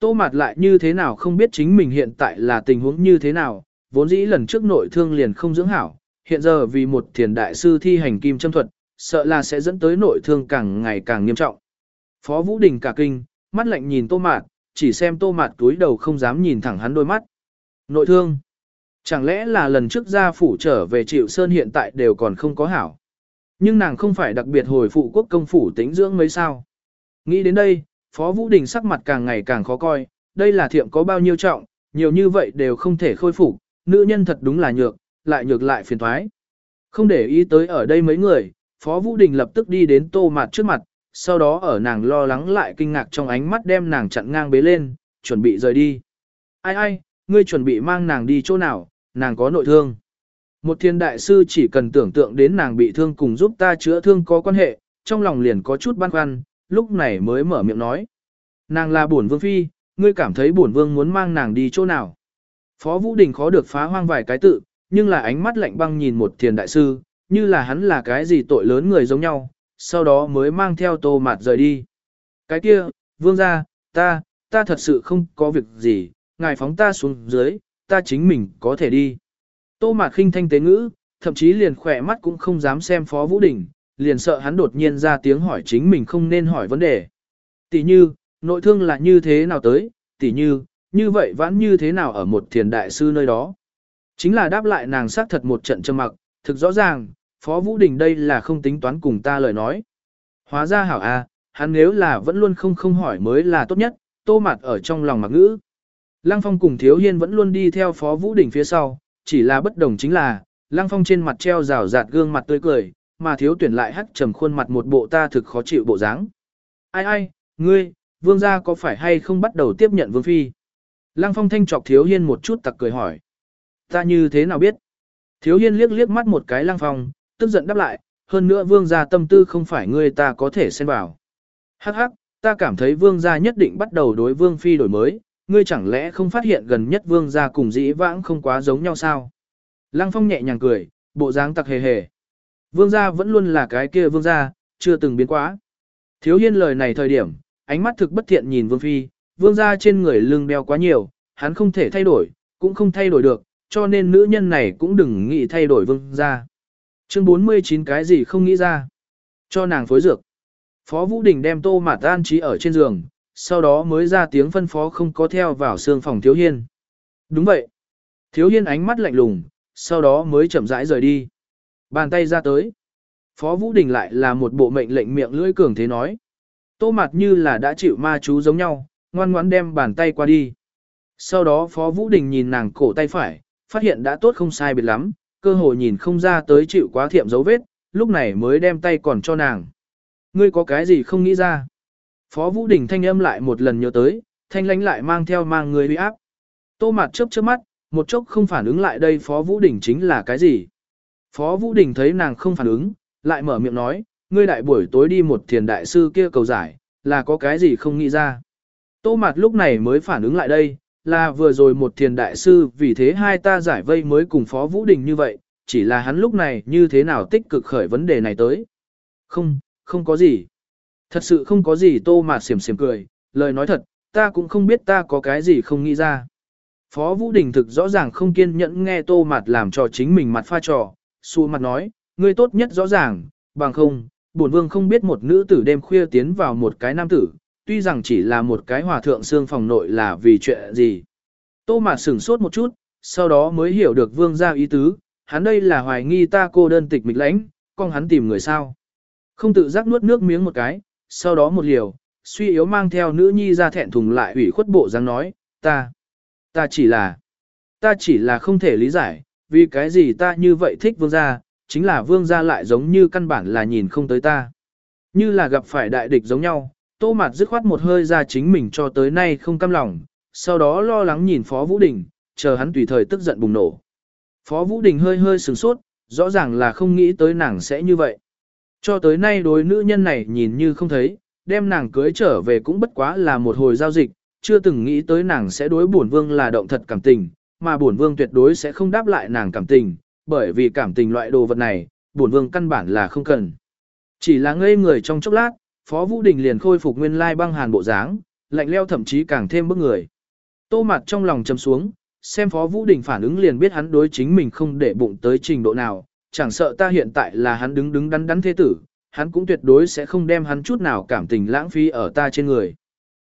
Tô Mạt lại như thế nào không biết chính mình hiện tại là tình huống như thế nào, vốn dĩ lần trước nội thương liền không dưỡng hảo, hiện giờ vì một thiền đại sư thi hành kim châm thuật, sợ là sẽ dẫn tới nội thương càng ngày càng nghiêm trọng. Phó Vũ Đình cả kinh, mắt lạnh nhìn Tô Mạt, chỉ xem Tô Mạt túi đầu không dám nhìn thẳng hắn đôi mắt. Nội thương. Chẳng lẽ là lần trước gia phủ trở về Triệu Sơn hiện tại đều còn không có hảo. Nhưng nàng không phải đặc biệt hồi phụ quốc công phủ tính dưỡng mấy sao. Nghĩ đến đây, Phó Vũ Đình sắc mặt càng ngày càng khó coi, đây là thiệm có bao nhiêu trọng, nhiều như vậy đều không thể khôi phục, nữ nhân thật đúng là nhược, lại nhược lại phiền thoái. Không để ý tới ở đây mấy người, Phó Vũ Đình lập tức đi đến tô mặt trước mặt, sau đó ở nàng lo lắng lại kinh ngạc trong ánh mắt đem nàng chặn ngang bế lên, chuẩn bị rời đi. Ai ai, ngươi chuẩn bị mang nàng đi chỗ nào, nàng có nội thương. Một thiên đại sư chỉ cần tưởng tượng đến nàng bị thương cùng giúp ta chữa thương có quan hệ, trong lòng liền có chút băn khoăn, lúc này mới mở miệng nói. Nàng là bổn vương phi, ngươi cảm thấy bổn vương muốn mang nàng đi chỗ nào. Phó Vũ Đình khó được phá hoang vài cái tự, nhưng là ánh mắt lạnh băng nhìn một thiền đại sư, như là hắn là cái gì tội lớn người giống nhau, sau đó mới mang theo tô mạt rời đi. Cái kia, vương gia, ta, ta thật sự không có việc gì, ngài phóng ta xuống dưới, ta chính mình có thể đi. Tô mạt khinh thanh tế ngữ, thậm chí liền khỏe mắt cũng không dám xem Phó Vũ Đình, liền sợ hắn đột nhiên ra tiếng hỏi chính mình không nên hỏi vấn đề. Tỷ như, nội thương là như thế nào tới, tỷ như, như vậy vẫn như thế nào ở một thiền đại sư nơi đó. Chính là đáp lại nàng xác thật một trận trầm mặc, thực rõ ràng, Phó Vũ Đình đây là không tính toán cùng ta lời nói. Hóa ra hảo a, hắn nếu là vẫn luôn không không hỏi mới là tốt nhất, tô mặt ở trong lòng mặc ngữ. Lăng Phong cùng Thiếu Hiên vẫn luôn đi theo Phó Vũ Đình phía sau, chỉ là bất đồng chính là, Lăng Phong trên mặt treo rào rạt gương mặt tươi cười, mà Thiếu Tuyển lại hắc trầm khuôn mặt một bộ ta thực khó chịu bộ dáng. Ai ai, ngươi, vương gia có phải hay không bắt đầu tiếp nhận vương phi? Lăng Phong thanh chọc Thiếu Hiên một chút tặc cười hỏi. Ta như thế nào biết? Thiếu Hiên liếc liếc mắt một cái Lăng Phong, tức giận đáp lại, hơn nữa vương gia tâm tư không phải ngươi ta có thể xen vào. Hắc hắc, ta cảm thấy vương gia nhất định bắt đầu đối vương phi đổi mới, ngươi chẳng lẽ không phát hiện gần nhất vương gia cùng dĩ vãng không quá giống nhau sao? Lăng Phong nhẹ nhàng cười, bộ dáng tặc hề hề. Vương gia vẫn luôn là cái kia vương gia, chưa từng biến quá. Thiếu hiên lời này thời điểm, ánh mắt thực bất thiện nhìn vương phi, vương gia trên người lưng đeo quá nhiều, hắn không thể thay đổi, cũng không thay đổi được, cho nên nữ nhân này cũng đừng nghĩ thay đổi vương gia. Chương 49 cái gì không nghĩ ra. Cho nàng phối dược. Phó Vũ Đình đem tô mạt an trí ở trên giường, sau đó mới ra tiếng phân phó không có theo vào xương phòng Thiếu Hiên. Đúng vậy. Thiếu Hiên ánh mắt lạnh lùng, sau đó mới chậm rãi rời đi. Bàn tay ra tới. Phó Vũ Đình lại là một bộ mệnh lệnh miệng lưỡi cường thế nói. Tô mặt như là đã chịu ma chú giống nhau, ngoan ngoãn đem bàn tay qua đi. Sau đó Phó Vũ Đình nhìn nàng cổ tay phải, phát hiện đã tốt không sai biệt lắm, cơ hội nhìn không ra tới chịu quá thiệm dấu vết, lúc này mới đem tay còn cho nàng. Ngươi có cái gì không nghĩ ra? Phó Vũ Đình thanh âm lại một lần nhớ tới, thanh lánh lại mang theo mang người uy áp. Tô mặt chớp chớp mắt, một chốc không phản ứng lại đây Phó Vũ Đình chính là cái gì? Phó Vũ Đình thấy nàng không phản ứng, lại mở miệng nói, ngươi đại buổi tối đi một thiền đại sư kia cầu giải, là có cái gì không nghĩ ra. Tô mặt lúc này mới phản ứng lại đây, là vừa rồi một thiền đại sư vì thế hai ta giải vây mới cùng Phó Vũ Đình như vậy, chỉ là hắn lúc này như thế nào tích cực khởi vấn đề này tới. Không, không có gì. Thật sự không có gì tô mà xiểm xiểm cười, lời nói thật, ta cũng không biết ta có cái gì không nghĩ ra. Phó Vũ Đình thực rõ ràng không kiên nhẫn nghe tô mặt làm cho chính mình mặt pha trò, xua mặt nói, ngươi tốt nhất rõ ràng, bằng không, bổn vương không biết một nữ tử đêm khuya tiến vào một cái nam tử, tuy rằng chỉ là một cái hòa thượng xương phòng nội là vì chuyện gì. Tô Mạt sửng sốt một chút, sau đó mới hiểu được vương gia ý tứ, hắn đây là hoài nghi ta cô đơn tịch mịch lãnh, con hắn tìm người sao. Không tự giác nuốt nước miếng một cái, sau đó một liều, suy yếu mang theo nữ nhi ra thẹn thùng lại ủy khuất bộ dáng nói, ta, ta chỉ là, ta chỉ là không thể lý giải, vì cái gì ta như vậy thích vương gia, chính là vương gia lại giống như căn bản là nhìn không tới ta. Như là gặp phải đại địch giống nhau, tô mặt dứt khoát một hơi ra chính mình cho tới nay không cam lòng, sau đó lo lắng nhìn Phó Vũ Đình, chờ hắn tùy thời tức giận bùng nổ. Phó Vũ Đình hơi hơi sửng sốt, rõ ràng là không nghĩ tới nàng sẽ như vậy. Cho tới nay đối nữ nhân này nhìn như không thấy, đem nàng cưới trở về cũng bất quá là một hồi giao dịch, chưa từng nghĩ tới nàng sẽ đối bổn vương là động thật cảm tình, mà bổn vương tuyệt đối sẽ không đáp lại nàng cảm tình, bởi vì cảm tình loại đồ vật này, bổn vương căn bản là không cần. Chỉ là ngây người trong chốc lát, Phó Vũ Đình liền khôi phục nguyên lai băng hàn bộ dáng, lạnh leo thậm chí càng thêm bức người. Tô mặt trong lòng trầm xuống, xem Phó Vũ Đình phản ứng liền biết hắn đối chính mình không để bụng tới trình độ nào, chẳng sợ ta hiện tại là hắn đứng đứng đắn đắn thế tử, hắn cũng tuyệt đối sẽ không đem hắn chút nào cảm tình lãng phí ở ta trên người.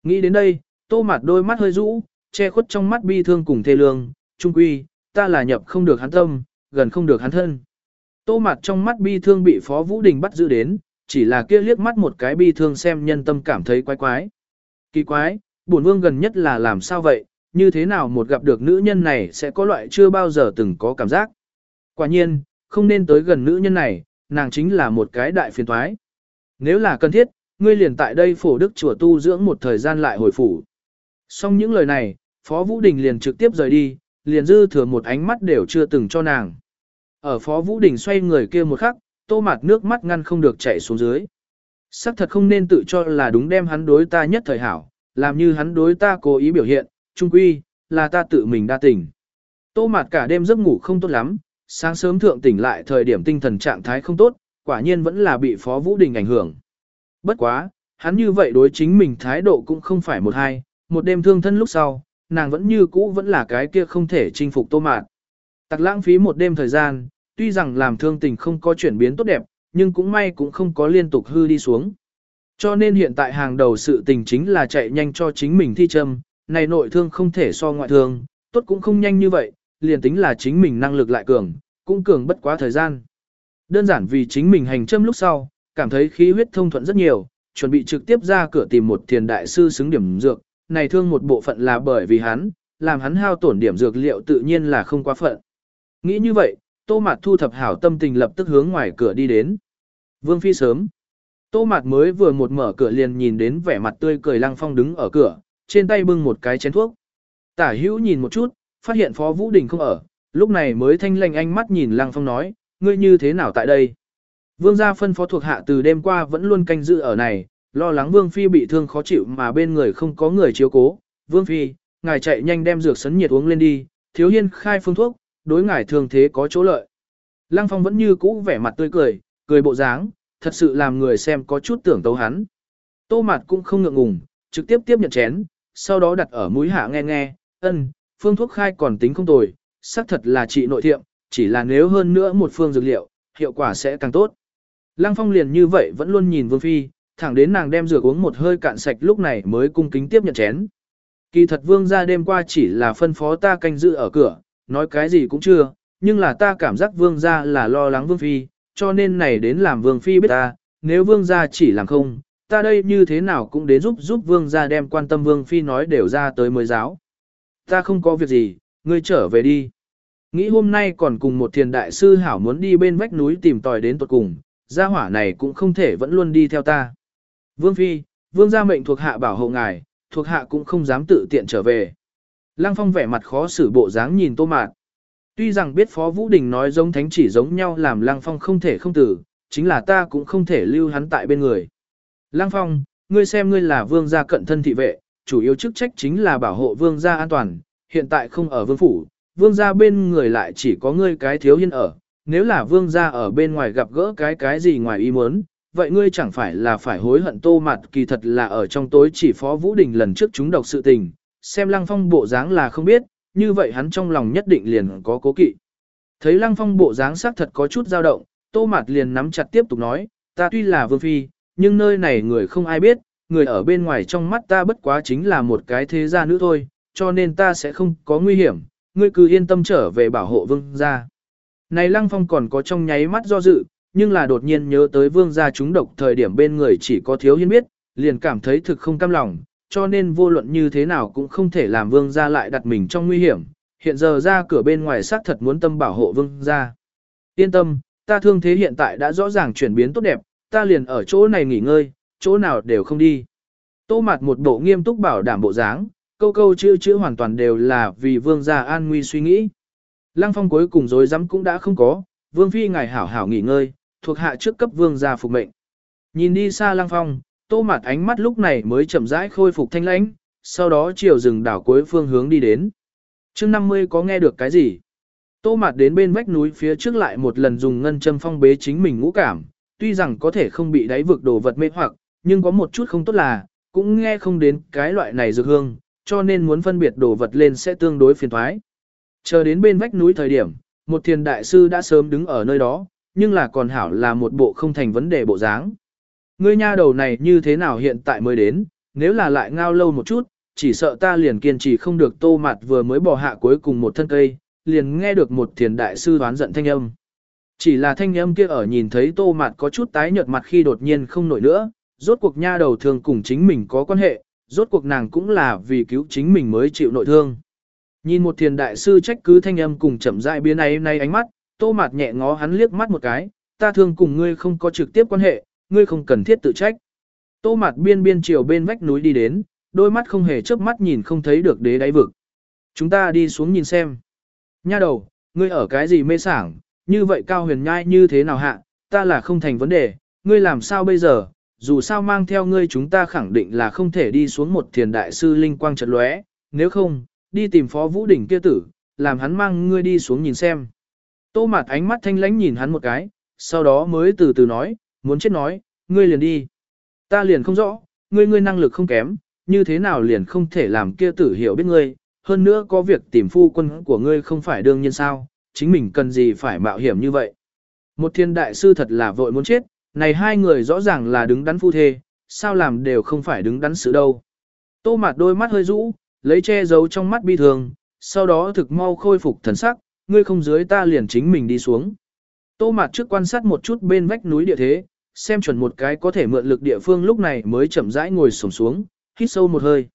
Nghĩ đến đây, tô mặt đôi mắt hơi rũ, che khuất trong mắt bi thương cùng thê lương, trung quy, ta là nhập không được hắn tâm, gần không được hắn thân. Tô mặt trong mắt bi thương bị Phó Vũ Đình bắt giữ đến, chỉ là kia liếc mắt một cái bi thương xem nhân tâm cảm thấy quái quái. Kỳ quái, bổn vương gần nhất là làm sao vậy, như thế nào một gặp được nữ nhân này sẽ có loại chưa bao giờ từng có cảm giác. Quả nhiên, không nên tới gần nữ nhân này, nàng chính là một cái đại phiền toái. Nếu là cần thiết, ngươi liền tại đây phổ đức chùa tu dưỡng một thời gian lại hồi phủ. Xong những lời này, Phó Vũ Đình liền trực tiếp rời đi, liền dư thừa một ánh mắt đều chưa từng cho nàng. Ở Phó Vũ Đình xoay người kia một khắc, tô mạt nước mắt ngăn không được chảy xuống dưới. Sắc thật không nên tự cho là đúng đem hắn đối ta nhất thời hảo, làm như hắn đối ta cố ý biểu hiện, trung quy, là ta tự mình đa tình. Tô mạt cả đêm giấc ngủ không tốt lắm, sáng sớm thượng tỉnh lại thời điểm tinh thần trạng thái không tốt, quả nhiên vẫn là bị Phó Vũ Đình ảnh hưởng. Bất quá, hắn như vậy đối chính mình thái độ cũng không phải một hai, một đêm thương thân lúc sau, nàng vẫn như cũ vẫn là cái kia không thể chinh phục tô mạt. Tặc lãng phí một đêm thời gian, tuy rằng làm thương tình không có chuyển biến tốt đẹp, nhưng cũng may cũng không có liên tục hư đi xuống. Cho nên hiện tại hàng đầu sự tình chính là chạy nhanh cho chính mình thi châm, này nội thương không thể so ngoại thương, tốt cũng không nhanh như vậy, liền tính là chính mình năng lực lại cường, cũng cường bất quá thời gian. Đơn giản vì chính mình hành châm lúc sau, cảm thấy khí huyết thông thuận rất nhiều, chuẩn bị trực tiếp ra cửa tìm một thiền đại sư xứng điểm dược, này thương một bộ phận là bởi vì hắn, làm hắn hao tổn điểm dược liệu tự nhiên là không quá phận. Nghĩ như vậy, Tô Mạt thu thập hảo tâm tình lập tức hướng ngoài cửa đi đến. Vương Phi sớm. Tô Mạt mới vừa một mở cửa liền nhìn đến vẻ mặt tươi cười Lăng Phong đứng ở cửa, trên tay bưng một cái chén thuốc. Tả hữu nhìn một chút, phát hiện Phó Vũ Đình không ở, lúc này mới thanh lành ánh mắt nhìn Lăng Phong nói, ngươi như thế nào tại đây? Vương gia phân phó thuộc hạ từ đêm qua vẫn luôn canh giữ ở này, lo lắng Vương Phi bị thương khó chịu mà bên người không có người chiếu cố. Vương Phi, ngài chạy nhanh đem dược sấn nhiệt uống lên đi, thiếu hiên khai phương thuốc, đối ngài thường thế có chỗ lợi. Lăng Phong vẫn như cũ vẻ mặt tươi cười, cười bộ dáng, thật sự làm người xem có chút tưởng tấu hắn. Tô mặt cũng không ngượng ngùng, trực tiếp tiếp nhận chén, sau đó đặt ở mũi hạ nghe nghe, ân, phương thuốc khai còn tính không tồi, xác thật là trị nội thiệm, chỉ là nếu hơn nữa một phương dược liệu, hiệu quả sẽ càng tốt. Lăng Phong liền như vậy vẫn luôn nhìn Vương Phi, thẳng đến nàng đem dược uống một hơi cạn sạch lúc này mới cung kính tiếp nhận chén. Kỳ thật Vương ra đêm qua chỉ là phân phó ta canh giữ ở cửa, nói cái gì cũng chưa, nhưng là ta cảm giác Vương gia là lo lắng Vương Phi, cho nên này đến làm Vương Phi biết ta, nếu Vương gia chỉ làm không, ta đây như thế nào cũng đến giúp giúp Vương gia đem quan tâm Vương Phi nói đều ra tới mới giáo. Ta không có việc gì, ngươi trở về đi. Nghĩ hôm nay còn cùng một thiền đại sư hảo muốn đi bên vách núi tìm tòi đến tuột cùng, gia hỏa này cũng không thể vẫn luôn đi theo ta. Vương Phi, Vương gia mệnh thuộc hạ bảo hộ ngài, thuộc hạ cũng không dám tự tiện trở về. Lăng Phong vẻ mặt khó xử bộ dáng nhìn Tô Mạt. Tuy rằng biết Phó Vũ Đình nói giống thánh chỉ giống nhau làm Lăng Phong không thể không tử, chính là ta cũng không thể lưu hắn tại bên người. Lăng Phong, ngươi xem ngươi là vương gia cận thân thị vệ, chủ yếu chức trách chính là bảo hộ vương gia an toàn, hiện tại không ở vương phủ, vương gia bên người lại chỉ có ngươi cái thiếu hiên ở, nếu là vương gia ở bên ngoài gặp gỡ cái cái gì ngoài ý muốn, vậy ngươi chẳng phải là phải hối hận tô mặt kỳ thật là ở trong tối chỉ phó Vũ Đình lần trước chúng độc sự tình, xem lăng phong bộ dáng là không biết, như vậy hắn trong lòng nhất định liền có cố kỵ. Thấy lăng phong bộ dáng xác thật có chút dao động, tô mạt liền nắm chặt tiếp tục nói, ta tuy là vương phi, nhưng nơi này người không ai biết, người ở bên ngoài trong mắt ta bất quá chính là một cái thế gia nữ thôi, cho nên ta sẽ không có nguy hiểm, ngươi cứ yên tâm trở về bảo hộ vương gia. Này Lăng Phong còn có trong nháy mắt do dự, nhưng là đột nhiên nhớ tới vương gia chúng độc thời điểm bên người chỉ có thiếu hiên biết, liền cảm thấy thực không cam lòng, cho nên vô luận như thế nào cũng không thể làm vương gia lại đặt mình trong nguy hiểm, hiện giờ ra cửa bên ngoài xác thật muốn tâm bảo hộ vương gia. Yên tâm, ta thương thế hiện tại đã rõ ràng chuyển biến tốt đẹp, ta liền ở chỗ này nghỉ ngơi, chỗ nào đều không đi. Tô mặt một bộ nghiêm túc bảo đảm bộ dáng, câu câu chữ chữ hoàn toàn đều là vì vương gia an nguy suy nghĩ. Lăng phong cuối cùng dối rắm cũng đã không có, vương phi ngài hảo hảo nghỉ ngơi, thuộc hạ trước cấp vương gia phục mệnh. Nhìn đi xa lăng phong, tô mặt ánh mắt lúc này mới chậm rãi khôi phục thanh lãnh, sau đó chiều rừng đảo cuối phương hướng đi đến. chương 50 có nghe được cái gì? Tô mặt đến bên vách núi phía trước lại một lần dùng ngân châm phong bế chính mình ngũ cảm, tuy rằng có thể không bị đáy vực đồ vật mê hoặc, nhưng có một chút không tốt là, cũng nghe không đến cái loại này dược hương, cho nên muốn phân biệt đồ vật lên sẽ tương đối phiền thoái. Chờ đến bên vách núi thời điểm, một thiền đại sư đã sớm đứng ở nơi đó, nhưng là còn hảo là một bộ không thành vấn đề bộ dáng. Ngươi nha đầu này như thế nào hiện tại mới đến, nếu là lại ngao lâu một chút, chỉ sợ ta liền kiên trì không được tô mặt vừa mới bỏ hạ cuối cùng một thân cây, liền nghe được một thiền đại sư đoán giận thanh âm. Chỉ là thanh âm kia ở nhìn thấy tô mặt có chút tái nhợt mặt khi đột nhiên không nổi nữa, rốt cuộc nha đầu thường cùng chính mình có quan hệ, rốt cuộc nàng cũng là vì cứu chính mình mới chịu nội thương. Nhìn một thiền đại sư trách cứ thanh âm cùng chậm rãi biến ấy nay ánh mắt, tô mặt nhẹ ngó hắn liếc mắt một cái, ta thương cùng ngươi không có trực tiếp quan hệ, ngươi không cần thiết tự trách. Tô mặt biên biên chiều bên vách núi đi đến, đôi mắt không hề chớp mắt nhìn không thấy được đế đáy vực. Chúng ta đi xuống nhìn xem. Nha đầu, ngươi ở cái gì mê sảng, như vậy cao huyền nhai như thế nào hạ, ta là không thành vấn đề, ngươi làm sao bây giờ, dù sao mang theo ngươi chúng ta khẳng định là không thể đi xuống một thiền đại sư linh quang trật lóe, nếu không, đi tìm phó vũ đỉnh kia tử, làm hắn mang ngươi đi xuống nhìn xem. Tô mặt ánh mắt thanh lãnh nhìn hắn một cái, sau đó mới từ từ nói, muốn chết nói, ngươi liền đi. Ta liền không rõ, ngươi ngươi năng lực không kém, như thế nào liền không thể làm kia tử hiểu biết ngươi, hơn nữa có việc tìm phu quân của ngươi không phải đương nhiên sao, chính mình cần gì phải mạo hiểm như vậy. Một thiên đại sư thật là vội muốn chết, này hai người rõ ràng là đứng đắn phu thê, sao làm đều không phải đứng đắn sự đâu. Tô mặt đôi mắt hơi rũ, lấy che giấu trong mắt bi thường, sau đó thực mau khôi phục thần sắc, ngươi không dưới ta liền chính mình đi xuống. Tô mặt trước quan sát một chút bên vách núi địa thế, xem chuẩn một cái có thể mượn lực địa phương lúc này mới chậm rãi ngồi sổng xuống, hít sâu một hơi.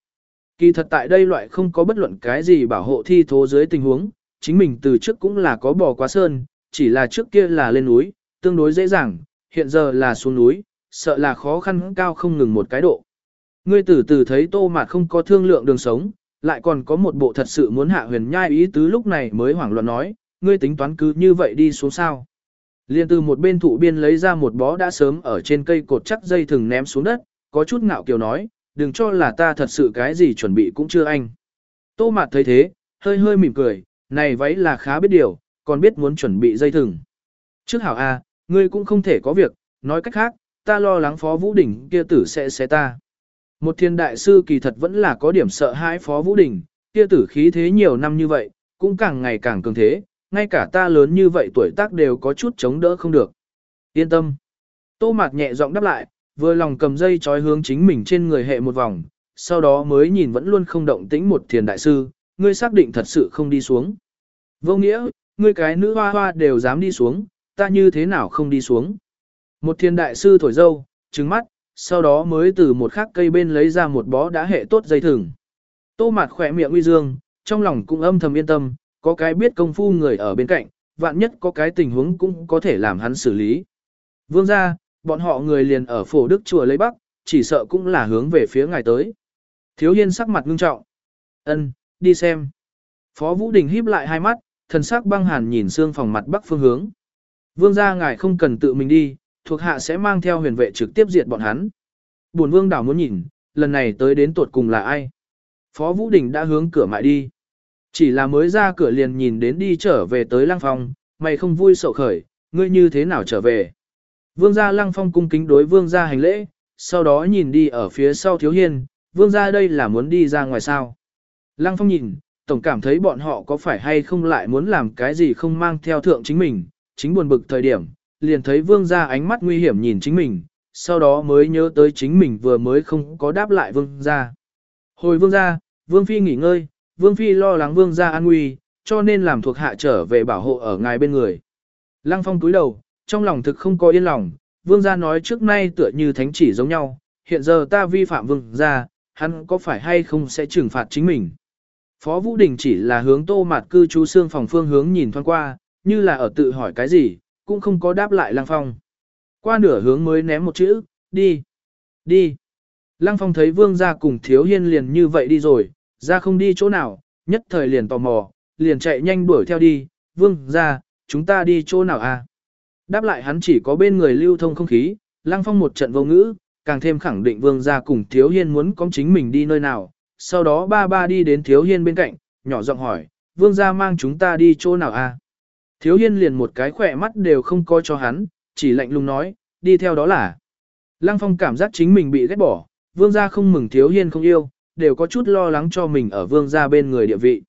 Kỳ thật tại đây loại không có bất luận cái gì bảo hộ thi thố dưới tình huống, chính mình từ trước cũng là có bò quá sơn, chỉ là trước kia là lên núi, tương đối dễ dàng, hiện giờ là xuống núi, sợ là khó khăn cao không ngừng một cái độ. Ngươi từ từ thấy tô mạt không có thương lượng đường sống, lại còn có một bộ thật sự muốn hạ huyền nhai ý tứ lúc này mới hoảng loạn nói, ngươi tính toán cứ như vậy đi xuống sao. Liên từ một bên thụ biên lấy ra một bó đã sớm ở trên cây cột chắc dây thừng ném xuống đất, có chút ngạo kiều nói, đừng cho là ta thật sự cái gì chuẩn bị cũng chưa anh. Tô mạt thấy thế, hơi hơi mỉm cười, này váy là khá biết điều, còn biết muốn chuẩn bị dây thừng. Trước hảo A, ngươi cũng không thể có việc, nói cách khác, ta lo lắng phó vũ đỉnh kia tử sẽ xé ta. Một thiên đại sư kỳ thật vẫn là có điểm sợ hãi phó vũ đỉnh, kia tử khí thế nhiều năm như vậy, cũng càng ngày càng cường thế, ngay cả ta lớn như vậy tuổi tác đều có chút chống đỡ không được. Yên tâm. Tô mạt nhẹ giọng đáp lại, vừa lòng cầm dây trói hướng chính mình trên người hệ một vòng, sau đó mới nhìn vẫn luôn không động tĩnh một thiền đại sư, ngươi xác định thật sự không đi xuống. Vô nghĩa, ngươi cái nữ hoa hoa đều dám đi xuống, ta như thế nào không đi xuống. Một thiền đại sư thổi dâu, trứng mắt, sau đó mới từ một khắc cây bên lấy ra một bó đã hệ tốt dây thừng. Tô mạt khỏe miệng uy dương, trong lòng cũng âm thầm yên tâm, có cái biết công phu người ở bên cạnh, vạn nhất có cái tình huống cũng có thể làm hắn xử lý. Vương ra, bọn họ người liền ở phổ đức chùa lấy bắc, chỉ sợ cũng là hướng về phía ngài tới. Thiếu hiên sắc mặt ngưng trọng. ân đi xem. Phó Vũ Đình híp lại hai mắt, thần sắc băng hàn nhìn xương phòng mặt bắc phương hướng. Vương gia ngài không cần tự mình đi, thuộc hạ sẽ mang theo huyền vệ trực tiếp diệt bọn hắn. Bổn vương đảo muốn nhìn, lần này tới đến tuột cùng là ai. Phó Vũ Đình đã hướng cửa mại đi. Chỉ là mới ra cửa liền nhìn đến đi trở về tới lăng phong, mày không vui sầu khởi, ngươi như thế nào trở về. Vương gia lăng phong cung kính đối vương gia hành lễ, sau đó nhìn đi ở phía sau thiếu hiên, vương gia đây là muốn đi ra ngoài sao. Lăng phong nhìn, tổng cảm thấy bọn họ có phải hay không lại muốn làm cái gì không mang theo thượng chính mình, chính buồn bực thời điểm, liền thấy vương gia ánh mắt nguy hiểm nhìn chính mình, sau đó mới nhớ tới chính mình vừa mới không có đáp lại vương gia. Hồi vương gia, vương phi nghỉ ngơi, vương phi lo lắng vương gia an nguy, cho nên làm thuộc hạ trở về bảo hộ ở ngài bên người. Lăng phong cúi đầu, trong lòng thực không có yên lòng, vương gia nói trước nay tựa như thánh chỉ giống nhau, hiện giờ ta vi phạm vương gia, hắn có phải hay không sẽ trừng phạt chính mình. Phó Vũ Đình chỉ là hướng tô mạt cư trú xương phòng phương hướng nhìn thoáng qua, như là ở tự hỏi cái gì, cũng không có đáp lại Lăng Phong. Qua nửa hướng mới ném một chữ, đi, đi. Lăng Phong thấy vương gia cùng thiếu hiên liền như vậy đi rồi, ra không đi chỗ nào, nhất thời liền tò mò, liền chạy nhanh đuổi theo đi, vương gia, chúng ta đi chỗ nào à? Đáp lại hắn chỉ có bên người lưu thông không khí, Lăng Phong một trận vô ngữ, càng thêm khẳng định vương gia cùng thiếu hiên muốn có chính mình đi nơi nào, sau đó ba ba đi đến thiếu hiên bên cạnh, nhỏ giọng hỏi, vương gia mang chúng ta đi chỗ nào à? Thiếu hiên liền một cái khỏe mắt đều không coi cho hắn, chỉ lạnh lùng nói, đi theo đó là. Lăng phong cảm giác chính mình bị ghét bỏ, vương gia không mừng thiếu hiên không yêu, đều có chút lo lắng cho mình ở vương gia bên người địa vị.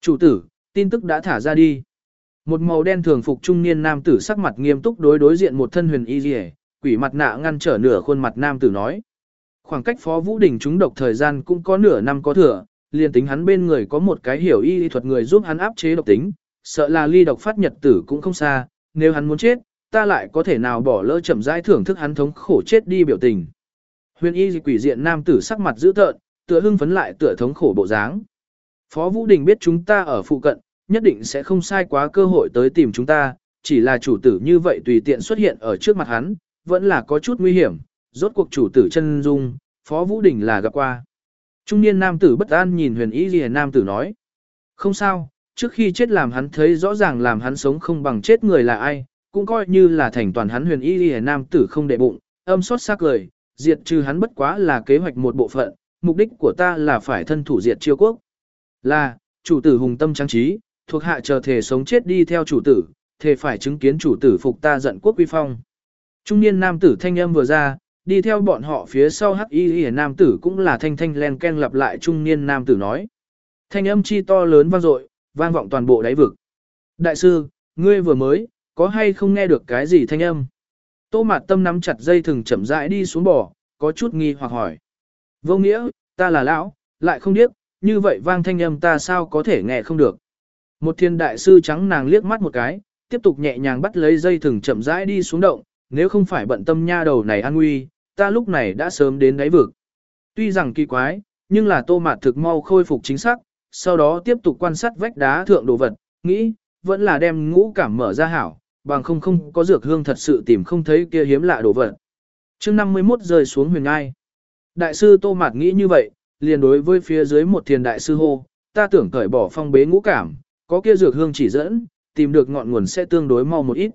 Chủ tử, tin tức đã thả ra đi. Một màu đen thường phục trung niên nam tử sắc mặt nghiêm túc đối đối diện một thân huyền y liễu, quỷ mặt nạ ngăn trở nửa khuôn mặt nam tử nói. Khoảng cách Phó Vũ Đình chúng độc thời gian cũng có nửa năm có thừa, liền tính hắn bên người có một cái hiểu y thuật người giúp hắn áp chế độc tính, sợ là ly độc phát nhật tử cũng không xa, nếu hắn muốn chết, ta lại có thể nào bỏ lỡ chậm rãi thưởng thức hắn thống khổ chết đi biểu tình. Huyền y quỷ diện nam tử sắc mặt dữ tợn, tựa hưng phấn lại tựa thống khổ bộ dáng. Phó Vũ Đình biết chúng ta ở phụ cận, nhất định sẽ không sai quá cơ hội tới tìm chúng ta, chỉ là chủ tử như vậy tùy tiện xuất hiện ở trước mặt hắn, vẫn là có chút nguy hiểm, rốt cuộc chủ tử chân dung, Phó Vũ Đình là gặp qua. Trung niên nam tử bất an nhìn huyền ý gì nam tử nói. Không sao, trước khi chết làm hắn thấy rõ ràng làm hắn sống không bằng chết người là ai, cũng coi như là thành toàn hắn huyền y ghi nam tử không đệ bụng, âm xót xác lời, diệt trừ hắn bất quá là kế hoạch một bộ phận, mục đích của ta là phải thân thủ diệt chiêu quốc. Là, chủ tử hùng tâm trang trí, thuộc hạ chờ thể sống chết đi theo chủ tử, thể phải chứng kiến chủ tử phục ta giận quốc quy phong. Trung niên nam tử thanh âm vừa ra, đi theo bọn họ phía sau hắc y y nam tử cũng là thanh thanh len ken lặp lại trung niên nam tử nói. Thanh âm chi to lớn vang dội, vang vọng toàn bộ đáy vực. Đại sư, ngươi vừa mới, có hay không nghe được cái gì thanh âm? Tô mạt tâm nắm chặt dây thừng chậm rãi đi xuống bò, có chút nghi hoặc hỏi. Vô nghĩa, ta là lão, lại không điếc, như vậy vang thanh âm ta sao có thể nghe không được. Một thiên đại sư trắng nàng liếc mắt một cái, tiếp tục nhẹ nhàng bắt lấy dây thừng chậm rãi đi xuống động, nếu không phải bận tâm nha đầu này an nguy, ta lúc này đã sớm đến đáy vực. Tuy rằng kỳ quái, nhưng là tô mạt thực mau khôi phục chính xác, sau đó tiếp tục quan sát vách đá thượng đồ vật, nghĩ, vẫn là đem ngũ cảm mở ra hảo, bằng không không có dược hương thật sự tìm không thấy kia hiếm lạ đồ vật. chương 51 rơi xuống huyền ngai. Đại sư tô mạt nghĩ như vậy, liền đối với phía dưới một thiền đại sư hô, ta tưởng cởi bỏ phong bế ngũ cảm, có kia dược hương chỉ dẫn, tìm được ngọn nguồn sẽ tương đối mau một ít.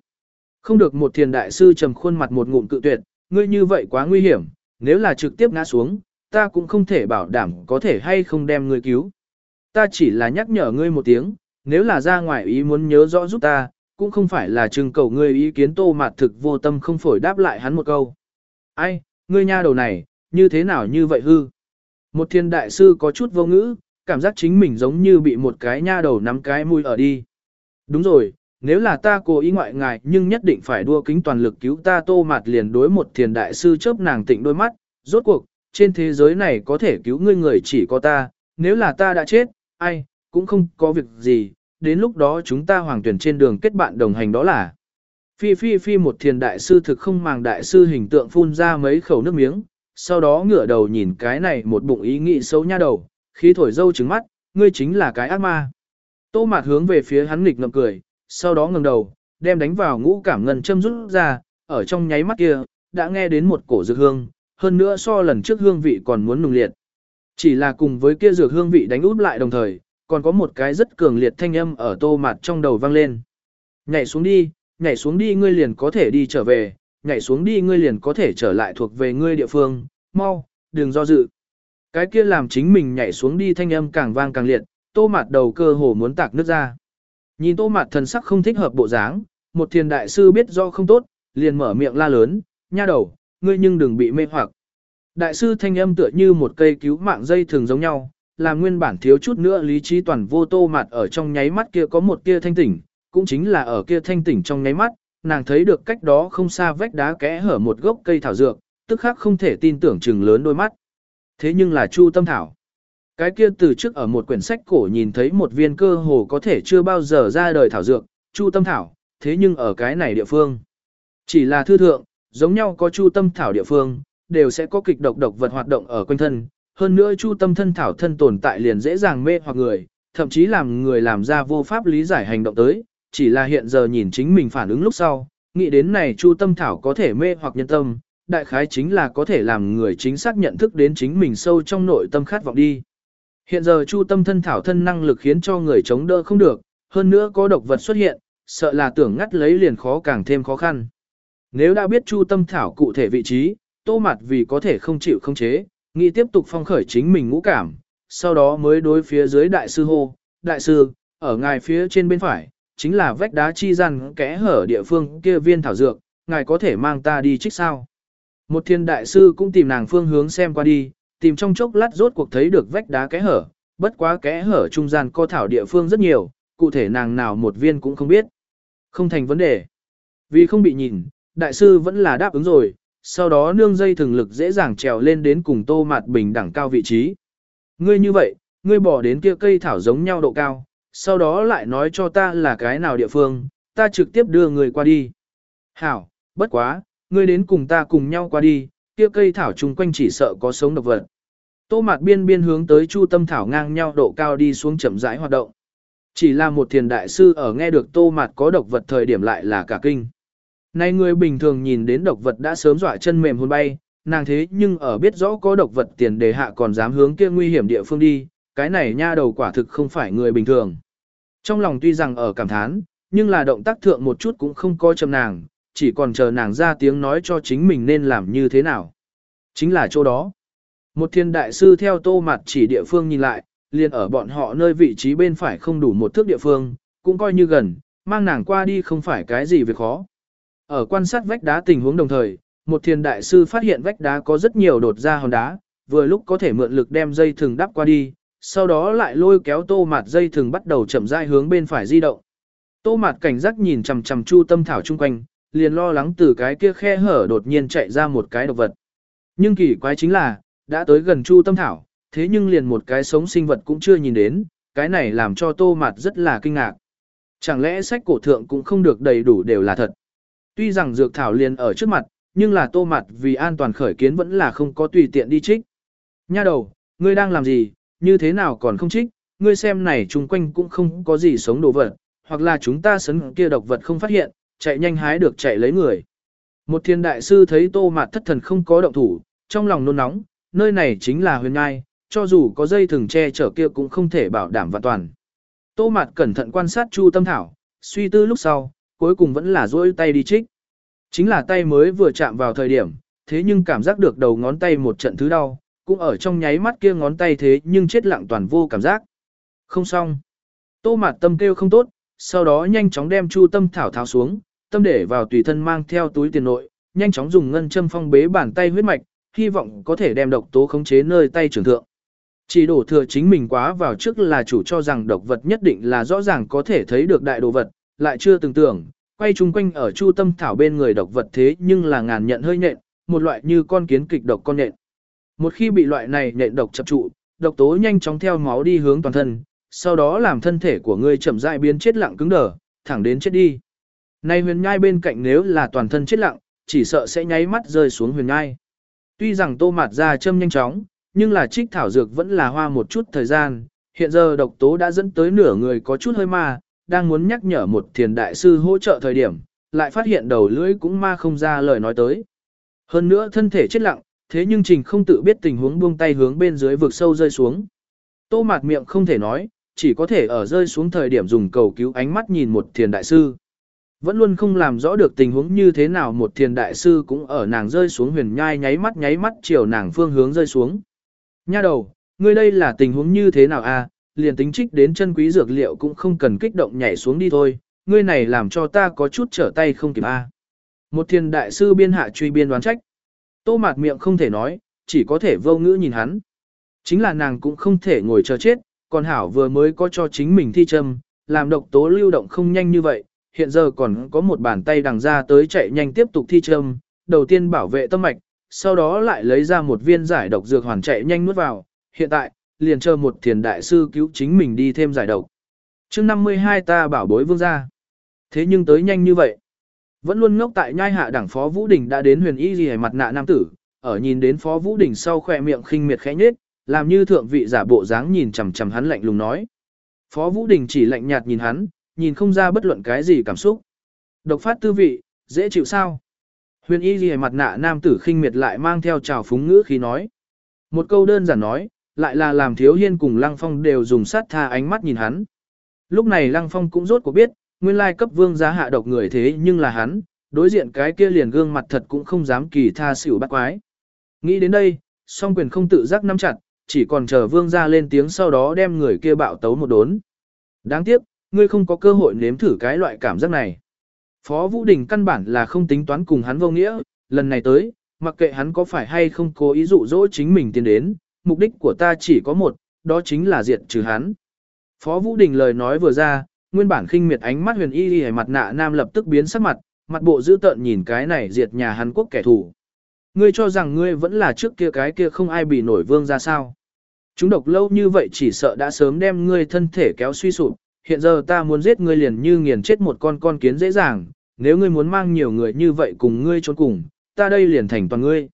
Không được một thiền đại sư trầm khuôn mặt một ngụm cự tuyệt, ngươi như vậy quá nguy hiểm, nếu là trực tiếp ngã xuống, ta cũng không thể bảo đảm có thể hay không đem ngươi cứu. Ta chỉ là nhắc nhở ngươi một tiếng, nếu là ra ngoài ý muốn nhớ rõ giúp ta, cũng không phải là trưng cầu ngươi ý kiến tô mạt thực vô tâm không phổi đáp lại hắn một câu. Ai, ngươi nha đầu này, như thế nào như vậy hư? Một thiên đại sư có chút vô ngữ, cảm giác chính mình giống như bị một cái nha đầu nắm cái mũi ở đi. Đúng rồi, nếu là ta cố ý ngoại ngài nhưng nhất định phải đua kính toàn lực cứu ta tô mạt liền đối một thiền đại sư chớp nàng tịnh đôi mắt, rốt cuộc, trên thế giới này có thể cứu ngươi người chỉ có ta, nếu là ta đã chết, ai, cũng không có việc gì, đến lúc đó chúng ta hoàng tuyển trên đường kết bạn đồng hành đó là. Phi phi phi một thiền đại sư thực không màng đại sư hình tượng phun ra mấy khẩu nước miếng, sau đó ngửa đầu nhìn cái này một bụng ý nghĩ xấu nha đầu, khí thổi dâu trứng mắt, ngươi chính là cái ác ma. Tô mạt hướng về phía hắn nghịch ngậm cười, sau đó ngẩng đầu, đem đánh vào ngũ cảm ngân châm rút ra, ở trong nháy mắt kia, đã nghe đến một cổ dược hương, hơn nữa so lần trước hương vị còn muốn nùng liệt. Chỉ là cùng với kia dược hương vị đánh út lại đồng thời, còn có một cái rất cường liệt thanh âm ở tô mạt trong đầu vang lên. Nhảy xuống đi, nhảy xuống đi ngươi liền có thể đi trở về, nhảy xuống đi ngươi liền có thể trở lại thuộc về ngươi địa phương, mau, đừng do dự. Cái kia làm chính mình nhảy xuống đi thanh âm càng vang càng liệt, tô mặt đầu cơ hồ muốn tạc nước ra. Nhìn tô mặt thần sắc không thích hợp bộ dáng, một thiền đại sư biết do không tốt, liền mở miệng la lớn, nha đầu, ngươi nhưng đừng bị mê hoặc. Đại sư thanh âm tựa như một cây cứu mạng dây thường giống nhau, làm nguyên bản thiếu chút nữa lý trí toàn vô tô mặt ở trong nháy mắt kia có một kia thanh tỉnh, cũng chính là ở kia thanh tỉnh trong nháy mắt, nàng thấy được cách đó không xa vách đá kẽ hở một gốc cây thảo dược, tức khắc không thể tin tưởng chừng lớn đôi mắt. Thế nhưng là Chu Tâm Thảo. Cái kia từ trước ở một quyển sách cổ nhìn thấy một viên cơ hồ có thể chưa bao giờ ra đời thảo dược, Chu Tâm Thảo, thế nhưng ở cái này địa phương. Chỉ là thư thượng, giống nhau có Chu Tâm Thảo địa phương, đều sẽ có kịch độc độc vật hoạt động ở quanh thân. Hơn nữa Chu Tâm thân thảo thân tồn tại liền dễ dàng mê hoặc người, thậm chí làm người làm ra vô pháp lý giải hành động tới, chỉ là hiện giờ nhìn chính mình phản ứng lúc sau, nghĩ đến này Chu Tâm thảo có thể mê hoặc nhân tâm, đại khái chính là có thể làm người chính xác nhận thức đến chính mình sâu trong nội tâm khát vọng đi. Hiện giờ Chu Tâm thân thảo thân năng lực khiến cho người chống đỡ không được, hơn nữa có độc vật xuất hiện, sợ là tưởng ngắt lấy liền khó càng thêm khó khăn. Nếu đã biết Chu Tâm thảo cụ thể vị trí, Tô Mạt vì có thể không chịu không chế, nghĩ tiếp tục phong khởi chính mình ngũ cảm, sau đó mới đối phía dưới đại sư hô, đại sư, ở ngài phía trên bên phải, chính là vách đá chi gian kẽ hở địa phương kia viên thảo dược, ngài có thể mang ta đi trích sao. Một thiên đại sư cũng tìm nàng phương hướng xem qua đi, tìm trong chốc lát rốt cuộc thấy được vách đá kẽ hở, bất quá kẽ hở trung gian co thảo địa phương rất nhiều, cụ thể nàng nào một viên cũng không biết. Không thành vấn đề. Vì không bị nhìn, đại sư vẫn là đáp ứng rồi, sau đó nương dây thường lực dễ dàng trèo lên đến cùng tô mạt bình đẳng cao vị trí. Ngươi như vậy, ngươi bỏ đến kia cây thảo giống nhau độ cao, sau đó lại nói cho ta là cái nào địa phương, ta trực tiếp đưa người qua đi. Hảo, bất quá, ngươi đến cùng ta cùng nhau qua đi, kia cây thảo chung quanh chỉ sợ có sống độc vật. Tô mạt biên biên hướng tới chu tâm thảo ngang nhau độ cao đi xuống chậm rãi hoạt động. Chỉ là một thiền đại sư ở nghe được tô mạt có độc vật thời điểm lại là cả kinh. Nay người bình thường nhìn đến độc vật đã sớm dọa chân mềm hôn bay, nàng thế nhưng ở biết rõ có độc vật tiền đề hạ còn dám hướng kia nguy hiểm địa phương đi, cái này nha đầu quả thực không phải người bình thường. Trong lòng tuy rằng ở cảm thán, nhưng là động tác thượng một chút cũng không coi chầm nàng, chỉ còn chờ nàng ra tiếng nói cho chính mình nên làm như thế nào. Chính là chỗ đó. Một thiên đại sư theo tô mặt chỉ địa phương nhìn lại, liền ở bọn họ nơi vị trí bên phải không đủ một thước địa phương, cũng coi như gần, mang nàng qua đi không phải cái gì việc khó. Ở quan sát vách đá tình huống đồng thời, một thiên đại sư phát hiện vách đá có rất nhiều đột ra hòn đá, vừa lúc có thể mượn lực đem dây thừng đắp qua đi, sau đó lại lôi kéo tô mạt dây thường bắt đầu chậm rãi hướng bên phải di động. Tô mạt cảnh giác nhìn chằm chằm chu tâm thảo chung quanh, liền lo lắng từ cái kia khe hở đột nhiên chạy ra một cái độc vật. Nhưng kỳ quái chính là, đã tới gần chu tâm thảo, thế nhưng liền một cái sống sinh vật cũng chưa nhìn đến, cái này làm cho tô mạt rất là kinh ngạc. Chẳng lẽ sách cổ thượng cũng không được đầy đủ đều là thật. Tuy rằng dược thảo liền ở trước mặt, nhưng là tô mặt vì an toàn khởi kiến vẫn là không có tùy tiện đi trích. Nha đầu, ngươi đang làm gì, như thế nào còn không trích, ngươi xem này chung quanh cũng không có gì sống đồ vật, hoặc là chúng ta sấn kia độc vật không phát hiện, chạy nhanh hái được chạy lấy người. Một thiên đại sư thấy tô mạt thất thần không có động thủ, trong lòng nôn nóng, nơi này chính là huyền ngai, cho dù có dây thừng che chở kia cũng không thể bảo đảm vạn toàn. Tô mạt cẩn thận quan sát chu tâm thảo, suy tư lúc sau, cuối cùng vẫn là duỗi tay đi trích. Chính là tay mới vừa chạm vào thời điểm, thế nhưng cảm giác được đầu ngón tay một trận thứ đau, cũng ở trong nháy mắt kia ngón tay thế nhưng chết lặng toàn vô cảm giác. Không xong. Tô mạt tâm kêu không tốt, sau đó nhanh chóng đem chu tâm thảo tháo xuống, tâm để vào tùy thân mang theo túi tiền nội, nhanh chóng dùng ngân châm phong bế bàn tay huyết mạch, hy vọng có thể đem độc tố khống chế nơi tay trưởng thượng. Chỉ đổ thừa chính mình quá vào trước là chủ cho rằng độc vật nhất định là rõ ràng có thể thấy được đại đồ vật, lại chưa từng tưởng, quay chung quanh ở chu tâm thảo bên người độc vật thế nhưng là ngàn nhận hơi nhện, một loại như con kiến kịch độc con nhện. Một khi bị loại này nhện độc chập trụ, độc tố nhanh chóng theo máu đi hướng toàn thân, sau đó làm thân thể của ngươi chậm rãi biến chết lặng cứng đờ, thẳng đến chết đi. Này huyền nhai bên cạnh nếu là toàn thân chết lặng, chỉ sợ sẽ nháy mắt rơi xuống huyền nhai. Tuy rằng tô mạt ra châm nhanh chóng, nhưng là trích thảo dược vẫn là hoa một chút thời gian, hiện giờ độc tố đã dẫn tới nửa người có chút hơi ma, đang muốn nhắc nhở một thiền đại sư hỗ trợ thời điểm, lại phát hiện đầu lưỡi cũng ma không ra lời nói tới. Hơn nữa thân thể chết lặng, thế nhưng trình không tự biết tình huống buông tay hướng bên dưới vực sâu rơi xuống. Tô mạt miệng không thể nói, chỉ có thể ở rơi xuống thời điểm dùng cầu cứu ánh mắt nhìn một thiền đại sư. Vẫn luôn không làm rõ được tình huống như thế nào một thiền đại sư cũng ở nàng rơi xuống huyền nhai nháy mắt nháy mắt chiều nàng phương hướng rơi xuống. Nha đầu, ngươi đây là tình huống như thế nào a? À? liền tính trích đến chân quý dược liệu cũng không cần kích động nhảy xuống đi thôi, ngươi này làm cho ta có chút trở tay không kịp a. À? Một thiền đại sư biên hạ truy biên đoán trách. Tô mạt miệng không thể nói, chỉ có thể vô ngữ nhìn hắn. Chính là nàng cũng không thể ngồi chờ chết, còn hảo vừa mới có cho chính mình thi châm, làm độc tố lưu động không nhanh như vậy, hiện giờ còn có một bàn tay đằng ra tới chạy nhanh tiếp tục thi châm, đầu tiên bảo vệ tâm mạch, sau đó lại lấy ra một viên giải độc dược hoàn chạy nhanh nuốt vào, hiện tại, liền chờ một thiền đại sư cứu chính mình đi thêm giải độc. chương 52 ta bảo bối vương ra. Thế nhưng tới nhanh như vậy. Vẫn luôn ngốc tại nhai hạ đảng Phó Vũ Đình đã đến huyền y gì mặt nạ nam tử, ở nhìn đến Phó Vũ Đình sau khỏe miệng khinh miệt khẽ nhết, làm như thượng vị giả bộ dáng nhìn chằm chằm hắn lạnh lùng nói. Phó Vũ Đình chỉ lạnh nhạt nhìn hắn, nhìn không ra bất luận cái gì cảm xúc. Độc phát tư vị, dễ chịu sao? Huyền y gì mặt nạ nam tử khinh miệt lại mang theo trào phúng ngữ khi nói. Một câu đơn giản nói, lại là làm thiếu hiên cùng lăng phong đều dùng sát tha ánh mắt nhìn hắn. Lúc này lăng phong cũng rốt cuộc biết, nguyên lai cấp vương giá hạ độc người thế nhưng là hắn, đối diện cái kia liền gương mặt thật cũng không dám kỳ tha xỉu bắt quái. Nghĩ đến đây, song quyền không tự giác nắm chặt, chỉ còn chờ vương ra lên tiếng sau đó đem người kia bạo tấu một đốn. Đáng tiếc, ngươi không có cơ hội nếm thử cái loại cảm giác này. Phó Vũ Đình căn bản là không tính toán cùng hắn vô nghĩa, lần này tới, mặc kệ hắn có phải hay không cố ý dụ dỗ chính mình tiến đến, mục đích của ta chỉ có một, đó chính là diệt trừ hắn. Phó Vũ Đình lời nói vừa ra, nguyên bản khinh miệt ánh mắt huyền y y mặt nạ nam lập tức biến sắc mặt, mặt bộ dữ tợn nhìn cái này diệt nhà Hàn quốc kẻ thù. Ngươi cho rằng ngươi vẫn là trước kia cái kia không ai bị nổi vương ra sao. Chúng độc lâu như vậy chỉ sợ đã sớm đem ngươi thân thể kéo suy sụp, hiện giờ ta muốn giết ngươi liền như nghiền chết một con con kiến dễ dàng, nếu ngươi muốn mang nhiều người như vậy cùng ngươi trốn cùng, ta đây liền thành toàn ngươi.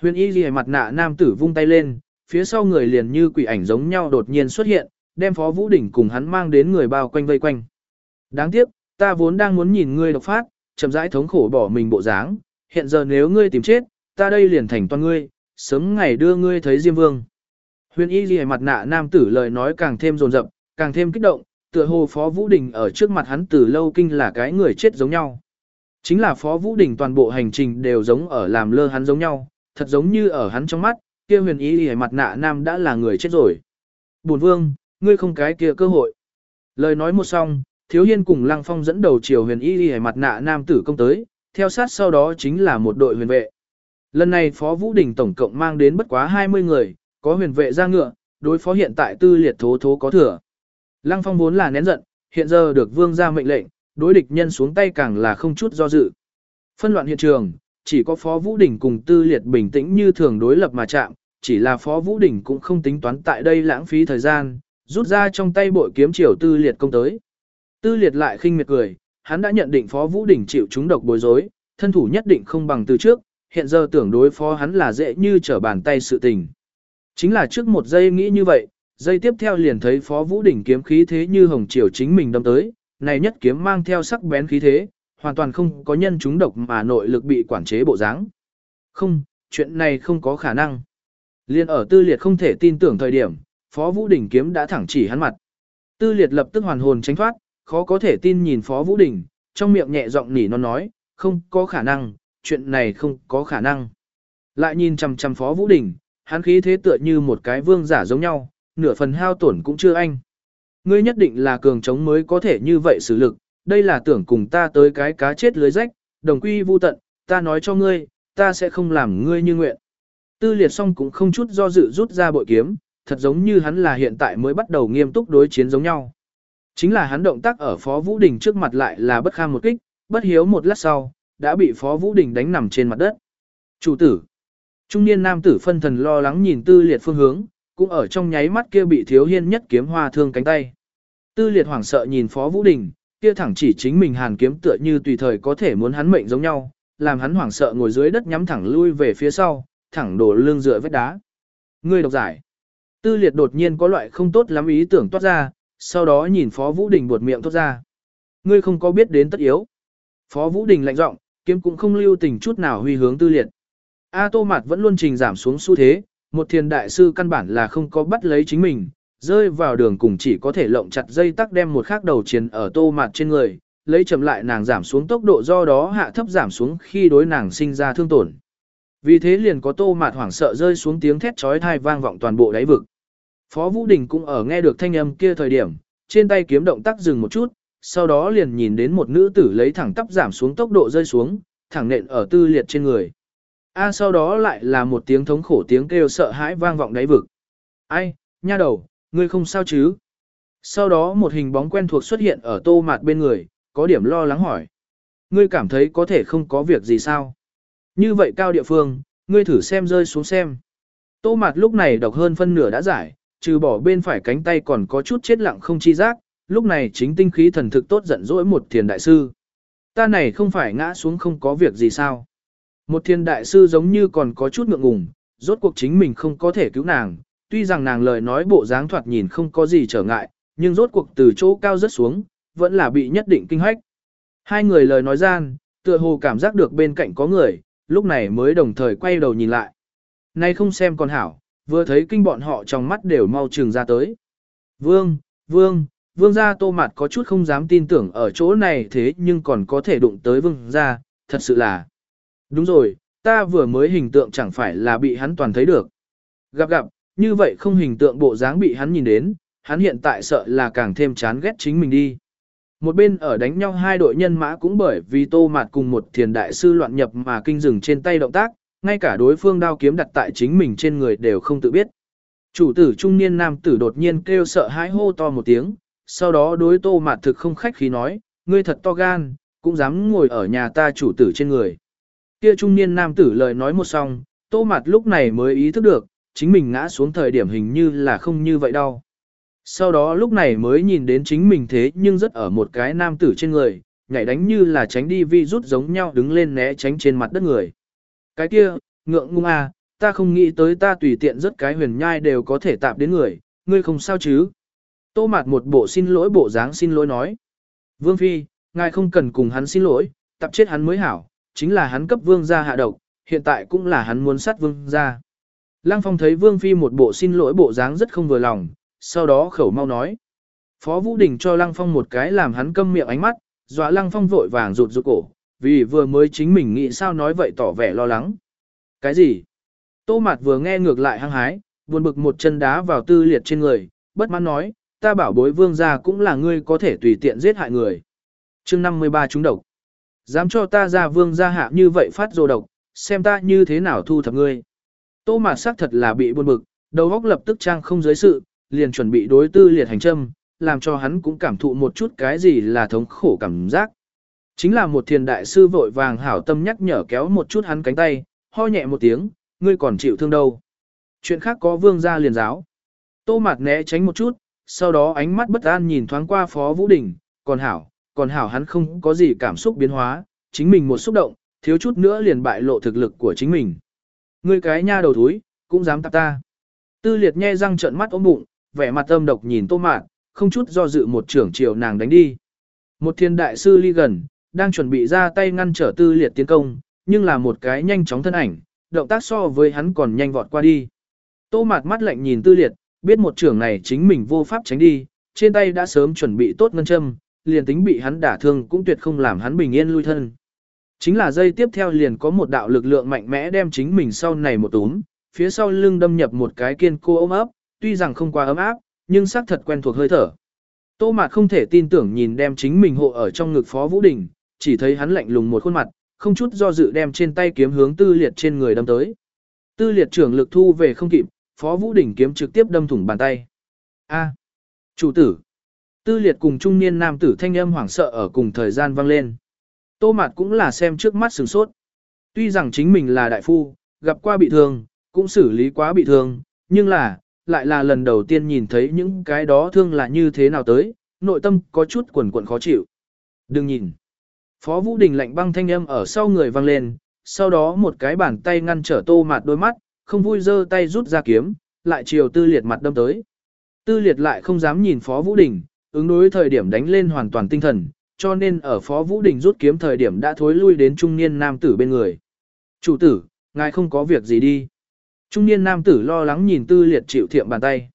Huyền y ghi mặt nạ nam tử vung tay lên, phía sau người liền như quỷ ảnh giống nhau đột nhiên xuất hiện, đem Phó Vũ Đỉnh cùng hắn mang đến người bao quanh vây quanh. Đáng tiếc, ta vốn đang muốn nhìn ngươi độc phát, chậm rãi thống khổ bỏ mình bộ dáng, hiện giờ nếu ngươi tìm chết, ta đây liền thành toàn ngươi, sớm ngày đưa ngươi thấy Diêm Vương. Huyền y Liễu mặt nạ nam tử lời nói càng thêm rồn rập, càng thêm kích động, tựa hồ Phó Vũ Đình ở trước mặt hắn từ lâu kinh là cái người chết giống nhau. Chính là Phó Vũ Đình toàn bộ hành trình đều giống ở làm lơ hắn giống nhau, thật giống như ở hắn trong mắt, kia huyền y Liễu mặt nạ nam đã là người chết rồi. Bổn vương, ngươi không cái kia cơ hội. Lời nói một xong, Thiếu Hiên cùng Lăng Phong dẫn đầu chiều huyền y ghi mặt nạ nam tử công tới, theo sát sau đó chính là một đội huyền vệ. Lần này Phó Vũ Đình tổng cộng mang đến bất quá 20 người, có huyền vệ ra ngựa, đối phó hiện tại tư liệt thố thố có thừa. Lăng Phong vốn là nén giận, hiện giờ được vương ra mệnh lệnh, đối địch nhân xuống tay càng là không chút do dự. Phân loạn hiện trường, chỉ có Phó Vũ Đình cùng tư liệt bình tĩnh như thường đối lập mà chạm, chỉ là Phó Vũ Đình cũng không tính toán tại đây lãng phí thời gian, rút ra trong tay bội kiếm chiều tư liệt công tới. Tư liệt lại khinh miệt cười, hắn đã nhận định Phó Vũ Đình chịu chúng độc bối rối, thân thủ nhất định không bằng từ trước, hiện giờ tưởng đối phó hắn là dễ như trở bàn tay sự tình. Chính là trước một giây nghĩ như vậy, giây tiếp theo liền thấy Phó Vũ Đỉnh kiếm khí thế như hồng triều chính mình đâm tới, này nhất kiếm mang theo sắc bén khí thế, hoàn toàn không có nhân chúng độc mà nội lực bị quản chế bộ dáng. Không, chuyện này không có khả năng. Liên ở tư liệt không thể tin tưởng thời điểm, Phó Vũ Đỉnh kiếm đã thẳng chỉ hắn mặt. Tư liệt lập tức hoàn hồn tránh thoát, khó có thể tin nhìn Phó Vũ Đỉnh, trong miệng nhẹ giọng nỉ non nói, không có khả năng, chuyện này không có khả năng. Lại nhìn chằm chằm Phó Vũ Đình, hắn khí thế tựa như một cái vương giả giống nhau, nửa phần hao tổn cũng chưa anh. Ngươi nhất định là cường trống mới có thể như vậy xử lực, đây là tưởng cùng ta tới cái cá chết lưới rách, đồng quy vu tận, ta nói cho ngươi, ta sẽ không làm ngươi như nguyện. Tư liệt song cũng không chút do dự rút ra bội kiếm, thật giống như hắn là hiện tại mới bắt đầu nghiêm túc đối chiến giống nhau. Chính là hắn động tác ở Phó Vũ Đình trước mặt lại là bất kham một kích, bất hiếu một lát sau, đã bị Phó Vũ Đình đánh nằm trên mặt đất. Chủ tử. Trung niên nam tử phân thần lo lắng nhìn tư liệt phương hướng, cũng ở trong nháy mắt kia bị thiếu hiên nhất kiếm hoa thương cánh tay. Tư liệt hoảng sợ nhìn Phó Vũ Đình, kia thẳng chỉ chính mình hàn kiếm tựa như tùy thời có thể muốn hắn mệnh giống nhau, làm hắn hoảng sợ ngồi dưới đất nhắm thẳng lui về phía sau, thẳng đổ lưng dựa vết đá. Ngươi độc giải. Tư liệt đột nhiên có loại không tốt lắm ý tưởng toát ra, sau đó nhìn Phó Vũ Đình buột miệng thốt ra. Ngươi không có biết đến tất yếu. Phó Vũ Đình lạnh giọng, kiếm cũng không lưu tình chút nào huy hướng tư liệt. A Tô Mạt vẫn luôn trình giảm xuống xu thế, một thiền đại sư căn bản là không có bắt lấy chính mình, rơi vào đường cùng chỉ có thể lộng chặt dây tắc đem một khắc đầu chiến ở Tô Mạt trên người, lấy chậm lại nàng giảm xuống tốc độ do đó hạ thấp giảm xuống khi đối nàng sinh ra thương tổn. Vì thế liền có Tô Mạt hoảng sợ rơi xuống tiếng thét chói tai vang vọng toàn bộ đáy vực. Phó Vũ Đình cũng ở nghe được thanh âm kia thời điểm, trên tay kiếm động tác dừng một chút, sau đó liền nhìn đến một nữ tử lấy thẳng tắp giảm xuống tốc độ rơi xuống, thẳng nện ở tư liệt trên người. A sau đó lại là một tiếng thống khổ tiếng kêu sợ hãi vang vọng đáy vực. Ai, nha đầu, ngươi không sao chứ? Sau đó một hình bóng quen thuộc xuất hiện ở tô mạt bên người, có điểm lo lắng hỏi. Ngươi cảm thấy có thể không có việc gì sao? Như vậy cao địa phương, ngươi thử xem rơi xuống xem. Tô mạt lúc này độc hơn phân nửa đã giải, trừ bỏ bên phải cánh tay còn có chút chết lặng không chi giác, lúc này chính tinh khí thần thực tốt giận dỗi một thiền đại sư. Ta này không phải ngã xuống không có việc gì sao. Một thiền đại sư giống như còn có chút ngượng ngùng, rốt cuộc chính mình không có thể cứu nàng, tuy rằng nàng lời nói bộ dáng thoạt nhìn không có gì trở ngại, nhưng rốt cuộc từ chỗ cao rất xuống, vẫn là bị nhất định kinh hách. Hai người lời nói gian, tựa hồ cảm giác được bên cạnh có người, lúc này mới đồng thời quay đầu nhìn lại. Nay không xem con hảo, vừa thấy kinh bọn họ trong mắt đều mau trừng ra tới. Vương, vương, vương gia tô mặt có chút không dám tin tưởng ở chỗ này thế nhưng còn có thể đụng tới vương gia, thật sự là. Đúng rồi, ta vừa mới hình tượng chẳng phải là bị hắn toàn thấy được. Gặp gặp, như vậy không hình tượng bộ dáng bị hắn nhìn đến, hắn hiện tại sợ là càng thêm chán ghét chính mình đi. Một bên ở đánh nhau hai đội nhân mã cũng bởi vì tô mạt cùng một thiền đại sư loạn nhập mà kinh dừng trên tay động tác, ngay cả đối phương đao kiếm đặt tại chính mình trên người đều không tự biết. Chủ tử trung niên nam tử đột nhiên kêu sợ hãi hô to một tiếng, sau đó đối tô mạt thực không khách khí nói, ngươi thật to gan, cũng dám ngồi ở nhà ta chủ tử trên người. Kia trung niên nam tử lời nói một xong, tô mạt lúc này mới ý thức được, chính mình ngã xuống thời điểm hình như là không như vậy đâu. Sau đó lúc này mới nhìn đến chính mình thế nhưng rất ở một cái nam tử trên người, nhảy đánh như là tránh đi vi rút giống nhau đứng lên né tránh trên mặt đất người. Cái kia, ngượng ngung à, ta không nghĩ tới ta tùy tiện rất cái huyền nhai đều có thể tạp đến người, ngươi không sao chứ. Tô mạt một bộ xin lỗi bộ dáng xin lỗi nói. Vương Phi, ngài không cần cùng hắn xin lỗi, tạp chết hắn mới hảo, chính là hắn cấp vương gia hạ độc, hiện tại cũng là hắn muốn sát vương gia. Lăng Phong thấy Vương Phi một bộ xin lỗi bộ dáng rất không vừa lòng, sau đó khẩu mau nói. Phó Vũ Đình cho Lăng Phong một cái làm hắn câm miệng ánh mắt, dọa Lăng Phong vội vàng rụt rụt cổ, vì vừa mới chính mình nghĩ sao nói vậy tỏ vẻ lo lắng. Cái gì? Tô Mạt vừa nghe ngược lại hăng hái, buồn bực một chân đá vào tư liệt trên người, bất mãn nói, ta bảo bối vương gia cũng là ngươi có thể tùy tiện giết hại người. chương 53 chúng độc. Dám cho ta ra vương gia hạ như vậy phát rồ độc, xem ta như thế nào thu thập ngươi. Tô Mạt xác thật là bị buồn bực, đầu óc lập tức trang không giới sự, liền chuẩn bị đối tư liệt hành châm, làm cho hắn cũng cảm thụ một chút cái gì là thống khổ cảm giác. Chính là một thiền đại sư vội vàng hảo tâm nhắc nhở kéo một chút hắn cánh tay, ho nhẹ một tiếng, ngươi còn chịu thương đâu. Chuyện khác có vương gia liền giáo. Tô Mạt né tránh một chút, sau đó ánh mắt bất an nhìn thoáng qua Phó Vũ Đình, còn hảo, còn hảo hắn không có gì cảm xúc biến hóa, chính mình một xúc động, thiếu chút nữa liền bại lộ thực lực của chính mình. Ngươi cái nha đầu thúi, cũng dám tạp ta. Tư liệt nhe răng trợn mắt ôm bụng, vẻ mặt âm độc nhìn tô mạn, không chút do dự một trưởng chiều nàng đánh đi. Một thiên đại sư ly gần, đang chuẩn bị ra tay ngăn trở tư liệt tiến công, nhưng là một cái nhanh chóng thân ảnh, động tác so với hắn còn nhanh vọt qua đi. Tô mạt mắt lạnh nhìn tư liệt, biết một trưởng này chính mình vô pháp tránh đi, trên tay đã sớm chuẩn bị tốt ngân châm, liền tính bị hắn đả thương cũng tuyệt không làm hắn bình yên lui thân. Chính là dây tiếp theo liền có một đạo lực lượng mạnh mẽ đem chính mình sau này một túm, phía sau lưng đâm nhập một cái kiên cô ôm ấp, tuy rằng không quá ấm áp, nhưng xác thật quen thuộc hơi thở. Tô Mạt không thể tin tưởng nhìn đem chính mình hộ ở trong ngực Phó Vũ Đình, chỉ thấy hắn lạnh lùng một khuôn mặt, không chút do dự đem trên tay kiếm hướng tư liệt trên người đâm tới. Tư liệt trưởng lực thu về không kịp, Phó Vũ đỉnh kiếm trực tiếp đâm thủng bàn tay. A, chủ tử. Tư liệt cùng trung niên nam tử thanh âm hoảng sợ ở cùng thời gian vang lên. Tô Mạt cũng là xem trước mắt sừng sốt. Tuy rằng chính mình là đại phu, gặp qua bị thương, cũng xử lý quá bị thương, nhưng là, lại là lần đầu tiên nhìn thấy những cái đó thương là như thế nào tới, nội tâm có chút quẩn quẩn khó chịu. Đừng nhìn. Phó Vũ Đình lạnh băng thanh âm ở sau người vang lên, sau đó một cái bàn tay ngăn trở tô mạt đôi mắt, không vui giơ tay rút ra kiếm, lại chiều tư liệt mặt đâm tới. Tư liệt lại không dám nhìn Phó Vũ Đình, ứng đối thời điểm đánh lên hoàn toàn tinh thần, cho nên ở Phó Vũ Đình rút kiếm thời điểm đã thối lui đến trung niên nam tử bên người. Chủ tử, ngài không có việc gì đi. Trung niên nam tử lo lắng nhìn tư liệt chịu thiệm bàn tay.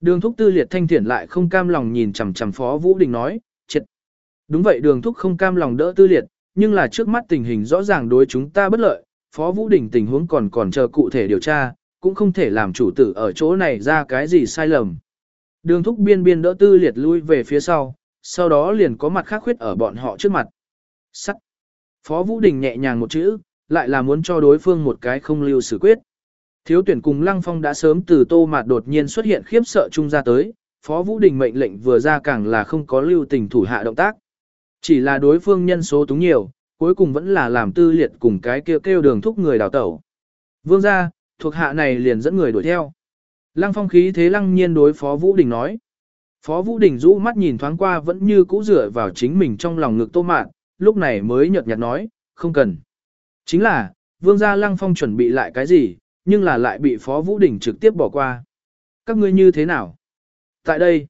Đường thúc tư liệt thanh thiện lại không cam lòng nhìn chằm chằm Phó Vũ Đình nói. Đúng vậy đường thúc không cam lòng đỡ tư liệt, nhưng là trước mắt tình hình rõ ràng đối chúng ta bất lợi, Phó Vũ Đình tình huống còn còn chờ cụ thể điều tra, cũng không thể làm chủ tử ở chỗ này ra cái gì sai lầm. Đường thúc biên biên đỡ tư liệt lui về phía sau, sau đó liền có mặt khác khuyết ở bọn họ trước mặt. Sắt. Phó Vũ Đình nhẹ nhàng một chữ, lại là muốn cho đối phương một cái không lưu xử quyết. Thiếu tuyển cùng Lăng Phong đã sớm từ tô mạt đột nhiên xuất hiện khiếp sợ chung ra tới, Phó Vũ Đình mệnh lệnh vừa ra càng là không có lưu tình thủ hạ động tác. Chỉ là đối phương nhân số túng nhiều, cuối cùng vẫn là làm tư liệt cùng cái kêu kêu đường thúc người đào tẩu. Vương ra, thuộc hạ này liền dẫn người đuổi theo. Lăng Phong khí thế lăng nhiên đối Phó Vũ Đình nói. Phó Vũ Đình rũ mắt nhìn thoáng qua vẫn như cũ rửa vào chính mình trong lòng ngực tô mạn, lúc này mới nhợt nhạt nói, không cần. Chính là, vương gia Lăng Phong chuẩn bị lại cái gì, nhưng là lại bị Phó Vũ Đình trực tiếp bỏ qua. Các ngươi như thế nào? Tại đây,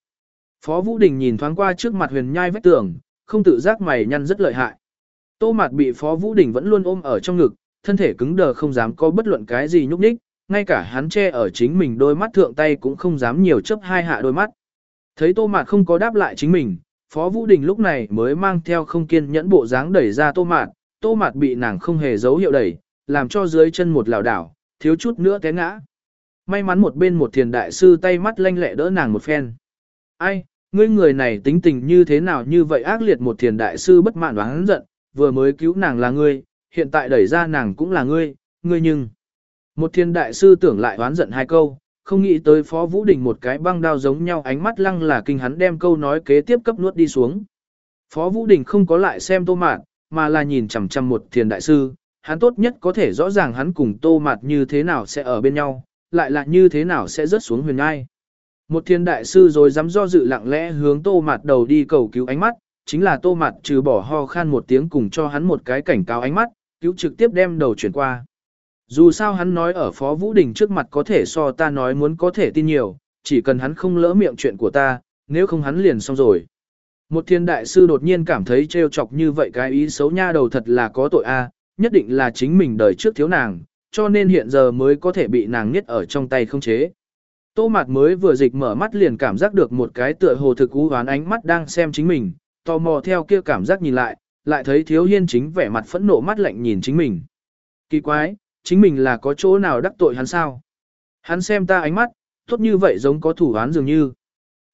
Phó Vũ Đình nhìn thoáng qua trước mặt huyền nhai vách tường, không tự giác mày nhăn rất lợi hại. Tô Mạt bị Phó Vũ Đình vẫn luôn ôm ở trong ngực, thân thể cứng đờ không dám có bất luận cái gì nhúc nhích, ngay cả hắn che ở chính mình đôi mắt thượng tay cũng không dám nhiều chấp hai hạ đôi mắt. Thấy Tô Mạt không có đáp lại chính mình, Phó Vũ Đình lúc này mới mang theo không kiên nhẫn bộ dáng đẩy ra Tô Mạt, Tô Mạt bị nàng không hề dấu hiệu đẩy, làm cho dưới chân một lảo đảo, thiếu chút nữa té ngã. May mắn một bên một thiền đại sư tay mắt lanh lẹ đỡ nàng một phen. Ai, ngươi người này tính tình như thế nào như vậy ác liệt một thiền đại sư bất mãn đoán giận, vừa mới cứu nàng là ngươi, hiện tại đẩy ra nàng cũng là ngươi, ngươi nhưng. Một thiên đại sư tưởng lại oán giận hai câu, không nghĩ tới Phó Vũ Đình một cái băng đao giống nhau ánh mắt lăng là kinh hắn đem câu nói kế tiếp cấp nuốt đi xuống. Phó Vũ Đình không có lại xem tô mạt, mà là nhìn chằm chằm một thiền đại sư, hắn tốt nhất có thể rõ ràng hắn cùng tô mạt như thế nào sẽ ở bên nhau, lại là như thế nào sẽ rớt xuống huyền ngai. Một thiên đại sư rồi dám do dự lặng lẽ hướng tô mạt đầu đi cầu cứu ánh mắt, chính là tô mạt trừ bỏ ho khan một tiếng cùng cho hắn một cái cảnh cáo ánh mắt, cứu trực tiếp đem đầu chuyển qua. Dù sao hắn nói ở Phó Vũ Đình trước mặt có thể so ta nói muốn có thể tin nhiều, chỉ cần hắn không lỡ miệng chuyện của ta, nếu không hắn liền xong rồi. Một thiên đại sư đột nhiên cảm thấy trêu chọc như vậy cái ý xấu nha đầu thật là có tội a, nhất định là chính mình đời trước thiếu nàng, cho nên hiện giờ mới có thể bị nàng niết ở trong tay không chế. Tô mạt mới vừa dịch mở mắt liền cảm giác được một cái tựa hồ thực u hoán ánh mắt đang xem chính mình, tò mò theo kia cảm giác nhìn lại, lại thấy thiếu hiên chính vẻ mặt phẫn nộ mắt lạnh nhìn chính mình. Kỳ quái, chính mình là có chỗ nào đắc tội hắn sao? Hắn xem ta ánh mắt, tốt như vậy giống có thủ án dường như.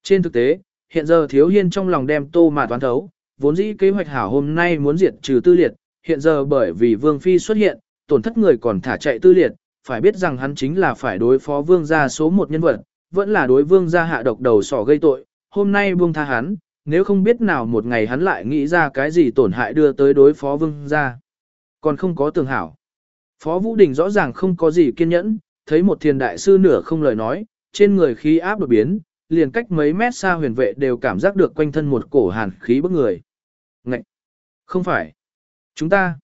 Trên thực tế, hiện giờ thiếu hiên trong lòng đem tô mà toán thấu, vốn dĩ kế hoạch hảo hôm nay muốn diệt trừ tư liệt, hiện giờ bởi vì vương phi xuất hiện, tổn thất người còn thả chạy tư liệt, phải biết rằng hắn chính là phải đối phó vương gia số một nhân vật, vẫn là đối vương gia hạ độc đầu sỏ gây tội, hôm nay buông tha hắn, nếu không biết nào một ngày hắn lại nghĩ ra cái gì tổn hại đưa tới đối phó vương gia. Còn không có tường hảo. Phó Vũ Đình rõ ràng không có gì kiên nhẫn, thấy một thiền đại sư nửa không lời nói, trên người khí áp đột biến, liền cách mấy mét xa huyền vệ đều cảm giác được quanh thân một cổ hàn khí bức người. Ngậy! Không phải! Chúng ta!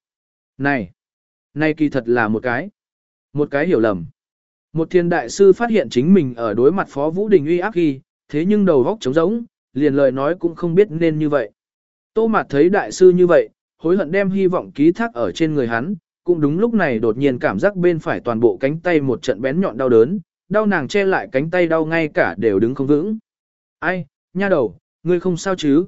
Này! Này kỳ thật là một cái! Một cái hiểu lầm. Một thiên đại sư phát hiện chính mình ở đối mặt Phó Vũ Đình uy áp khi, thế nhưng đầu góc trống rỗng, liền lời nói cũng không biết nên như vậy. Tô Mạt thấy đại sư như vậy, hối hận đem hy vọng ký thác ở trên người hắn, cũng đúng lúc này đột nhiên cảm giác bên phải toàn bộ cánh tay một trận bén nhọn đau đớn, đau nàng che lại cánh tay đau ngay cả đều đứng không vững. Ai, nha đầu, ngươi không sao chứ?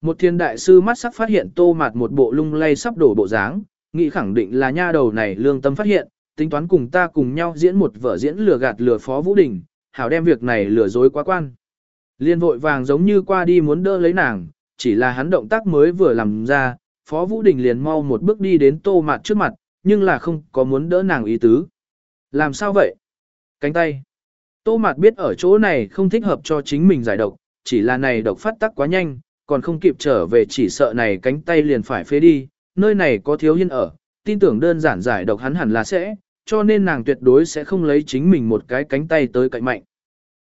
Một thiên đại sư mắt sắc phát hiện tô mạt một bộ lung lay sắp đổ bộ dáng, nghĩ khẳng định là nha đầu này lương tâm phát hiện, tính toán cùng ta cùng nhau diễn một vở diễn lừa gạt lừa phó Vũ Đình, hảo đem việc này lừa dối quá quan. Liên vội vàng giống như qua đi muốn đỡ lấy nàng, chỉ là hắn động tác mới vừa làm ra, phó Vũ Đình liền mau một bước đi đến tô mạt trước mặt, nhưng là không có muốn đỡ nàng ý tứ. Làm sao vậy? Cánh tay. Tô Mạt biết ở chỗ này không thích hợp cho chính mình giải độc, chỉ là này độc phát tắc quá nhanh, còn không kịp trở về chỉ sợ này cánh tay liền phải phế đi, nơi này có thiếu hiên ở, tin tưởng đơn giản giải độc hắn hẳn là sẽ, cho nên nàng tuyệt đối sẽ không lấy chính mình một cái cánh tay tới cạnh mạnh.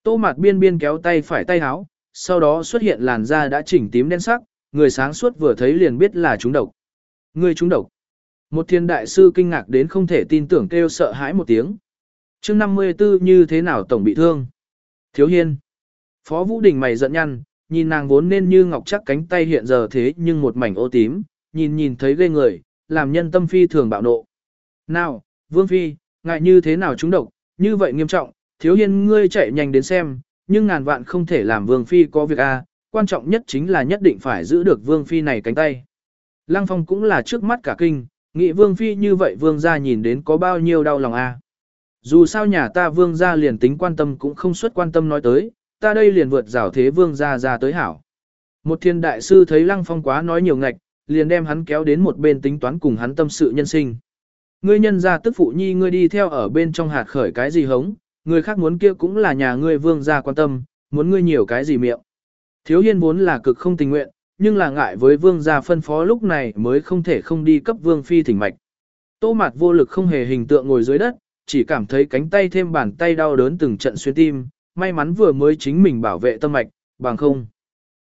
Tô Mạt biên biên kéo tay phải tay háo, sau đó xuất hiện làn da đã chỉnh tím đen sắc, người sáng suốt vừa thấy liền biết là chúng độc. Người chúng độc. Một thiên đại sư kinh ngạc đến không thể tin tưởng kêu sợ hãi một tiếng. chương 54 như thế nào tổng bị thương? Thiếu hiên. Phó Vũ Đình mày giận nhăn, nhìn nàng vốn nên như ngọc chắc cánh tay hiện giờ thế nhưng một mảnh ô tím, nhìn nhìn thấy ghê người, làm nhân tâm phi thường bạo nộ. Nào, Vương Phi, ngại như thế nào chúng độc, như vậy nghiêm trọng, thiếu hiên ngươi chạy nhanh đến xem, nhưng ngàn vạn không thể làm Vương Phi có việc a quan trọng nhất chính là nhất định phải giữ được Vương Phi này cánh tay. Lăng Phong cũng là trước mắt cả kinh, Nghị vương phi như vậy vương gia nhìn đến có bao nhiêu đau lòng a. Dù sao nhà ta vương gia liền tính quan tâm cũng không xuất quan tâm nói tới, ta đây liền vượt rào thế vương gia ra tới hảo. Một thiên đại sư thấy lăng phong quá nói nhiều ngạch, liền đem hắn kéo đến một bên tính toán cùng hắn tâm sự nhân sinh. Ngươi nhân gia tức phụ nhi ngươi đi theo ở bên trong hạt khởi cái gì hống, người khác muốn kia cũng là nhà ngươi vương gia quan tâm, muốn ngươi nhiều cái gì miệng. Thiếu hiên vốn là cực không tình nguyện, nhưng là ngại với vương gia phân phó lúc này mới không thể không đi cấp vương phi thỉnh mạch. Tô mạt vô lực không hề hình tượng ngồi dưới đất, chỉ cảm thấy cánh tay thêm bàn tay đau đớn từng trận xuyên tim, may mắn vừa mới chính mình bảo vệ tâm mạch, bằng không.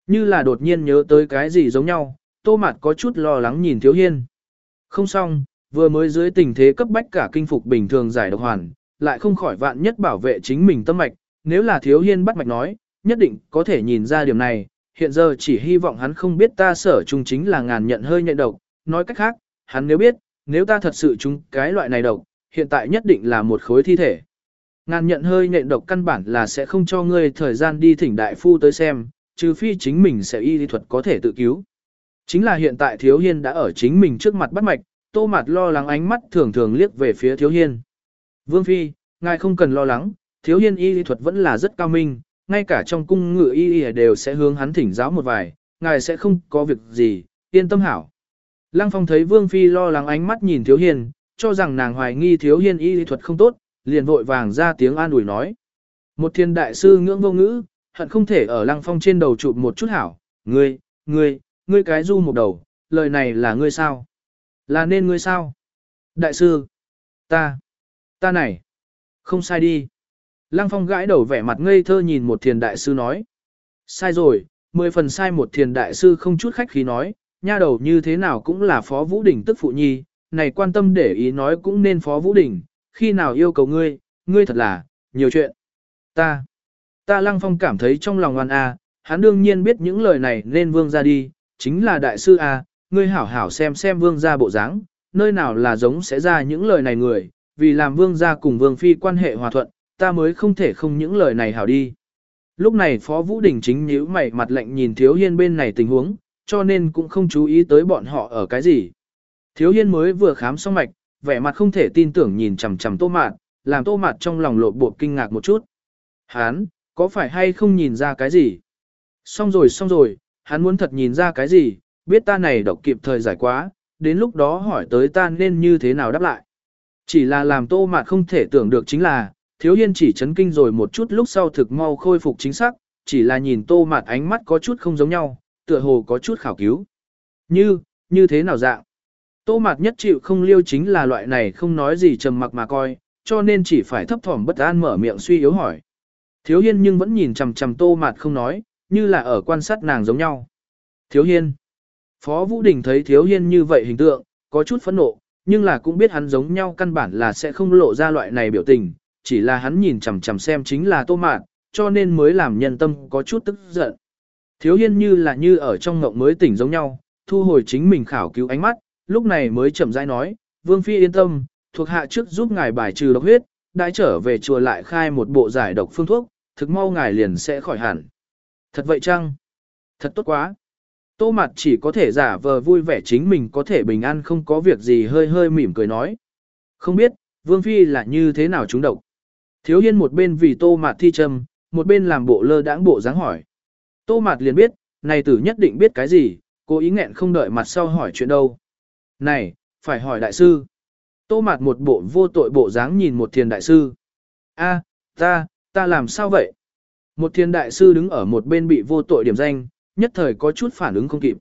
Như là đột nhiên nhớ tới cái gì giống nhau, tô mạt có chút lo lắng nhìn thiếu hiên. Không xong, vừa mới dưới tình thế cấp bách cả kinh phục bình thường giải độc hoàn, lại không khỏi vạn nhất bảo vệ chính mình tâm mạch, nếu là thiếu hiên bắt mạch nói, nhất định có thể nhìn ra điểm này, hiện giờ chỉ hy vọng hắn không biết ta sở chung chính là ngàn nhận hơi nhạy độc, nói cách khác, hắn nếu biết, nếu ta thật sự chung cái loại này độc, hiện tại nhất định là một khối thi thể. Ngàn nhận hơi nhện độc căn bản là sẽ không cho ngươi thời gian đi thỉnh đại phu tới xem, trừ phi chính mình sẽ y lý thuật có thể tự cứu. Chính là hiện tại thiếu hiên đã ở chính mình trước mặt bắt mạch, tô mặt lo lắng ánh mắt thường thường liếc về phía thiếu hiên. Vương Phi, ngài không cần lo lắng, thiếu hiên y lý thuật vẫn là rất cao minh, ngay cả trong cung ngự y y đều sẽ hướng hắn thỉnh giáo một vài, ngài sẽ không có việc gì, yên tâm hảo. Lăng Phong thấy Vương Phi lo lắng ánh mắt nhìn Thiếu Hiên, cho rằng nàng hoài nghi Thiếu Hiên y thuật không tốt, liền vội vàng ra tiếng an ủi nói. Một thiên đại sư ngưỡng vô ngữ, hận không thể ở lăng phong trên đầu chụp một chút hảo, ngươi, ngươi, ngươi cái du một đầu, lời này là ngươi sao? Là nên ngươi sao? Đại sư, ta, ta này, không sai đi. Lăng phong gãi đầu vẻ mặt ngây thơ nhìn một thiền đại sư nói. Sai rồi, mười phần sai một thiền đại sư không chút khách khí nói, nha đầu như thế nào cũng là phó vũ đỉnh tức phụ nhi, này quan tâm để ý nói cũng nên phó vũ đỉnh, khi nào yêu cầu ngươi, ngươi thật là, nhiều chuyện. Ta, ta lăng phong cảm thấy trong lòng oan a, hắn đương nhiên biết những lời này nên vương ra đi, chính là đại sư a, ngươi hảo hảo xem xem vương gia bộ dáng, nơi nào là giống sẽ ra những lời này người, vì làm vương gia cùng vương phi quan hệ hòa thuận, ta mới không thể không những lời này hảo đi. Lúc này Phó Vũ Đình chính nhíu mày mặt lạnh nhìn Thiếu Hiên bên này tình huống, cho nên cũng không chú ý tới bọn họ ở cái gì. Thiếu Hiên mới vừa khám xong mạch, vẻ mặt không thể tin tưởng nhìn chằm chằm Tô Mạt, làm Tô Mạt trong lòng lộ bộ kinh ngạc một chút. Hán, có phải hay không nhìn ra cái gì? Xong rồi xong rồi, hắn muốn thật nhìn ra cái gì, biết ta này độc kịp thời giải quá, đến lúc đó hỏi tới ta nên như thế nào đáp lại. Chỉ là làm Tô Mạt không thể tưởng được chính là, Thiếu Hiên chỉ chấn kinh rồi một chút lúc sau thực mau khôi phục chính xác, chỉ là nhìn Tô Mạt ánh mắt có chút không giống nhau, tựa hồ có chút khảo cứu. Như, như thế nào dạng? Tô Mạt nhất chịu không liêu chính là loại này không nói gì trầm mặc mà coi, cho nên chỉ phải thấp thỏm bất an mở miệng suy yếu hỏi. Thiếu Hiên nhưng vẫn nhìn chằm chằm Tô Mạt không nói, như là ở quan sát nàng giống nhau. Thiếu Hiên. Phó Vũ Đình thấy Thiếu Hiên như vậy hình tượng, có chút phẫn nộ, nhưng là cũng biết hắn giống nhau căn bản là sẽ không lộ ra loại này biểu tình, chỉ là hắn nhìn chằm chằm xem chính là Tô mạn cho nên mới làm nhân tâm có chút tức giận. Thiếu Hiên như là như ở trong ngộng mới tỉnh giống nhau, thu hồi chính mình khảo cứu ánh mắt, lúc này mới chậm rãi nói, Vương Phi yên tâm, thuộc hạ trước giúp ngài bài trừ độc huyết, đã trở về chùa lại khai một bộ giải độc phương thuốc, thực mau ngài liền sẽ khỏi hẳn. Thật vậy chăng? Thật tốt quá. Tô mặt chỉ có thể giả vờ vui vẻ chính mình có thể bình an không có việc gì hơi hơi mỉm cười nói. Không biết, Vương Phi là như thế nào chúng độc. Thiếu hiên một bên vì tô mặt thi châm, một bên làm bộ lơ đãng bộ dáng hỏi. Tô mặt liền biết, này tử nhất định biết cái gì, cố ý nghẹn không đợi mặt sau hỏi chuyện đâu. Này, phải hỏi đại sư. Tô mặt một bộ vô tội bộ dáng nhìn một thiền đại sư. a ta, ta làm sao vậy? Một thiên đại sư đứng ở một bên bị vô tội điểm danh, nhất thời có chút phản ứng không kịp.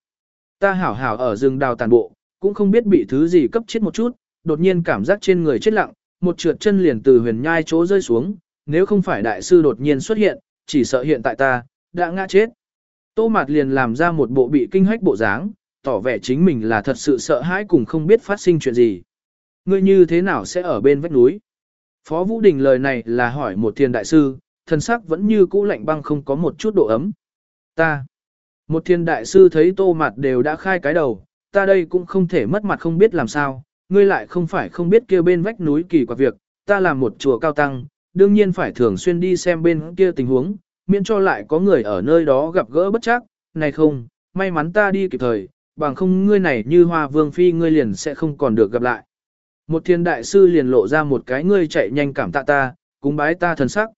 Ta hảo hảo ở rừng đào tàn bộ, cũng không biết bị thứ gì cấp chết một chút, đột nhiên cảm giác trên người chết lặng, một trượt chân liền từ huyền nhai chỗ rơi xuống, nếu không phải đại sư đột nhiên xuất hiện, chỉ sợ hiện tại ta, đã ngã chết. Tô Mạt liền làm ra một bộ bị kinh hách bộ dáng, tỏ vẻ chính mình là thật sự sợ hãi cùng không biết phát sinh chuyện gì. Ngươi như thế nào sẽ ở bên vách núi? Phó Vũ Đình lời này là hỏi một thiên đại sư, Thần sắc vẫn như cũ lạnh băng không có một chút độ ấm. Ta, một thiên đại sư thấy tô mặt đều đã khai cái đầu, ta đây cũng không thể mất mặt không biết làm sao, ngươi lại không phải không biết kia bên vách núi kỳ quặc việc, ta làm một chùa cao tăng, đương nhiên phải thường xuyên đi xem bên kia tình huống, miễn cho lại có người ở nơi đó gặp gỡ bất chắc, này không, may mắn ta đi kịp thời, bằng không ngươi này như hoa vương phi ngươi liền sẽ không còn được gặp lại. Một thiên đại sư liền lộ ra một cái ngươi chạy nhanh cảm tạ ta, cúng bái ta thần sắc.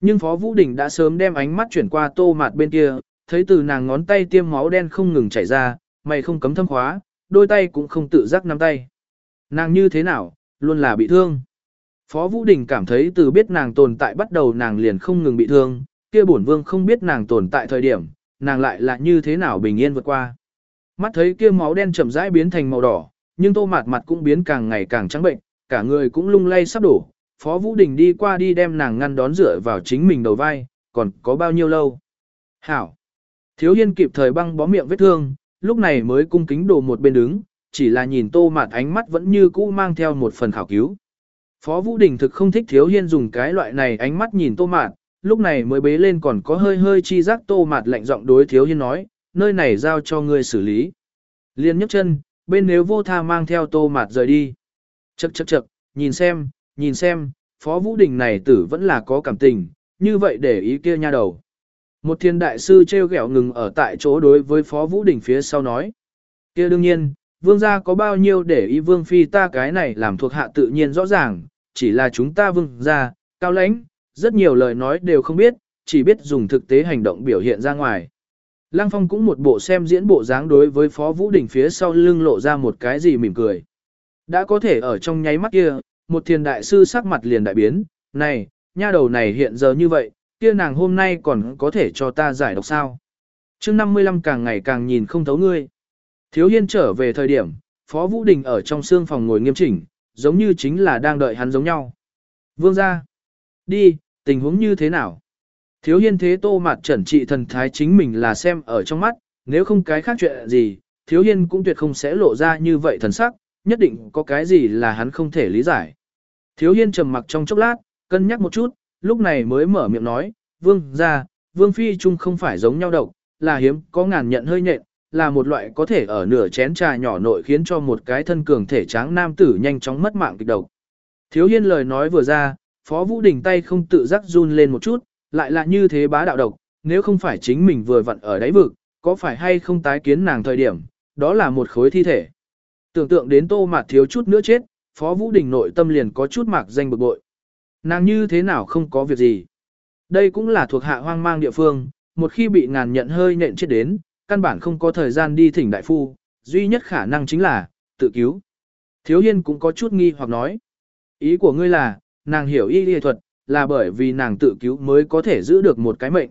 Nhưng Phó Vũ Đình đã sớm đem ánh mắt chuyển qua tô mạt bên kia, thấy từ nàng ngón tay tiêm máu đen không ngừng chảy ra, mày không cấm thâm khóa, đôi tay cũng không tự giác nắm tay. Nàng như thế nào, luôn là bị thương. Phó Vũ Đình cảm thấy từ biết nàng tồn tại bắt đầu nàng liền không ngừng bị thương, kia bổn vương không biết nàng tồn tại thời điểm, nàng lại là như thế nào bình yên vượt qua. Mắt thấy kia máu đen chậm rãi biến thành màu đỏ, nhưng tô mạt mặt cũng biến càng ngày càng trắng bệnh, cả người cũng lung lay sắp đổ. Phó Vũ Đình đi qua đi đem nàng ngăn đón rửa vào chính mình đầu vai, còn có bao nhiêu lâu. Hảo! Thiếu hiên kịp thời băng bó miệng vết thương, lúc này mới cung kính đồ một bên đứng, chỉ là nhìn tô mạt ánh mắt vẫn như cũ mang theo một phần khảo cứu. Phó Vũ Đình thực không thích thiếu hiên dùng cái loại này ánh mắt nhìn tô mạt, lúc này mới bế lên còn có hơi hơi chi giác tô mạt lạnh giọng đối thiếu hiên nói, nơi này giao cho ngươi xử lý. Liên nhấc chân, bên nếu vô tha mang theo tô mạt rời đi. Chậc chậc chậc, nhìn xem, nhìn xem, Phó Vũ Đình này tử vẫn là có cảm tình, như vậy để ý kia nha đầu. Một thiên đại sư treo gẹo ngừng ở tại chỗ đối với Phó Vũ Đình phía sau nói. kia đương nhiên, vương gia có bao nhiêu để ý vương phi ta cái này làm thuộc hạ tự nhiên rõ ràng, chỉ là chúng ta vương gia, cao lãnh, rất nhiều lời nói đều không biết, chỉ biết dùng thực tế hành động biểu hiện ra ngoài. Lăng Phong cũng một bộ xem diễn bộ dáng đối với Phó Vũ Đình phía sau lưng lộ ra một cái gì mỉm cười. Đã có thể ở trong nháy mắt kia, một thiền đại sư sắc mặt liền đại biến, này, nha đầu này hiện giờ như vậy, kia nàng hôm nay còn có thể cho ta giải độc sao. chương 55 càng ngày càng nhìn không thấu ngươi. Thiếu hiên trở về thời điểm, Phó Vũ Đình ở trong xương phòng ngồi nghiêm chỉnh, giống như chính là đang đợi hắn giống nhau. Vương ra. Đi, tình huống như thế nào? Thiếu hiên thế tô mặt trần trị thần thái chính mình là xem ở trong mắt, nếu không cái khác chuyện gì, thiếu hiên cũng tuyệt không sẽ lộ ra như vậy thần sắc, nhất định có cái gì là hắn không thể lý giải. Thiếu hiên trầm mặc trong chốc lát, cân nhắc một chút, lúc này mới mở miệng nói, vương ra, vương phi chung không phải giống nhau độc, là hiếm, có ngàn nhận hơi nhện, là một loại có thể ở nửa chén trà nhỏ nội khiến cho một cái thân cường thể tráng nam tử nhanh chóng mất mạng kịch độc. Thiếu hiên lời nói vừa ra, Phó Vũ Đình tay không tự giác run lên một chút, lại là như thế bá đạo độc, nếu không phải chính mình vừa vặn ở đáy vực, có phải hay không tái kiến nàng thời điểm, đó là một khối thi thể. Tưởng tượng đến tô mạt thiếu chút nữa chết, Phó Vũ Đình nội tâm liền có chút mạc danh bực bội. Nàng như thế nào không có việc gì. Đây cũng là thuộc hạ hoang mang địa phương, một khi bị ngàn nhận hơi nện chết đến, căn bản không có thời gian đi thỉnh đại phu, duy nhất khả năng chính là, tự cứu. Thiếu hiên cũng có chút nghi hoặc nói. Ý của ngươi là, nàng hiểu y y thuật, là bởi vì nàng tự cứu mới có thể giữ được một cái mệnh.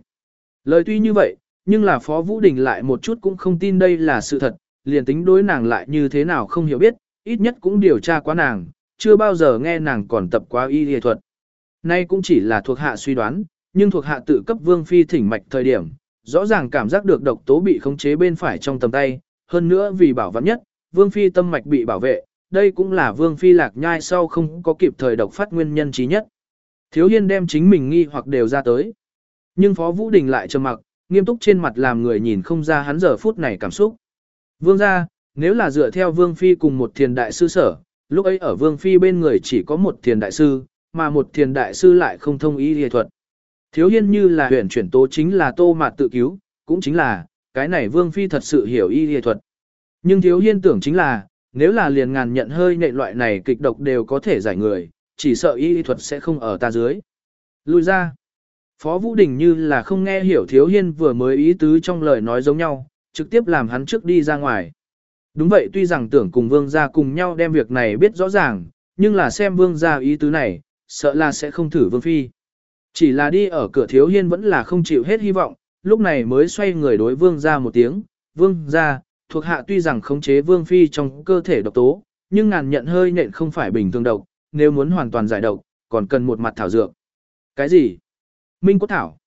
Lời tuy như vậy, nhưng là Phó Vũ Đình lại một chút cũng không tin đây là sự thật, liền tính đối nàng lại như thế nào không hiểu biết, ít nhất cũng điều tra quá nàng, chưa bao giờ nghe nàng còn tập quá y y thuật. Nay cũng chỉ là thuộc hạ suy đoán, nhưng thuộc hạ tự cấp vương phi thỉnh mạch thời điểm, rõ ràng cảm giác được độc tố bị khống chế bên phải trong tầm tay, hơn nữa vì bảo vật nhất, vương phi tâm mạch bị bảo vệ, đây cũng là vương phi lạc nhai sau không có kịp thời độc phát nguyên nhân trí nhất. Thiếu hiên đem chính mình nghi hoặc đều ra tới. Nhưng Phó Vũ Đình lại trầm mặc, nghiêm túc trên mặt làm người nhìn không ra hắn giờ phút này cảm xúc. Vương gia, nếu là dựa theo vương phi cùng một thiền đại sư sở, lúc ấy ở vương phi bên người chỉ có một thiền đại sư, mà một thiền đại sư lại không thông ý y thuật. Thiếu hiên như là huyền chuyển tố chính là tô mạt tự cứu, cũng chính là, cái này vương phi thật sự hiểu y y thuật. Nhưng thiếu hiên tưởng chính là, nếu là liền ngàn nhận hơi nệ loại này kịch độc đều có thể giải người, chỉ sợ y y thuật sẽ không ở ta dưới. Lui ra. Phó Vũ Đình như là không nghe hiểu thiếu hiên vừa mới ý tứ trong lời nói giống nhau, trực tiếp làm hắn trước đi ra ngoài. Đúng vậy tuy rằng tưởng cùng vương gia cùng nhau đem việc này biết rõ ràng, nhưng là xem vương gia ý tứ này, sợ là sẽ không thử vương phi. Chỉ là đi ở cửa thiếu hiên vẫn là không chịu hết hy vọng, lúc này mới xoay người đối vương gia một tiếng, vương gia thuộc hạ tuy rằng khống chế vương phi trong cơ thể độc tố, nhưng ngàn nhận hơi nện không phải bình thường độc, nếu muốn hoàn toàn giải độc, còn cần một mặt thảo dược. Cái gì? Minh Quốc thảo.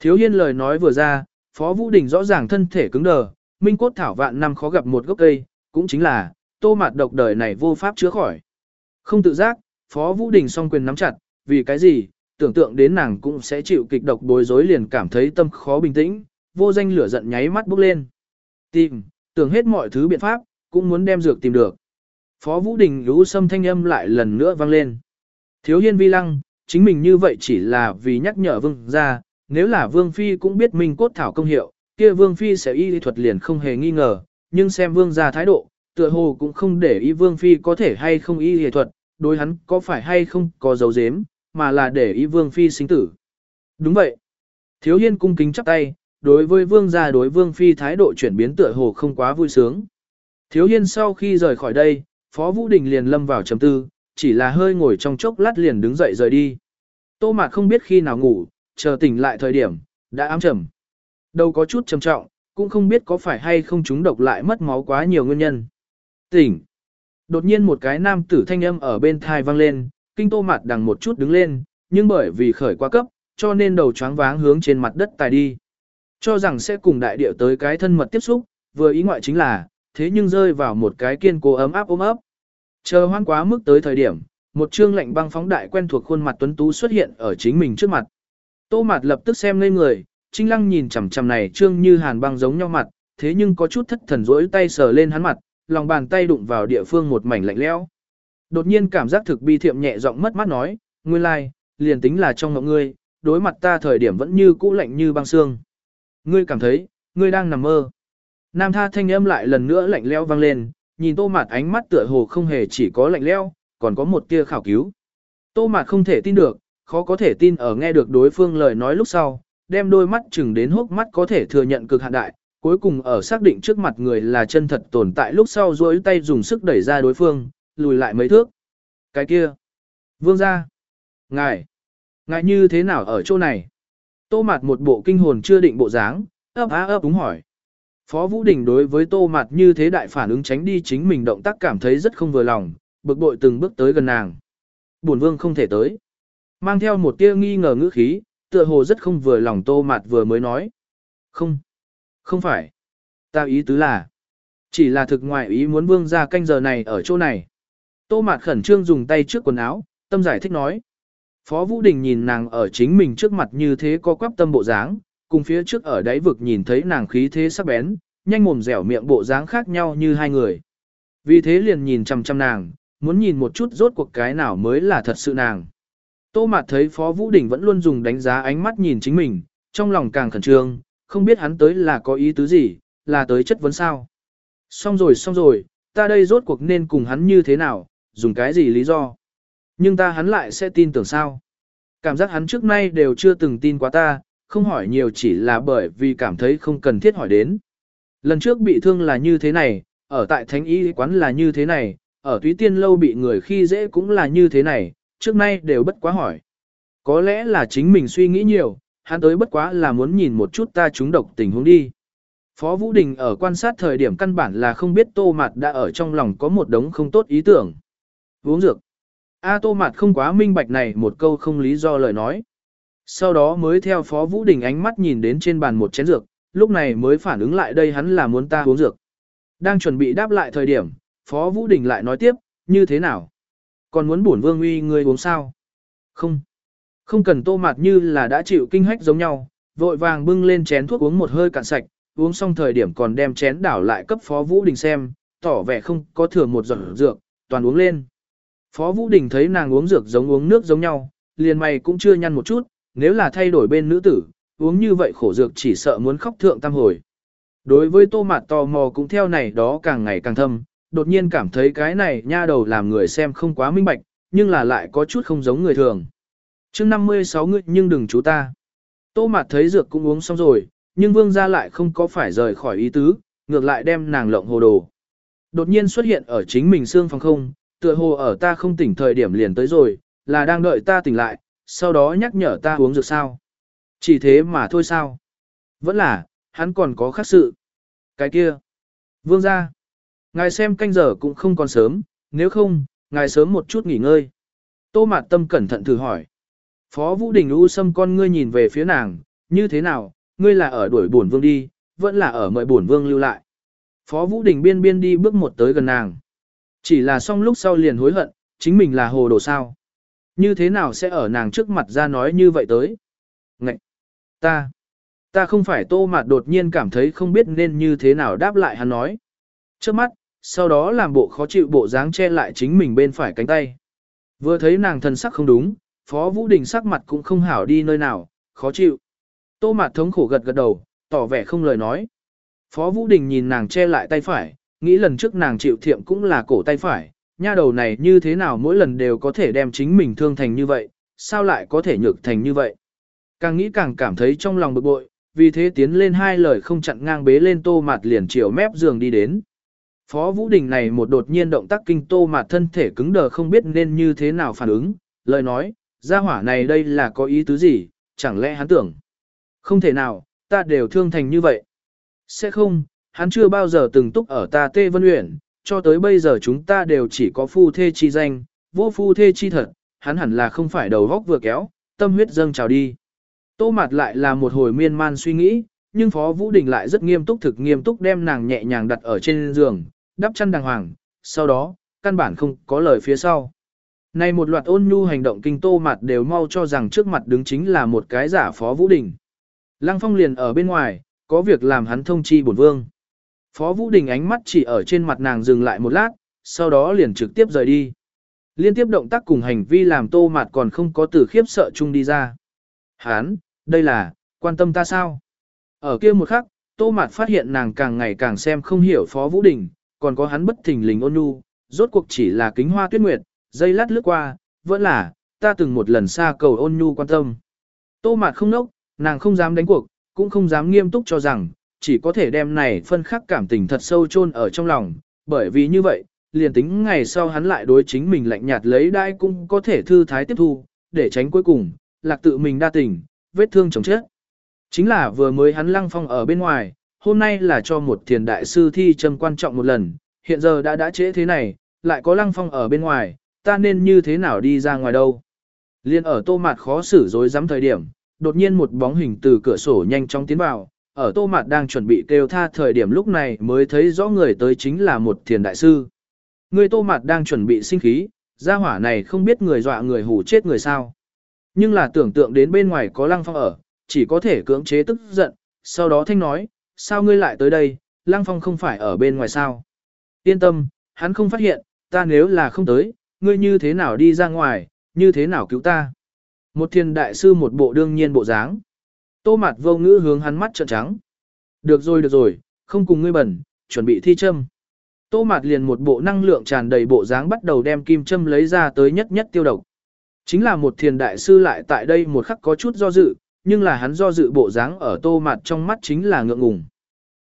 Thiếu hiên lời nói vừa ra, Phó Vũ Đình rõ ràng thân thể cứng đờ, Minh cốt thảo vạn năm khó gặp một gốc cây, cũng chính là, tô mạt độc đời này vô pháp chữa khỏi. Không tự giác, Phó Vũ Đình song quyền nắm chặt, vì cái gì, tưởng tượng đến nàng cũng sẽ chịu kịch độc bối rối liền cảm thấy tâm khó bình tĩnh, vô danh lửa giận nháy mắt bốc lên. Tìm, tưởng hết mọi thứ biện pháp, cũng muốn đem dược tìm được. Phó Vũ Đình lũ sâm thanh âm lại lần nữa vang lên. Thiếu hiên vi lăng, chính mình như vậy chỉ là vì nhắc nhở vương ra, nếu là vương phi cũng biết mình cốt thảo công hiệu, kia vương phi sẽ y lý thuật liền không hề nghi ngờ, nhưng xem vương gia thái độ, tựa hồ cũng không để ý vương phi có thể hay không y lý thuật, đối hắn có phải hay không có dấu dếm, mà là để ý vương phi sinh tử. Đúng vậy. Thiếu hiên cung kính chắp tay, đối với vương gia đối vương phi thái độ chuyển biến tựa hồ không quá vui sướng. Thiếu hiên sau khi rời khỏi đây, Phó Vũ Đình liền lâm vào trầm tư, chỉ là hơi ngồi trong chốc lát liền đứng dậy rời đi. Tô Mạt không biết khi nào ngủ, chờ tỉnh lại thời điểm, đã ám trầm. Đầu có chút trầm trọng, cũng không biết có phải hay không chúng độc lại mất máu quá nhiều nguyên nhân. Tỉnh. Đột nhiên một cái nam tử thanh âm ở bên thai vang lên, kinh tô mặt đằng một chút đứng lên, nhưng bởi vì khởi quá cấp, cho nên đầu choáng váng hướng trên mặt đất tài đi. Cho rằng sẽ cùng đại địa tới cái thân mật tiếp xúc, vừa ý ngoại chính là, thế nhưng rơi vào một cái kiên cố ấm áp ôm ấp. Chờ hoan quá mức tới thời điểm, một trương lạnh băng phóng đại quen thuộc khuôn mặt tuấn tú xuất hiện ở chính mình trước mặt. Tô mặt lập tức xem ngây người, trinh lăng nhìn chằm chằm này trương như hàn băng giống nhau mặt, thế nhưng có chút thất thần rỗi tay sờ lên hắn mặt, lòng bàn tay đụng vào địa phương một mảnh lạnh lẽo. Đột nhiên cảm giác thực bi thiệm nhẹ giọng mất mát nói, nguyên lai, like, liền tính là trong mộng ngươi, đối mặt ta thời điểm vẫn như cũ lạnh như băng xương. Ngươi cảm thấy, ngươi đang nằm mơ. Nam tha thanh âm lại lần nữa lạnh lẽo vang lên, nhìn tô mạt ánh mắt tựa hồ không hề chỉ có lạnh lẽo, còn có một tia khảo cứu. Tô mạt không thể tin được, khó có thể tin ở nghe được đối phương lời nói lúc sau, đem đôi mắt chừng đến hốc mắt có thể thừa nhận cực hạn đại, cuối cùng ở xác định trước mặt người là chân thật tồn tại lúc sau duỗi tay dùng sức đẩy ra đối phương, lùi lại mấy thước. Cái kia, Vương gia, ngài, ngài như thế nào ở chỗ này? Tô Mạt một bộ kinh hồn chưa định bộ dáng, ấp á ấp đúng hỏi. Phó Vũ Đình đối với Tô Mạt như thế đại phản ứng tránh đi chính mình động tác cảm thấy rất không vừa lòng, bực bội từng bước tới gần nàng. Bổn vương không thể tới. Mang theo một tia nghi ngờ ngữ khí, tựa hồ rất không vừa lòng Tô Mạt vừa mới nói. Không, không phải. Ta ý tứ là, chỉ là thực ngoại ý muốn vương ra canh giờ này ở chỗ này. Tô Mạt khẩn trương dùng tay trước quần áo, tâm giải thích nói. Phó Vũ Đình nhìn nàng ở chính mình trước mặt như thế có quắp tâm bộ dáng, cùng phía trước ở đáy vực nhìn thấy nàng khí thế sắc bén, nhanh mồm dẻo miệng bộ dáng khác nhau như hai người. Vì thế liền nhìn chăm chăm nàng, muốn nhìn một chút rốt cuộc cái nào mới là thật sự nàng. Tô Mạt thấy Phó Vũ Đình vẫn luôn dùng đánh giá ánh mắt nhìn chính mình, trong lòng càng khẩn trương, không biết hắn tới là có ý tứ gì, là tới chất vấn sao. Xong rồi xong rồi, ta đây rốt cuộc nên cùng hắn như thế nào, dùng cái gì lý do. Nhưng ta hắn lại sẽ tin tưởng sao. Cảm giác hắn trước nay đều chưa từng tin quá ta, không hỏi nhiều chỉ là bởi vì cảm thấy không cần thiết hỏi đến. Lần trước bị thương là như thế này, ở tại thánh y quán là như thế này, ở túy tiên lâu bị người khi dễ cũng là như thế này, trước nay đều bất quá hỏi. Có lẽ là chính mình suy nghĩ nhiều, hắn tới bất quá là muốn nhìn một chút ta trúng độc tình huống đi. Phó Vũ Đình ở quan sát thời điểm căn bản là không biết tô mạt đã ở trong lòng có một đống không tốt ý tưởng. Uống dược. A tô mạt không quá minh bạch này một câu không lý do lời nói. Sau đó mới theo Phó Vũ Đình ánh mắt nhìn đến trên bàn một chén dược, lúc này mới phản ứng lại đây hắn là muốn ta uống dược. Đang chuẩn bị đáp lại thời điểm, Phó Vũ Đình lại nói tiếp, như thế nào? Còn muốn bổn vương uy người uống sao? Không. Không cần tô mặt như là đã chịu kinh hách giống nhau, vội vàng bưng lên chén thuốc uống một hơi cạn sạch, uống xong thời điểm còn đem chén đảo lại cấp Phó Vũ Đình xem, tỏ vẻ không có thừa một giọt dược, toàn uống lên. Phó Vũ Đình thấy nàng uống dược giống uống nước giống nhau, liền mày cũng chưa nhăn một chút, nếu là thay đổi bên nữ tử, uống như vậy khổ dược chỉ sợ muốn khóc thượng tam hồi. Đối với tô mạt tò mò cũng theo này đó càng ngày càng thâm, đột nhiên cảm thấy cái này nha đầu làm người xem không quá minh bạch, nhưng là lại có chút không giống người thường. chương 56 ngươi nhưng đừng chú ta. Tô mạt thấy dược cũng uống xong rồi, nhưng vương gia lại không có phải rời khỏi ý tứ, ngược lại đem nàng lộng hồ đồ. Đột nhiên xuất hiện ở chính mình xương phòng không, tựa hồ ở ta không tỉnh thời điểm liền tới rồi, là đang đợi ta tỉnh lại, sau đó nhắc nhở ta uống dược sao. Chỉ thế mà thôi sao. Vẫn là, hắn còn có khác sự. Cái kia. Vương gia. Ngài xem canh giờ cũng không còn sớm, nếu không, ngài sớm một chút nghỉ ngơi. Tô Mạt Tâm cẩn thận thử hỏi. Phó Vũ Đình u sâm con ngươi nhìn về phía nàng, như thế nào, ngươi là ở đuổi bổn vương đi, vẫn là ở mời bổn vương lưu lại. Phó Vũ Đình biên biên đi bước một tới gần nàng. Chỉ là xong lúc sau liền hối hận, chính mình là hồ đồ sao. Như thế nào sẽ ở nàng trước mặt ra nói như vậy tới? Ngậy! Ta! Ta không phải tô mạt đột nhiên cảm thấy không biết nên như thế nào đáp lại hắn nói. Trước mắt, sau đó làm bộ khó chịu bộ dáng che lại chính mình bên phải cánh tay. Vừa thấy nàng thần sắc không đúng, Phó Vũ Đình sắc mặt cũng không hảo đi nơi nào, khó chịu. Tô mạt thống khổ gật gật đầu, tỏ vẻ không lời nói. Phó Vũ Đình nhìn nàng che lại tay phải, nghĩ lần trước nàng chịu thiệm cũng là cổ tay phải, nha đầu này như thế nào mỗi lần đều có thể đem chính mình thương thành như vậy, sao lại có thể nhược thành như vậy. Càng nghĩ càng cảm thấy trong lòng bực bội, vì thế tiến lên hai lời không chặn ngang bế lên tô mặt liền chiều mép giường đi đến. Phó Vũ Đình này một đột nhiên động tác kinh tô mà thân thể cứng đờ không biết nên như thế nào phản ứng, lời nói, gia hỏa này đây là có ý tứ gì, chẳng lẽ hắn tưởng. Không thể nào, ta đều thương thành như vậy. Sẽ không, hắn chưa bao giờ từng túc ở ta Tê Vân Uyển, cho tới bây giờ chúng ta đều chỉ có phu thê chi danh, vô phu thê chi thật, hắn hẳn là không phải đầu góc vừa kéo, tâm huyết dâng trào đi. Tô mặt lại là một hồi miên man suy nghĩ, nhưng Phó Vũ Đình lại rất nghiêm túc thực nghiêm túc đem nàng nhẹ nhàng đặt ở trên giường, đắp chăn đàng hoàng, sau đó, căn bản không có lời phía sau. Này một loạt ôn nhu hành động kinh tô mặt đều mau cho rằng trước mặt đứng chính là một cái giả Phó Vũ Đình. Lăng Phong liền ở bên ngoài, có việc làm hắn thông chi bổn vương. Phó Vũ Đình ánh mắt chỉ ở trên mặt nàng dừng lại một lát, sau đó liền trực tiếp rời đi. Liên tiếp động tác cùng hành vi làm tô mặt còn không có từ khiếp sợ chung đi ra. Hán, đây là, quan tâm ta sao? Ở kia một khắc, tô mặt phát hiện nàng càng ngày càng xem không hiểu Phó Vũ Đình, còn có hắn bất thình lình ôn nhu, rốt cuộc chỉ là kính hoa tuyết nguyệt, dây lát lướt qua, vẫn là, ta từng một lần xa cầu ôn nhu quan tâm. Tô mạt không nốc, nàng không dám đánh cuộc, cũng không dám nghiêm túc cho rằng, chỉ có thể đem này phân khắc cảm tình thật sâu chôn ở trong lòng, bởi vì như vậy, liền tính ngày sau hắn lại đối chính mình lạnh nhạt lấy đai cũng có thể thư thái tiếp thu, để tránh cuối cùng, lạc tự mình đa tình, vết thương chồng chết. Chính là vừa mới hắn lăng phong ở bên ngoài, hôm nay là cho một thiền đại sư thi châm quan trọng một lần, hiện giờ đã đã trễ thế này, lại có lăng phong ở bên ngoài, ta nên như thế nào đi ra ngoài đâu. Liên ở tô mạt khó xử dối dám thời điểm, đột nhiên một bóng hình từ cửa sổ nhanh chóng tiến vào, ở tô mạt đang chuẩn bị kêu tha thời điểm lúc này mới thấy rõ người tới chính là một thiền đại sư. Người tô mạt đang chuẩn bị sinh khí, gia hỏa này không biết người dọa người hù chết người sao. Nhưng là tưởng tượng đến bên ngoài có lăng phong ở, chỉ có thể cưỡng chế tức giận, sau đó thanh nói, sao ngươi lại tới đây, lăng phong không phải ở bên ngoài sao. Yên tâm, hắn không phát hiện, ta nếu là không tới, ngươi như thế nào đi ra ngoài, như thế nào cứu ta. Một thiên đại sư một bộ đương nhiên bộ dáng. Tô mặt vô ngữ hướng hắn mắt trợn trắng. Được rồi được rồi, không cùng ngươi bẩn, chuẩn bị thi châm. Tô mặt liền một bộ năng lượng tràn đầy bộ dáng bắt đầu đem kim châm lấy ra tới nhất nhất tiêu độc. Chính là một thiền đại sư lại tại đây một khắc có chút do dự, nhưng là hắn do dự bộ dáng ở tô mặt trong mắt chính là ngượng ngùng.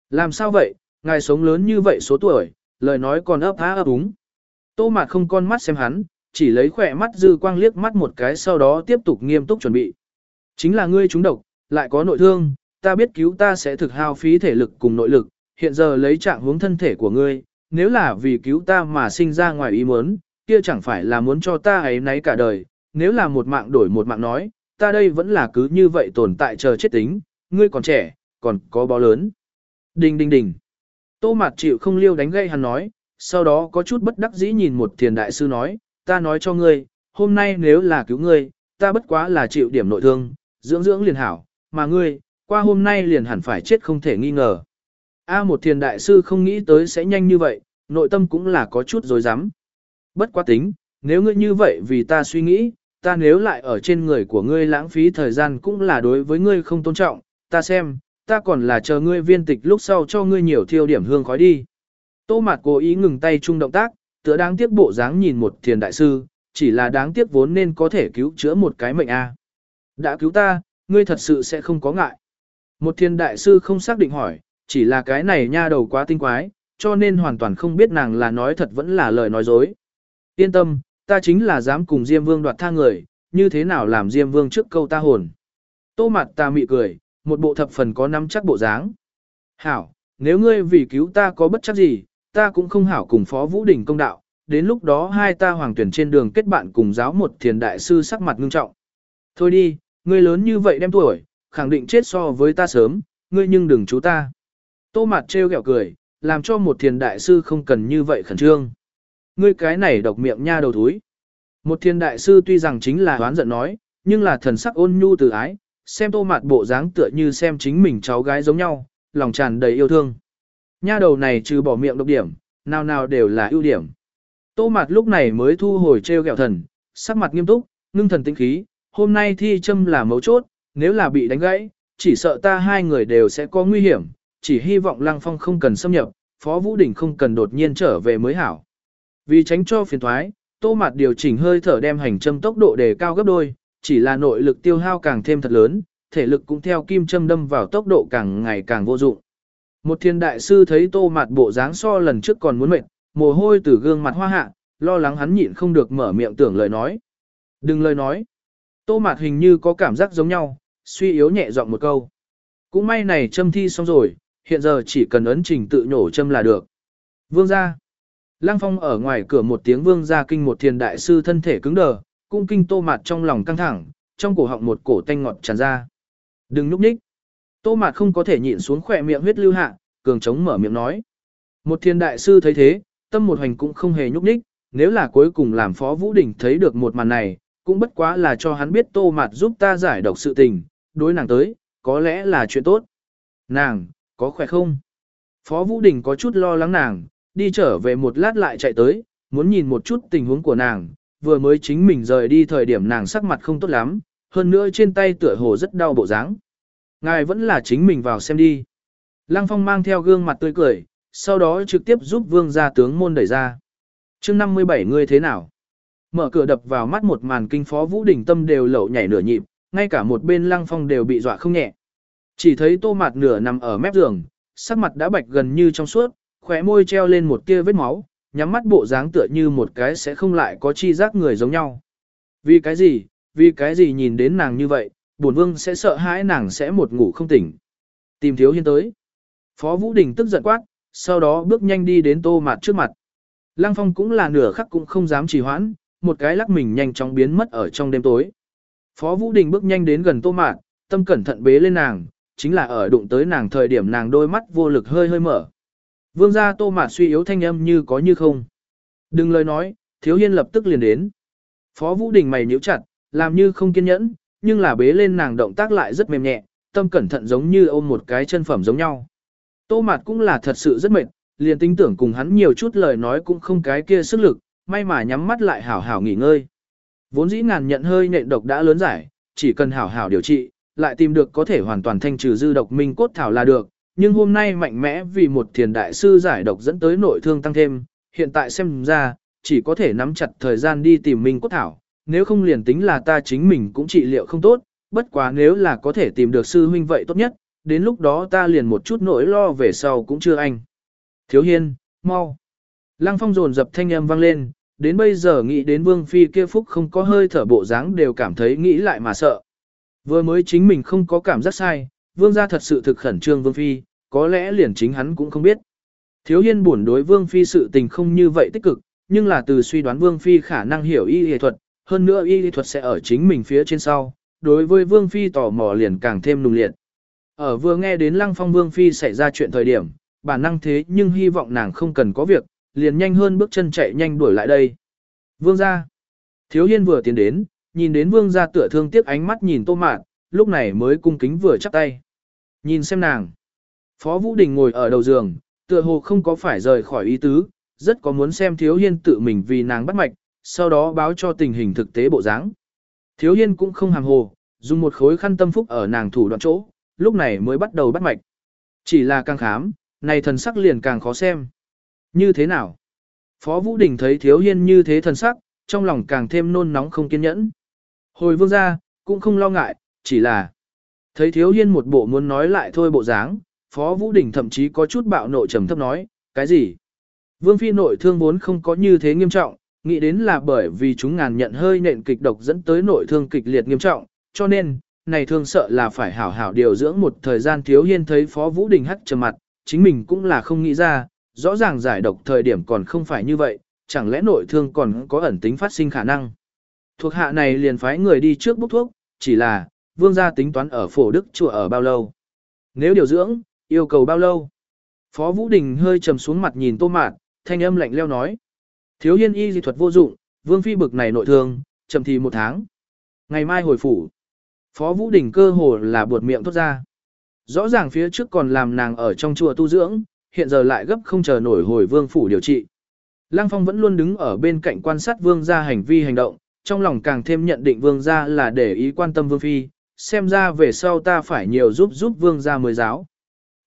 Làm sao vậy, ngài sống lớn như vậy số tuổi, lời nói còn ấp há ấp úng. Tô mặt không con mắt xem hắn, chỉ lấy khỏe mắt dư quang liếc mắt một cái sau đó tiếp tục nghiêm túc chuẩn bị. Chính là ngươi trúng độc, lại có nội thương, ta biết cứu ta sẽ thực hao phí thể lực cùng nội lực, hiện giờ lấy trạng hướng thân thể của ngươi, nếu là vì cứu ta mà sinh ra ngoài ý muốn, kia chẳng phải là muốn cho ta ấy nấy cả đời, nếu là một mạng đổi một mạng nói, ta đây vẫn là cứ như vậy tồn tại chờ chết tính, ngươi còn trẻ, còn có bó lớn. Đình đình đình. Tô Mạt chịu không liêu đánh gây hắn nói, sau đó có chút bất đắc dĩ nhìn một thiền đại sư nói, ta nói cho ngươi, hôm nay nếu là cứu ngươi, ta bất quá là chịu điểm nội thương, dưỡng dưỡng liền hảo, mà ngươi, qua hôm nay liền hẳn phải chết không thể nghi ngờ. A một thiền đại sư không nghĩ tới sẽ nhanh như vậy, nội tâm cũng là có chút dối rắm Bất quá tính, nếu ngươi như vậy vì ta suy nghĩ, ta nếu lại ở trên người của ngươi lãng phí thời gian cũng là đối với ngươi không tôn trọng, ta xem, ta còn là chờ ngươi viên tịch lúc sau cho ngươi nhiều thiêu điểm hương khói đi. Tô Mạt cố ý ngừng tay chung động tác, tựa đáng tiếc bộ dáng nhìn một thiền đại sư, chỉ là đáng tiếc vốn nên có thể cứu chữa một cái mệnh a. Đã cứu ta, ngươi thật sự sẽ không có ngại. Một thiền đại sư không xác định hỏi, chỉ là cái này nha đầu quá tinh quái, cho nên hoàn toàn không biết nàng là nói thật vẫn là lời nói dối. Yên tâm, ta chính là dám cùng Diêm Vương đoạt tha người, như thế nào làm Diêm Vương trước câu ta hồn. Tô mặt ta mị cười, một bộ thập phần có nắm chắc bộ dáng. Hảo, nếu ngươi vì cứu ta có bất chắc gì, ta cũng không hảo cùng Phó Vũ Đình công đạo, đến lúc đó hai ta hoàng tuyển trên đường kết bạn cùng giáo một thiền đại sư sắc mặt ngưng trọng. Thôi đi, ngươi lớn như vậy đem tuổi, khẳng định chết so với ta sớm, ngươi nhưng đừng chú ta. Tô mặt trêu ghẹo cười, làm cho một thiền đại sư không cần như vậy khẩn trương. Ngươi cái này độc miệng nha đầu thúi. Một thiên đại sư tuy rằng chính là đoán giận nói, nhưng là thần sắc ôn nhu từ ái, xem tô mạt bộ dáng tựa như xem chính mình cháu gái giống nhau, lòng tràn đầy yêu thương. Nha đầu này trừ bỏ miệng độc điểm, nào nào đều là ưu điểm. Tô mạt lúc này mới thu hồi treo gẹo thần, sắc mặt nghiêm túc, ngưng thần tinh khí, hôm nay thi châm là mấu chốt, nếu là bị đánh gãy, chỉ sợ ta hai người đều sẽ có nguy hiểm, chỉ hy vọng Lăng Phong không cần xâm nhập, Phó Vũ đỉnh không cần đột nhiên trở về mới hảo. Vì tránh cho phiền thoái, Tô Mạt điều chỉnh hơi thở đem hành châm tốc độ đề cao gấp đôi, chỉ là nội lực tiêu hao càng thêm thật lớn, thể lực cũng theo kim châm đâm vào tốc độ càng ngày càng vô dụng. Một thiên đại sư thấy Tô Mạt bộ dáng so lần trước còn muốn mệt, mồ hôi từ gương mặt hoa hạ, lo lắng hắn nhịn không được mở miệng tưởng lời nói. Đừng lời nói. Tô Mạt hình như có cảm giác giống nhau, suy yếu nhẹ giọng một câu. Cũng may này châm thi xong rồi, hiện giờ chỉ cần ấn trình tự nhổ châm là được. Vương gia. Lăng Phong ở ngoài cửa một tiếng vương ra kinh một thiền đại sư thân thể cứng đờ, cung kinh tô mạt trong lòng căng thẳng, trong cổ họng một cổ tanh ngọt tràn ra. Đừng núp nhích. Tô mạt không có thể nhịn xuống khỏe miệng huyết lưu hạ, cường chống mở miệng nói. Một thiền đại sư thấy thế, tâm một hành cũng không hề nhúc nhích, nếu là cuối cùng làm phó Vũ Đình thấy được một màn này, cũng bất quá là cho hắn biết tô mạt giúp ta giải độc sự tình, đối nàng tới, có lẽ là chuyện tốt. Nàng, có khỏe không? Phó Vũ Đình có chút lo lắng nàng, đi trở về một lát lại chạy tới, muốn nhìn một chút tình huống của nàng, vừa mới chính mình rời đi thời điểm nàng sắc mặt không tốt lắm, hơn nữa trên tay tựa hồ rất đau bộ dáng. Ngài vẫn là chính mình vào xem đi. Lăng Phong mang theo gương mặt tươi cười, sau đó trực tiếp giúp vương gia tướng môn đẩy ra. chương 57 người thế nào? Mở cửa đập vào mắt một màn kinh phó Vũ Đình tâm đều lẩu nhảy nửa nhịp, ngay cả một bên Lăng Phong đều bị dọa không nhẹ. Chỉ thấy tô mặt nửa nằm ở mép giường, sắc mặt đã bạch gần như trong suốt, khóe môi treo lên một tia vết máu, nhắm mắt bộ dáng tựa như một cái sẽ không lại có chi giác người giống nhau. Vì cái gì, vì cái gì nhìn đến nàng như vậy, bổn vương sẽ sợ hãi nàng sẽ một ngủ không tỉnh. Tìm thiếu hiên tới. Phó Vũ Đình tức giận quát, sau đó bước nhanh đi đến tô mạt trước mặt. Lăng phong cũng là nửa khắc cũng không dám trì hoãn, một cái lắc mình nhanh chóng biến mất ở trong đêm tối. Phó Vũ Đình bước nhanh đến gần tô mạt, tâm cẩn thận bế lên nàng, chính là ở đụng tới nàng thời điểm nàng đôi mắt vô lực hơi hơi mở. Vương gia tô mạt suy yếu thanh âm như có như không. Đừng lời nói, thiếu hiên lập tức liền đến. Phó Vũ Đình mày nhíu chặt, làm như không kiên nhẫn, nhưng là bế lên nàng động tác lại rất mềm nhẹ, tâm cẩn thận giống như ôm một cái chân phẩm giống nhau. Tô mạt cũng là thật sự rất mệt, liền tính tưởng cùng hắn nhiều chút lời nói cũng không cái kia sức lực, may mà nhắm mắt lại hảo hảo nghỉ ngơi. Vốn dĩ ngàn nhận hơi nện độc đã lớn giải, chỉ cần hảo hảo điều trị, lại tìm được có thể hoàn toàn thanh trừ dư độc minh cốt thảo là được, nhưng hôm nay mạnh mẽ vì một thiền đại sư giải độc dẫn tới nội thương tăng thêm, hiện tại xem ra, chỉ có thể nắm chặt thời gian đi tìm minh cốt thảo, nếu không liền tính là ta chính mình cũng trị liệu không tốt, bất quá nếu là có thể tìm được sư huynh vậy tốt nhất, đến lúc đó ta liền một chút nỗi lo về sau cũng chưa anh. Thiếu hiên, mau. Lăng phong rồn dập thanh âm vang lên, đến bây giờ nghĩ đến vương phi kia phúc không có hơi thở bộ dáng đều cảm thấy nghĩ lại mà sợ. Vừa mới chính mình không có cảm giác sai, vương gia thật sự thực khẩn trương vương phi, có lẽ liền chính hắn cũng không biết. Thiếu hiên buồn đối vương phi sự tình không như vậy tích cực, nhưng là từ suy đoán vương phi khả năng hiểu y y thuật, hơn nữa y y thuật sẽ ở chính mình phía trên sau, đối với vương phi tò mò liền càng thêm nùng liệt. Ở vừa nghe đến lăng phong vương phi xảy ra chuyện thời điểm, bản năng thế nhưng hy vọng nàng không cần có việc, liền nhanh hơn bước chân chạy nhanh đuổi lại đây. Vương gia. Thiếu hiên vừa tiến đến, nhìn đến vương gia tựa thương tiếc ánh mắt nhìn tô mạn, lúc này mới cung kính vừa chắp tay. Nhìn xem nàng. Phó Vũ Đình ngồi ở đầu giường, tựa hồ không có phải rời khỏi ý tứ, rất có muốn xem thiếu hiên tự mình vì nàng bắt mạch, sau đó báo cho tình hình thực tế bộ dáng. Thiếu hiên cũng không hàm hồ, dùng một khối khăn tâm phúc ở nàng thủ đoạn chỗ, lúc này mới bắt đầu bắt mạch. Chỉ là càng khám, này thần sắc liền càng khó xem. Như thế nào? Phó Vũ Đình thấy thiếu hiên như thế thần sắc, trong lòng càng thêm nôn nóng không kiên nhẫn. Hồi vương ra, cũng không lo ngại, chỉ là thấy thiếu hiên một bộ muốn nói lại thôi bộ dáng, Phó Vũ Đình thậm chí có chút bạo nộ trầm thấp nói, cái gì? Vương Phi nội thương vốn không có như thế nghiêm trọng, nghĩ đến là bởi vì chúng ngàn nhận hơi nện kịch độc dẫn tới nội thương kịch liệt nghiêm trọng, cho nên, này thương sợ là phải hảo hảo điều dưỡng một thời gian thiếu hiên thấy Phó Vũ Đình hắt trầm mặt, chính mình cũng là không nghĩ ra, rõ ràng giải độc thời điểm còn không phải như vậy, chẳng lẽ nội thương còn có ẩn tính phát sinh khả năng. Thuộc hạ này liền phái người đi trước bốc thuốc, chỉ là, vương gia tính toán ở phổ đức chùa ở bao lâu. Nếu điều dưỡng, yêu cầu bao lâu? Phó Vũ Đình hơi trầm xuống mặt nhìn tô mạn, thanh âm lạnh leo nói. Thiếu hiên y dị thuật vô dụng, vương phi bực này nội thương, chậm thì một tháng. Ngày mai hồi phủ. Phó Vũ Đình cơ hồ là buột miệng thốt ra. Rõ ràng phía trước còn làm nàng ở trong chùa tu dưỡng, hiện giờ lại gấp không chờ nổi hồi vương phủ điều trị. Lăng Phong vẫn luôn đứng ở bên cạnh quan sát vương gia hành vi hành động, trong lòng càng thêm nhận định vương gia là để ý quan tâm vương phi, xem ra về sau ta phải nhiều giúp giúp vương gia mới giáo.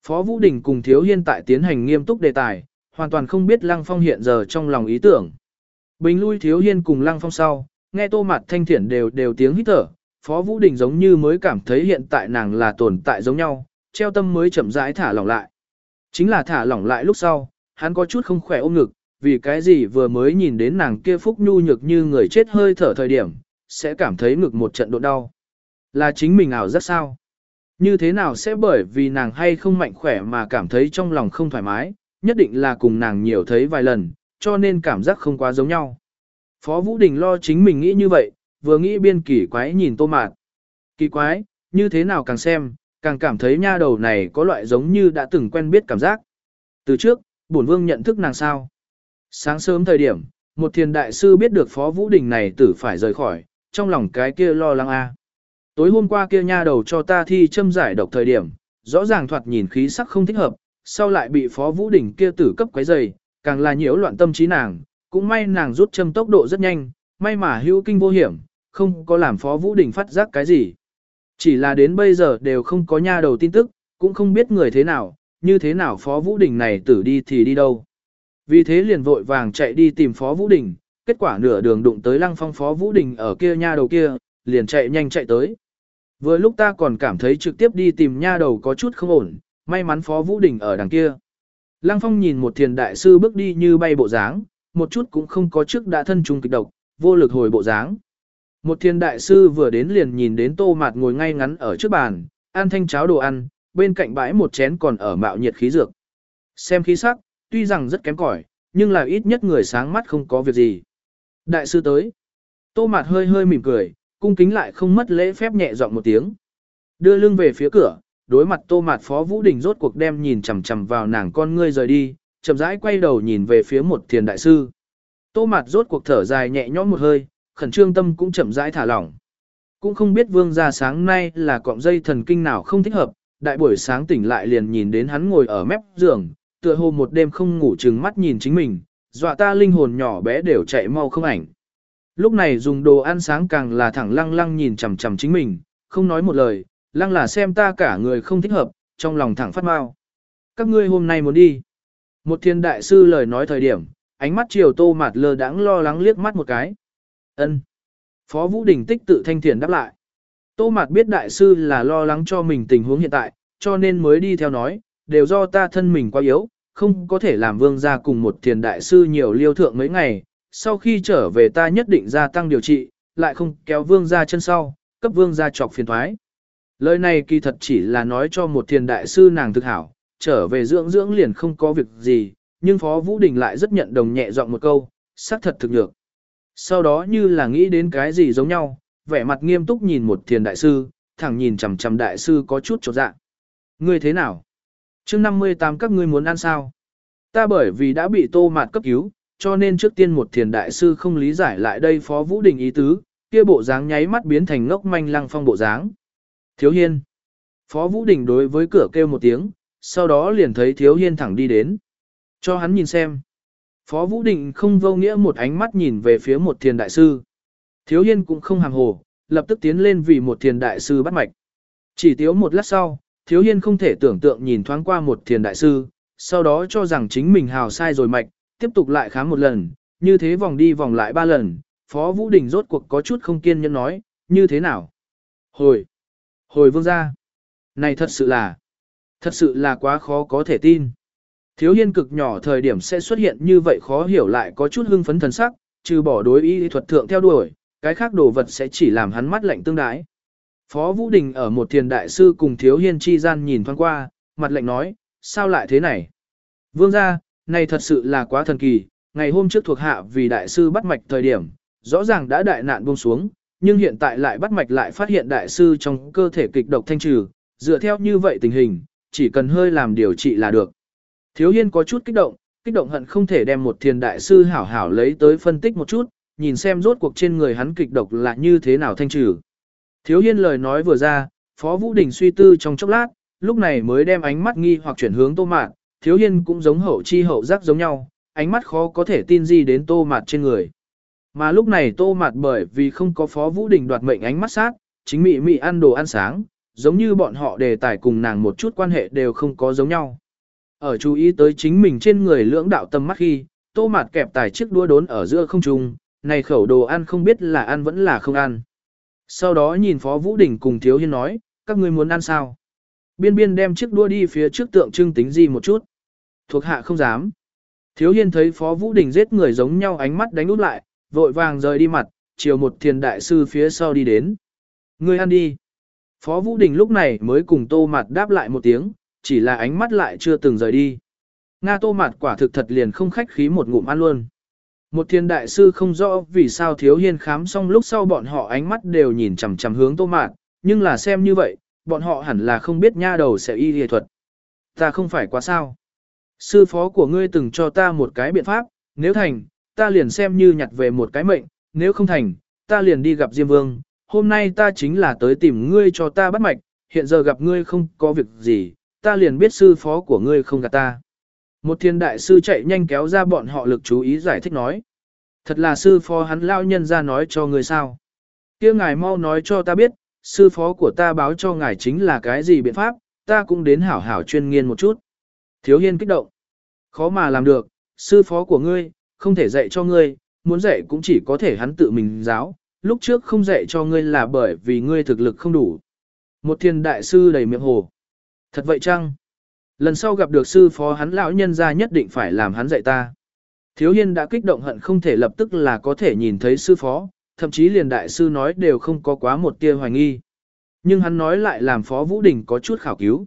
Phó Vũ Đình cùng Thiếu Hiên tại tiến hành nghiêm túc đề tài, hoàn toàn không biết Lăng Phong hiện giờ trong lòng ý tưởng. Bình lui Thiếu Hiên cùng Lăng Phong sau, nghe tô mặt thanh thiển đều đều tiếng hít thở, Phó Vũ Đình giống như mới cảm thấy hiện tại nàng là tồn tại giống nhau, treo tâm mới chậm rãi thả lỏng lại. Chính là thả lỏng lại lúc sau, hắn có chút không khỏe ôm ngực, vì cái gì vừa mới nhìn đến nàng kia phúc nhu nhược như người chết hơi thở thời điểm, sẽ cảm thấy ngực một trận độ đau. Là chính mình ảo rất sao? Như thế nào sẽ bởi vì nàng hay không mạnh khỏe mà cảm thấy trong lòng không thoải mái, nhất định là cùng nàng nhiều thấy vài lần, cho nên cảm giác không quá giống nhau. Phó Vũ Đình lo chính mình nghĩ như vậy, vừa nghĩ biên kỳ quái nhìn tô mạt. Kỳ quái, như thế nào càng xem, càng cảm thấy nha đầu này có loại giống như đã từng quen biết cảm giác. Từ trước, bổn vương nhận thức nàng sao. Sáng sớm thời điểm, một thiền đại sư biết được Phó Vũ Đình này tử phải rời khỏi, trong lòng cái kia lo lắng a. Tối hôm qua kia nha đầu cho ta thi châm giải độc thời điểm, rõ ràng thoạt nhìn khí sắc không thích hợp, sau lại bị Phó Vũ Đình kia tử cấp quấy dày, càng là nhiễu loạn tâm trí nàng, cũng may nàng rút châm tốc độ rất nhanh, may mà hữu kinh vô hiểm, không có làm Phó Vũ Đình phát giác cái gì. Chỉ là đến bây giờ đều không có nha đầu tin tức, cũng không biết người thế nào, như thế nào Phó Vũ Đình này tử đi thì đi đâu. Vì thế liền vội vàng chạy đi tìm Phó Vũ Đình, kết quả nửa đường đụng tới lăng phong Phó Vũ Đình ở kia nha đầu kia, liền chạy nhanh chạy tới. Vừa lúc ta còn cảm thấy trực tiếp đi tìm nha đầu có chút không ổn, may mắn Phó Vũ Đình ở đằng kia. Lăng phong nhìn một thiền đại sư bước đi như bay bộ dáng, một chút cũng không có trước đã thân trùng kịch độc, vô lực hồi bộ dáng. Một thiền đại sư vừa đến liền nhìn đến tô mạt ngồi ngay ngắn ở trước bàn, ăn thanh cháo đồ ăn, bên cạnh bãi một chén còn ở mạo nhiệt khí dược. Xem khí sắc, tuy rằng rất kém cỏi, nhưng là ít nhất người sáng mắt không có việc gì. Đại sư tới. Tô mạt hơi hơi mỉm cười, cung kính lại không mất lễ phép nhẹ giọng một tiếng. Đưa lưng về phía cửa, đối mặt tô mạt phó vũ đình rốt cuộc đem nhìn chằm chằm vào nàng con ngươi rời đi, chậm rãi quay đầu nhìn về phía một thiền đại sư. Tô mạt rốt cuộc thở dài nhẹ nhõm một hơi, khẩn trương tâm cũng chậm rãi thả lỏng. Cũng không biết vương gia sáng nay là cọng dây thần kinh nào không thích hợp, đại buổi sáng tỉnh lại liền nhìn đến hắn ngồi ở mép giường, tựa hồ một đêm không ngủ chừng mắt nhìn chính mình, dọa ta linh hồn nhỏ bé đều chạy mau không ảnh. Lúc này dùng đồ ăn sáng càng là thẳng lăng lăng nhìn chằm chằm chính mình, không nói một lời, lăng là xem ta cả người không thích hợp, trong lòng thẳng phát mau. Các ngươi hôm nay muốn đi. Một thiên đại sư lời nói thời điểm, ánh mắt chiều tô mạt lơ đãng lo lắng liếc mắt một cái. ân Phó Vũ Đình tích tự thanh thiền đáp lại. Tô mạt biết đại sư là lo lắng cho mình tình huống hiện tại, cho nên mới đi theo nói, đều do ta thân mình quá yếu, không có thể làm vương gia cùng một thiền đại sư nhiều liêu thượng mấy ngày, sau khi trở về ta nhất định gia tăng điều trị, lại không kéo vương gia chân sau, cấp vương gia chọc phiền thoái. Lời này kỳ thật chỉ là nói cho một thiền đại sư nàng thực hảo, trở về dưỡng dưỡng liền không có việc gì, nhưng Phó Vũ Đình lại rất nhận đồng nhẹ giọng một câu, xác thật thực nhược. Sau đó như là nghĩ đến cái gì giống nhau, vẻ mặt nghiêm túc nhìn một thiền đại sư, thẳng nhìn chằm chằm đại sư có chút chột dạ. Ngươi thế nào? chương 58 các ngươi muốn ăn sao? Ta bởi vì đã bị tô mạt cấp cứu, cho nên trước tiên một thiền đại sư không lý giải lại đây Phó Vũ Đình ý tứ, kia bộ dáng nháy mắt biến thành ngốc manh lăng phong bộ dáng. Thiếu Hiên. Phó Vũ Đình đối với cửa kêu một tiếng, sau đó liền thấy Thiếu Hiên thẳng đi đến. Cho hắn nhìn xem. Phó Vũ Đình không vô nghĩa một ánh mắt nhìn về phía một thiền đại sư. Thiếu Hiên cũng không hàng hồ, lập tức tiến lên vì một thiền đại sư bắt mạch. Chỉ tiếu một lát sau, Thiếu Hiên không thể tưởng tượng nhìn thoáng qua một thiền đại sư, sau đó cho rằng chính mình hào sai rồi mạch, tiếp tục lại khám một lần, như thế vòng đi vòng lại ba lần, Phó Vũ Đình rốt cuộc có chút không kiên nhẫn nói, như thế nào? Hồi! Hồi vương ra! Này thật sự là, thật sự là quá khó có thể tin. Thiếu hiên cực nhỏ thời điểm sẽ xuất hiện như vậy khó hiểu lại có chút hưng phấn thần sắc, trừ bỏ đối y thuật thượng theo đuổi, cái khác đồ vật sẽ chỉ làm hắn mắt lạnh tương đái. Phó Vũ Đình ở một thiền đại sư cùng thiếu hiên chi gian nhìn thoáng qua, mặt lạnh nói, sao lại thế này? Vương gia, này thật sự là quá thần kỳ, ngày hôm trước thuộc hạ vì đại sư bắt mạch thời điểm, rõ ràng đã đại nạn buông xuống, nhưng hiện tại lại bắt mạch lại phát hiện đại sư trong cơ thể kịch độc thanh trừ, dựa theo như vậy tình hình, chỉ cần hơi làm điều trị là được. Thiếu hiên có chút kích động, kích động hận không thể đem một thiền đại sư hảo hảo lấy tới phân tích một chút, nhìn xem rốt cuộc trên người hắn kịch độc là như thế nào thanh trừ. Thiếu hiên lời nói vừa ra, Phó Vũ Đình suy tư trong chốc lát, lúc này mới đem ánh mắt nghi hoặc chuyển hướng tô mạn thiếu hiên cũng giống hậu chi hậu giác giống nhau, ánh mắt khó có thể tin gì đến tô mạt trên người. Mà lúc này tô mạt bởi vì không có Phó Vũ Đình đoạt mệnh ánh mắt sát, chính mị mị ăn đồ ăn sáng, giống như bọn họ đề tài cùng nàng một chút quan hệ đều không có giống nhau. Ở chú ý tới chính mình trên người lưỡng đạo tâm mắt khi, tô mạt kẹp tài chiếc đua đốn ở giữa không trung, này khẩu đồ ăn không biết là ăn vẫn là không ăn. Sau đó nhìn Phó Vũ Đình cùng Thiếu Hiên nói, các ngươi muốn ăn sao? Biên biên đem chiếc đua đi phía trước tượng trưng tính gì một chút. Thuộc hạ không dám. Thiếu Hiên thấy Phó Vũ Đình giết người giống nhau ánh mắt đánh út lại, vội vàng rời đi mặt, chiều một thiền đại sư phía sau đi đến. Ngươi ăn đi. Phó Vũ Đình lúc này mới cùng tô mặt đáp lại một tiếng, chỉ là ánh mắt lại chưa từng rời đi. Nga tô mặt quả thực thật liền không khách khí một ngụm ăn luôn. Một thiên đại sư không rõ vì sao thiếu hiên khám xong lúc sau bọn họ ánh mắt đều nhìn chằm chằm hướng tô mạt, nhưng là xem như vậy, bọn họ hẳn là không biết nha đầu sẽ y y thuật. Ta không phải quá sao. Sư phó của ngươi từng cho ta một cái biện pháp, nếu thành, ta liền xem như nhặt về một cái mệnh, nếu không thành, ta liền đi gặp Diêm Vương. Hôm nay ta chính là tới tìm ngươi cho ta bắt mạch, hiện giờ gặp ngươi không có việc gì, ta liền biết sư phó của ngươi không gạt ta. Một thiên đại sư chạy nhanh kéo ra bọn họ lực chú ý giải thích nói. Thật là sư phó hắn lao nhân ra nói cho ngươi sao. kia ngài mau nói cho ta biết, sư phó của ta báo cho ngài chính là cái gì biện pháp, ta cũng đến hảo hảo chuyên nghiên một chút. Thiếu hiên kích động. Khó mà làm được, sư phó của ngươi, không thể dạy cho ngươi, muốn dạy cũng chỉ có thể hắn tự mình giáo, lúc trước không dạy cho ngươi là bởi vì ngươi thực lực không đủ. Một thiên đại sư đầy miệng hồ. Thật vậy chăng? Lần sau gặp được sư phó hắn lão nhân ra nhất định phải làm hắn dạy ta. Thiếu hiên đã kích động hận không thể lập tức là có thể nhìn thấy sư phó, thậm chí liền đại sư nói đều không có quá một tia hoài nghi. Nhưng hắn nói lại làm phó Vũ Đình có chút khảo cứu.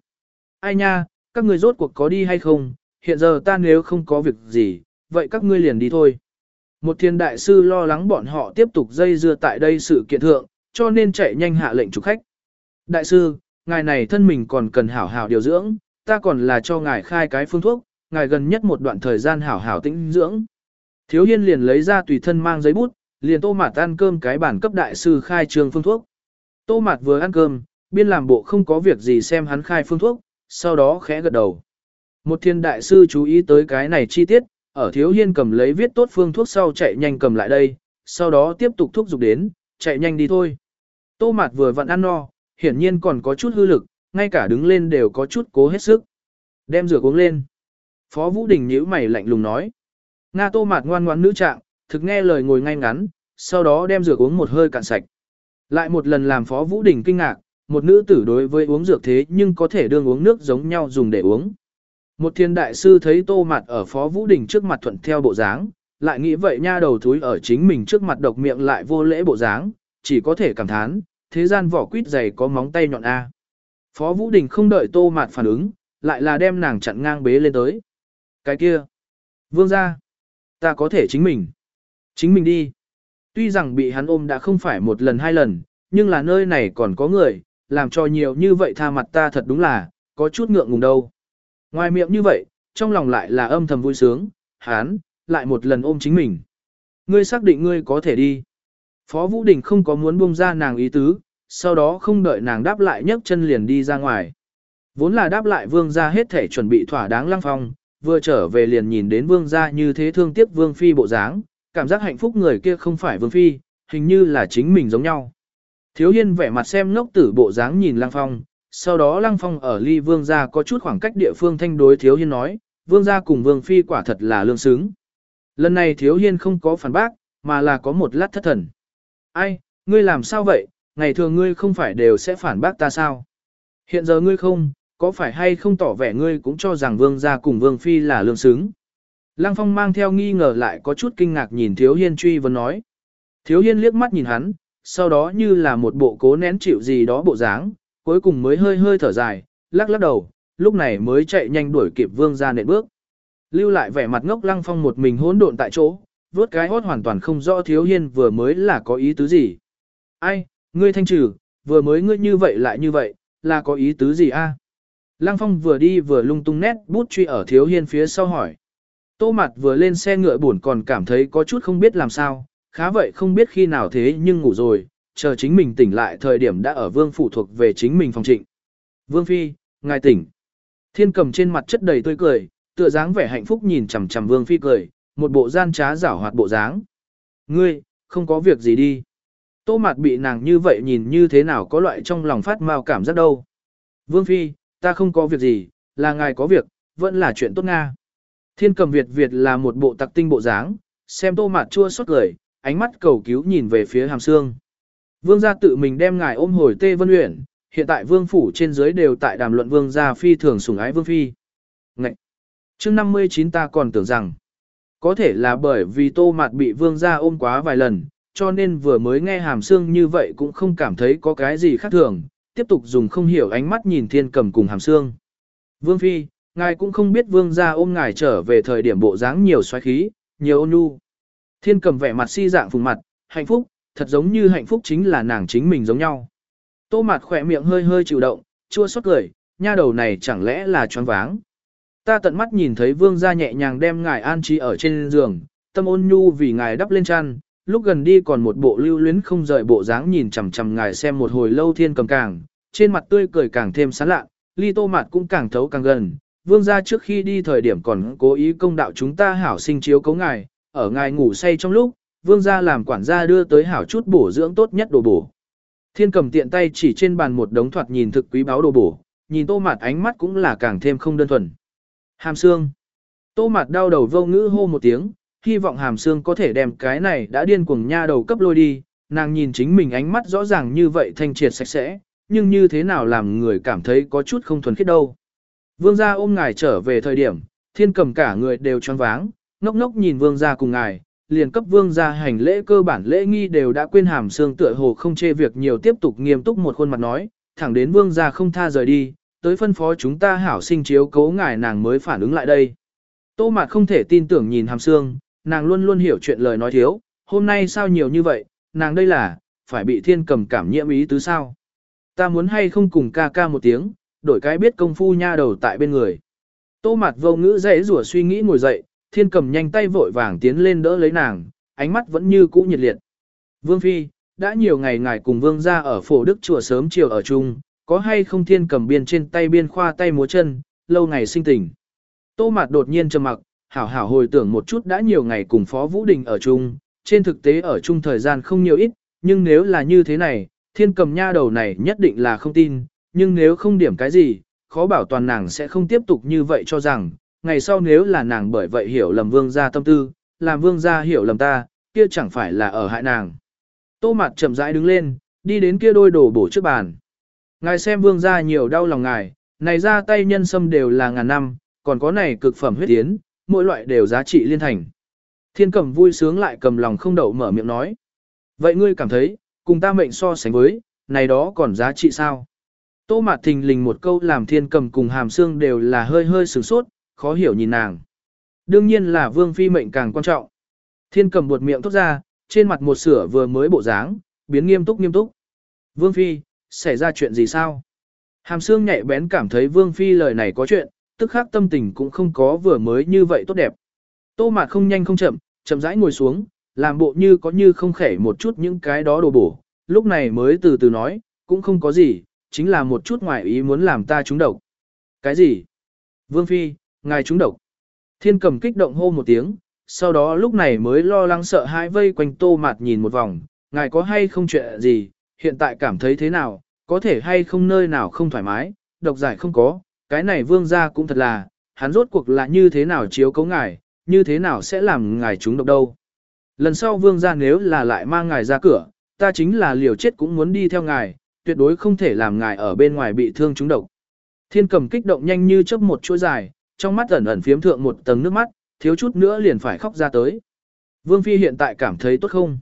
Ai nha, các ngươi rốt cuộc có đi hay không, hiện giờ ta nếu không có việc gì, vậy các ngươi liền đi thôi. Một thiên đại sư lo lắng bọn họ tiếp tục dây dưa tại đây sự kiện thượng, cho nên chạy nhanh hạ lệnh chủ khách. Đại sư, ngài này thân mình còn cần hảo hảo điều dưỡng, ta còn là cho ngài khai cái phương thuốc, ngài gần nhất một đoạn thời gian hảo hảo tĩnh dưỡng. Thiếu hiên liền lấy ra tùy thân mang giấy bút, liền tô mạt ăn cơm cái bản cấp đại sư khai trường phương thuốc. Tô mạt vừa ăn cơm, biên làm bộ không có việc gì xem hắn khai phương thuốc, sau đó khẽ gật đầu. Một thiên đại sư chú ý tới cái này chi tiết, ở thiếu hiên cầm lấy viết tốt phương thuốc sau chạy nhanh cầm lại đây, sau đó tiếp tục thúc giục đến, chạy nhanh đi thôi. Tô mạt vừa vặn ăn no, hiển nhiên còn có chút hư lực, ngay cả đứng lên đều có chút cố hết sức. Đem rửa uống lên. Phó Vũ Đình nhíu mày lạnh lùng nói. Nga tô mạt ngoan ngoãn nữ trạng, thực nghe lời ngồi ngay ngắn, sau đó đem rửa uống một hơi cạn sạch. Lại một lần làm Phó Vũ Đình kinh ngạc, một nữ tử đối với uống dược thế nhưng có thể đương uống nước giống nhau dùng để uống. Một thiên đại sư thấy tô mặt ở Phó Vũ Đình trước mặt thuận theo bộ dáng, lại nghĩ vậy nha đầu thúi ở chính mình trước mặt độc miệng lại vô lễ bộ dáng, chỉ có thể cảm thán, thế gian vỏ quýt dày có móng tay nhọn A. Phó Vũ Đình không đợi tô mặt phản ứng, lại là đem nàng chặn ngang bế lên tới. Cái kia, vương ra, ta có thể chính mình, chính mình đi. Tuy rằng bị hắn ôm đã không phải một lần hai lần, nhưng là nơi này còn có người, làm cho nhiều như vậy tha mặt ta thật đúng là, có chút ngượng ngùng đâu. Ngoài miệng như vậy, trong lòng lại là âm thầm vui sướng, hán, lại một lần ôm chính mình. Ngươi xác định ngươi có thể đi. Phó Vũ Đình không có muốn buông ra nàng ý tứ, sau đó không đợi nàng đáp lại nhấc chân liền đi ra ngoài. Vốn là đáp lại vương gia hết thể chuẩn bị thỏa đáng lăng phong, vừa trở về liền nhìn đến vương gia như thế thương tiếc vương phi bộ dáng, cảm giác hạnh phúc người kia không phải vương phi, hình như là chính mình giống nhau. Thiếu hiên vẻ mặt xem ngốc tử bộ dáng nhìn lăng phong, sau đó lăng phong ở ly vương gia có chút khoảng cách địa phương thanh đối thiếu hiên nói, vương gia cùng vương phi quả thật là lương xứng. Lần này thiếu hiên không có phản bác, mà là có một lát thất thần. Ai, ngươi làm sao vậy, ngày thường ngươi không phải đều sẽ phản bác ta sao? Hiện giờ ngươi không, có phải hay không tỏ vẻ ngươi cũng cho rằng vương gia cùng vương phi là lương xứng? Lăng phong mang theo nghi ngờ lại có chút kinh ngạc nhìn thiếu hiên truy vấn nói. Thiếu hiên liếc mắt nhìn hắn, sau đó như là một bộ cố nén chịu gì đó bộ dáng, cuối cùng mới hơi hơi thở dài, lắc lắc đầu, lúc này mới chạy nhanh đuổi kịp vương ra nện bước. Lưu lại vẻ mặt ngốc lăng phong một mình hỗn độn tại chỗ, vớt cái hốt hoàn toàn không rõ thiếu hiên vừa mới là có ý tứ gì. Ai, ngươi thanh trừ, vừa mới ngươi như vậy lại như vậy, là có ý tứ gì a? Lăng phong vừa đi vừa lung tung nét bút truy ở thiếu hiên phía sau hỏi. Tô mặt vừa lên xe ngựa buồn còn cảm thấy có chút không biết làm sao, khá vậy không biết khi nào thế nhưng ngủ rồi, chờ chính mình tỉnh lại thời điểm đã ở vương phủ thuộc về chính mình phòng trịnh. Vương Phi, ngài tỉnh. Thiên cầm trên mặt chất đầy tươi cười, tựa dáng vẻ hạnh phúc nhìn chằm chằm Vương Phi cười, một bộ gian trá giảo hoạt bộ dáng. Ngươi, không có việc gì đi. Tô mặt bị nàng như vậy nhìn như thế nào có loại trong lòng phát mau cảm giác đâu. Vương Phi, ta không có việc gì, là ngài có việc, vẫn là chuyện tốt Nga. Thiên cầm Việt Việt là một bộ tặc tinh bộ dáng, xem tô mặt chua xót cười, ánh mắt cầu cứu nhìn về phía hàm xương. Vương gia tự mình đem ngài ôm hồi Tê Vân Uyển, hiện tại vương phủ trên dưới đều tại đàm luận vương gia phi thường sủng ái vương phi. Ngậy! Trước 59 ta còn tưởng rằng, có thể là bởi vì tô mạt bị vương gia ôm quá vài lần, cho nên vừa mới nghe hàm xương như vậy cũng không cảm thấy có cái gì khác thường, tiếp tục dùng không hiểu ánh mắt nhìn thiên cầm cùng hàm xương. Vương phi, ngài cũng không biết vương gia ôm ngài trở về thời điểm bộ dáng nhiều xoáy khí, nhiều ôn nhu. Thiên cầm vẻ mặt si dạng phùng mặt, hạnh phúc, thật giống như hạnh phúc chính là nàng chính mình giống nhau. Tô mặt khỏe miệng hơi hơi chịu động, chua xót cười, nha đầu này chẳng lẽ là choáng váng. Ta tận mắt nhìn thấy vương gia nhẹ nhàng đem ngài an trí ở trên giường, tâm ôn nhu vì ngài đắp lên chăn, lúc gần đi còn một bộ lưu luyến không rời bộ dáng nhìn chằm chằm ngài xem một hồi lâu thiên cầm càng, trên mặt tươi cười càng thêm sán lạ, ly tô mặt cũng càng thấu càng gần. Vương gia trước khi đi thời điểm còn cố ý công đạo chúng ta hảo sinh chiếu cấu ngài, ở ngài ngủ say trong lúc, vương gia làm quản gia đưa tới hảo chút bổ dưỡng tốt nhất đồ bổ. Thiên cầm tiện tay chỉ trên bàn một đống thoạt nhìn thực quý báo đồ bổ, nhìn tô mạt ánh mắt cũng là càng thêm không đơn thuần. Hàm xương. Tô mạt đau đầu vô ngữ hô một tiếng, hy vọng hàm xương có thể đem cái này đã điên cuồng nha đầu cấp lôi đi, nàng nhìn chính mình ánh mắt rõ ràng như vậy thanh triệt sạch sẽ, nhưng như thế nào làm người cảm thấy có chút không thuần khiết đâu. Vương gia ôm ngài trở về thời điểm, thiên cầm cả người đều choáng váng, ngốc ngốc nhìn vương gia cùng ngài, liền cấp vương gia hành lễ cơ bản lễ nghi đều đã quên hàm xương tựa hồ không chê việc nhiều tiếp tục nghiêm túc một khuôn mặt nói, thẳng đến vương gia không tha rời đi, tới phân phó chúng ta hảo sinh chiếu cố ngài nàng mới phản ứng lại đây. Tô mạt không thể tin tưởng nhìn hàm xương, nàng luôn luôn hiểu chuyện lời nói thiếu, hôm nay sao nhiều như vậy, nàng đây là, phải bị thiên cầm cảm nhiễm ý tứ sao. Ta muốn hay không cùng ca ca một tiếng, đổi cái biết công phu nha đầu tại bên người. Tô mặt vô ngữ dễ rủa suy nghĩ ngồi dậy, thiên cầm nhanh tay vội vàng tiến lên đỡ lấy nàng, ánh mắt vẫn như cũ nhiệt liệt. Vương Phi, đã nhiều ngày ngài cùng vương ra ở phổ đức chùa sớm chiều ở chung, có hay không thiên cầm biên trên tay biên khoa tay múa chân, lâu ngày sinh tình. Tô Mạt đột nhiên trầm mặc, hảo hảo hồi tưởng một chút đã nhiều ngày cùng Phó Vũ Đình ở chung, trên thực tế ở chung thời gian không nhiều ít, nhưng nếu là như thế này, thiên cầm nha đầu này nhất định là không tin, nhưng nếu không điểm cái gì, khó bảo toàn nàng sẽ không tiếp tục như vậy cho rằng, ngày sau nếu là nàng bởi vậy hiểu lầm vương gia tâm tư, làm vương gia hiểu lầm ta, kia chẳng phải là ở hại nàng. Tô mặt chậm rãi đứng lên, đi đến kia đôi đồ bổ trước bàn. Ngài xem vương gia nhiều đau lòng ngài, này ra tay nhân sâm đều là ngàn năm, còn có này cực phẩm huyết tiến, mỗi loại đều giá trị liên thành. Thiên cầm vui sướng lại cầm lòng không đậu mở miệng nói. Vậy ngươi cảm thấy, cùng ta mệnh so sánh với, này đó còn giá trị sao? Tô mạt thình lình một câu làm thiên cầm cùng hàm xương đều là hơi hơi sửng sốt, khó hiểu nhìn nàng. Đương nhiên là vương phi mệnh càng quan trọng. Thiên cầm buột miệng thốt ra, trên mặt một sửa vừa mới bộ dáng, biến nghiêm túc nghiêm túc. Vương phi, xảy ra chuyện gì sao? Hàm xương nhạy bén cảm thấy vương phi lời này có chuyện, tức khắc tâm tình cũng không có vừa mới như vậy tốt đẹp. Tô mạt không nhanh không chậm, chậm rãi ngồi xuống, làm bộ như có như không khẻ một chút những cái đó đồ bổ, lúc này mới từ từ nói, cũng không có gì, chính là một chút ngoại ý muốn làm ta trúng độc. Cái gì? Vương Phi, ngài trúng độc. Thiên cầm kích động hô một tiếng, sau đó lúc này mới lo lắng sợ hãi vây quanh tô mạt nhìn một vòng, ngài có hay không chuyện gì, hiện tại cảm thấy thế nào, có thể hay không nơi nào không thoải mái, độc giải không có, cái này vương gia cũng thật là, hắn rốt cuộc là như thế nào chiếu cấu ngài, như thế nào sẽ làm ngài trúng độc đâu. Lần sau vương gia nếu là lại mang ngài ra cửa, ta chính là liều chết cũng muốn đi theo ngài, tuyệt đối không thể làm ngài ở bên ngoài bị thương trúng độc. Thiên cầm kích động nhanh như chớp một chuỗi dài, trong mắt ẩn ẩn phiếm thượng một tầng nước mắt, thiếu chút nữa liền phải khóc ra tới. Vương Phi hiện tại cảm thấy tốt không?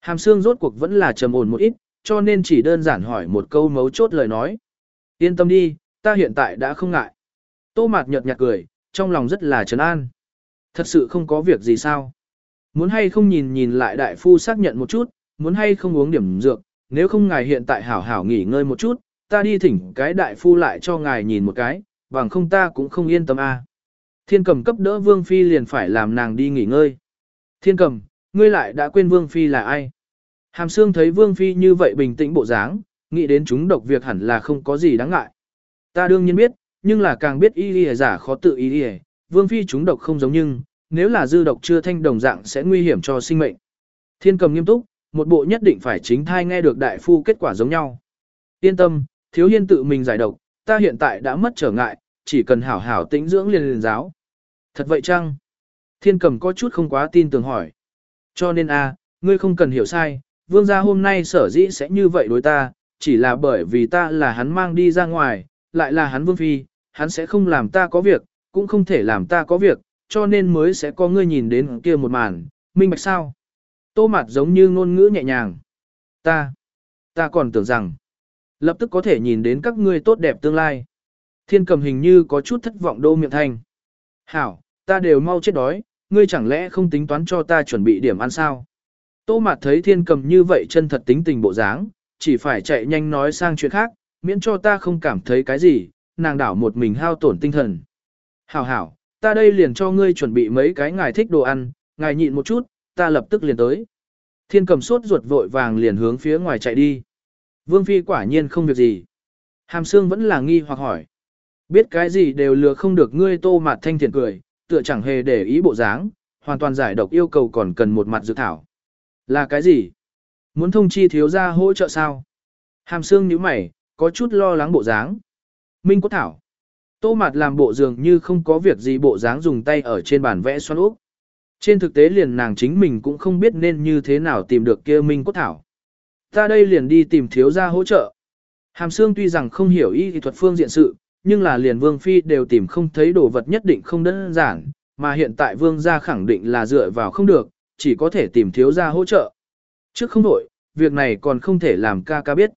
Hàm xương rốt cuộc vẫn là trầm ổn một ít, cho nên chỉ đơn giản hỏi một câu mấu chốt lời nói. Yên tâm đi, ta hiện tại đã không ngại. Tô mạt nhợt nhạt cười, trong lòng rất là trấn an. Thật sự không có việc gì sao. Muốn hay không nhìn nhìn lại đại phu xác nhận một chút, muốn hay không uống điểm dược, nếu không ngài hiện tại hảo hảo nghỉ ngơi một chút, ta đi thỉnh cái đại phu lại cho ngài nhìn một cái, bằng không ta cũng không yên tâm a. Thiên cầm cấp đỡ Vương Phi liền phải làm nàng đi nghỉ ngơi. Thiên cầm, ngươi lại đã quên Vương Phi là ai? Hàm Sương thấy Vương Phi như vậy bình tĩnh bộ dáng, nghĩ đến chúng độc việc hẳn là không có gì đáng ngại. Ta đương nhiên biết, nhưng là càng biết y y giả khó tự y y, Vương Phi chúng độc không giống nhưng, nếu là dư độc chưa thanh đồng dạng sẽ nguy hiểm cho sinh mệnh. Thiên cầm nghiêm túc, một bộ nhất định phải chính thai nghe được đại phu kết quả giống nhau. Yên tâm, thiếu hiên tự mình giải độc, ta hiện tại đã mất trở ngại, chỉ cần hảo hảo tĩnh dưỡng liền liền giáo. Thật vậy chăng? Thiên cầm có chút không quá tin tưởng hỏi. Cho nên a, ngươi không cần hiểu sai, vương gia hôm nay sở dĩ sẽ như vậy đối ta, chỉ là bởi vì ta là hắn mang đi ra ngoài, lại là hắn vương phi, hắn sẽ không làm ta có việc, cũng không thể làm ta có việc, cho nên mới sẽ có ngươi nhìn đến kia một màn, minh bạch sao? Tô mặt giống như ngôn ngữ nhẹ nhàng. Ta, ta còn tưởng rằng, lập tức có thể nhìn đến các ngươi tốt đẹp tương lai. Thiên cầm hình như có chút thất vọng đô miệng thành, Hảo, ta đều mau chết đói, ngươi chẳng lẽ không tính toán cho ta chuẩn bị điểm ăn sao? Tô mặt thấy thiên cầm như vậy chân thật tính tình bộ dáng, chỉ phải chạy nhanh nói sang chuyện khác, miễn cho ta không cảm thấy cái gì, nàng đảo một mình hao tổn tinh thần. Hảo hảo, ta đây liền cho ngươi chuẩn bị mấy cái ngài thích đồ ăn, ngài nhịn một chút, ta lập tức liền tới. Thiên cầm sốt ruột vội vàng liền hướng phía ngoài chạy đi. Vương Phi quả nhiên không việc gì. Hàm Sương vẫn là nghi hoặc hỏi. Biết cái gì đều lừa không được ngươi tô mặt thanh thiện cười, tựa chẳng hề để ý bộ dáng, hoàn toàn giải độc yêu cầu còn cần một mặt dự thảo. Là cái gì? Muốn thông chi thiếu gia hỗ trợ sao? Hàm Sương nhíu mày, có chút lo lắng bộ dáng. Minh Quốc Thảo. Tô Mạt làm bộ dường như không có việc gì bộ dáng dùng tay ở trên bàn vẽ xoắn úp. Trên thực tế liền nàng chính mình cũng không biết nên như thế nào tìm được kia Minh Quốc Thảo. Ta đây liền đi tìm thiếu gia hỗ trợ. Hàm Sương tuy rằng không hiểu y thuật phương diện sự, nhưng là liền Vương Phi đều tìm không thấy đồ vật nhất định không đơn giản, mà hiện tại vương gia khẳng định là dựa vào không được, chỉ có thể tìm thiếu gia hỗ trợ. Trước không đổi, việc này còn không thể làm ca ca biết.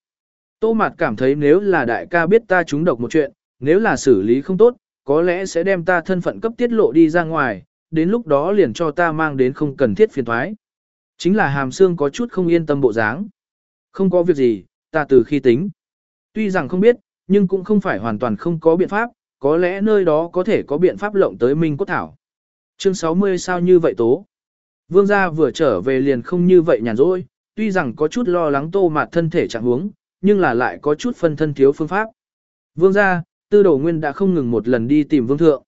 Tô Mạt cảm thấy nếu là đại ca biết ta trúng độc một chuyện, nếu là xử lý không tốt, có lẽ sẽ đem ta thân phận cấp tiết lộ đi ra ngoài, đến lúc đó liền cho ta mang đến không cần thiết phiền thoái. Chính là hàm xương có chút không yên tâm bộ dáng. Không có việc gì, ta từ khi tính. Tuy rằng không biết, nhưng cũng không phải hoàn toàn không có biện pháp, có lẽ nơi đó có thể có biện pháp lộng tới Minh Cốt Thảo. Chương 60 sao như vậy tố? Vương gia vừa trở về liền không như vậy nhàn rỗi, tuy rằng có chút lo lắng tô mạt thân thể trạng huống, nhưng là lại có chút phân thân thiếu phương pháp. Vương gia, tư đồ nguyên đã không ngừng một lần đi tìm vương thượng.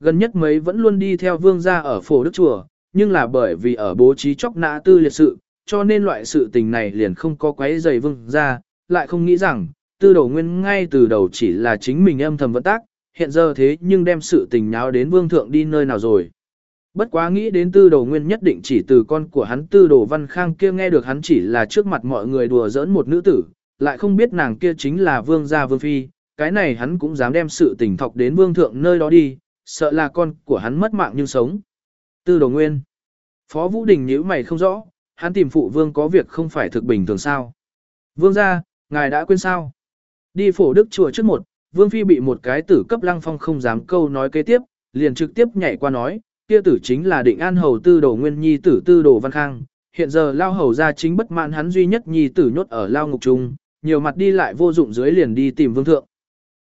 Gần nhất mấy vẫn luôn đi theo vương gia ở phổ đức chùa, nhưng là bởi vì ở bố trí chóc nã tư liệt sự, cho nên loại sự tình này liền không có quấy giày vương gia, lại không nghĩ rằng, tư đồ nguyên ngay từ đầu chỉ là chính mình âm thầm vận tác, hiện giờ thế nhưng đem sự tình nháo đến vương thượng đi nơi nào rồi. Bất quá nghĩ đến tư đồ nguyên nhất định chỉ từ con của hắn tư đồ văn khang kia nghe được hắn chỉ là trước mặt mọi người đùa giỡn một nữ tử, lại không biết nàng kia chính là vương gia vương phi, cái này hắn cũng dám đem sự tình thọc đến vương thượng nơi đó đi, sợ là con của hắn mất mạng nhưng sống. Tư đồ nguyên. Phó Vũ Đình nhíu mày không rõ, hắn tìm phụ vương có việc không phải thực bình thường sao. Vương gia, ngài đã quên sao? Đi phổ đức chùa trước một, vương phi bị một cái tử cấp lăng phong không dám câu nói kế tiếp, liền trực tiếp nhảy qua nói, kia tử chính là định an hầu tư đồ nguyên nhi tử tư đồ văn khang. Hiện giờ lao hầu ra chính bất mãn hắn duy nhất nhi tử nhốt ở lao ngục trung, nhiều mặt đi lại vô dụng dưới liền đi tìm vương thượng.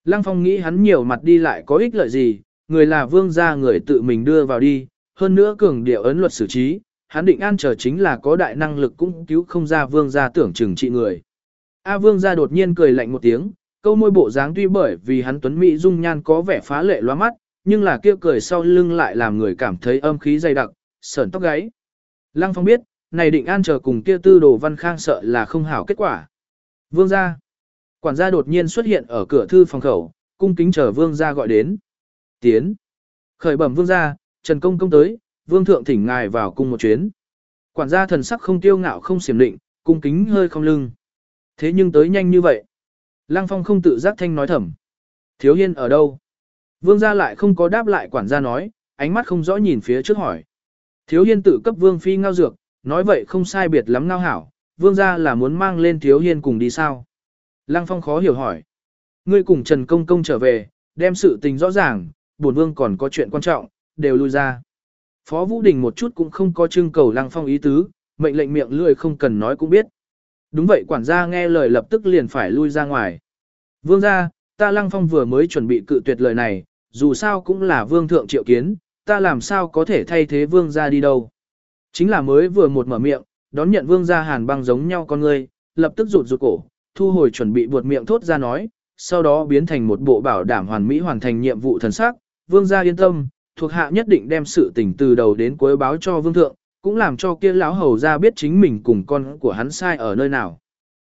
Lăng phong nghĩ hắn nhiều mặt đi lại có ích lợi gì, người là vương gia người tự mình đưa vào đi, hơn nữa cường điệu ấn luật xử trí, hắn định an chờ chính là có đại năng lực cũng cứu không ra vương gia tưởng chừng trị người. A vương gia đột nhiên cười lạnh một tiếng, câu môi bộ dáng tuy bởi vì hắn tuấn mỹ dung nhan có vẻ phá lệ loa mắt, nhưng là kia cười sau lưng lại làm người cảm thấy âm khí dày đặc, sởn tóc gáy. Lăng Phong biết, này định an chờ cùng kia tư đồ văn khang sợ là không hảo kết quả. Vương gia. Quản gia đột nhiên xuất hiện ở cửa thư phòng khẩu, cung kính chờ vương gia gọi đến. Tiến. Khởi bẩm vương gia, Trần Công Công tới, vương thượng thỉnh ngài vào cung một chuyến. Quản gia thần sắc không tiêu ngạo không xiểm định, cung kính hơi không lưng. Thế nhưng tới nhanh như vậy. Lăng Phong không tự giác thanh nói thầm. Thiếu hiên ở đâu? Vương gia lại không có đáp lại quản gia nói, ánh mắt không rõ nhìn phía trước hỏi. Thiếu hiên tự cấp vương phi ngao dược, nói vậy không sai biệt lắm ngao hảo, vương gia là muốn mang lên thiếu hiên cùng đi sao? Lăng Phong khó hiểu hỏi. Ngươi cùng Trần Công Công trở về, đem sự tình rõ ràng, bổn vương còn có chuyện quan trọng, đều lui ra. Phó Vũ Đình một chút cũng không có trưng cầu Lăng Phong ý tứ, mệnh lệnh miệng lưỡi không cần nói cũng biết. Đúng vậy quản gia nghe lời lập tức liền phải lui ra ngoài. Vương gia, ta Lăng Phong vừa mới chuẩn bị cự tuyệt lời này, dù sao cũng là vương thượng triệu kiến, ta làm sao có thể thay thế vương gia đi đâu. Chính là mới vừa một mở miệng, đón nhận vương gia hàn băng giống nhau con ngươi, lập tức rụt rụt cổ, thu hồi chuẩn bị buột miệng thốt ra nói, sau đó biến thành một bộ bảo đảm hoàn mỹ hoàn thành nhiệm vụ thần sắc, vương gia yên tâm, thuộc hạ nhất định đem sự tình từ đầu đến cuối báo cho vương thượng, cũng làm cho kia lão hầu ra biết chính mình cùng con của hắn sai ở nơi nào.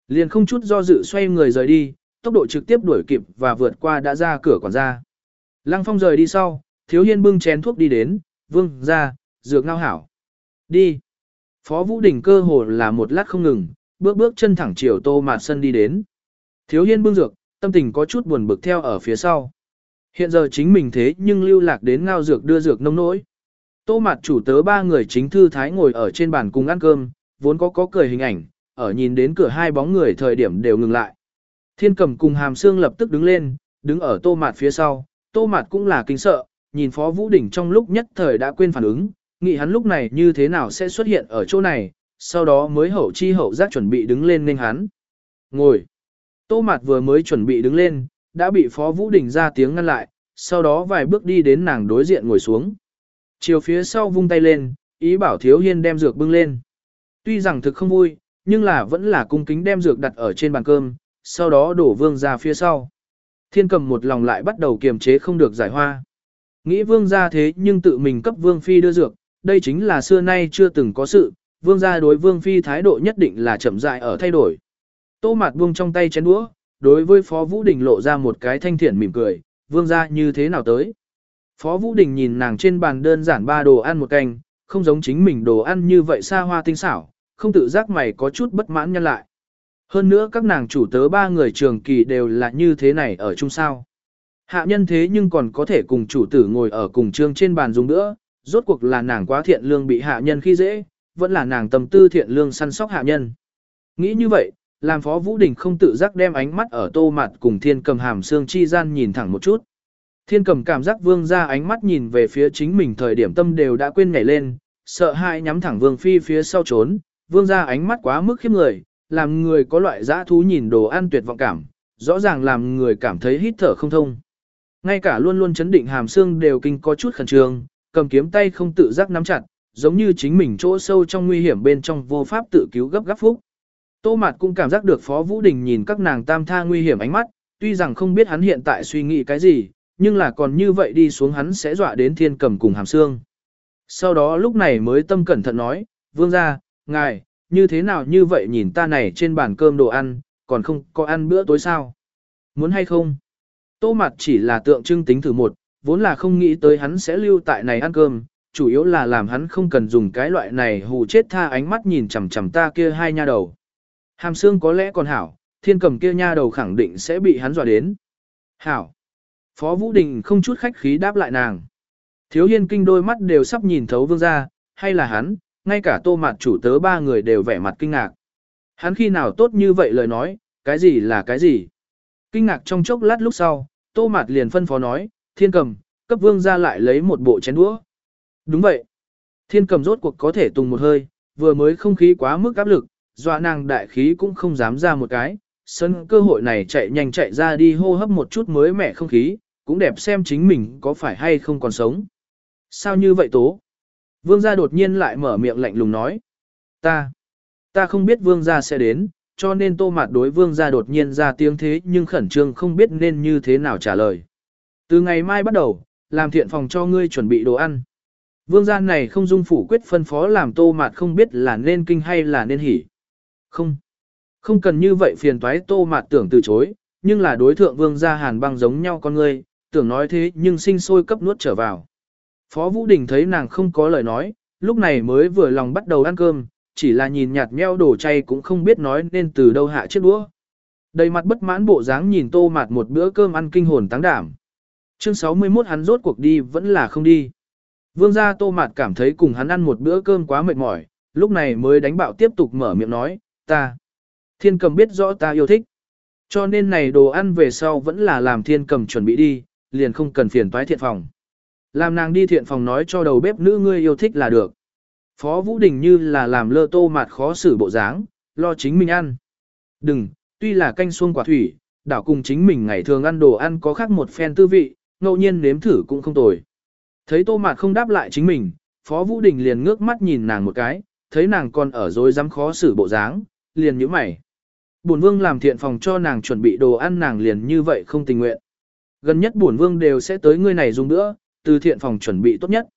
Liền không chút do dự xoay người rời đi, tốc độ trực tiếp đuổi kịp và vượt qua đã ra cửa quản ra. Lăng Phong rời đi sau, Thiếu Hiên bưng chén thuốc đi đến, vương ra, dược ngao hảo. Đi. Phó Vũ Đình cơ hồ là một lát không ngừng, bước bước chân thẳng chiều tô mạt sân đi đến. Thiếu Hiên bưng dược, tâm tình có chút buồn bực theo ở phía sau. Hiện giờ chính mình thế nhưng lưu lạc đến ngao dược đưa dược nông nỗi. Tô mặt chủ tớ ba người chính thư thái ngồi ở trên bàn cùng ăn cơm, vốn có có cười hình ảnh, ở nhìn đến cửa hai bóng người thời điểm đều ngừng lại. Thiên cầm cùng hàm xương lập tức đứng lên, đứng ở tô mạt phía sau, tô mạt cũng là kinh sợ, nhìn phó vũ đỉnh trong lúc nhất thời đã quên phản ứng, nghĩ hắn lúc này như thế nào sẽ xuất hiện ở chỗ này, sau đó mới hậu chi hậu giác chuẩn bị đứng lên nên hắn. Ngồi. Tô mạt vừa mới chuẩn bị đứng lên, đã bị phó vũ đình ra tiếng ngăn lại, sau đó vài bước đi đến nàng đối diện ngồi xuống. Chiều phía sau vung tay lên, ý bảo thiếu hiên đem dược bưng lên. Tuy rằng thực không vui, nhưng là vẫn là cung kính đem dược đặt ở trên bàn cơm, sau đó đổ vương ra phía sau. Thiên cầm một lòng lại bắt đầu kiềm chế không được giải hoa. Nghĩ vương ra thế nhưng tự mình cấp vương phi đưa dược, đây chính là xưa nay chưa từng có sự, vương gia đối vương phi thái độ nhất định là chậm dại ở thay đổi. Tô mạt buông trong tay chén đũa, đối với Phó Vũ Đình lộ ra một cái thanh thiện mỉm cười, vương gia như thế nào tới. Phó Vũ Đình nhìn nàng trên bàn đơn giản ba đồ ăn một canh, không giống chính mình đồ ăn như vậy xa hoa tinh xảo, không tự giác mày có chút bất mãn nhân lại. Hơn nữa các nàng chủ tớ ba người trường kỳ đều là như thế này ở chung sao. Hạ nhân thế nhưng còn có thể cùng chủ tử ngồi ở cùng trương trên bàn dùng nữa, rốt cuộc là nàng quá thiện lương bị hạ nhân khi dễ, vẫn là nàng tâm tư thiện lương săn sóc hạ nhân. Nghĩ như vậy, làm Phó Vũ Đình không tự giác đem ánh mắt ở tô mặt cùng thiên cầm hàm xương chi gian nhìn thẳng một chút. Thiên cầm cảm giác vương ra ánh mắt nhìn về phía chính mình thời điểm tâm đều đã quên nhảy lên, sợ hãi nhắm thẳng vương phi phía sau trốn, vương ra ánh mắt quá mức khiếp người, làm người có loại dã thú nhìn đồ ăn tuyệt vọng cảm, rõ ràng làm người cảm thấy hít thở không thông. Ngay cả luôn luôn chấn định hàm xương đều kinh có chút khẩn trương, cầm kiếm tay không tự giác nắm chặt, giống như chính mình chỗ sâu trong nguy hiểm bên trong vô pháp tự cứu gấp gáp phúc. Tô Mạt cũng cảm giác được Phó Vũ Đình nhìn các nàng tam tha nguy hiểm ánh mắt, tuy rằng không biết hắn hiện tại suy nghĩ cái gì, nhưng là còn như vậy đi xuống hắn sẽ dọa đến thiên cầm cùng hàm xương. Sau đó lúc này mới tâm cẩn thận nói, vương ra, ngài, như thế nào như vậy nhìn ta này trên bàn cơm đồ ăn, còn không có ăn bữa tối sao? Muốn hay không? Tô mặt chỉ là tượng trưng tính thử một, vốn là không nghĩ tới hắn sẽ lưu tại này ăn cơm, chủ yếu là làm hắn không cần dùng cái loại này hù chết tha ánh mắt nhìn chằm chằm ta kia hai nha đầu. Hàm xương có lẽ còn hảo, thiên cầm kia nha đầu khẳng định sẽ bị hắn dọa đến. Hảo. Phó Vũ Đình không chút khách khí đáp lại nàng. Thiếu hiên kinh đôi mắt đều sắp nhìn thấu vương ra, hay là hắn, ngay cả tô mặt chủ tớ ba người đều vẻ mặt kinh ngạc. Hắn khi nào tốt như vậy lời nói, cái gì là cái gì? Kinh ngạc trong chốc lát lúc sau, tô mặt liền phân phó nói, thiên cầm, cấp vương ra lại lấy một bộ chén đũa. Đúng vậy. Thiên cầm rốt cuộc có thể tùng một hơi, vừa mới không khí quá mức áp lực, dọa nàng đại khí cũng không dám ra một cái. Sân cơ hội này chạy nhanh chạy ra đi hô hấp một chút mới mẻ không khí, cũng đẹp xem chính mình có phải hay không còn sống. Sao như vậy tố? Vương gia đột nhiên lại mở miệng lạnh lùng nói. Ta, ta không biết vương gia sẽ đến, cho nên tô mạt đối vương gia đột nhiên ra tiếng thế nhưng khẩn trương không biết nên như thế nào trả lời. Từ ngày mai bắt đầu, làm thiện phòng cho ngươi chuẩn bị đồ ăn. Vương gia này không dung phủ quyết phân phó làm tô mạt không biết là nên kinh hay là nên hỉ. Không, không cần như vậy phiền toái tô mạt tưởng từ chối, nhưng là đối thượng vương gia hàn băng giống nhau con ngươi, tưởng nói thế nhưng sinh sôi cấp nuốt trở vào. Phó Vũ Đình thấy nàng không có lời nói, lúc này mới vừa lòng bắt đầu ăn cơm, chỉ là nhìn nhạt nheo đổ chay cũng không biết nói nên từ đâu hạ chiếc đũa. Đầy mặt bất mãn bộ dáng nhìn tô mạt một bữa cơm ăn kinh hồn táng đảm. Chương 61 hắn rốt cuộc đi vẫn là không đi. Vương gia tô mạt cảm thấy cùng hắn ăn một bữa cơm quá mệt mỏi, lúc này mới đánh bạo tiếp tục mở miệng nói, ta. Thiên cầm biết rõ ta yêu thích. Cho nên này đồ ăn về sau vẫn là làm thiên cầm chuẩn bị đi, liền không cần phiền toái thiện phòng. Làm nàng đi thiện phòng nói cho đầu bếp nữ ngươi yêu thích là được. Phó Vũ Đình như là làm lơ tô mạt khó xử bộ dáng, lo chính mình ăn. Đừng, tuy là canh xuông quả thủy, đảo cùng chính mình ngày thường ăn đồ ăn có khác một phen tư vị, ngẫu nhiên nếm thử cũng không tồi. Thấy tô mạt không đáp lại chính mình, Phó Vũ Đình liền ngước mắt nhìn nàng một cái, thấy nàng còn ở dối dám khó xử bộ dáng, liền nhíu mày. Bổn vương làm thiện phòng cho nàng chuẩn bị đồ ăn nàng liền như vậy không tình nguyện. Gần nhất bổn vương đều sẽ tới ngươi này dùng nữa, từ thiện phòng chuẩn bị tốt nhất.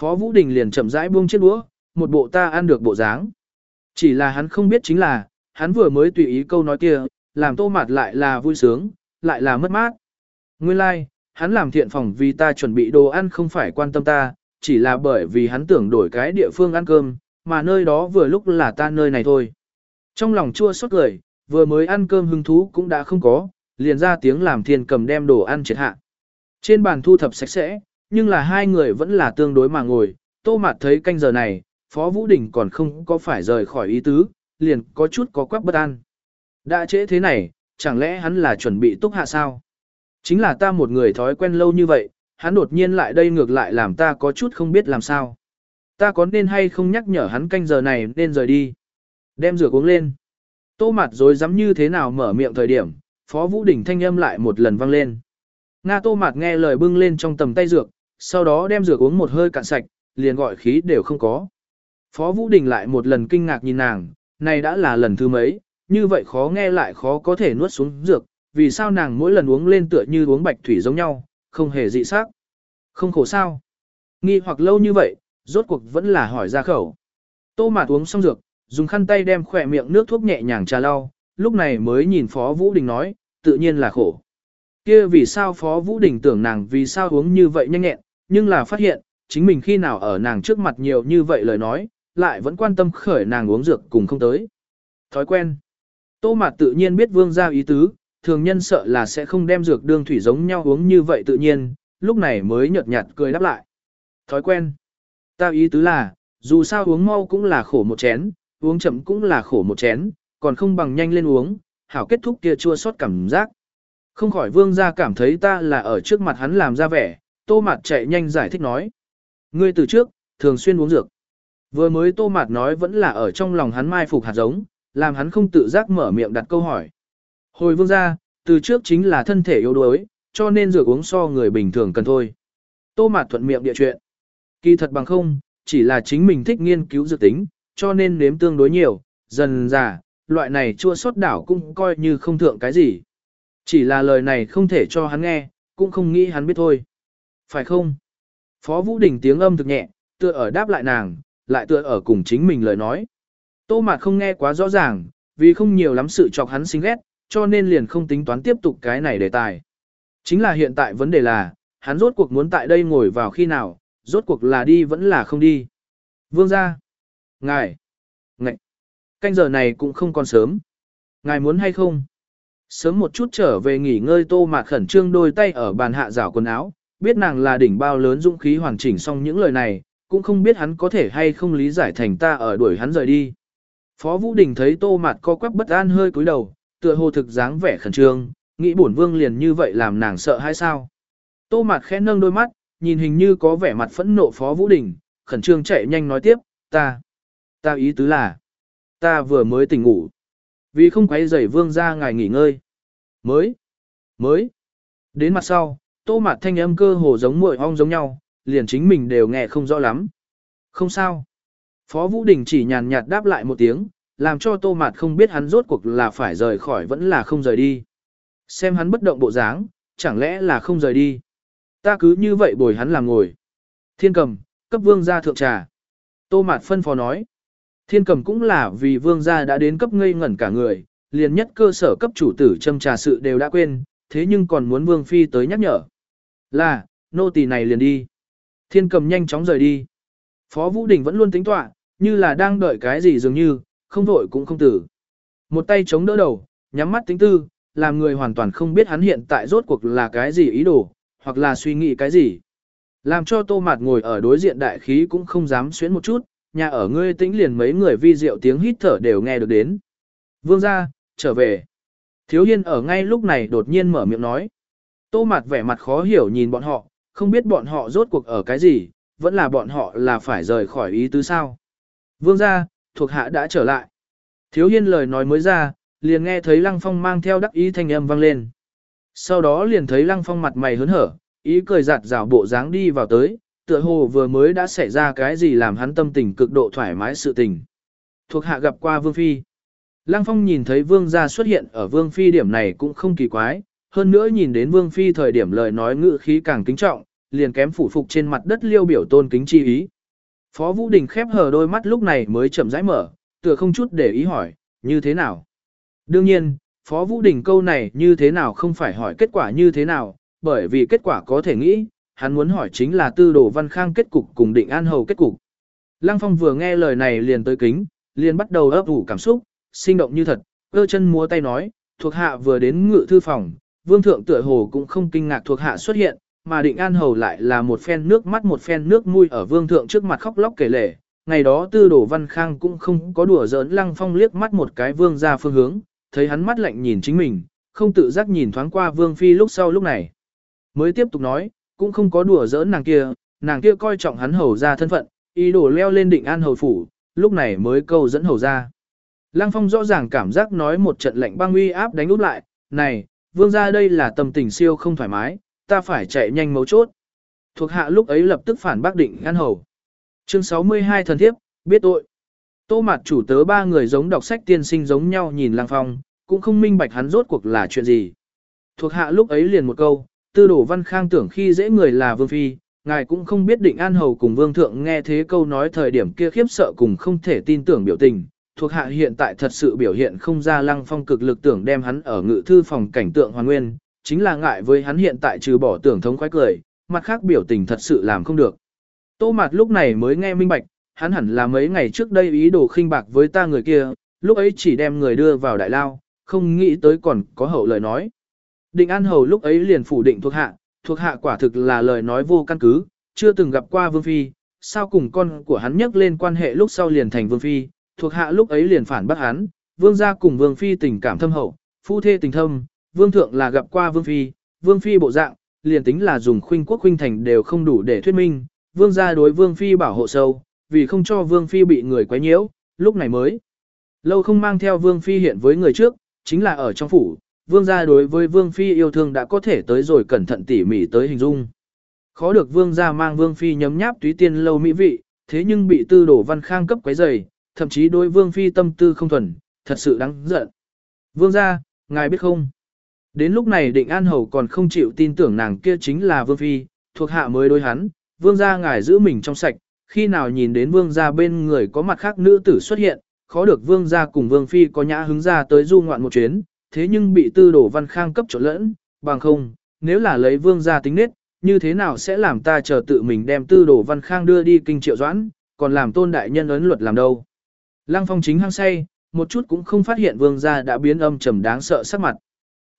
Phó Vũ Đình liền chậm rãi buông chiếc đũa, một bộ ta ăn được bộ dáng. Chỉ là hắn không biết chính là, hắn vừa mới tùy ý câu nói kia, làm tô mặt lại là vui sướng, lại là mất mát. Nguyên lai, like, hắn làm thiện phòng vì ta chuẩn bị đồ ăn không phải quan tâm ta, chỉ là bởi vì hắn tưởng đổi cái địa phương ăn cơm, mà nơi đó vừa lúc là ta nơi này thôi. Trong lòng chua xót cười, vừa mới ăn cơm hứng thú cũng đã không có, liền ra tiếng làm thiên cầm đem đồ ăn triệt hạ. Trên bàn thu thập sạch sẽ, nhưng là hai người vẫn là tương đối mà ngồi, tô mạt thấy canh giờ này, Phó Vũ Đình còn không có phải rời khỏi ý tứ, liền có chút có quắc bất an. Đã trễ thế này, chẳng lẽ hắn là chuẩn bị túc hạ sao? Chính là ta một người thói quen lâu như vậy, hắn đột nhiên lại đây ngược lại làm ta có chút không biết làm sao. Ta có nên hay không nhắc nhở hắn canh giờ này nên rời đi. Đem rửa uống lên. Tô mặt rồi dám như thế nào mở miệng thời điểm, Phó Vũ Đình thanh âm lại một lần vang lên. Nga tô mạt nghe lời bưng lên trong tầm tay dược, sau đó đem dược uống một hơi cạn sạch, liền gọi khí đều không có. Phó Vũ Đình lại một lần kinh ngạc nhìn nàng, này đã là lần thứ mấy, như vậy khó nghe lại khó có thể nuốt xuống dược, vì sao nàng mỗi lần uống lên tựa như uống bạch thủy giống nhau, không hề dị sắc. Không khổ sao. Nghi hoặc lâu như vậy, rốt cuộc vẫn là hỏi ra khẩu. Tô mạt uống xong dược, dùng khăn tay đem khỏe miệng nước thuốc nhẹ nhàng trà lau, lúc này mới nhìn Phó Vũ Đình nói, tự nhiên là khổ. Kia vì sao Phó Vũ Đình tưởng nàng vì sao uống như vậy nhanh nhẹn, nhưng là phát hiện, chính mình khi nào ở nàng trước mặt nhiều như vậy lời nói, lại vẫn quan tâm khởi nàng uống dược cùng không tới. Thói quen. Tô Mạt tự nhiên biết vương gia ý tứ, thường nhân sợ là sẽ không đem dược đương thủy giống nhau uống như vậy tự nhiên, lúc này mới nhợt nhạt cười đáp lại. Thói quen. Ta ý tứ là, dù sao uống mau cũng là khổ một chén, uống chậm cũng là khổ một chén, còn không bằng nhanh lên uống, hảo kết thúc kia chua sót cảm giác. Không khỏi vương gia cảm thấy ta là ở trước mặt hắn làm ra vẻ, tô mặt chạy nhanh giải thích nói. Ngươi từ trước, thường xuyên uống dược. Vừa mới tô mặt nói vẫn là ở trong lòng hắn mai phục hạt giống, làm hắn không tự giác mở miệng đặt câu hỏi. Hồi vương gia, từ trước chính là thân thể yếu đuối, cho nên dược uống so người bình thường cần thôi. Tô Mạt thuận miệng địa chuyện. Kỳ thật bằng không, chỉ là chính mình thích nghiên cứu dược tính, cho nên nếm tương đối nhiều, dần già, loại này chua sót đảo cũng coi như không thượng cái gì. Chỉ là lời này không thể cho hắn nghe, cũng không nghĩ hắn biết thôi. Phải không? Phó Vũ Đình tiếng âm thực nhẹ, tựa ở đáp lại nàng, lại tựa ở cùng chính mình lời nói. Tô Mạt không nghe quá rõ ràng, vì không nhiều lắm sự chọc hắn sinh ghét, cho nên liền không tính toán tiếp tục cái này đề tài. Chính là hiện tại vấn đề là, hắn rốt cuộc muốn tại đây ngồi vào khi nào, rốt cuộc là đi vẫn là không đi. Vương ra. Ngài. Ngạch. Canh giờ này cũng không còn sớm. Ngài muốn hay không? Sớm một chút trở về nghỉ ngơi tô mạt khẩn trương đôi tay ở bàn hạ rảo quần áo, biết nàng là đỉnh bao lớn dũng khí hoàn chỉnh xong những lời này, cũng không biết hắn có thể hay không lý giải thành ta ở đuổi hắn rời đi. Phó Vũ Đình thấy tô mạt co quắp bất an hơi cúi đầu, tựa hồ thực dáng vẻ khẩn trương, nghĩ bổn vương liền như vậy làm nàng sợ hay sao. Tô mạt khẽ nâng đôi mắt, nhìn hình như có vẻ mặt phẫn nộ Phó Vũ Đình, khẩn trương chạy nhanh nói tiếp, ta, ta ý tứ là, ta vừa mới tỉnh ngủ. Vì không quấy rầy vương ra ngài nghỉ ngơi. Mới, mới. Đến mặt sau, tô mặt thanh âm cơ hồ giống muội ong giống nhau, liền chính mình đều nghe không rõ lắm. Không sao. Phó Vũ Đình chỉ nhàn nhạt đáp lại một tiếng, làm cho tô mạt không biết hắn rốt cuộc là phải rời khỏi vẫn là không rời đi. Xem hắn bất động bộ dáng, chẳng lẽ là không rời đi. Ta cứ như vậy bồi hắn làm ngồi. Thiên cầm, cấp vương gia thượng trà. Tô mạt phân phó nói. Thiên cầm cũng là vì vương gia đã đến cấp ngây ngẩn cả người, liền nhất cơ sở cấp chủ tử châm trà sự đều đã quên, thế nhưng còn muốn vương phi tới nhắc nhở. Là, nô tỳ này liền đi. Thiên cầm nhanh chóng rời đi. Phó Vũ Đình vẫn luôn tính tọa, như là đang đợi cái gì dường như, không vội cũng không tử. Một tay chống đỡ đầu, nhắm mắt tính tư, làm người hoàn toàn không biết hắn hiện tại rốt cuộc là cái gì ý đồ, hoặc là suy nghĩ cái gì. Làm cho tô mạt ngồi ở đối diện đại khí cũng không dám xuyến một chút, nhà ở ngươi tĩnh liền mấy người vi diệu tiếng hít thở đều nghe được đến. Vương ra, trở về. Thiếu hiên ở ngay lúc này đột nhiên mở miệng nói. Tô mặt vẻ mặt khó hiểu nhìn bọn họ, không biết bọn họ rốt cuộc ở cái gì, vẫn là bọn họ là phải rời khỏi ý tứ sao. Vương ra, thuộc hạ đã trở lại. Thiếu hiên lời nói mới ra, liền nghe thấy Lăng Phong mang theo đắc ý thanh âm vang lên. Sau đó liền thấy Lăng Phong mặt mày hớn hở, ý cười giặt rào bộ dáng đi vào tới, tựa hồ vừa mới đã xảy ra cái gì làm hắn tâm tình cực độ thoải mái sự tình. Thuộc hạ gặp qua Vương Phi. Lăng Phong nhìn thấy Vương gia xuất hiện ở Vương Phi điểm này cũng không kỳ quái, hơn nữa nhìn đến Vương Phi thời điểm lời nói ngữ khí càng kính trọng, liền kém phủ phục trên mặt đất liêu biểu tôn kính chi ý. Phó Vũ Đình khép hờ đôi mắt lúc này mới chậm rãi mở, tựa không chút để ý hỏi, như thế nào? Đương nhiên, Phó Vũ Đình câu này như thế nào không phải hỏi kết quả như thế nào, bởi vì kết quả có thể nghĩ, hắn muốn hỏi chính là tư đồ văn khang kết cục cùng định an hầu kết cục. Lăng Phong vừa nghe lời này liền tới kính, liền bắt đầu ấp ủ cảm xúc, sinh động như thật, cơ chân múa tay nói, thuộc hạ vừa đến ngự thư phòng, vương thượng tựa hồ cũng không kinh ngạc thuộc hạ xuất hiện, mà định an hầu lại là một phen nước mắt một phen nước mũi ở vương thượng trước mặt khóc lóc kể lể. Ngày đó tư đồ văn khang cũng không có đùa giỡn lăng phong liếc mắt một cái vương ra phương hướng, thấy hắn mắt lạnh nhìn chính mình, không tự giác nhìn thoáng qua vương phi lúc sau lúc này. Mới tiếp tục nói, cũng không có đùa giỡn nàng kia, nàng kia coi trọng hắn hầu ra thân phận, ý đồ leo lên định an hầu phủ, lúc này mới câu dẫn hầu ra. Lăng phong rõ ràng cảm giác nói một trận lạnh băng uy áp đánh úp lại, này, vương ra đây là tâm tình siêu không thoải mái, ta phải chạy nhanh mấu chốt. Thuộc hạ lúc ấy lập tức phản bác định an hầu. Chương 62 thần thiếp, biết tội. Tô mặt chủ tớ ba người giống đọc sách tiên sinh giống nhau nhìn Lăng Phong, cũng không minh bạch hắn rốt cuộc là chuyện gì. Thuộc hạ lúc ấy liền một câu, tư đổ văn khang tưởng khi dễ người là vương phi, ngài cũng không biết định an hầu cùng vương thượng nghe thế câu nói thời điểm kia khiếp sợ cùng không thể tin tưởng biểu tình. Thuộc hạ hiện tại thật sự biểu hiện không ra lăng phong cực lực tưởng đem hắn ở ngự thư phòng cảnh tượng hoàn nguyên, chính là ngại với hắn hiện tại trừ bỏ tưởng thống khoái cười, mặt khác biểu tình thật sự làm không được. Tô Mạt lúc này mới nghe minh bạch, hắn hẳn là mấy ngày trước đây ý đồ khinh bạc với ta người kia, lúc ấy chỉ đem người đưa vào đại lao, không nghĩ tới còn có hậu lời nói. Định An Hầu lúc ấy liền phủ định thuộc hạ, thuộc hạ quả thực là lời nói vô căn cứ, chưa từng gặp qua Vương Phi, sao cùng con của hắn nhắc lên quan hệ lúc sau liền thành vương phi, thuộc hạ lúc ấy liền phản bác hắn, vương gia cùng vương phi tình cảm thâm hậu, phu thê tình thâm, vương thượng là gặp qua vương phi, vương phi bộ dạng, liền tính là dùng khuynh quốc khuynh thành đều không đủ để thuyết minh, vương gia đối vương phi bảo hộ sâu, vì không cho vương phi bị người quấy nhiễu, lúc này mới. Lâu không mang theo vương phi hiện với người trước, chính là ở trong phủ, vương gia đối với vương phi yêu thương đã có thể tới rồi cẩn thận tỉ mỉ tới hình dung. Khó được vương gia mang vương phi nhấm nháp túy tiên lâu mỹ vị, thế nhưng bị tư đổ văn khang cấp quấy rầy, thậm chí đối vương phi tâm tư không thuần, thật sự đáng giận. Vương gia, ngài biết không? Đến lúc này định an hầu còn không chịu tin tưởng nàng kia chính là vương phi, thuộc hạ mới đối hắn, vương gia ngài giữ mình trong sạch, khi nào nhìn đến vương gia bên người có mặt khác nữ tử xuất hiện, khó được vương gia cùng vương phi có nhã hứng ra tới du ngoạn một chuyến, thế nhưng bị tư đổ văn khang cấp trộn lẫn, bằng không, nếu là lấy vương gia tính nết, như thế nào sẽ làm ta chờ tự mình đem tư đổ văn khang đưa đi kinh triệu doãn, còn làm tôn đại nhân ấn luật làm đâu. Lăng phong chính hăng say, một chút cũng không phát hiện vương gia đã biến âm trầm đáng sợ sắc mặt.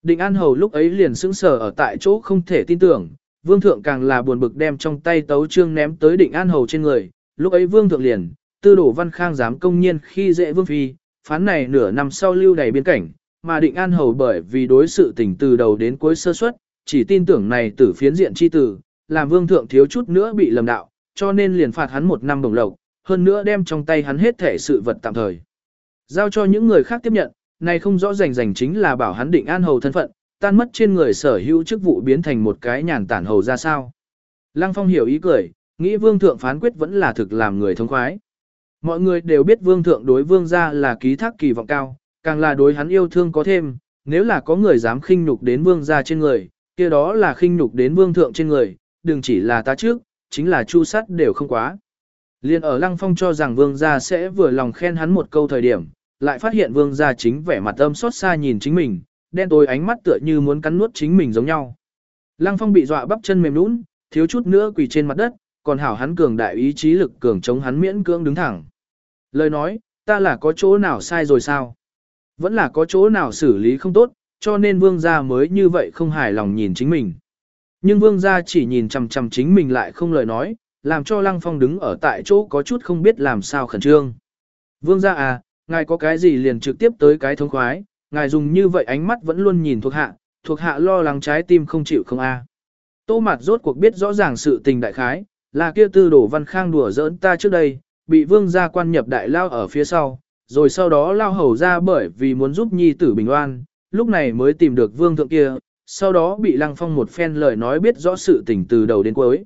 Định An Hầu lúc ấy liền sững sờ ở tại chỗ không thể tin tưởng, vương thượng càng là buồn bực đem trong tay tấu trương ném tới định An Hầu trên người, lúc ấy vương thượng liền, tư đổ văn khang dám công nhiên khi dễ vương phi, phán này nửa năm sau lưu đầy biên cảnh, mà định An Hầu bởi vì đối sự tình từ đầu đến cuối sơ suất, chỉ tin tưởng này tử phiến diện chi tử, làm vương thượng thiếu chút nữa bị lầm đạo, cho nên liền phạt hắn một năm đồng lộc, hơn nữa đem trong tay hắn hết thể sự vật tạm thời. Giao cho những người khác tiếp nhận, này không rõ rành rành chính là bảo hắn định an hầu thân phận, tan mất trên người sở hữu chức vụ biến thành một cái nhàn tản hầu ra sao. Lăng Phong hiểu ý cười, nghĩ vương thượng phán quyết vẫn là thực làm người thông khoái. Mọi người đều biết vương thượng đối vương gia là ký thác kỳ vọng cao, càng là đối hắn yêu thương có thêm, nếu là có người dám khinh nhục đến vương gia trên người, kia đó là khinh nhục đến vương thượng trên người, đừng chỉ là ta trước, chính là chu sắt đều không quá. Liên ở Lăng Phong cho rằng vương gia sẽ vừa lòng khen hắn một câu thời điểm, lại phát hiện vương gia chính vẻ mặt âm xót xa nhìn chính mình, đen tối ánh mắt tựa như muốn cắn nuốt chính mình giống nhau. Lăng Phong bị dọa bắp chân mềm nhũn, thiếu chút nữa quỳ trên mặt đất, còn hảo hắn cường đại ý chí lực cường chống hắn miễn cưỡng đứng thẳng. Lời nói, ta là có chỗ nào sai rồi sao? Vẫn là có chỗ nào xử lý không tốt, cho nên vương gia mới như vậy không hài lòng nhìn chính mình. Nhưng vương gia chỉ nhìn chằm chằm chính mình lại không lời nói, làm cho Lăng Phong đứng ở tại chỗ có chút không biết làm sao khẩn trương. Vương gia à, ngài có cái gì liền trực tiếp tới cái thống khoái, ngài dùng như vậy ánh mắt vẫn luôn nhìn thuộc hạ, thuộc hạ lo lắng trái tim không chịu không a. Tô mặt rốt cuộc biết rõ ràng sự tình đại khái, là kia tư đổ văn khang đùa giỡn ta trước đây, bị vương gia quan nhập đại lao ở phía sau, rồi sau đó lao hầu ra bởi vì muốn giúp nhi tử bình oan, lúc này mới tìm được vương thượng kia, sau đó bị lăng phong một phen lời nói biết rõ sự tình từ đầu đến cuối.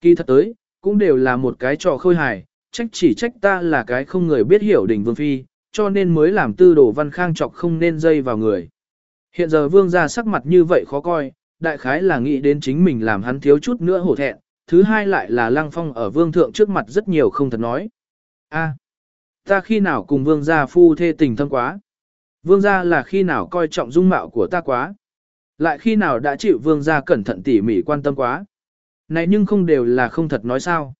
Kỳ thật tới, cũng đều là một cái trò khôi hài, trách chỉ trách ta là cái không người biết hiểu đỉnh vương phi, cho nên mới làm tư đồ văn khang chọc không nên dây vào người. Hiện giờ vương gia sắc mặt như vậy khó coi, đại khái là nghĩ đến chính mình làm hắn thiếu chút nữa hổ thẹn, thứ hai lại là lăng phong ở vương thượng trước mặt rất nhiều không thật nói. a ta khi nào cùng vương gia phu thê tình thâm quá? Vương gia là khi nào coi trọng dung mạo của ta quá? Lại khi nào đã chịu vương gia cẩn thận tỉ mỉ quan tâm quá? Này nhưng không đều là không thật nói sao?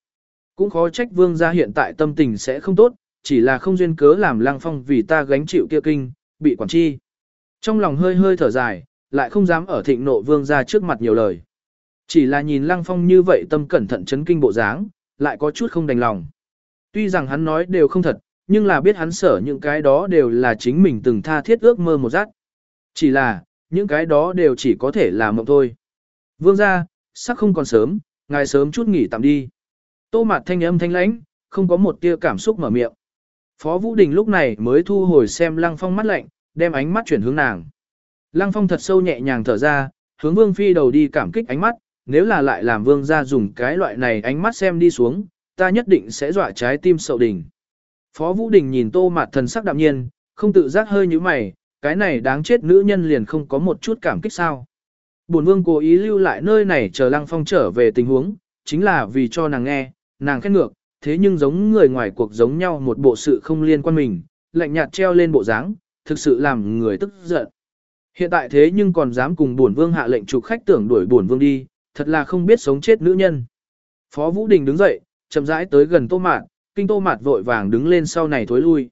Cũng khó trách vương gia hiện tại tâm tình sẽ không tốt, chỉ là không duyên cớ làm lăng phong vì ta gánh chịu kia kinh, bị quản chi. Trong lòng hơi hơi thở dài, lại không dám ở thịnh nộ vương gia trước mặt nhiều lời. Chỉ là nhìn lăng phong như vậy tâm cẩn thận chấn kinh bộ dáng, lại có chút không đành lòng. Tuy rằng hắn nói đều không thật, nhưng là biết hắn sở những cái đó đều là chính mình từng tha thiết ước mơ một giác. Chỉ là, những cái đó đều chỉ có thể là mộng thôi. Vương gia, sắc không còn sớm, ngài sớm chút nghỉ tạm đi. Tô mặt thanh âm thanh lãnh, không có một tia cảm xúc mở miệng. Phó Vũ Đình lúc này mới thu hồi xem Lăng Phong mắt lạnh, đem ánh mắt chuyển hướng nàng. Lăng Phong thật sâu nhẹ nhàng thở ra, hướng Vương Phi đầu đi cảm kích ánh mắt, nếu là lại làm Vương gia dùng cái loại này ánh mắt xem đi xuống, ta nhất định sẽ dọa trái tim sậu đình. Phó Vũ Đình nhìn tô mạt thần sắc đạm nhiên, không tự giác hơi như mày, cái này đáng chết nữ nhân liền không có một chút cảm kích sao. Bổn vương cố ý lưu lại nơi này chờ Lăng Phong trở về tình huống, chính là vì cho nàng nghe, nàng khét ngược, thế nhưng giống người ngoài cuộc giống nhau một bộ sự không liên quan mình, lạnh nhạt treo lên bộ dáng, thực sự làm người tức giận. Hiện tại thế nhưng còn dám cùng bổn vương hạ lệnh trục khách tưởng đuổi bổn vương đi, thật là không biết sống chết nữ nhân. Phó Vũ Đình đứng dậy, chậm rãi tới gần Tô Mạt, kinh Tô Mạt vội vàng đứng lên sau này thối lui.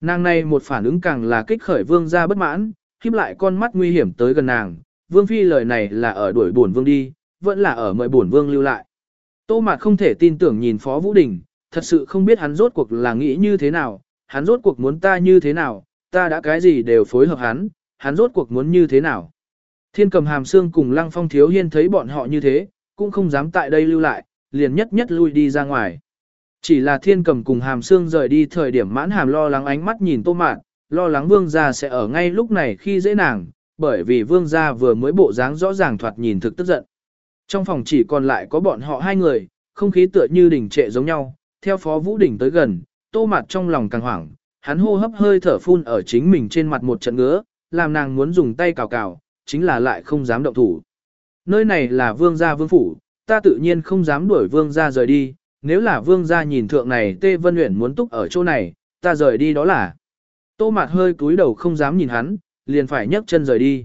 Nàng này một phản ứng càng là kích khởi vương ra bất mãn, khiếp lại con mắt nguy hiểm tới gần nàng, vương phi lời này là ở đuổi bổn vương đi, vẫn là ở mời bổn vương lưu lại. Tô Mạt không thể tin tưởng nhìn Phó Vũ Đình, thật sự không biết hắn rốt cuộc là nghĩ như thế nào, hắn rốt cuộc muốn ta như thế nào, ta đã cái gì đều phối hợp hắn, hắn rốt cuộc muốn như thế nào. Thiên cầm hàm xương cùng lăng phong thiếu hiên thấy bọn họ như thế, cũng không dám tại đây lưu lại, liền nhất nhất lui đi ra ngoài. Chỉ là thiên cầm cùng hàm xương rời đi thời điểm mãn hàm lo lắng ánh mắt nhìn tô mạn, lo lắng vương gia sẽ ở ngay lúc này khi dễ nàng, bởi vì vương gia vừa mới bộ dáng rõ ràng thoạt nhìn thực tức giận. Trong phòng chỉ còn lại có bọn họ hai người, không khí tựa như đỉnh trệ giống nhau, theo phó vũ đỉnh tới gần, tô mạt trong lòng càng hoảng, hắn hô hấp hơi thở phun ở chính mình trên mặt một trận ngứa, làm nàng muốn dùng tay cào cào, chính là lại không dám động thủ. Nơi này là vương gia vương phủ, ta tự nhiên không dám đuổi vương gia rời đi, nếu là vương gia nhìn thượng này Tê Vân Uyển muốn túc ở chỗ này, ta rời đi đó là. Tô mạt hơi cúi đầu không dám nhìn hắn, liền phải nhấc chân rời đi.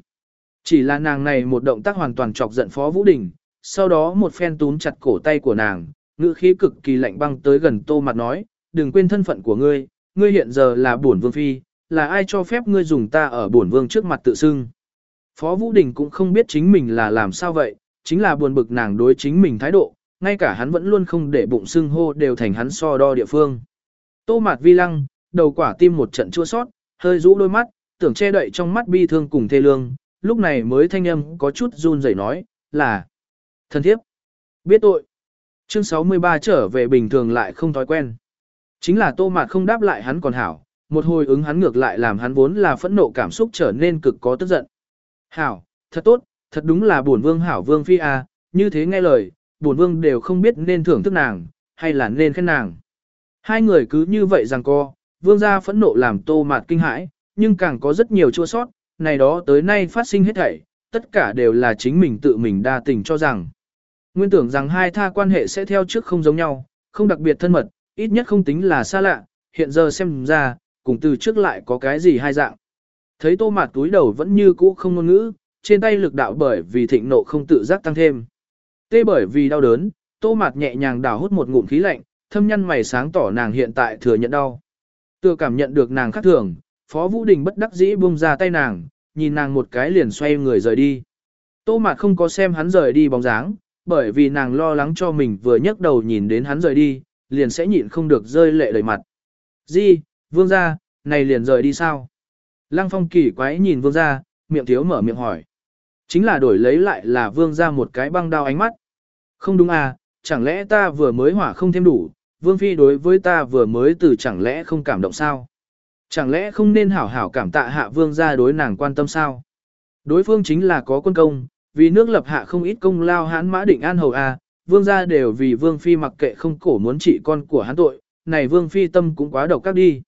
Chỉ là nàng này một động tác hoàn toàn chọc giận Phó Vũ Đình, sau đó một phen túm chặt cổ tay của nàng, ngữ khí cực kỳ lạnh băng tới gần tô mặt nói, đừng quên thân phận của ngươi, ngươi hiện giờ là bổn vương phi, là ai cho phép ngươi dùng ta ở bổn vương trước mặt tự xưng. Phó Vũ Đình cũng không biết chính mình là làm sao vậy, chính là buồn bực nàng đối chính mình thái độ, ngay cả hắn vẫn luôn không để bụng xưng hô đều thành hắn so đo địa phương. Tô Mạt Vi lăng, đầu quả tim một trận chua sót, hơi rũ đôi mắt, tưởng che đậy trong mắt bi thương cùng thê lương, lúc này mới thanh âm có chút run rẩy nói, là thân thiếp, biết tội. Chương 63 trở về bình thường lại không thói quen. Chính là Tô Mạt không đáp lại hắn còn hảo, một hồi ứng hắn ngược lại làm hắn vốn là phẫn nộ cảm xúc trở nên cực có tức giận. Hảo, thật tốt, thật đúng là buồn vương hảo vương phi a, như thế nghe lời, bổn vương đều không biết nên thưởng thức nàng, hay là nên khen nàng. Hai người cứ như vậy rằng co, vương gia phẫn nộ làm tô mạt kinh hãi, nhưng càng có rất nhiều chua sót, này đó tới nay phát sinh hết thảy, tất cả đều là chính mình tự mình đa tình cho rằng. Nguyên tưởng rằng hai tha quan hệ sẽ theo trước không giống nhau, không đặc biệt thân mật, ít nhất không tính là xa lạ, hiện giờ xem ra, cùng từ trước lại có cái gì hai dạng. Thấy tô mạt túi đầu vẫn như cũ không ngôn ngữ, trên tay lực đạo bởi vì thịnh nộ không tự giác tăng thêm. Tê bởi vì đau đớn, tô mạt nhẹ nhàng đào hút một ngụm khí lạnh, thâm nhăn mày sáng tỏ nàng hiện tại thừa nhận đau. Tựa cảm nhận được nàng khác thường, Phó Vũ Đình bất đắc dĩ buông ra tay nàng, nhìn nàng một cái liền xoay người rời đi. Tô mạt không có xem hắn rời đi bóng dáng, bởi vì nàng lo lắng cho mình vừa nhấc đầu nhìn đến hắn rời đi, liền sẽ nhịn không được rơi lệ đầy mặt. Di, vương gia, này liền rời đi sao? Lăng phong kỳ quái nhìn vương gia, miệng thiếu mở miệng hỏi. Chính là đổi lấy lại là vương gia một cái băng đao ánh mắt. Không đúng à, chẳng lẽ ta vừa mới hỏa không thêm đủ, vương phi đối với ta vừa mới từ chẳng lẽ không cảm động sao? Chẳng lẽ không nên hảo hảo cảm tạ hạ vương gia đối nàng quan tâm sao? Đối phương chính là có quân công, vì nước lập hạ không ít công lao hãn mã định an hầu a, à, vương gia đều vì vương phi mặc kệ không cổ muốn trị con của hắn tội, này vương phi tâm cũng quá độc các đi.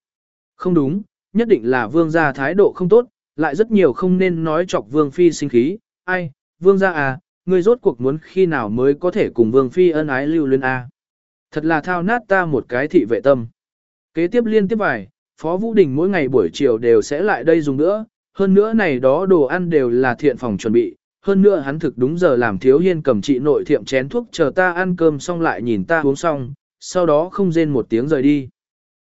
Không đúng, nhất định là vương gia thái độ không tốt, lại rất nhiều không nên nói chọc vương phi sinh khí, ai, vương gia à, ngươi rốt cuộc muốn khi nào mới có thể cùng vương phi ân ái lưu luyến a. Thật là thao nát ta một cái thị vệ tâm. Kế tiếp liên tiếp vài, Phó Vũ Đình mỗi ngày buổi chiều đều sẽ lại đây dùng nữa, hơn nữa này đó đồ ăn đều là thiện phòng chuẩn bị, hơn nữa hắn thực đúng giờ làm thiếu hiên cầm trị nội thiệm chén thuốc chờ ta ăn cơm xong lại nhìn ta uống xong, sau đó không rên một tiếng rời đi.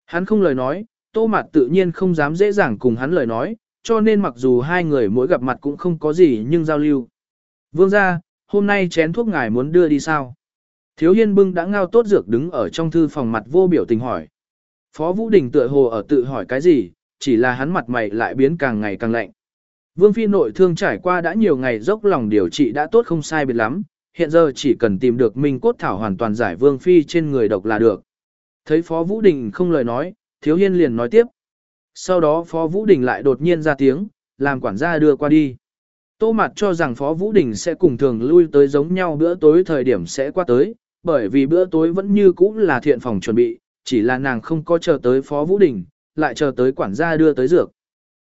Hắn không lời nói, tô mặt tự nhiên không dám dễ dàng cùng hắn lời nói, cho nên mặc dù hai người mỗi gặp mặt cũng không có gì nhưng giao lưu. Vương ra, hôm nay chén thuốc ngài muốn đưa đi sao? Thiếu hiên bưng đã ngao tốt dược đứng ở trong thư phòng mặt vô biểu tình hỏi. Phó Vũ Đình tựa hồ ở tự hỏi cái gì, chỉ là hắn mặt mày lại biến càng ngày càng lạnh. Vương Phi nội thương trải qua đã nhiều ngày dốc lòng điều trị đã tốt không sai biệt lắm, hiện giờ chỉ cần tìm được Minh Cốt Thảo hoàn toàn giải Vương Phi trên người độc là được. Thấy Phó Vũ Đình không lời nói, Thiếu Hiên liền nói tiếp. Sau đó Phó Vũ Đình lại đột nhiên ra tiếng, làm quản gia đưa qua đi. Tô Mạt cho rằng Phó Vũ Đình sẽ cùng thường lui tới giống nhau bữa tối thời điểm sẽ qua tới, bởi vì bữa tối vẫn như cũ là thiện phòng chuẩn bị, chỉ là nàng không có chờ tới Phó Vũ Đình, lại chờ tới quản gia đưa tới dược.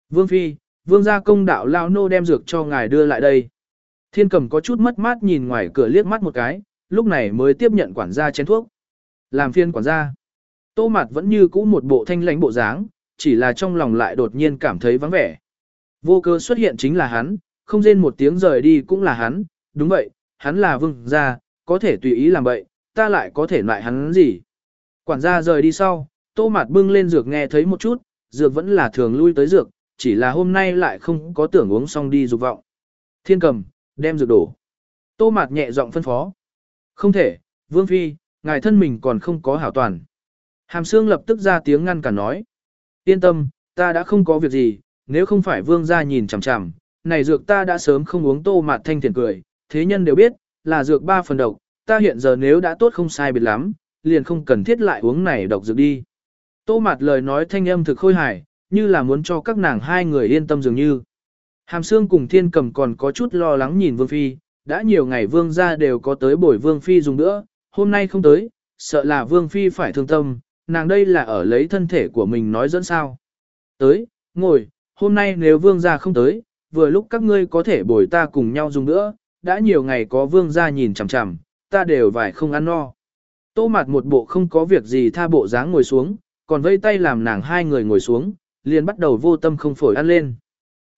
Vương Phi, Vương gia công đạo lao nô đem dược cho ngài đưa lại đây. Thiên cầm có chút mất mát nhìn ngoài cửa liếc mắt một cái, lúc này mới tiếp nhận quản gia chén thuốc. Làm phiên quản gia. Tô mặt vẫn như cũ một bộ thanh lãnh bộ dáng, chỉ là trong lòng lại đột nhiên cảm thấy vắng vẻ. Vô cơ xuất hiện chính là hắn, không rên một tiếng rời đi cũng là hắn, đúng vậy, hắn là vương gia, có thể tùy ý làm vậy, ta lại có thể loại hắn gì. Quản gia rời đi sau, tô mạt bưng lên dược nghe thấy một chút, dược vẫn là thường lui tới dược, chỉ là hôm nay lại không có tưởng uống xong đi dục vọng. Thiên cầm, đem dược đổ. Tô mạt nhẹ giọng phân phó. Không thể, Vương Phi, ngài thân mình còn không có hảo toàn. Hàm xương lập tức ra tiếng ngăn cản nói. Yên tâm, ta đã không có việc gì, nếu không phải vương gia nhìn chằm chằm, này dược ta đã sớm không uống tô mạt thanh thiền cười, thế nhân đều biết, là dược ba phần độc, ta hiện giờ nếu đã tốt không sai biệt lắm, liền không cần thiết lại uống này độc dược đi. Tô mạt lời nói thanh âm thực khôi hài, như là muốn cho các nàng hai người yên tâm dường như. Hàm Sương cùng Thiên Cầm còn có chút lo lắng nhìn Vương Phi, đã nhiều ngày Vương gia đều có tới bồi Vương Phi dùng nữa, hôm nay không tới, sợ là Vương Phi phải thương tâm, nàng đây là ở lấy thân thể của mình nói dẫn sao. Tới, ngồi, hôm nay nếu Vương gia không tới, vừa lúc các ngươi có thể bồi ta cùng nhau dùng nữa, đã nhiều ngày có Vương gia nhìn chằm chằm, ta đều vài không ăn no. Tô mặt một bộ không có việc gì tha bộ dáng ngồi xuống, còn vây tay làm nàng hai người ngồi xuống, liền bắt đầu vô tâm không phổi ăn lên.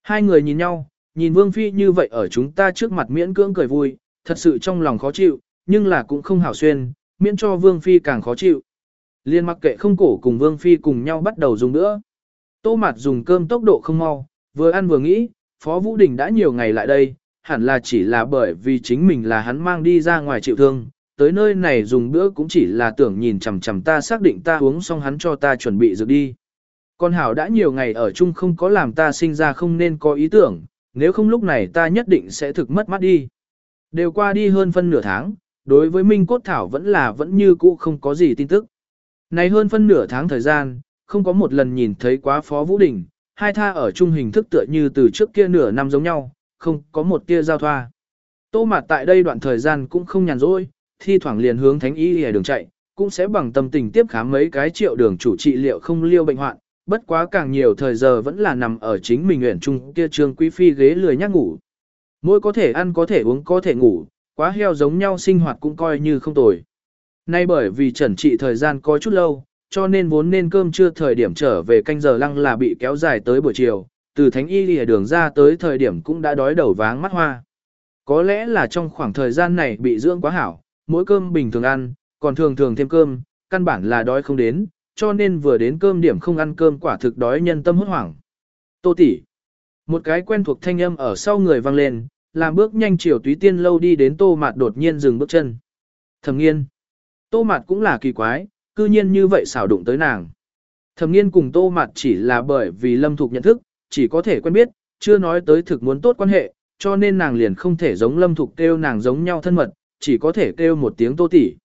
Hai người nhìn nhau, nhìn Vương Phi như vậy ở chúng ta trước mặt miễn cưỡng cười vui, thật sự trong lòng khó chịu, nhưng là cũng không hảo xuyên, miễn cho Vương Phi càng khó chịu. Liên mặc kệ không cổ cùng Vương Phi cùng nhau bắt đầu dùng nữa. Tô Mạt dùng cơm tốc độ không mau, vừa ăn vừa nghĩ, Phó Vũ Đình đã nhiều ngày lại đây, hẳn là chỉ là bởi vì chính mình là hắn mang đi ra ngoài chịu thương, tới nơi này dùng bữa cũng chỉ là tưởng nhìn chằm chằm ta xác định ta uống xong hắn cho ta chuẩn bị dược đi. Con Hảo đã nhiều ngày ở chung không có làm ta sinh ra không nên có ý tưởng, nếu không lúc này ta nhất định sẽ thực mất mắt đi. Đều qua đi hơn phân nửa tháng, đối với Minh Cốt Thảo vẫn là vẫn như cũ không có gì tin tức. Này hơn phân nửa tháng thời gian, không có một lần nhìn thấy quá Phó Vũ Đình, hai tha ở chung hình thức tựa như từ trước kia nửa năm giống nhau, không có một tia giao thoa. Tô Mạt tại đây đoạn thời gian cũng không nhàn rỗi, thi thoảng liền hướng thánh y lìa đường chạy, cũng sẽ bằng tâm tình tiếp khám mấy cái triệu đường chủ trị liệu không liêu bệnh hoạn, bất quá càng nhiều thời giờ vẫn là nằm ở chính mình nguyện chung kia trương quý phi ghế lười nhác ngủ. Mỗi có thể ăn có thể uống có thể ngủ, quá heo giống nhau sinh hoạt cũng coi như không tồi. Nay bởi vì trần trị thời gian có chút lâu, cho nên vốn nên cơm trưa thời điểm trở về canh giờ lăng là bị kéo dài tới buổi chiều, từ thánh y lìa đường ra tới thời điểm cũng đã đói đầu váng mắt hoa. Có lẽ là trong khoảng thời gian này bị dưỡng quá hảo, mỗi cơm bình thường ăn, còn thường thường thêm cơm, căn bản là đói không đến, cho nên vừa đến cơm điểm không ăn cơm quả thực đói nhân tâm hốt hoảng. Tô tỷ, Một cái quen thuộc thanh âm ở sau người vang lên, làm bước nhanh chiều túy tiên lâu đi đến tô mạt đột nhiên dừng bước chân. Thầm nghiên. Tô mạt cũng là kỳ quái, cư nhiên như vậy xảo đụng tới nàng. Thẩm nghiên cùng tô mạt chỉ là bởi vì lâm thục nhận thức, chỉ có thể quen biết, chưa nói tới thực muốn tốt quan hệ, cho nên nàng liền không thể giống lâm thục kêu nàng giống nhau thân mật, chỉ có thể kêu một tiếng tô tỷ.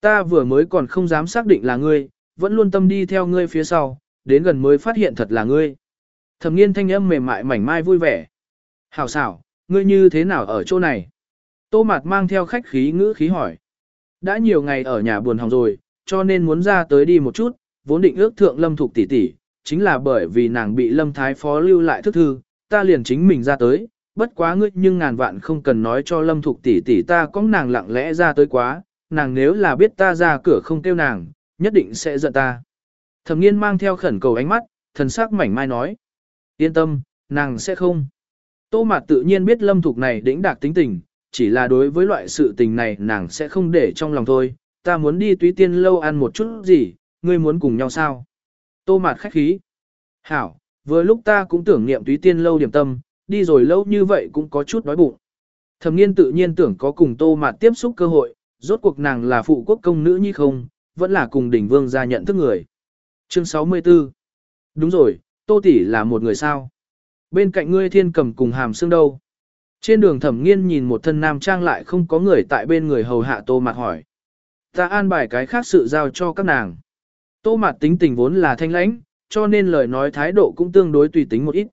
Ta vừa mới còn không dám xác định là ngươi, vẫn luôn tâm đi theo ngươi phía sau, đến gần mới phát hiện thật là ngươi. Thẩm nghiên thanh âm mềm mại mảnh mai vui vẻ. Hảo xảo, ngươi như thế nào ở chỗ này? Tô Mạt mang theo khách khí ngữ khí hỏi. Đã nhiều ngày ở nhà buồn hỏng rồi, cho nên muốn ra tới đi một chút, vốn định ước thượng lâm thục tỷ tỷ, chính là bởi vì nàng bị lâm thái phó lưu lại thức thư, ta liền chính mình ra tới, bất quá ngươi nhưng ngàn vạn không cần nói cho lâm thục tỷ tỷ ta có nàng lặng lẽ ra tới quá, nàng nếu là biết ta ra cửa không kêu nàng, nhất định sẽ giận ta. Thẩm nghiên mang theo khẩn cầu ánh mắt, thần sắc mảnh mai nói. Yên tâm, nàng sẽ không. Tô Mạt tự nhiên biết lâm thục này đĩnh đạc tính tình, chỉ là đối với loại sự tình này nàng sẽ không để trong lòng thôi. Ta muốn đi túy tiên lâu ăn một chút gì, ngươi muốn cùng nhau sao? Tô Mạt khách khí. Hảo, vừa lúc ta cũng tưởng niệm túy tiên lâu điểm tâm, đi rồi lâu như vậy cũng có chút đói bụng. Thẩm nghiên tự nhiên tưởng có cùng Tô Mạt tiếp xúc cơ hội, rốt cuộc nàng là phụ quốc công nữ như không, vẫn là cùng đỉnh vương gia nhận thức người. Chương 64 Đúng rồi, Tô Tỷ là một người sao? Bên cạnh ngươi thiên cầm cùng hàm xương đâu? Trên đường thẩm nghiên nhìn một thân nam trang lại không có người tại bên người hầu hạ Tô Mạt hỏi. Ta an bài cái khác sự giao cho các nàng. Tô Mạt tính tình vốn là thanh lãnh, cho nên lời nói thái độ cũng tương đối tùy tính một ít.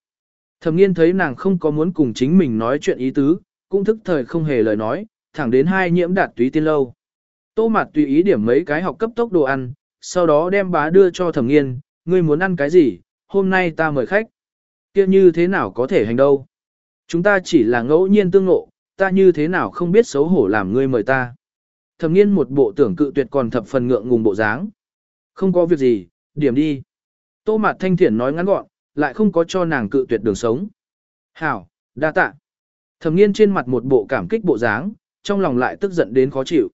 Thẩm nghiên thấy nàng không có muốn cùng chính mình nói chuyện ý tứ, cũng thức thời không hề lời nói, thẳng đến hai nhiễm đạt túy tiên lâu. Tô Mạt tùy ý điểm mấy cái học cấp tốc đồ ăn, sau đó đem bá đưa cho thẩm nghiên, ngươi muốn ăn cái gì, hôm nay ta mời khách. kia như thế nào có thể hành đâu. Chúng ta chỉ là ngẫu nhiên tương ngộ, ta như thế nào không biết xấu hổ làm ngươi mời ta. Thẩm nghiên một bộ tưởng cự tuyệt còn thập phần ngượng ngùng bộ dáng. Không có việc gì, điểm đi. Tô Mạt thanh thiển nói ngắn gọn, lại không có cho nàng cự tuyệt đường sống. Hảo, đa tạ. Thẩm nghiên trên mặt một bộ cảm kích bộ dáng, trong lòng lại tức giận đến khó chịu.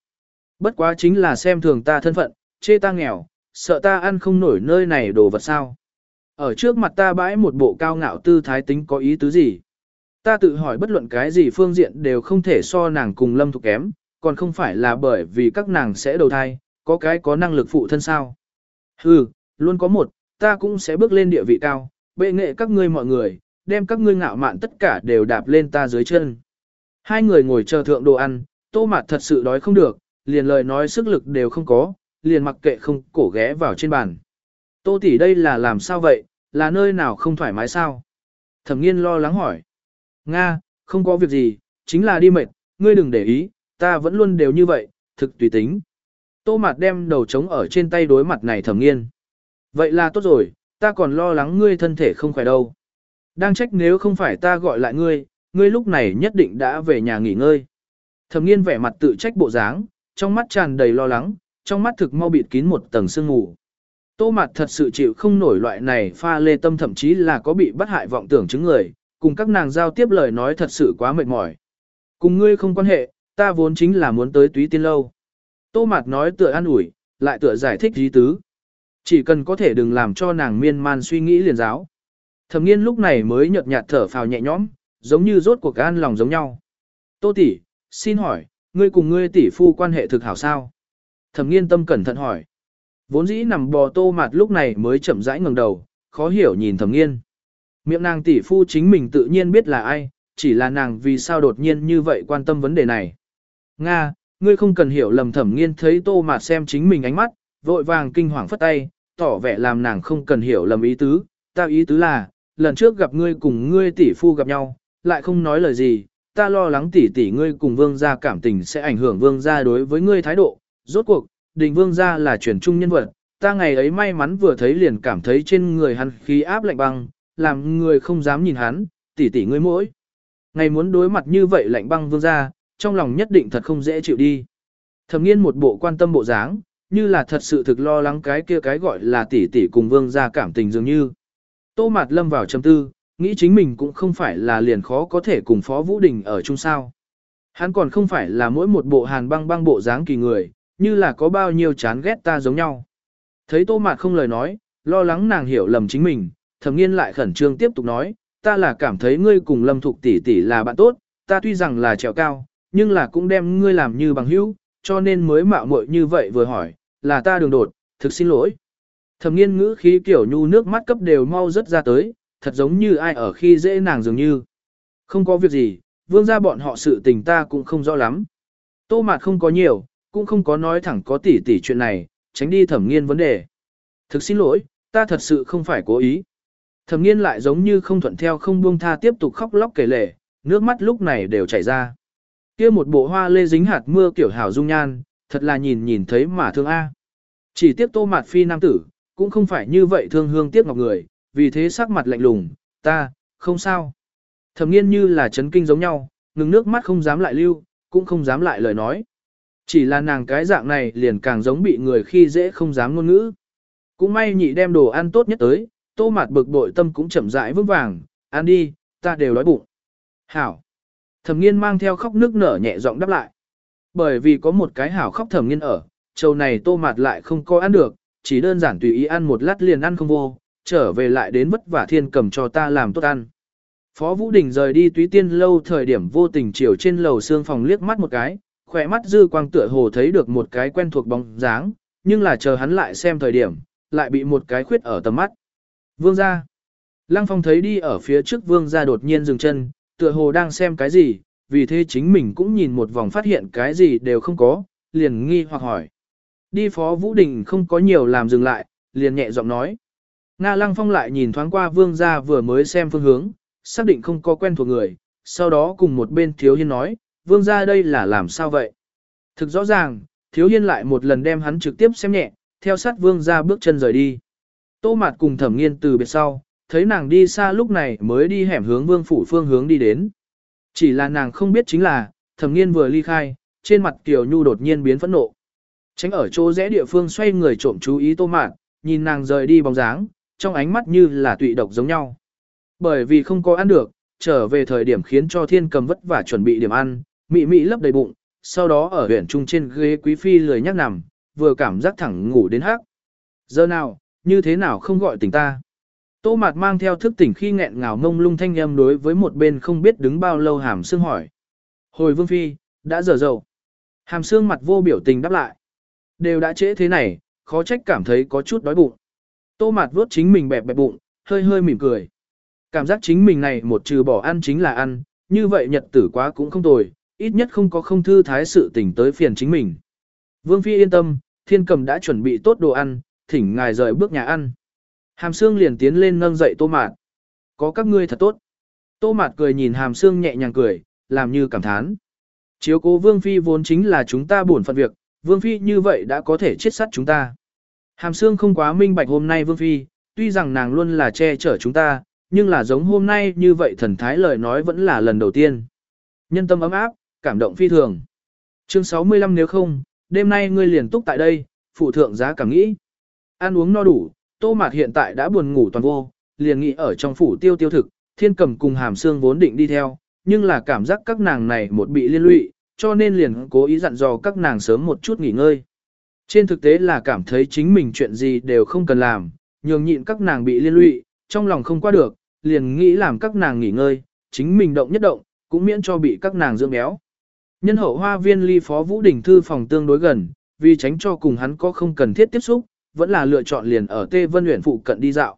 Bất quá chính là xem thường ta thân phận, chê ta nghèo, sợ ta ăn không nổi nơi này đồ vật sao. Ở trước mặt ta bãi một bộ cao ngạo tư thái tính có ý tứ gì. Ta tự hỏi bất luận cái gì phương diện đều không thể so nàng cùng lâm thục kém, còn không phải là bởi vì các nàng sẽ đầu thai, có cái có năng lực phụ thân sao. Hừ, luôn có một, ta cũng sẽ bước lên địa vị cao, bệ nghệ các ngươi mọi người, đem các ngươi ngạo mạn tất cả đều đạp lên ta dưới chân. Hai người ngồi chờ thượng đồ ăn, tô mạt thật sự đói không được, liền lời nói sức lực đều không có, liền mặc kệ không cổ ghé vào trên bàn. Tô tỷ đây là làm sao vậy, là nơi nào không thoải mái sao? Thẩm nghiên lo lắng hỏi. Nga, không có việc gì, chính là đi mệt, ngươi đừng để ý, ta vẫn luôn đều như vậy, thực tùy tính. Tô Mạt đem đầu trống ở trên tay đối mặt này thẩm nghiên. Vậy là tốt rồi, ta còn lo lắng ngươi thân thể không khỏe đâu. Đang trách nếu không phải ta gọi lại ngươi, ngươi lúc này nhất định đã về nhà nghỉ ngơi. Thẩm nghiên vẻ mặt tự trách bộ dáng, trong mắt tràn đầy lo lắng, trong mắt thực mau bịt kín một tầng sương mù. Tô Mạt thật sự chịu không nổi loại này pha lê tâm thậm chí là có bị bắt hại vọng tưởng chứng người, cùng các nàng giao tiếp lời nói thật sự quá mệt mỏi. Cùng ngươi không quan hệ, ta vốn chính là muốn tới túy tiên lâu. Tô Mạt nói tựa an ủi, lại tựa giải thích dí tứ. Chỉ cần có thể đừng làm cho nàng miên man suy nghĩ liền giáo. Thẩm nghiên lúc này mới nhợt nhạt thở phào nhẹ nhõm, giống như rốt cuộc an lòng giống nhau. Tô tỷ, xin hỏi, ngươi cùng ngươi tỷ phu quan hệ thực hảo sao? Thẩm nghiên tâm cẩn thận hỏi. Vốn dĩ nằm bò tô mạt lúc này mới chậm rãi ngẩng đầu, khó hiểu nhìn thẩm nghiên. Miệng nàng tỷ phu chính mình tự nhiên biết là ai, chỉ là nàng vì sao đột nhiên như vậy quan tâm vấn đề này. Nga, ngươi không cần hiểu lầm thẩm nghiên thấy tô mạt xem chính mình ánh mắt, vội vàng kinh hoàng phất tay, tỏ vẻ làm nàng không cần hiểu lầm ý tứ. Ta ý tứ là, lần trước gặp ngươi cùng ngươi tỷ phu gặp nhau, lại không nói lời gì, ta lo lắng tỷ tỷ ngươi cùng vương gia cảm tình sẽ ảnh hưởng vương gia đối với ngươi thái độ. Rốt cuộc, đình vương gia là truyền trung nhân vật, ta ngày ấy may mắn vừa thấy liền cảm thấy trên người hắn khí áp lạnh băng, làm người không dám nhìn hắn, tỷ tỷ ngươi mỗi. Ngày muốn đối mặt như vậy lạnh băng vương gia, trong lòng nhất định thật không dễ chịu đi. Thẩm nghiên một bộ quan tâm bộ dáng, như là thật sự thực lo lắng cái kia cái gọi là tỷ tỷ cùng vương gia cảm tình dường như. Tô Mạt lâm vào trầm tư, nghĩ chính mình cũng không phải là liền khó có thể cùng Phó Vũ Đình ở chung sao. Hắn còn không phải là mỗi một bộ hàn băng băng bộ dáng kỳ người, như là có bao nhiêu chán ghét ta giống nhau. Thấy Tô Mạt không lời nói, lo lắng nàng hiểu lầm chính mình, thẩm nghiên lại khẩn trương tiếp tục nói, ta là cảm thấy ngươi cùng lâm thục tỷ tỷ là bạn tốt, ta tuy rằng là trèo cao, nhưng là cũng đem ngươi làm như bằng hữu, cho nên mới mạo muội như vậy vừa hỏi, là ta đường đột, thực xin lỗi. Thẩm nghiên ngữ khí kiểu nhu nước mắt cấp đều mau rất ra tới, thật giống như ai ở khi dễ nàng dường như. Không có việc gì, vương gia bọn họ sự tình ta cũng không rõ lắm. Tô mạt không có nhiều, cũng không có nói thẳng có tỉ tỉ chuyện này, tránh đi thẩm nghiên vấn đề. Thực xin lỗi, ta thật sự không phải cố ý. Thẩm nghiên lại giống như không thuận theo không buông tha tiếp tục khóc lóc kể lể, nước mắt lúc này đều chảy ra kia một bộ hoa lê dính hạt mưa kiểu hảo dung nhan, thật là nhìn nhìn thấy mà thương A. Chỉ tiếp tô mạt phi nam tử, cũng không phải như vậy thương hương tiếc ngọc người, vì thế sắc mặt lạnh lùng, ta, không sao. Thẩm nghiên như là chấn kinh giống nhau, ngừng nước mắt không dám lại lưu, cũng không dám lại lời nói. Chỉ là nàng cái dạng này liền càng giống bị người khi dễ không dám ngôn ngữ. Cũng may nhị đem đồ ăn tốt nhất tới, tô mạt bực bội tâm cũng chậm rãi vững vàng, ăn đi, ta đều đói bụng. Hảo. Thẩm nghiên mang theo khóc nước nở nhẹ giọng đáp lại. Bởi vì có một cái hảo khóc thẩm nghiên ở, châu này tô mạt lại không có ăn được, chỉ đơn giản tùy ý ăn một lát liền ăn không vô, trở về lại đến vất vả thiên cầm cho ta làm tốt ăn. Phó Vũ Đình rời đi túy tiên lâu thời điểm vô tình chiều trên lầu xương phòng liếc mắt một cái, khỏe mắt dư quang tựa hồ thấy được một cái quen thuộc bóng dáng, nhưng là chờ hắn lại xem thời điểm, lại bị một cái khuyết ở tầm mắt. Vương gia. Lăng Phong thấy đi ở phía trước vương gia đột nhiên dừng chân, tựa hồ đang xem cái gì, vì thế chính mình cũng nhìn một vòng phát hiện cái gì đều không có, liền nghi hoặc hỏi. Đi phó Vũ Đình không có nhiều làm dừng lại, liền nhẹ giọng nói. Nga Lăng Phong lại nhìn thoáng qua vương gia vừa mới xem phương hướng, xác định không có quen thuộc người, sau đó cùng một bên thiếu hiên nói, vương gia đây là làm sao vậy? Thực rõ ràng, thiếu hiên lại một lần đem hắn trực tiếp xem nhẹ, theo sát vương gia bước chân rời đi. Tô mạt cùng thẩm nghiên từ biệt sau, thấy nàng đi xa lúc này mới đi hẻm hướng vương phủ phương hướng đi đến. Chỉ là nàng không biết chính là, thẩm nghiên vừa ly khai, trên mặt Kiều Nhu đột nhiên biến phẫn nộ. Tránh ở chỗ rẽ địa phương xoay người trộm chú ý tô mạn nhìn nàng rời đi bóng dáng, trong ánh mắt như là tụy độc giống nhau. Bởi vì không có ăn được, trở về thời điểm khiến cho thiên cầm vất vả chuẩn bị điểm ăn, mị mị lấp đầy bụng, sau đó ở huyện trung trên ghế quý phi lười nhắc nằm, vừa cảm giác thẳng ngủ đến hắc. Giờ nào, như thế nào không gọi tỉnh ta? Tô mạt mang theo thức tỉnh khi nghẹn ngào mông lung thanh âm đối với một bên không biết đứng bao lâu hàm xương hỏi. Hồi vương phi, đã giờ dầu. Hàm xương mặt vô biểu tình đáp lại. Đều đã trễ thế này, khó trách cảm thấy có chút đói bụng. Tô mạt vuốt chính mình bẹp bẹp bụng, hơi hơi mỉm cười. Cảm giác chính mình này một trừ bỏ ăn chính là ăn, như vậy nhật tử quá cũng không tồi, ít nhất không có không thư thái sự tỉnh tới phiền chính mình. Vương Phi yên tâm, thiên cầm đã chuẩn bị tốt đồ ăn, thỉnh ngài rời bước nhà ăn. Hàm Sương liền tiến lên nâng dậy tô mạt. Có các ngươi thật tốt. Tô mạt cười nhìn hàm Sương nhẹ nhàng cười, làm như cảm thán. Chiếu cố Vương Phi vốn chính là chúng ta buồn phận việc, Vương Phi như vậy đã có thể chết sát chúng ta. Hàm Sương không quá minh bạch hôm nay Vương Phi, tuy rằng nàng luôn là che chở chúng ta, nhưng là giống hôm nay như vậy thần thái lời nói vẫn là lần đầu tiên. Nhân tâm ấm áp, cảm động phi thường. Chương 65 nếu không, đêm nay ngươi liền túc tại đây, phụ thượng giá cảm nghĩ. Ăn uống no đủ, tô mạt hiện tại đã buồn ngủ toàn vô, liền nghĩ ở trong phủ tiêu tiêu thực, thiên cầm cùng hàm xương vốn định đi theo, nhưng là cảm giác các nàng này một bị liên lụy, cho nên liền cố ý dặn dò các nàng sớm một chút nghỉ ngơi. Trên thực tế là cảm thấy chính mình chuyện gì đều không cần làm, nhường nhịn các nàng bị liên lụy, trong lòng không qua được, liền nghĩ làm các nàng nghỉ ngơi, chính mình động nhất động, cũng miễn cho bị các nàng dưỡng béo. Nhân hậu hoa viên ly phó Vũ Đình thư phòng tương đối gần, vì tránh cho cùng hắn có không cần thiết tiếp xúc, vẫn là lựa chọn liền ở Tê Vân Uyển phụ cận đi dạo.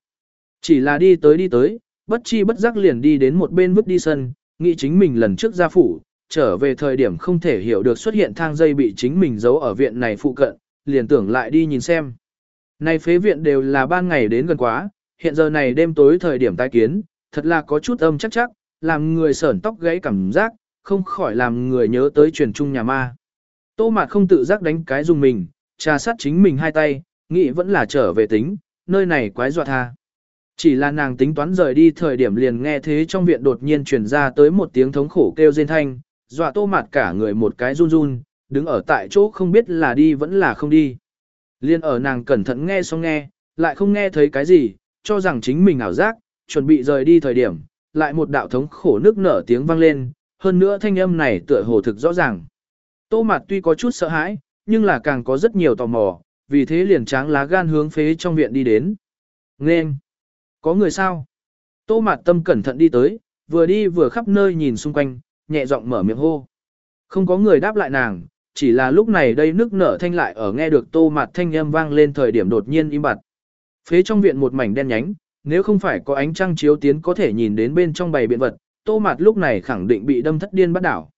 Chỉ là đi tới đi tới, bất chi bất giác liền đi đến một bên vứt đi sân, nghĩ chính mình lần trước ra phủ, trở về thời điểm không thể hiểu được xuất hiện thang dây bị chính mình giấu ở viện này phụ cận, liền tưởng lại đi nhìn xem. Này phế viện đều là ban ngày đến gần quá, hiện giờ này đêm tối thời điểm tái kiến, thật là có chút âm chắc chắc, làm người sởn tóc gãy cảm giác, không khỏi làm người nhớ tới truyền trung nhà ma. Tô mạt không tự giác đánh cái dùng mình, trà sát chính mình hai tay, nghĩ vẫn là trở về tính, nơi này quái dọa tha. Chỉ là nàng tính toán rời đi thời điểm liền nghe thế trong viện đột nhiên truyền ra tới một tiếng thống khổ kêu rên thanh, dọa tô mạt cả người một cái run run, đứng ở tại chỗ không biết là đi vẫn là không đi. Liên ở nàng cẩn thận nghe xong nghe, lại không nghe thấy cái gì, cho rằng chính mình ảo giác, chuẩn bị rời đi thời điểm, lại một đạo thống khổ nước nở tiếng vang lên, hơn nữa thanh âm này tựa hồ thực rõ ràng. Tô Mạt tuy có chút sợ hãi, nhưng là càng có rất nhiều tò mò, vì thế liền tráng lá gan hướng phế trong viện đi đến. Nên, Có người sao? Tô Mạt tâm cẩn thận đi tới, vừa đi vừa khắp nơi nhìn xung quanh, nhẹ giọng mở miệng hô. Không có người đáp lại nàng, chỉ là lúc này đây nước nở thanh lại ở nghe được Tô Mạt thanh âm vang lên thời điểm đột nhiên im bặt. Phế trong viện một mảnh đen nhánh, nếu không phải có ánh trăng chiếu tiến có thể nhìn đến bên trong bầy biện vật, tô mạt lúc này khẳng định bị đâm thất điên bắt đảo.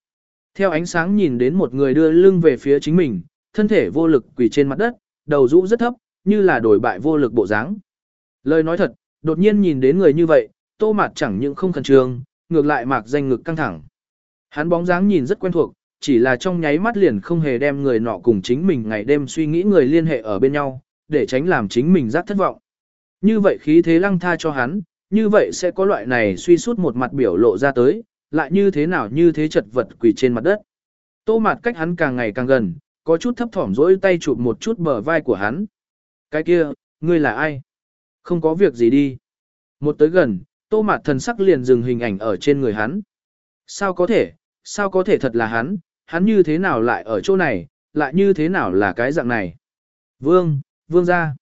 Theo ánh sáng nhìn đến một người đưa lưng về phía chính mình, thân thể vô lực quỳ trên mặt đất, đầu rũ rất thấp, như là đổi bại vô lực bộ dáng. Lời nói thật, đột nhiên nhìn đến người như vậy, tô mạt chẳng những không khẩn trương, ngược lại mạc danh ngực căng thẳng. Hắn bóng dáng nhìn rất quen thuộc, chỉ là trong nháy mắt liền không hề đem người nọ cùng chính mình ngày đêm suy nghĩ người liên hệ ở bên nhau, để tránh làm chính mình rất thất vọng. Như vậy khí thế lăng tha cho hắn, như vậy sẽ có loại này suy suốt một mặt biểu lộ ra tới, lại như thế nào như thế chật vật quỳ trên mặt đất. Tô mạt cách hắn càng ngày càng gần, có chút thấp thỏm rỗi tay chụp một chút bờ vai của hắn. Cái kia, ngươi là ai? Không có việc gì đi. Một tới gần, tô mạt thần sắc liền dừng hình ảnh ở trên người hắn. Sao có thể, sao có thể thật là hắn, hắn như thế nào lại ở chỗ này, lại như thế nào là cái dạng này? Vương, vương ra.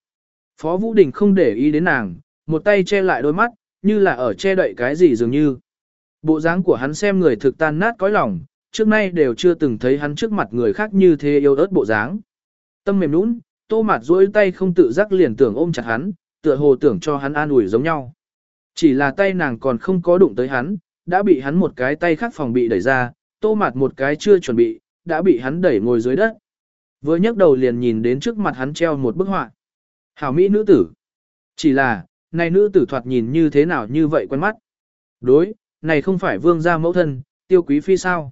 Phó Vũ Đình không để ý đến nàng, một tay che lại đôi mắt, như là ở che đậy cái gì dường như. Bộ dáng của hắn xem người thực tan nát cõi lòng, trước nay đều chưa từng thấy hắn trước mặt người khác như thế yêu ớt bộ dáng. Tâm mềm nũng, tô mạt duỗi tay không tự giác liền tưởng ôm chặt hắn, tựa hồ tưởng cho hắn an ủi giống nhau. Chỉ là tay nàng còn không có đụng tới hắn, đã bị hắn một cái tay khác phòng bị đẩy ra, tô mạt một cái chưa chuẩn bị, đã bị hắn đẩy ngồi dưới đất. Vừa nhấc đầu liền nhìn đến trước mặt hắn treo một bức họa. Hảo Mỹ nữ tử. Chỉ là, này nữ tử thoạt nhìn như thế nào như vậy quen mắt. Đối, này không phải vương gia mẫu thân, tiêu quý phi sao?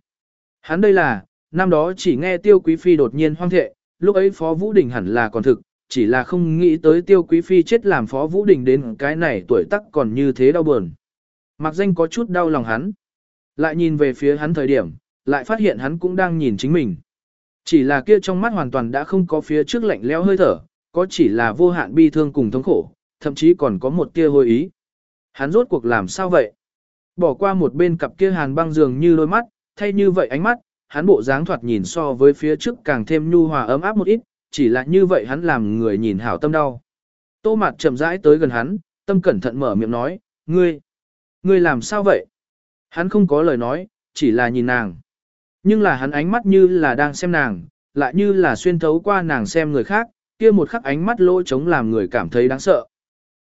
Hắn đây là, năm đó chỉ nghe tiêu quý phi đột nhiên hoang thệ, lúc ấy phó vũ đình hẳn là còn thực, chỉ là không nghĩ tới tiêu quý phi chết làm phó vũ đình đến cái này tuổi tác còn như thế đau buồn. Mặc danh có chút đau lòng hắn. Lại nhìn về phía hắn thời điểm, lại phát hiện hắn cũng đang nhìn chính mình. Chỉ là kia trong mắt hoàn toàn đã không có phía trước lạnh leo hơi thở, có chỉ là vô hạn bi thương cùng thống khổ, thậm chí còn có một tia hồi ý. Hắn rốt cuộc làm sao vậy? Bỏ qua một bên cặp kia hàn băng dường như đôi mắt, thay như vậy ánh mắt, hắn bộ dáng thoạt nhìn so với phía trước càng thêm nhu hòa ấm áp một ít, chỉ là như vậy hắn làm người nhìn hảo tâm đau. Tô mặt chậm rãi tới gần hắn, tâm cẩn thận mở miệng nói, ngươi, ngươi làm sao vậy? Hắn không có lời nói, chỉ là nhìn nàng. Nhưng là hắn ánh mắt như là đang xem nàng, lại như là xuyên thấu qua nàng xem người khác, kia một khắc ánh mắt lỗ trống làm người cảm thấy đáng sợ.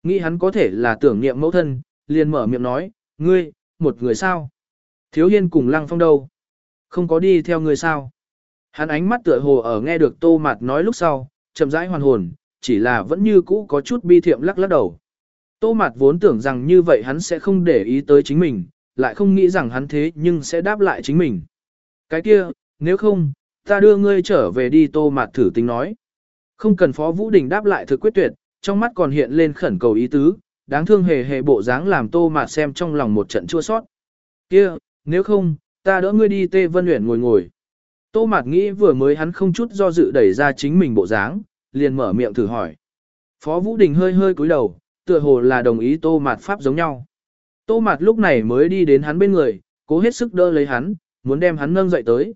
Nghĩ hắn có thể là tưởng niệm mẫu thân, liền mở miệng nói, ngươi, một người sao? Thiếu hiên cùng lăng phong đâu? Không có đi theo người sao? Hắn ánh mắt tựa hồ ở nghe được tô mạt nói lúc sau, chậm rãi hoàn hồn, chỉ là vẫn như cũ có chút bi thiệm lắc lắc đầu. Tô mạt vốn tưởng rằng như vậy hắn sẽ không để ý tới chính mình, lại không nghĩ rằng hắn thế nhưng sẽ đáp lại chính mình. Cái kia, nếu không, ta đưa ngươi trở về đi tô mạt thử tính nói. Không cần Phó Vũ Đình đáp lại thực quyết tuyệt, trong mắt còn hiện lên khẩn cầu ý tứ, đáng thương hề hề bộ dáng làm tô mạt xem trong lòng một trận chua sót. Kia, nếu không, ta đỡ ngươi đi tê vân luyện ngồi ngồi. Tô mạt nghĩ vừa mới hắn không chút do dự đẩy ra chính mình bộ dáng, liền mở miệng thử hỏi. Phó Vũ Đình hơi hơi cúi đầu, tựa hồ là đồng ý tô mạt pháp giống nhau. Tô mạt lúc này mới đi đến hắn bên người, cố hết sức đỡ lấy hắn, muốn đem hắn nâng dậy tới.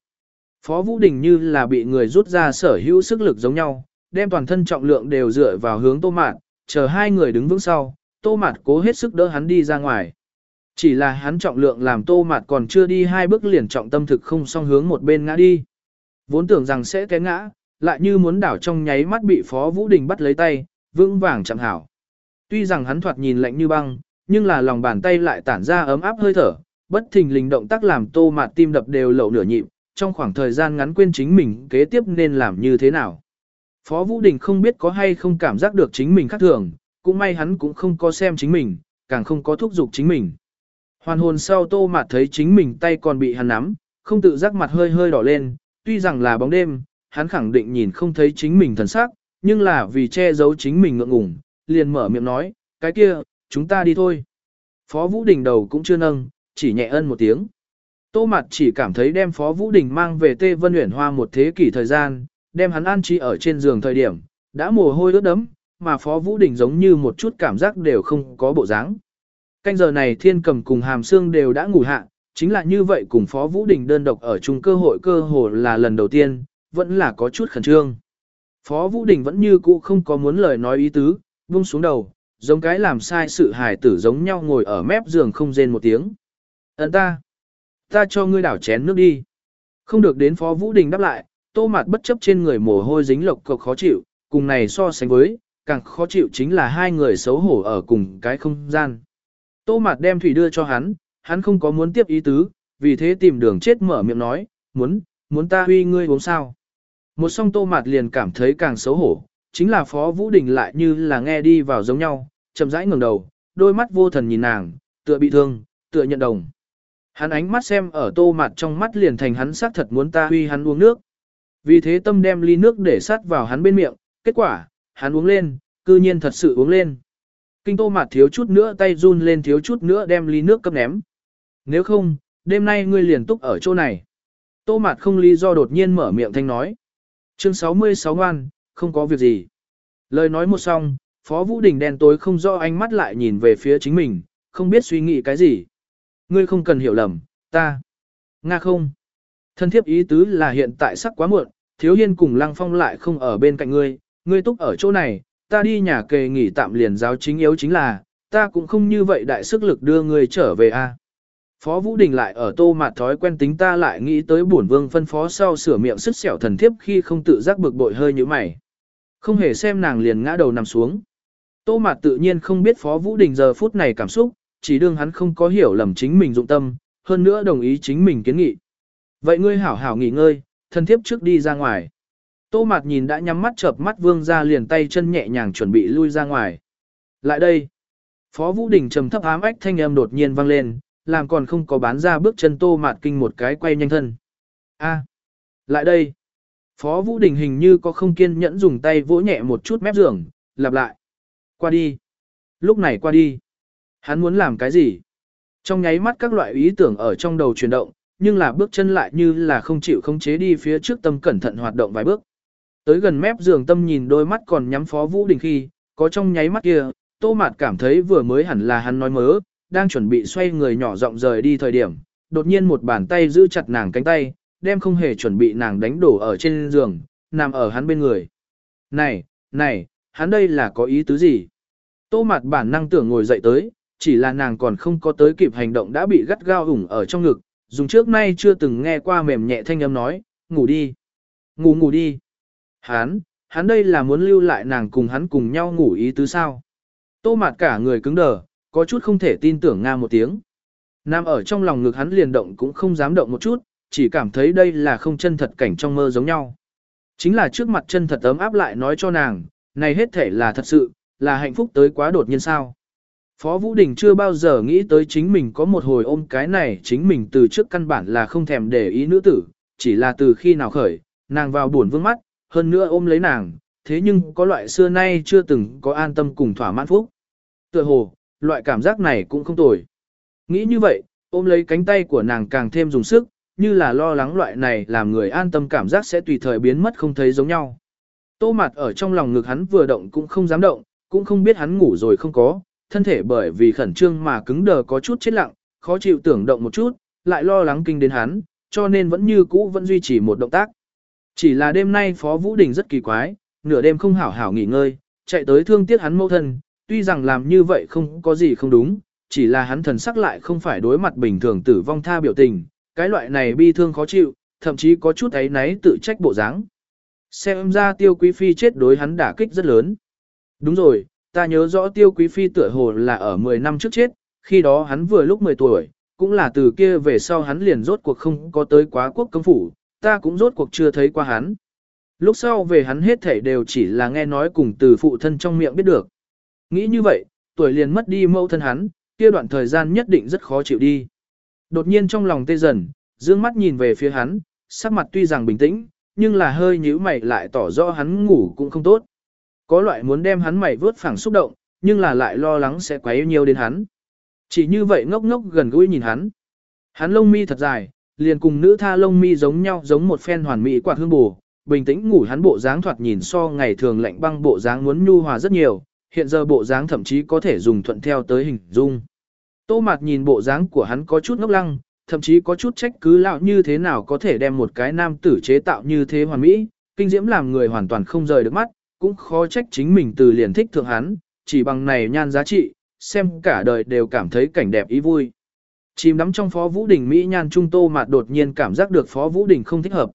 Phó Vũ Đình như là bị người rút ra sở hữu sức lực giống nhau, đem toàn thân trọng lượng đều dựa vào hướng tô mạt, chờ hai người đứng vững sau, tô mạt cố hết sức đỡ hắn đi ra ngoài. Chỉ là hắn trọng lượng làm tô mạt còn chưa đi hai bước liền trọng tâm thực không song hướng một bên ngã đi. Vốn tưởng rằng sẽ té ngã, lại như muốn đảo trong nháy mắt bị Phó Vũ Đình bắt lấy tay, vững vàng chẳng hảo. Tuy rằng hắn thoạt nhìn lạnh như băng, nhưng là lòng bàn tay lại tản ra ấm áp hơi thở, bất thình lình động tác làm tô mạt tim đập đều lậu nửa nhịp, trong khoảng thời gian ngắn quên chính mình kế tiếp nên làm như thế nào. Phó Vũ Đình không biết có hay không cảm giác được chính mình khác thường, cũng may hắn cũng không có xem chính mình, càng không có thúc giục chính mình. Hoàn hồn sau tô mạt thấy chính mình tay còn bị hắn nắm, không tự giác mặt hơi hơi đỏ lên, tuy rằng là bóng đêm, hắn khẳng định nhìn không thấy chính mình thần sắc, nhưng là vì che giấu chính mình ngượng ngùng, liền mở miệng nói, cái kia, chúng ta đi thôi. Phó Vũ Đình đầu cũng chưa nâng, chỉ nhẹ ân một tiếng. Tô mặt chỉ cảm thấy đem Phó Vũ Đình mang về Tê Vân Uyển Hoa một thế kỷ thời gian, đem hắn an trí ở trên giường thời điểm, đã mồ hôi ướt đấm, mà Phó Vũ Đình giống như một chút cảm giác đều không có bộ dáng. Canh giờ này Thiên Cầm cùng Hàm xương đều đã ngủ hạ, chính là như vậy cùng Phó Vũ Đình đơn độc ở chung cơ hội cơ hồ là lần đầu tiên, vẫn là có chút khẩn trương. Phó Vũ Đình vẫn như cũ không có muốn lời nói ý tứ, buông xuống đầu, giống cái làm sai sự hài tử giống nhau ngồi ở mép giường không rên một tiếng. Ấn ta, ta cho ngươi đảo chén nước đi. Không được đến Phó Vũ Đình đáp lại, tô mặt bất chấp trên người mồ hôi dính lộc cộc khó chịu, cùng này so sánh với, càng khó chịu chính là hai người xấu hổ ở cùng cái không gian. Tô mạt đem thủy đưa cho hắn, hắn không có muốn tiếp ý tứ, vì thế tìm đường chết mở miệng nói, muốn, muốn ta huy ngươi uống sao. Một song tô mạt liền cảm thấy càng xấu hổ, chính là Phó Vũ Đình lại như là nghe đi vào giống nhau, chậm rãi ngẩng đầu, đôi mắt vô thần nhìn nàng, tựa bị thương, tựa nhận đồng. Hắn ánh mắt xem ở tô Mạt trong mắt liền thành hắn xác thật muốn ta huy hắn uống nước. Vì thế tâm đem ly nước để sát vào hắn bên miệng, kết quả, hắn uống lên, cư nhiên thật sự uống lên. Kinh tô mặt thiếu chút nữa tay run lên thiếu chút nữa đem ly nước cấp ném. Nếu không, đêm nay ngươi liền túc ở chỗ này. Tô mặt không lý do đột nhiên mở miệng thanh nói. Chương 66 ngoan, không có việc gì. Lời nói một xong, Phó Vũ Đình đen tối không do ánh mắt lại nhìn về phía chính mình, không biết suy nghĩ cái gì. Ngươi không cần hiểu lầm, ta. Nga không. Thân thiếp ý tứ là hiện tại sắc quá muộn, thiếu hiên cùng lăng phong lại không ở bên cạnh ngươi, ngươi túc ở chỗ này, ta đi nhà kề nghỉ tạm liền giáo chính yếu chính là, ta cũng không như vậy đại sức lực đưa ngươi trở về a. Phó Vũ Đình lại ở tô mặt thói quen tính ta lại nghĩ tới bổn vương phân phó sau sửa miệng sức sẹo thần thiếp khi không tự giác bực bội hơi như mày. Không hề xem nàng liền ngã đầu nằm xuống. Tô Mạt tự nhiên không biết Phó Vũ Đình giờ phút này cảm xúc, chỉ đương hắn không có hiểu lầm chính mình dụng tâm, hơn nữa đồng ý chính mình kiến nghị. Vậy ngươi hảo hảo nghỉ ngơi, thần thiếp trước đi ra ngoài. Tô Mạt nhìn đã nhắm mắt chợp mắt vương ra liền tay chân nhẹ nhàng chuẩn bị lui ra ngoài. Lại đây. Phó Vũ Đình trầm thấp ám ách thanh âm đột nhiên vang lên, làm còn không có bán ra bước chân Tô Mạt kinh một cái quay nhanh thân. A. Lại đây. Phó Vũ Đình hình như có không kiên nhẫn dùng tay vỗ nhẹ một chút mép giường, lặp lại. Qua đi. Lúc này qua đi. Hắn muốn làm cái gì? Trong nháy mắt các loại ý tưởng ở trong đầu chuyển động, nhưng là bước chân lại như là không chịu không chế đi phía trước tâm cẩn thận hoạt động vài bước. Tới gần mép giường tâm nhìn đôi mắt còn nhắm Phó Vũ Đình khi, có trong nháy mắt kia, Tô Mạt cảm thấy vừa mới hẳn là hắn nói mớ, đang chuẩn bị xoay người nhỏ rộng rời đi thời điểm, đột nhiên một bàn tay giữ chặt nàng cánh tay, đem không hề chuẩn bị nàng đánh đổ ở trên giường, nằm ở hắn bên người. Này, này, hắn đây là có ý tứ gì? Tô mạt bản năng tưởng ngồi dậy tới, chỉ là nàng còn không có tới kịp hành động đã bị gắt gao ủng ở trong ngực, dùng trước nay chưa từng nghe qua mềm nhẹ thanh âm nói, ngủ đi. Ngủ ngủ đi. Hắn, hắn đây là muốn lưu lại nàng cùng hắn cùng nhau ngủ ý tứ sao. Tô mạt cả người cứng đờ, có chút không thể tin tưởng nga một tiếng. Nam ở trong lòng ngực hắn liền động cũng không dám động một chút, chỉ cảm thấy đây là không chân thật cảnh trong mơ giống nhau. Chính là trước mặt chân thật ấm áp lại nói cho nàng, này hết thể là thật sự, là hạnh phúc tới quá đột nhiên sao. Phó Vũ Đình chưa bao giờ nghĩ tới chính mình có một hồi ôm cái này chính mình từ trước căn bản là không thèm để ý nữ tử, chỉ là từ khi nào khởi, nàng vào buồn vương mắt, hơn nữa ôm lấy nàng, thế nhưng có loại xưa nay chưa từng có an tâm cùng thỏa mãn phúc. Tựa hồ, loại cảm giác này cũng không tồi. Nghĩ như vậy, ôm lấy cánh tay của nàng càng thêm dùng sức, như là lo lắng loại này làm người an tâm cảm giác sẽ tùy thời biến mất không thấy giống nhau. Tô mặt ở trong lòng ngực hắn vừa động cũng không dám động, cũng không biết hắn ngủ rồi không có, thân thể bởi vì khẩn trương mà cứng đờ có chút chết lặng, khó chịu tưởng động một chút, lại lo lắng kinh đến hắn, cho nên vẫn như cũ vẫn duy trì một động tác. Chỉ là đêm nay Phó Vũ Đình rất kỳ quái, nửa đêm không hảo hảo nghỉ ngơi, chạy tới thương tiếc hắn mẫu thân, tuy rằng làm như vậy không có gì không đúng, chỉ là hắn thần sắc lại không phải đối mặt bình thường tử vong tha biểu tình, cái loại này bi thương khó chịu, thậm chí có chút ấy náy tự trách bộ dáng. Xem ra tiêu quý phi chết đối hắn đả kích rất lớn. Đúng rồi, ta nhớ rõ tiêu quý phi tựa hồ là ở 10 năm trước chết, khi đó hắn vừa lúc 10 tuổi, cũng là từ kia về sau hắn liền rốt cuộc không có tới quá quốc công phủ, ta cũng rốt cuộc chưa thấy qua hắn. Lúc sau về hắn hết thảy đều chỉ là nghe nói cùng từ phụ thân trong miệng biết được. Nghĩ như vậy, tuổi liền mất đi mẫu thân hắn, kia đoạn thời gian nhất định rất khó chịu đi. Đột nhiên trong lòng tê dần, dương mắt nhìn về phía hắn, sắc mặt tuy rằng bình tĩnh, nhưng là hơi nhíu mày lại tỏ rõ hắn ngủ cũng không tốt. Có loại muốn đem hắn mày vớt phẳng xúc động, nhưng là lại lo lắng sẽ quấy nhiều đến hắn. Chỉ như vậy ngốc ngốc gần gũi nhìn hắn. Hắn lông mi thật dài, liền cùng nữ tha lông mi giống nhau giống một phen hoàn mỹ quạt hương bù, bình tĩnh ngủ hắn bộ dáng thoạt nhìn so ngày thường lạnh băng bộ dáng muốn nhu hòa rất nhiều, hiện giờ bộ dáng thậm chí có thể dùng thuận theo tới hình dung. Tô Mạt nhìn bộ dáng của hắn có chút ngốc lăng, thậm chí có chút trách cứ lão như thế nào có thể đem một cái nam tử chế tạo như thế hoàn mỹ, kinh diễm làm người hoàn toàn không rời được mắt, cũng khó trách chính mình từ liền thích thượng hắn, chỉ bằng này nhan giá trị, xem cả đời đều cảm thấy cảnh đẹp ý vui. Chìm đắm trong Phó Vũ Đình Mỹ nhan trung tô mạt đột nhiên cảm giác được Phó Vũ Đình không thích hợp.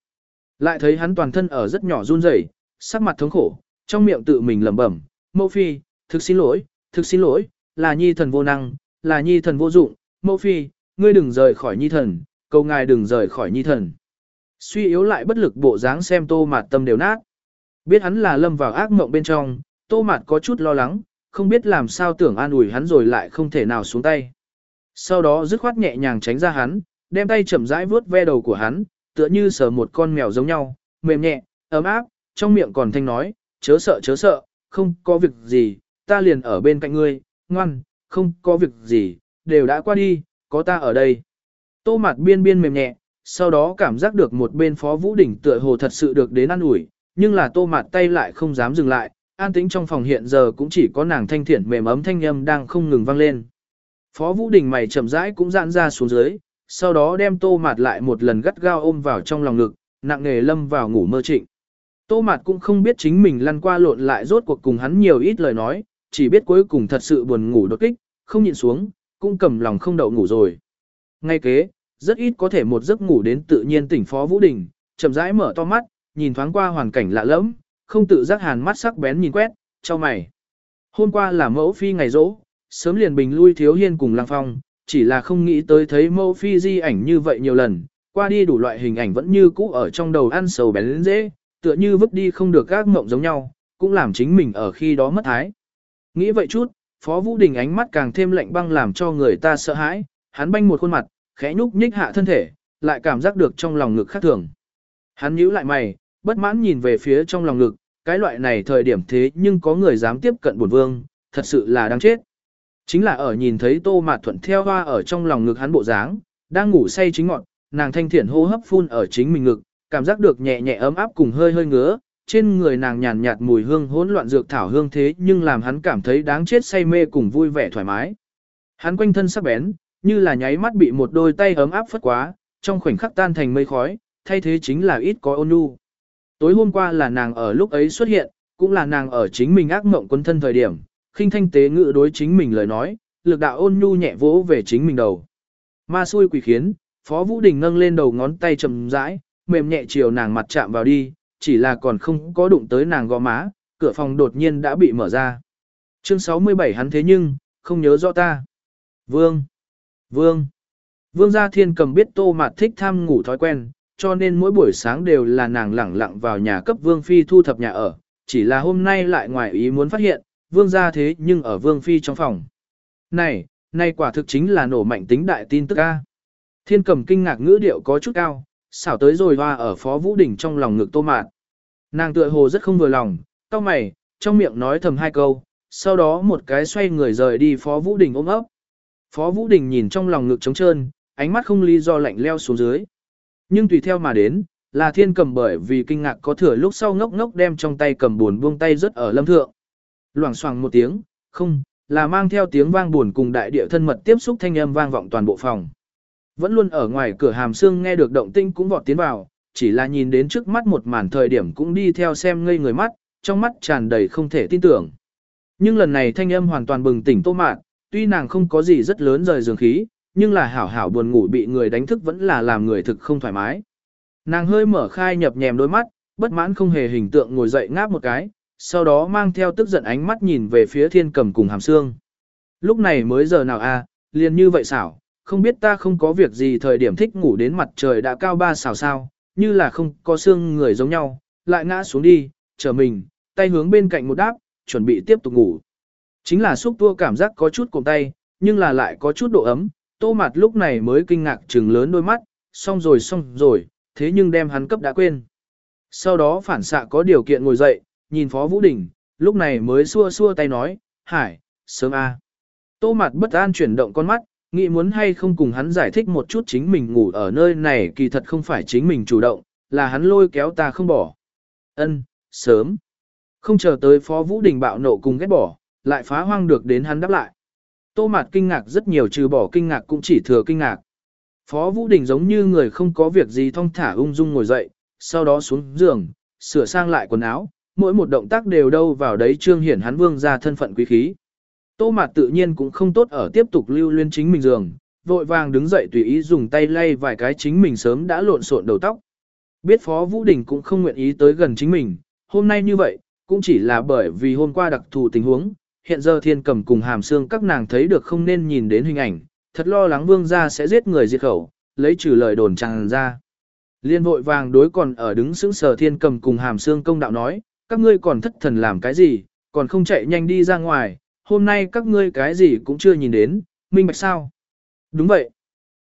Lại thấy hắn toàn thân ở rất nhỏ run rẩy, sắc mặt thống khổ, trong miệng tự mình lẩm bẩm, mẫu phi, thực xin lỗi, thực xin lỗi, là nhi thần vô năng, là nhi thần vô dụng, mẫu phi, ngươi đừng rời khỏi nhi thần, cầu ngài đừng rời khỏi nhi thần. Suy yếu lại bất lực bộ dáng xem tô mạt tâm đều nát. Biết hắn là lâm vào ác mộng bên trong, tô mạt có chút lo lắng, không biết làm sao tưởng an ủi hắn rồi lại không thể nào xuống tay. Sau đó dứt khoát nhẹ nhàng tránh ra hắn, đem tay chậm rãi vuốt ve đầu của hắn, tựa như sờ một con mèo giống nhau, mềm nhẹ, ấm áp, trong miệng còn thanh nói, chớ sợ chớ sợ, không có việc gì, ta liền ở bên cạnh ngươi, ngoan, không có việc gì, đều đã qua đi, có ta ở đây. Tô mặt biên biên mềm nhẹ, sau đó cảm giác được một bên phó vũ đỉnh tựa hồ thật sự được đến ăn ủi, nhưng là tô mặt tay lại không dám dừng lại, an tĩnh trong phòng hiện giờ cũng chỉ có nàng thanh thiện mềm ấm thanh âm đang không ngừng vang lên. Phó vũ Đình mày chậm rãi cũng giãn ra xuống dưới, sau đó đem tô mạt lại một lần gắt gao ôm vào trong lòng ngực, nặng nề lâm vào ngủ mơ trịnh. Tô mạt cũng không biết chính mình lăn qua lộn lại rốt cuộc cùng hắn nhiều ít lời nói, chỉ biết cuối cùng thật sự buồn ngủ đột kích, không nhịn xuống, cũng cầm lòng không đậu ngủ rồi. Ngay kế, rất ít có thể một giấc ngủ đến tự nhiên tỉnh Phó Vũ Đình, chậm rãi mở to mắt, nhìn thoáng qua hoàn cảnh lạ lẫm, không tự giác hàn mắt sắc bén nhìn quét, cho mày. Hôm qua là mẫu phi ngày rỗ, sớm liền bình lui thiếu hiên cùng lang phong, chỉ là không nghĩ tới thấy mẫu phi di ảnh như vậy nhiều lần, qua đi đủ loại hình ảnh vẫn như cũ ở trong đầu ăn sầu bén lên dễ, tựa như vứt đi không được các mộng giống nhau, cũng làm chính mình ở khi đó mất thái. Nghĩ vậy chút, Phó Vũ Đình ánh mắt càng thêm lạnh băng làm cho người ta sợ hãi, hắn banh một khuôn mặt, khẽ nhúc nhích hạ thân thể, lại cảm giác được trong lòng ngực khác thường. Hắn nhíu lại mày, bất mãn nhìn về phía trong lòng ngực, cái loại này thời điểm thế nhưng có người dám tiếp cận bổn vương, thật sự là đáng chết. Chính là ở nhìn thấy tô mạt thuận theo hoa ở trong lòng ngực hắn bộ dáng, đang ngủ say chính ngọn, nàng thanh thiện hô hấp phun ở chính mình ngực, cảm giác được nhẹ nhẹ ấm áp cùng hơi hơi ngứa, trên người nàng nhàn nhạt mùi hương hỗn loạn dược thảo hương thế nhưng làm hắn cảm thấy đáng chết say mê cùng vui vẻ thoải mái. Hắn quanh thân sắc bén, như là nháy mắt bị một đôi tay ấm áp phất quá, trong khoảnh khắc tan thành mây khói, thay thế chính là ít có ôn nhu. Tối hôm qua là nàng ở lúc ấy xuất hiện, cũng là nàng ở chính mình ác mộng quân thân thời điểm, khinh thanh tế ngự đối chính mình lời nói, lực đạo ôn nhu nhẹ vỗ về chính mình đầu. Ma xui quỷ khiến, Phó Vũ Đình nâng lên đầu ngón tay chậm rãi, mềm nhẹ chiều nàng mặt chạm vào đi, chỉ là còn không có đụng tới nàng gò má, cửa phòng đột nhiên đã bị mở ra. Chương 67 hắn thế nhưng, không nhớ rõ ta. Vương! Vương! Vương Gia Thiên cầm biết tô mạt thích tham ngủ thói quen, cho nên mỗi buổi sáng đều là nàng lẳng lặng vào nhà cấp Vương Phi thu thập nhà ở, chỉ là hôm nay lại ngoài ý muốn phát hiện, Vương Gia thế nhưng ở Vương Phi trong phòng. Này, này quả thực chính là nổ mạnh tính đại tin tức A. Thiên cầm kinh ngạc ngữ điệu có chút cao, xảo tới rồi hoa ở Phó Vũ đỉnh trong lòng ngực tô mạn Nàng tựa hồ rất không vừa lòng, cao mày, trong miệng nói thầm hai câu, sau đó một cái xoay người rời đi Phó Vũ đỉnh ôm ấp. Phó Vũ đỉnh nhìn trong lòng ngực trống trơn, ánh mắt không lý do lạnh leo xuống dưới. Nhưng tùy theo mà đến, là thiên cầm bởi vì kinh ngạc có thừa lúc sau ngốc ngốc đem trong tay cầm buồn buông tay rất ở lâm thượng. Loảng xoảng một tiếng, không, là mang theo tiếng vang buồn cùng đại địa thân mật tiếp xúc thanh âm vang vọng toàn bộ phòng. Vẫn luôn ở ngoài cửa hàm xương nghe được động tinh cũng vọt tiến vào, chỉ là nhìn đến trước mắt một màn thời điểm cũng đi theo xem ngây người mắt, trong mắt tràn đầy không thể tin tưởng. Nhưng lần này thanh âm hoàn toàn bừng tỉnh tô mạn, tuy nàng không có gì rất lớn rời giường khí, nhưng là hảo hảo buồn ngủ bị người đánh thức vẫn là làm người thực không thoải mái. Nàng hơi mở khai nhập nhèm đôi mắt, bất mãn không hề hình tượng ngồi dậy ngáp một cái, sau đó mang theo tức giận ánh mắt nhìn về phía thiên cầm cùng hàm xương. Lúc này mới giờ nào a, à, liền như vậy xảo, không biết ta không có việc gì thời điểm thích ngủ đến mặt trời đã cao ba xảo sao, như là không có xương người giống nhau, lại ngã xuống đi, chờ mình, tay hướng bên cạnh một đáp, chuẩn bị tiếp tục ngủ. Chính là xúc tua cảm giác có chút cùng tay, nhưng là lại có chút độ ấm, tô mặt lúc này mới kinh ngạc trừng lớn đôi mắt, xong rồi xong rồi, thế nhưng đem hắn cấp đã quên. Sau đó phản xạ có điều kiện ngồi dậy, nhìn Phó Vũ Đình, lúc này mới xua xua tay nói, Hải, sớm a. Tô mặt bất an chuyển động con mắt, nghĩ muốn hay không cùng hắn giải thích một chút chính mình ngủ ở nơi này kỳ thật không phải chính mình chủ động, là hắn lôi kéo ta không bỏ. Ân, sớm. Không chờ tới Phó Vũ Đình bạo nộ cùng ghét bỏ, lại phá hoang được đến hắn đáp lại. Tô Mạt kinh ngạc rất nhiều trừ bỏ kinh ngạc cũng chỉ thừa kinh ngạc. Phó Vũ Đình giống như người không có việc gì thong thả ung dung ngồi dậy, sau đó xuống giường, sửa sang lại quần áo, mỗi một động tác đều đâu vào đấy trương hiển hắn vương ra thân phận quý khí. Tô Mạt tự nhiên cũng không tốt ở tiếp tục lưu luyến chính mình giường, vội vàng đứng dậy tùy ý dùng tay lay vài cái chính mình sớm đã lộn xộn đầu tóc. Biết Phó Vũ Đình cũng không nguyện ý tới gần chính mình, hôm nay như vậy, cũng chỉ là bởi vì hôm qua đặc thù tình huống, hiện giờ thiên cầm cùng hàm xương các nàng thấy được không nên nhìn đến hình ảnh, thật lo lắng vương gia sẽ giết người diệt khẩu, lấy trừ lời đồn tràn ra. Liên vội vàng đối còn ở đứng sững sờ thiên cầm cùng hàm xương công đạo nói, các ngươi còn thất thần làm cái gì, còn không chạy nhanh đi ra ngoài, hôm nay các ngươi cái gì cũng chưa nhìn đến, minh bạch sao? Đúng vậy.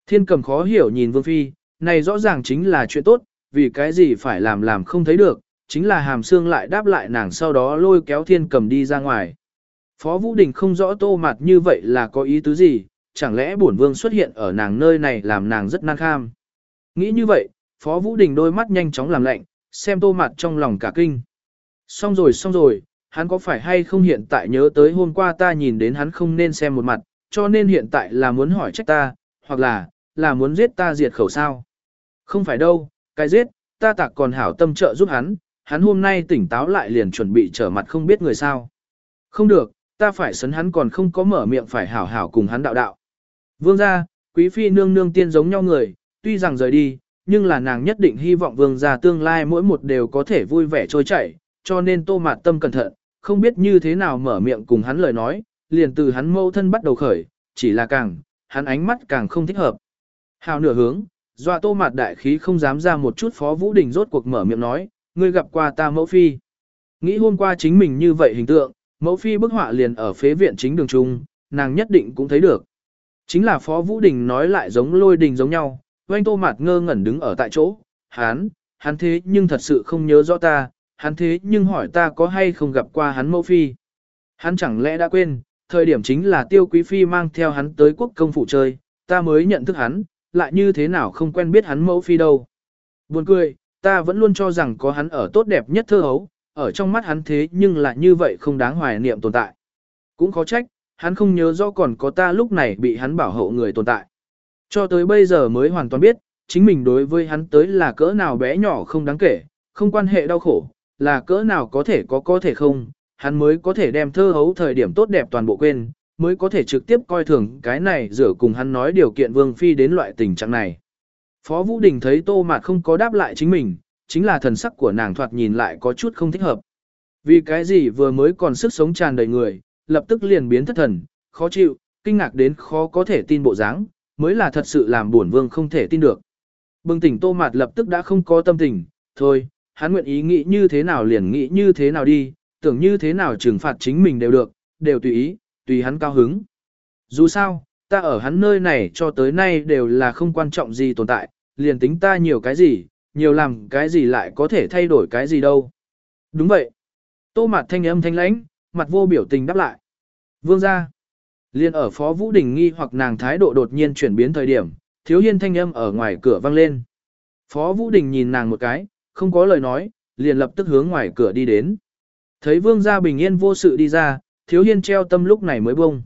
Thiên cầm khó hiểu nhìn vương phi, này rõ ràng chính là chuyện tốt, vì cái gì phải làm làm không thấy được, chính là hàm xương lại đáp lại nàng sau đó lôi kéo thiên cầm đi ra ngoài. Phó Vũ Đình không rõ tô mặt như vậy là có ý tứ gì, chẳng lẽ bổn vương xuất hiện ở nàng nơi này làm nàng rất năng kham. Nghĩ như vậy, Phó Vũ Đình đôi mắt nhanh chóng làm lạnh, xem tô mặt trong lòng cả kinh. Xong rồi xong rồi, hắn có phải hay không hiện tại nhớ tới hôm qua ta nhìn đến hắn không nên xem một mặt, cho nên hiện tại là muốn hỏi trách ta, hoặc là, là muốn giết ta diệt khẩu sao. Không phải đâu, cái giết, ta tạc còn hảo tâm trợ giúp hắn, hắn hôm nay tỉnh táo lại liền chuẩn bị trở mặt không biết người sao. Không được, ta phải sấn hắn còn không có mở miệng phải hảo hảo cùng hắn đạo đạo. Vương gia, quý phi nương nương tiên giống nhau người, tuy rằng rời đi, nhưng là nàng nhất định hy vọng vương gia tương lai mỗi một đều có thể vui vẻ trôi chảy, cho nên tô mạt tâm cẩn thận, không biết như thế nào mở miệng cùng hắn lời nói, liền từ hắn mâu thân bắt đầu khởi, chỉ là càng, hắn ánh mắt càng không thích hợp. Hào nửa hướng, dọa tô mạt đại khí không dám ra một chút phó vũ đình rốt cuộc mở miệng nói, ngươi gặp qua ta mẫu phi. Nghĩ hôm qua chính mình như vậy hình tượng, mẫu phi bức họa liền ở phế viện chính đường trung, nàng nhất định cũng thấy được. Chính là phó vũ đình nói lại giống lôi đình giống nhau, oanh tô mạt ngơ ngẩn đứng ở tại chỗ, hắn, hắn thế nhưng thật sự không nhớ rõ ta, hắn thế nhưng hỏi ta có hay không gặp qua hắn mẫu phi. Hắn chẳng lẽ đã quên, thời điểm chính là tiêu quý phi mang theo hắn tới quốc công phủ chơi, ta mới nhận thức hắn, lại như thế nào không quen biết hắn mẫu phi đâu. Buồn cười, ta vẫn luôn cho rằng có hắn ở tốt đẹp nhất thơ hấu, ở trong mắt hắn thế nhưng lại như vậy không đáng hoài niệm tồn tại. Cũng khó trách, hắn không nhớ rõ còn có ta lúc này bị hắn bảo hộ người tồn tại. Cho tới bây giờ mới hoàn toàn biết, chính mình đối với hắn tới là cỡ nào bé nhỏ không đáng kể, không quan hệ đau khổ, là cỡ nào có thể có có thể không, hắn mới có thể đem thơ hấu thời điểm tốt đẹp toàn bộ quên, mới có thể trực tiếp coi thường cái này rửa cùng hắn nói điều kiện vương phi đến loại tình trạng này. Phó Vũ Đình thấy Tô Mạt không có đáp lại chính mình, chính là thần sắc của nàng thoạt nhìn lại có chút không thích hợp. Vì cái gì vừa mới còn sức sống tràn đầy người, lập tức liền biến thất thần, khó chịu, kinh ngạc đến khó có thể tin bộ dáng, mới là thật sự làm buồn vương không thể tin được. Bừng tỉnh Tô Mạt lập tức đã không có tâm tình, thôi, hắn nguyện ý nghĩ như thế nào liền nghĩ như thế nào đi, tưởng như thế nào trừng phạt chính mình đều được, đều tùy ý, tùy hắn cao hứng. Dù sao, ta ở hắn nơi này cho tới nay đều là không quan trọng gì tồn tại, liền tính ta nhiều cái gì, nhiều làm cái gì lại có thể thay đổi cái gì đâu. Đúng vậy. Tô mặt thanh âm thanh lãnh, mặt vô biểu tình đáp lại. Vương ra. Liên ở Phó Vũ Đình nghi hoặc nàng thái độ đột nhiên chuyển biến thời điểm, thiếu hiên thanh âm ở ngoài cửa vang lên. Phó Vũ Đình nhìn nàng một cái, không có lời nói, liền lập tức hướng ngoài cửa đi đến. Thấy vương gia bình yên vô sự đi ra, thiếu hiên treo tâm lúc này mới bông.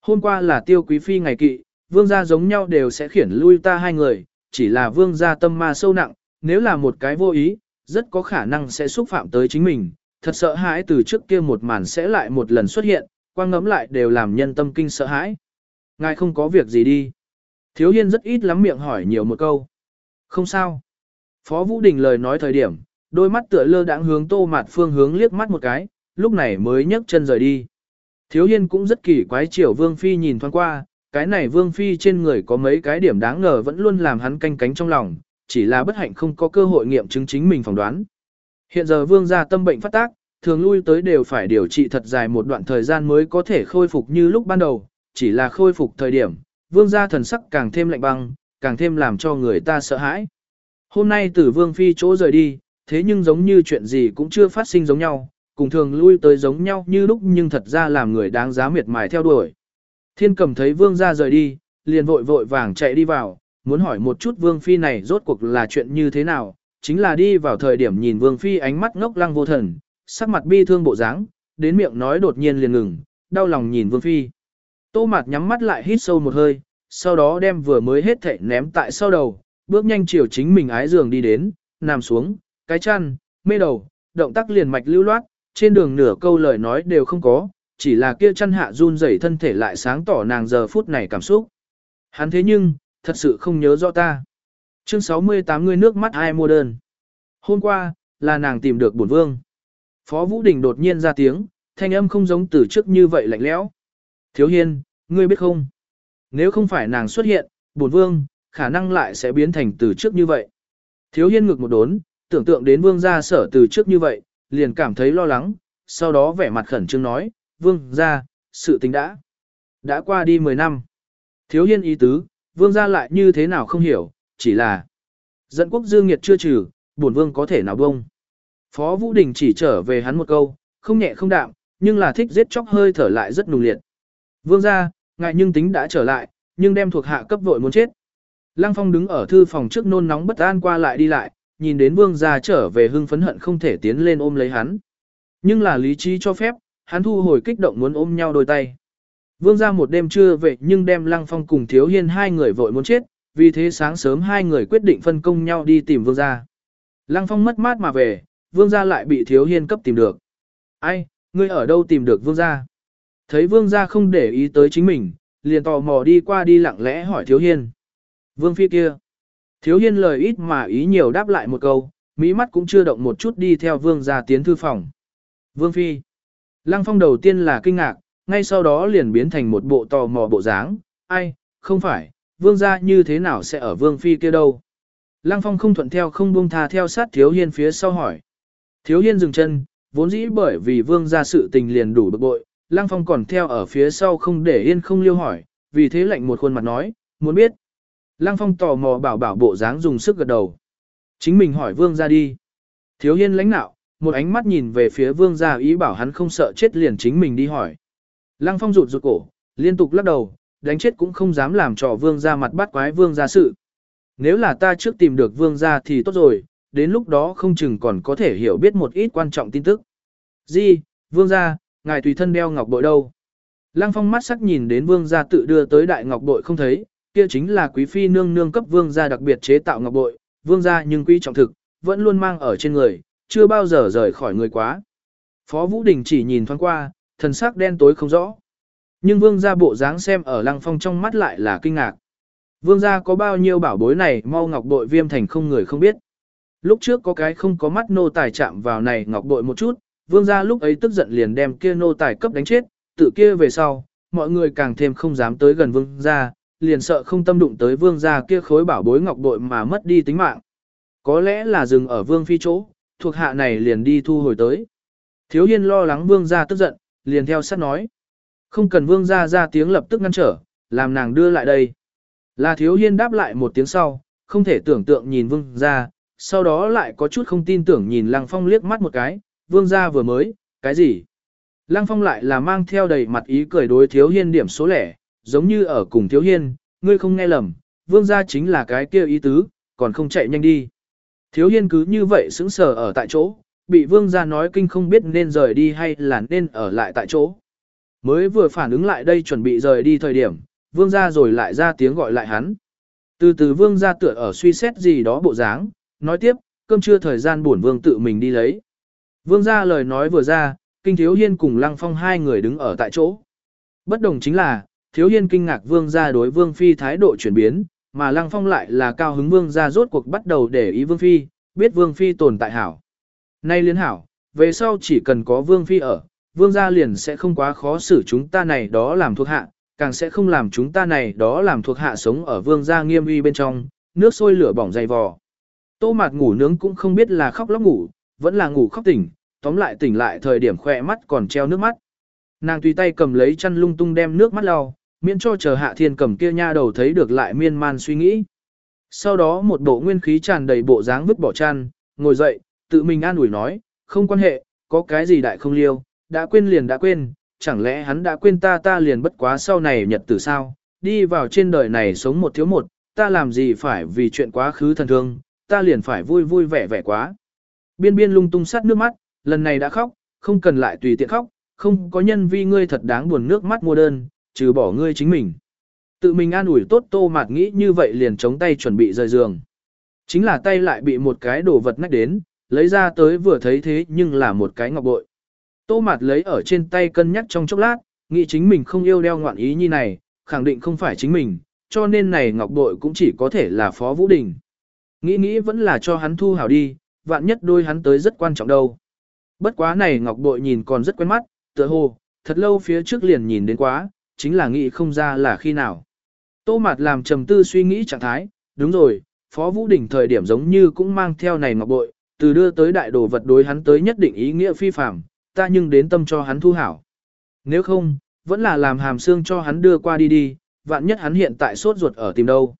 Hôm qua là tiêu quý phi ngày kỵ, vương gia giống nhau đều sẽ khiển lui ta hai người, chỉ là vương gia tâm ma sâu nặng, nếu là một cái vô ý, rất có khả năng sẽ xúc phạm tới chính mình, thật sợ hãi từ trước kia một màn sẽ lại một lần xuất hiện, quang ngấm lại đều làm nhân tâm kinh sợ hãi. Ngài không có việc gì đi. Thiếu hiên rất ít lắm miệng hỏi nhiều một câu. Không sao. Phó Vũ Đình lời nói thời điểm, đôi mắt tựa lơ đãng hướng tô mạt phương hướng liếc mắt một cái, lúc này mới nhấc chân rời đi. Thiếu hiên cũng rất kỳ quái chiều Vương Phi nhìn thoáng qua, cái này Vương Phi trên người có mấy cái điểm đáng ngờ vẫn luôn làm hắn canh cánh trong lòng, chỉ là bất hạnh không có cơ hội nghiệm chứng chính mình phỏng đoán. Hiện giờ Vương gia tâm bệnh phát tác, thường lui tới đều phải điều trị thật dài một đoạn thời gian mới có thể khôi phục như lúc ban đầu, chỉ là khôi phục thời điểm, Vương gia thần sắc càng thêm lạnh băng, càng thêm làm cho người ta sợ hãi. Hôm nay tử Vương Phi chỗ rời đi, thế nhưng giống như chuyện gì cũng chưa phát sinh giống nhau, cùng thường lui tới giống nhau như lúc nhưng thật ra làm người đáng giá miệt mài theo đuổi. Thiên cầm thấy vương ra rời đi, liền vội vội vàng chạy đi vào, muốn hỏi một chút vương phi này rốt cuộc là chuyện như thế nào, chính là đi vào thời điểm nhìn vương phi ánh mắt ngốc lăng vô thần, sắc mặt bi thương bộ dáng, đến miệng nói đột nhiên liền ngừng, đau lòng nhìn vương phi. Tô mặt nhắm mắt lại hít sâu một hơi, sau đó đem vừa mới hết thảy ném tại sau đầu, bước nhanh chiều chính mình ái giường đi đến, nằm xuống, cái chăn, mê đầu, động tác liền mạch lưu loát, trên đường nửa câu lời nói đều không có, chỉ là kia chăn hạ run rẩy thân thể lại sáng tỏ nàng giờ phút này cảm xúc. Hắn thế nhưng, thật sự không nhớ rõ ta. Chương 68 người nước mắt ai mua đơn. Hôm qua, là nàng tìm được bổn vương. Phó Vũ Đình đột nhiên ra tiếng, thanh âm không giống từ trước như vậy lạnh lẽo. Thiếu hiên, ngươi biết không? Nếu không phải nàng xuất hiện, bổn vương, khả năng lại sẽ biến thành từ trước như vậy. Thiếu hiên ngực một đốn, tưởng tượng đến vương gia sở từ trước như vậy, liền cảm thấy lo lắng, sau đó vẻ mặt khẩn trương nói, vương gia, sự tình đã, đã qua đi 10 năm. Thiếu hiên ý tứ, vương gia lại như thế nào không hiểu, chỉ là dẫn quốc dương nghiệt chưa trừ, bổn vương có thể nào bông. Phó Vũ Đình chỉ trở về hắn một câu, không nhẹ không đạm, nhưng là thích giết chóc hơi thở lại rất nùng liệt. Vương gia, ngại nhưng tính đã trở lại, nhưng đem thuộc hạ cấp vội muốn chết. Lăng Phong đứng ở thư phòng trước nôn nóng bất an qua lại đi lại, nhìn đến vương gia trở về hưng phấn hận không thể tiến lên ôm lấy hắn. Nhưng là lý trí cho phép, hắn thu hồi kích động muốn ôm nhau đôi tay. Vương gia một đêm trưa về nhưng đem Lăng Phong cùng Thiếu Hiên hai người vội muốn chết, vì thế sáng sớm hai người quyết định phân công nhau đi tìm vương gia. Lăng Phong mất mát mà về, vương gia lại bị Thiếu Hiên cấp tìm được. Ai, ngươi ở đâu tìm được vương gia? Thấy vương gia không để ý tới chính mình, liền tò mò đi qua đi lặng lẽ hỏi Thiếu Hiên. Vương phi kia. Thiếu hiên lời ít mà ý nhiều đáp lại một câu, mỹ mắt cũng chưa động một chút đi theo vương ra tiến thư phòng. Vương phi. Lăng phong đầu tiên là kinh ngạc, ngay sau đó liền biến thành một bộ tò mò bộ dáng, ai, không phải, vương gia như thế nào sẽ ở vương phi kia đâu. Lăng phong không thuận theo không buông tha theo sát thiếu hiên phía sau hỏi. Thiếu hiên dừng chân, vốn dĩ bởi vì vương gia sự tình liền đủ bực bội, lăng phong còn theo ở phía sau không để yên không liêu hỏi, vì thế lạnh một khuôn mặt nói, muốn biết. Lăng Phong tò mò bảo bảo bộ dáng dùng sức gật đầu. Chính mình hỏi vương ra đi. Thiếu hiên lãnh nạo, một ánh mắt nhìn về phía vương gia ý bảo hắn không sợ chết liền chính mình đi hỏi. Lăng Phong rụt rụt cổ, liên tục lắc đầu, đánh chết cũng không dám làm trò vương gia mặt bắt quái vương gia sự. Nếu là ta trước tìm được vương gia thì tốt rồi, đến lúc đó không chừng còn có thể hiểu biết một ít quan trọng tin tức. Di, vương gia, ngài tùy thân đeo ngọc bội đâu? Lăng Phong mắt sắc nhìn đến vương gia tự đưa tới đại ngọc bội không thấy, kia chính là quý phi nương nương cấp vương gia đặc biệt chế tạo ngọc bội, vương gia nhưng quý trọng thực, vẫn luôn mang ở trên người, chưa bao giờ rời khỏi người quá. Phó Vũ Đình chỉ nhìn thoáng qua, thần sắc đen tối không rõ. Nhưng vương gia bộ dáng xem ở lăng phong trong mắt lại là kinh ngạc. Vương gia có bao nhiêu bảo bối này mau ngọc bội viêm thành không người không biết. Lúc trước có cái không có mắt nô tài chạm vào này ngọc bội một chút, vương gia lúc ấy tức giận liền đem kia nô tài cấp đánh chết, tự kia về sau, mọi người càng thêm không dám tới gần vương gia, liền sợ không tâm đụng tới vương gia kia khối bảo bối ngọc bội mà mất đi tính mạng. Có lẽ là dừng ở vương phi chỗ, thuộc hạ này liền đi thu hồi tới. Thiếu hiên lo lắng vương gia tức giận, liền theo sát nói. Không cần vương gia ra tiếng lập tức ngăn trở, làm nàng đưa lại đây. Là thiếu hiên đáp lại một tiếng sau, không thể tưởng tượng nhìn vương gia, sau đó lại có chút không tin tưởng nhìn lăng phong liếc mắt một cái, vương gia vừa mới, cái gì? Lăng phong lại là mang theo đầy mặt ý cười đối thiếu hiên điểm số lẻ, giống như ở cùng thiếu hiên, ngươi không nghe lầm, vương gia chính là cái kia ý tứ, còn không chạy nhanh đi. Thiếu hiên cứ như vậy sững sờ ở tại chỗ, bị vương gia nói kinh không biết nên rời đi hay là nên ở lại tại chỗ. Mới vừa phản ứng lại đây chuẩn bị rời đi thời điểm, vương gia rồi lại ra tiếng gọi lại hắn. Từ từ vương gia tựa ở suy xét gì đó bộ dáng, nói tiếp, cơm trưa thời gian buồn vương tự mình đi lấy. Vương gia lời nói vừa ra, kinh thiếu hiên cùng lăng phong hai người đứng ở tại chỗ. Bất đồng chính là, thiếu hiên kinh ngạc vương gia đối vương phi thái độ chuyển biến, mà lăng phong lại là cao hứng vương gia rốt cuộc bắt đầu để ý vương phi, biết vương phi tồn tại hảo. Nay liên hảo, về sau chỉ cần có vương phi ở, vương gia liền sẽ không quá khó xử chúng ta này đó làm thuộc hạ, càng sẽ không làm chúng ta này đó làm thuộc hạ sống ở vương gia nghiêm uy bên trong, nước sôi lửa bỏng dày vò. Tô mạt ngủ nướng cũng không biết là khóc lóc ngủ, vẫn là ngủ khóc tỉnh, tóm lại tỉnh lại thời điểm khỏe mắt còn treo nước mắt. Nàng tùy tay cầm lấy chăn lung tung đem nước mắt lau, miễn cho chờ hạ thiên cầm kia nha đầu thấy được lại miên man suy nghĩ. Sau đó một bộ nguyên khí tràn đầy bộ dáng vứt bỏ chăn, ngồi dậy, tự mình an ủi nói, không quan hệ, có cái gì đại không liêu, đã quên liền đã quên, chẳng lẽ hắn đã quên ta ta liền bất quá sau này nhật tử sao, đi vào trên đời này sống một thiếu một, ta làm gì phải vì chuyện quá khứ thần thương, ta liền phải vui vui vẻ vẻ quá. Biên biên lung tung sát nước mắt, lần này đã khóc, không cần lại tùy tiện khóc, không có nhân vi ngươi thật đáng buồn nước mắt mua đơn, trừ bỏ ngươi chính mình. Tự mình an ủi tốt tô mạt nghĩ như vậy liền chống tay chuẩn bị rời giường. Chính là tay lại bị một cái đồ vật nách đến, lấy ra tới vừa thấy thế nhưng là một cái ngọc bội. Tô mạt lấy ở trên tay cân nhắc trong chốc lát, nghĩ chính mình không yêu đeo ngoạn ý như này, khẳng định không phải chính mình, cho nên này ngọc bội cũng chỉ có thể là phó vũ đình. Nghĩ nghĩ vẫn là cho hắn thu hảo đi, vạn nhất đôi hắn tới rất quan trọng đâu. Bất quá này ngọc bội nhìn còn rất quen mắt, tựa hồ, thật lâu phía trước liền nhìn đến quá, chính là nghĩ không ra là khi nào. Tô Mạt làm trầm tư suy nghĩ trạng thái, đúng rồi, Phó Vũ Đình thời điểm giống như cũng mang theo này ngọc bội, từ đưa tới đại đồ vật đối hắn tới nhất định ý nghĩa phi phạm, ta nhưng đến tâm cho hắn thu hảo. Nếu không, vẫn là làm hàm xương cho hắn đưa qua đi đi, vạn nhất hắn hiện tại sốt ruột ở tìm đâu.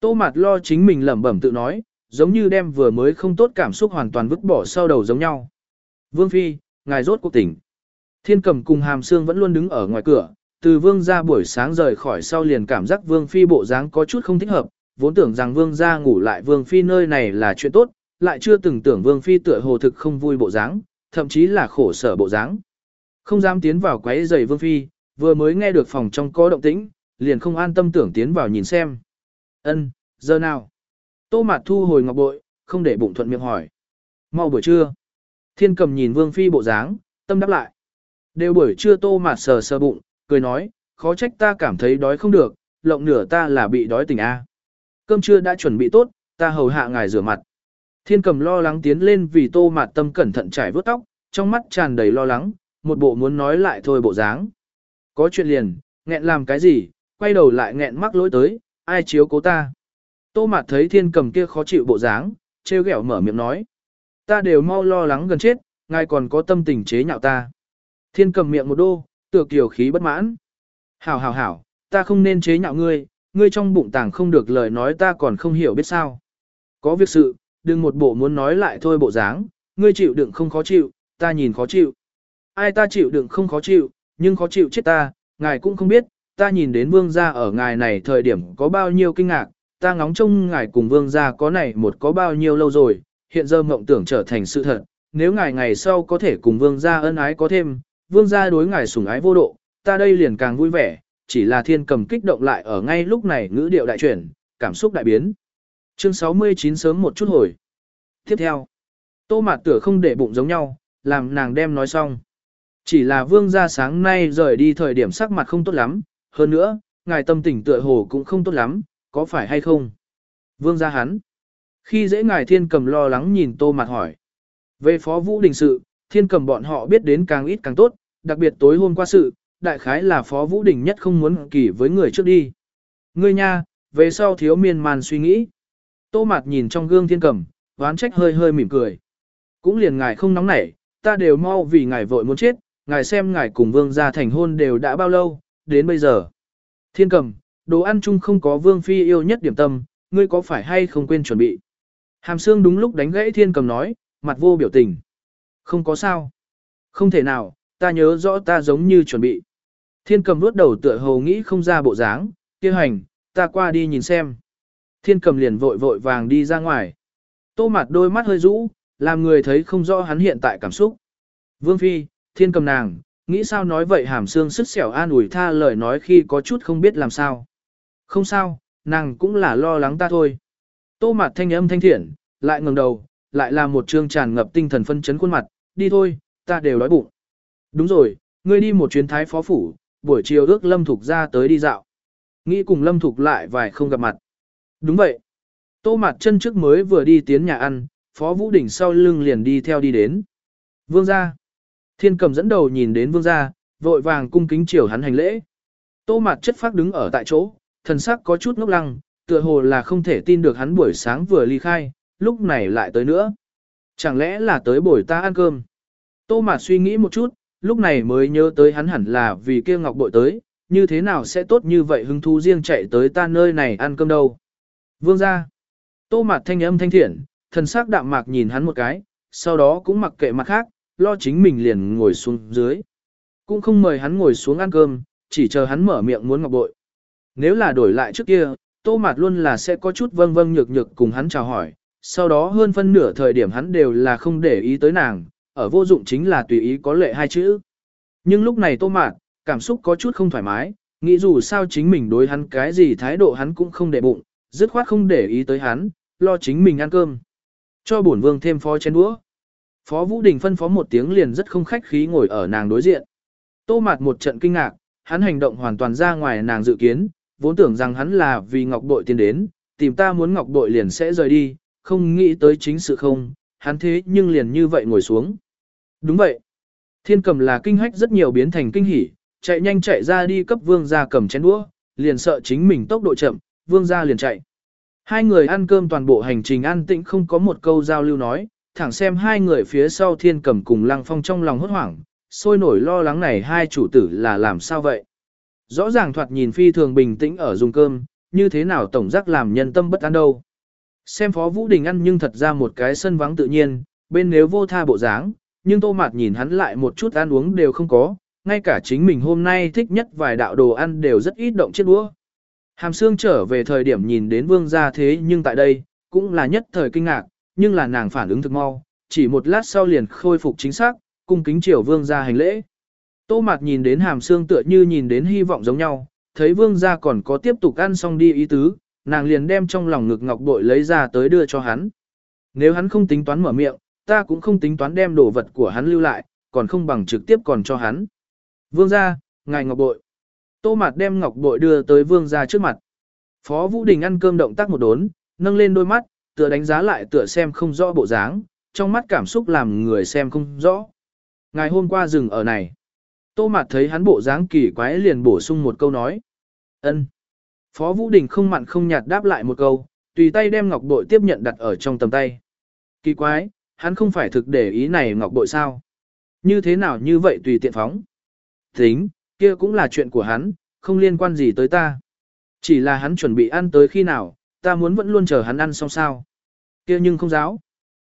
Tô Mạt lo chính mình lẩm bẩm tự nói, giống như đem vừa mới không tốt cảm xúc hoàn toàn vứt bỏ sau đầu giống nhau. Vương Phi, ngài rốt cuộc tỉnh. Thiên cầm cùng hàm xương vẫn luôn đứng ở ngoài cửa, từ vương gia buổi sáng rời khỏi sau liền cảm giác vương phi bộ dáng có chút không thích hợp, vốn tưởng rằng vương gia ngủ lại vương phi nơi này là chuyện tốt, lại chưa từng tưởng vương phi tựa hồ thực không vui bộ dáng, thậm chí là khổ sở bộ dáng. Không dám tiến vào quấy giày vương phi, vừa mới nghe được phòng trong có động tĩnh, liền không an tâm tưởng tiến vào nhìn xem. Ân, giờ nào? Tô Mạt thu hồi ngọc bội, không để bụng thuận miệng hỏi. Mau buổi trưa. Thiên cầm nhìn vương phi bộ dáng, tâm đáp lại. Đều buổi trưa Tô Mạt sờ sờ bụng, cười nói, khó trách ta cảm thấy đói không được, lộng nửa ta là bị đói tỉnh A. Cơm trưa đã chuẩn bị tốt, ta hầu hạ ngài rửa mặt. Thiên cầm lo lắng tiến lên vì tô mạt tâm cẩn thận trải vớt tóc, trong mắt tràn đầy lo lắng, một bộ muốn nói lại thôi bộ dáng. Có chuyện liền, nghẹn làm cái gì, quay đầu lại nghẹn mắc lỗi tới, ai chiếu cố ta. Tô mạt thấy thiên cầm kia khó chịu bộ dáng, trêu ghẹo mở miệng nói. Ta đều mau lo lắng gần chết, ngài còn có tâm tình chế nhạo ta. Thiên cầm miệng một đô, tựa kiều khí bất mãn. Hảo hảo hảo, ta không nên chế nhạo ngươi, ngươi trong bụng tàng không được lời nói ta còn không hiểu biết sao. Có việc sự, đừng một bộ muốn nói lại thôi bộ dáng, ngươi chịu đựng không khó chịu, ta nhìn khó chịu. Ai ta chịu đựng không khó chịu, nhưng khó chịu chết ta, ngài cũng không biết, ta nhìn đến vương gia ở ngài này thời điểm có bao nhiêu kinh ngạc, ta ngóng trông ngài cùng vương gia có này một có bao nhiêu lâu rồi, hiện giờ mộng tưởng trở thành sự thật, nếu ngài ngày sau có thể cùng vương gia ân ái có thêm, vương gia đối ngài sủng ái vô độ, ta đây liền càng vui vẻ, chỉ là thiên cầm kích động lại ở ngay lúc này ngữ điệu đại chuyển, cảm xúc đại biến. Chương 69 sớm một chút hồi. Tiếp theo, tô mạt tửa không để bụng giống nhau, làm nàng đem nói xong. Chỉ là vương gia sáng nay rời đi thời điểm sắc mặt không tốt lắm, hơn nữa, ngài tâm tình tựa hồ cũng không tốt lắm, có phải hay không? Vương gia hắn. Khi dễ ngài thiên cầm lo lắng nhìn tô mặt hỏi. Về phó vũ đình sự, thiên cầm bọn họ biết đến càng ít càng tốt, đặc biệt tối hôm qua sự, đại khái là phó vũ đình nhất không muốn kỳ với người trước đi. Ngươi nha, về sau thiếu miên man suy nghĩ. Tô mặt nhìn trong gương thiên cầm, oán trách hơi hơi mỉm cười. Cũng liền ngài không nóng nảy, ta đều mau vì ngài vội muốn chết, ngài xem ngài cùng vương gia thành hôn đều đã bao lâu, đến bây giờ. Thiên cầm, đồ ăn chung không có vương phi yêu nhất điểm tâm, ngươi có phải hay không quên chuẩn bị. Hàm xương đúng lúc đánh gãy thiên cầm nói, mặt vô biểu tình. Không có sao. Không thể nào, ta nhớ rõ ta giống như chuẩn bị. Thiên cầm vuốt đầu tựa hồ nghĩ không ra bộ dáng, kia hành, ta qua đi nhìn xem. Thiên cầm liền vội vội vàng đi ra ngoài. Tô mặt đôi mắt hơi rũ, làm người thấy không rõ hắn hiện tại cảm xúc. Vương Phi, thiên cầm nàng, nghĩ sao nói vậy hàm xương sức xẻo an ủi tha lời nói khi có chút không biết làm sao. Không sao, nàng cũng là lo lắng ta thôi. Tô mặt thanh âm thanh thiện, lại ngẩng đầu, lại là một trương tràn ngập tinh thần phân chấn khuôn mặt, đi thôi, ta đều đói bụng. Đúng rồi, ngươi đi một chuyến thái phó phủ, buổi chiều ước Lâm Thục ra tới đi dạo. Nghĩ cùng Lâm Thục lại vài không gặp mặt. Đúng vậy. Tô mặt chân trước mới vừa đi tiến nhà ăn, Phó Vũ Đình sau lưng liền đi theo đi đến. Vương gia. Thiên cầm dẫn đầu nhìn đến vương gia, vội vàng cung kính chiều hắn hành lễ. Tô mặt chất phát đứng ở tại chỗ, thần sắc có chút ngốc lăng, tựa hồ là không thể tin được hắn buổi sáng vừa ly khai, lúc này lại tới nữa. Chẳng lẽ là tới buổi ta ăn cơm? Tô mặt suy nghĩ một chút, lúc này mới nhớ tới hắn hẳn là vì kia ngọc bội tới, như thế nào sẽ tốt như vậy hứng thú riêng chạy tới ta nơi này ăn cơm đâu. Vương ra. Tô mặt thanh âm thanh thiện, thần sắc đạm mạc nhìn hắn một cái, sau đó cũng mặc kệ mặt khác, lo chính mình liền ngồi xuống dưới. Cũng không mời hắn ngồi xuống ăn cơm, chỉ chờ hắn mở miệng muốn ngọc bội. Nếu là đổi lại trước kia, tô mạt luôn là sẽ có chút vâng vâng nhược nhược cùng hắn chào hỏi, sau đó hơn phân nửa thời điểm hắn đều là không để ý tới nàng, ở vô dụng chính là tùy ý có lệ hai chữ. Nhưng lúc này tô mạt, cảm xúc có chút không thoải mái, nghĩ dù sao chính mình đối hắn cái gì thái độ hắn cũng không để bụng, dứt khoát không để ý tới hắn, lo chính mình ăn cơm. Cho bổn vương thêm phó chén đũa. Phó Vũ Đình phân phó một tiếng liền rất không khách khí ngồi ở nàng đối diện. Tô Mạt một trận kinh ngạc, hắn hành động hoàn toàn ra ngoài nàng dự kiến, vốn tưởng rằng hắn là vì ngọc bội tiến đến, tìm ta muốn ngọc bội liền sẽ rời đi, không nghĩ tới chính sự không, hắn thế nhưng liền như vậy ngồi xuống. Đúng vậy. Thiên cầm là kinh hách rất nhiều biến thành kinh hỉ, chạy nhanh chạy ra đi cấp vương gia cầm chén đũa, liền sợ chính mình tốc độ chậm, vương gia liền chạy. Hai người ăn cơm toàn bộ hành trình an tĩnh không có một câu giao lưu nói, thẳng xem hai người phía sau thiên cầm cùng lăng phong trong lòng hốt hoảng, sôi nổi lo lắng này hai chủ tử là làm sao vậy. Rõ ràng thoạt nhìn phi thường bình tĩnh ở dùng cơm, như thế nào tổng giác làm nhân tâm bất an đâu. Xem Phó Vũ Đình ăn nhưng thật ra một cái sân vắng tự nhiên, bên nếu vô tha bộ dáng, nhưng tô mạt nhìn hắn lại một chút ăn uống đều không có, ngay cả chính mình hôm nay thích nhất vài đạo đồ ăn đều rất ít động chiếc đũa. Hàm xương trở về thời điểm nhìn đến vương gia thế nhưng tại đây, cũng là nhất thời kinh ngạc, nhưng là nàng phản ứng thực mau, chỉ một lát sau liền khôi phục chính xác, cung kính triều vương gia hành lễ. Tô mạt nhìn đến hàm xương tựa như nhìn đến hy vọng giống nhau, thấy vương gia còn có tiếp tục ăn xong đi ý tứ, nàng liền đem trong lòng ngực ngọc bội lấy ra tới đưa cho hắn. Nếu hắn không tính toán mở miệng, ta cũng không tính toán đem đồ vật của hắn lưu lại, còn không bằng trực tiếp còn cho hắn. Vương gia, ngài ngọc bội. Tô Mạt đem ngọc bội đưa tới vương gia trước mặt. Phó Vũ Đình ăn cơm động tác một đốn, nâng lên đôi mắt, tựa đánh giá lại tựa xem không rõ bộ dáng, trong mắt cảm xúc làm người xem không rõ. Ngày hôm qua dừng ở này. Tô Mạt thấy hắn bộ dáng kỳ quái liền bổ sung một câu nói. ân. Phó Vũ Đình không mặn không nhạt đáp lại một câu, tùy tay đem ngọc bội tiếp nhận đặt ở trong tầm tay. Kỳ quái, hắn không phải thực để ý này ngọc bội sao? Như thế nào như vậy tùy tiện phóng? Tính, kia cũng là chuyện của hắn, không liên quan gì tới ta. Chỉ là hắn chuẩn bị ăn tới khi nào, ta muốn vẫn luôn chờ hắn ăn xong sao. Kia nhưng không giáo.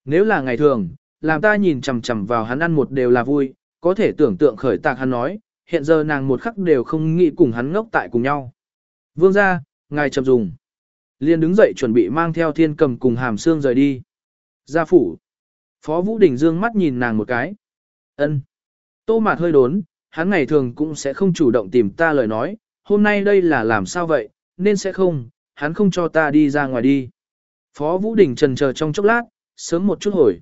Nếu là ngày thường, làm ta nhìn chằm chằm vào hắn ăn một đều là vui, có thể tưởng tượng khởi tạc hắn nói, hiện giờ nàng một khắc đều không nghĩ cùng hắn ngốc tại cùng nhau. Vương ra, ngài chậm dùng. Liên đứng dậy chuẩn bị mang theo thiên cầm cùng hàm xương rời đi. Gia phủ. Phó Vũ Đình dương mắt nhìn nàng một cái. ân Tô mạt hơi đốn, hắn ngày thường cũng sẽ không chủ động tìm ta lời nói, hôm nay đây là làm sao vậy, nên sẽ không, hắn không cho ta đi ra ngoài đi. Phó Vũ Đình trần chờ trong chốc lát, sớm một chút hồi.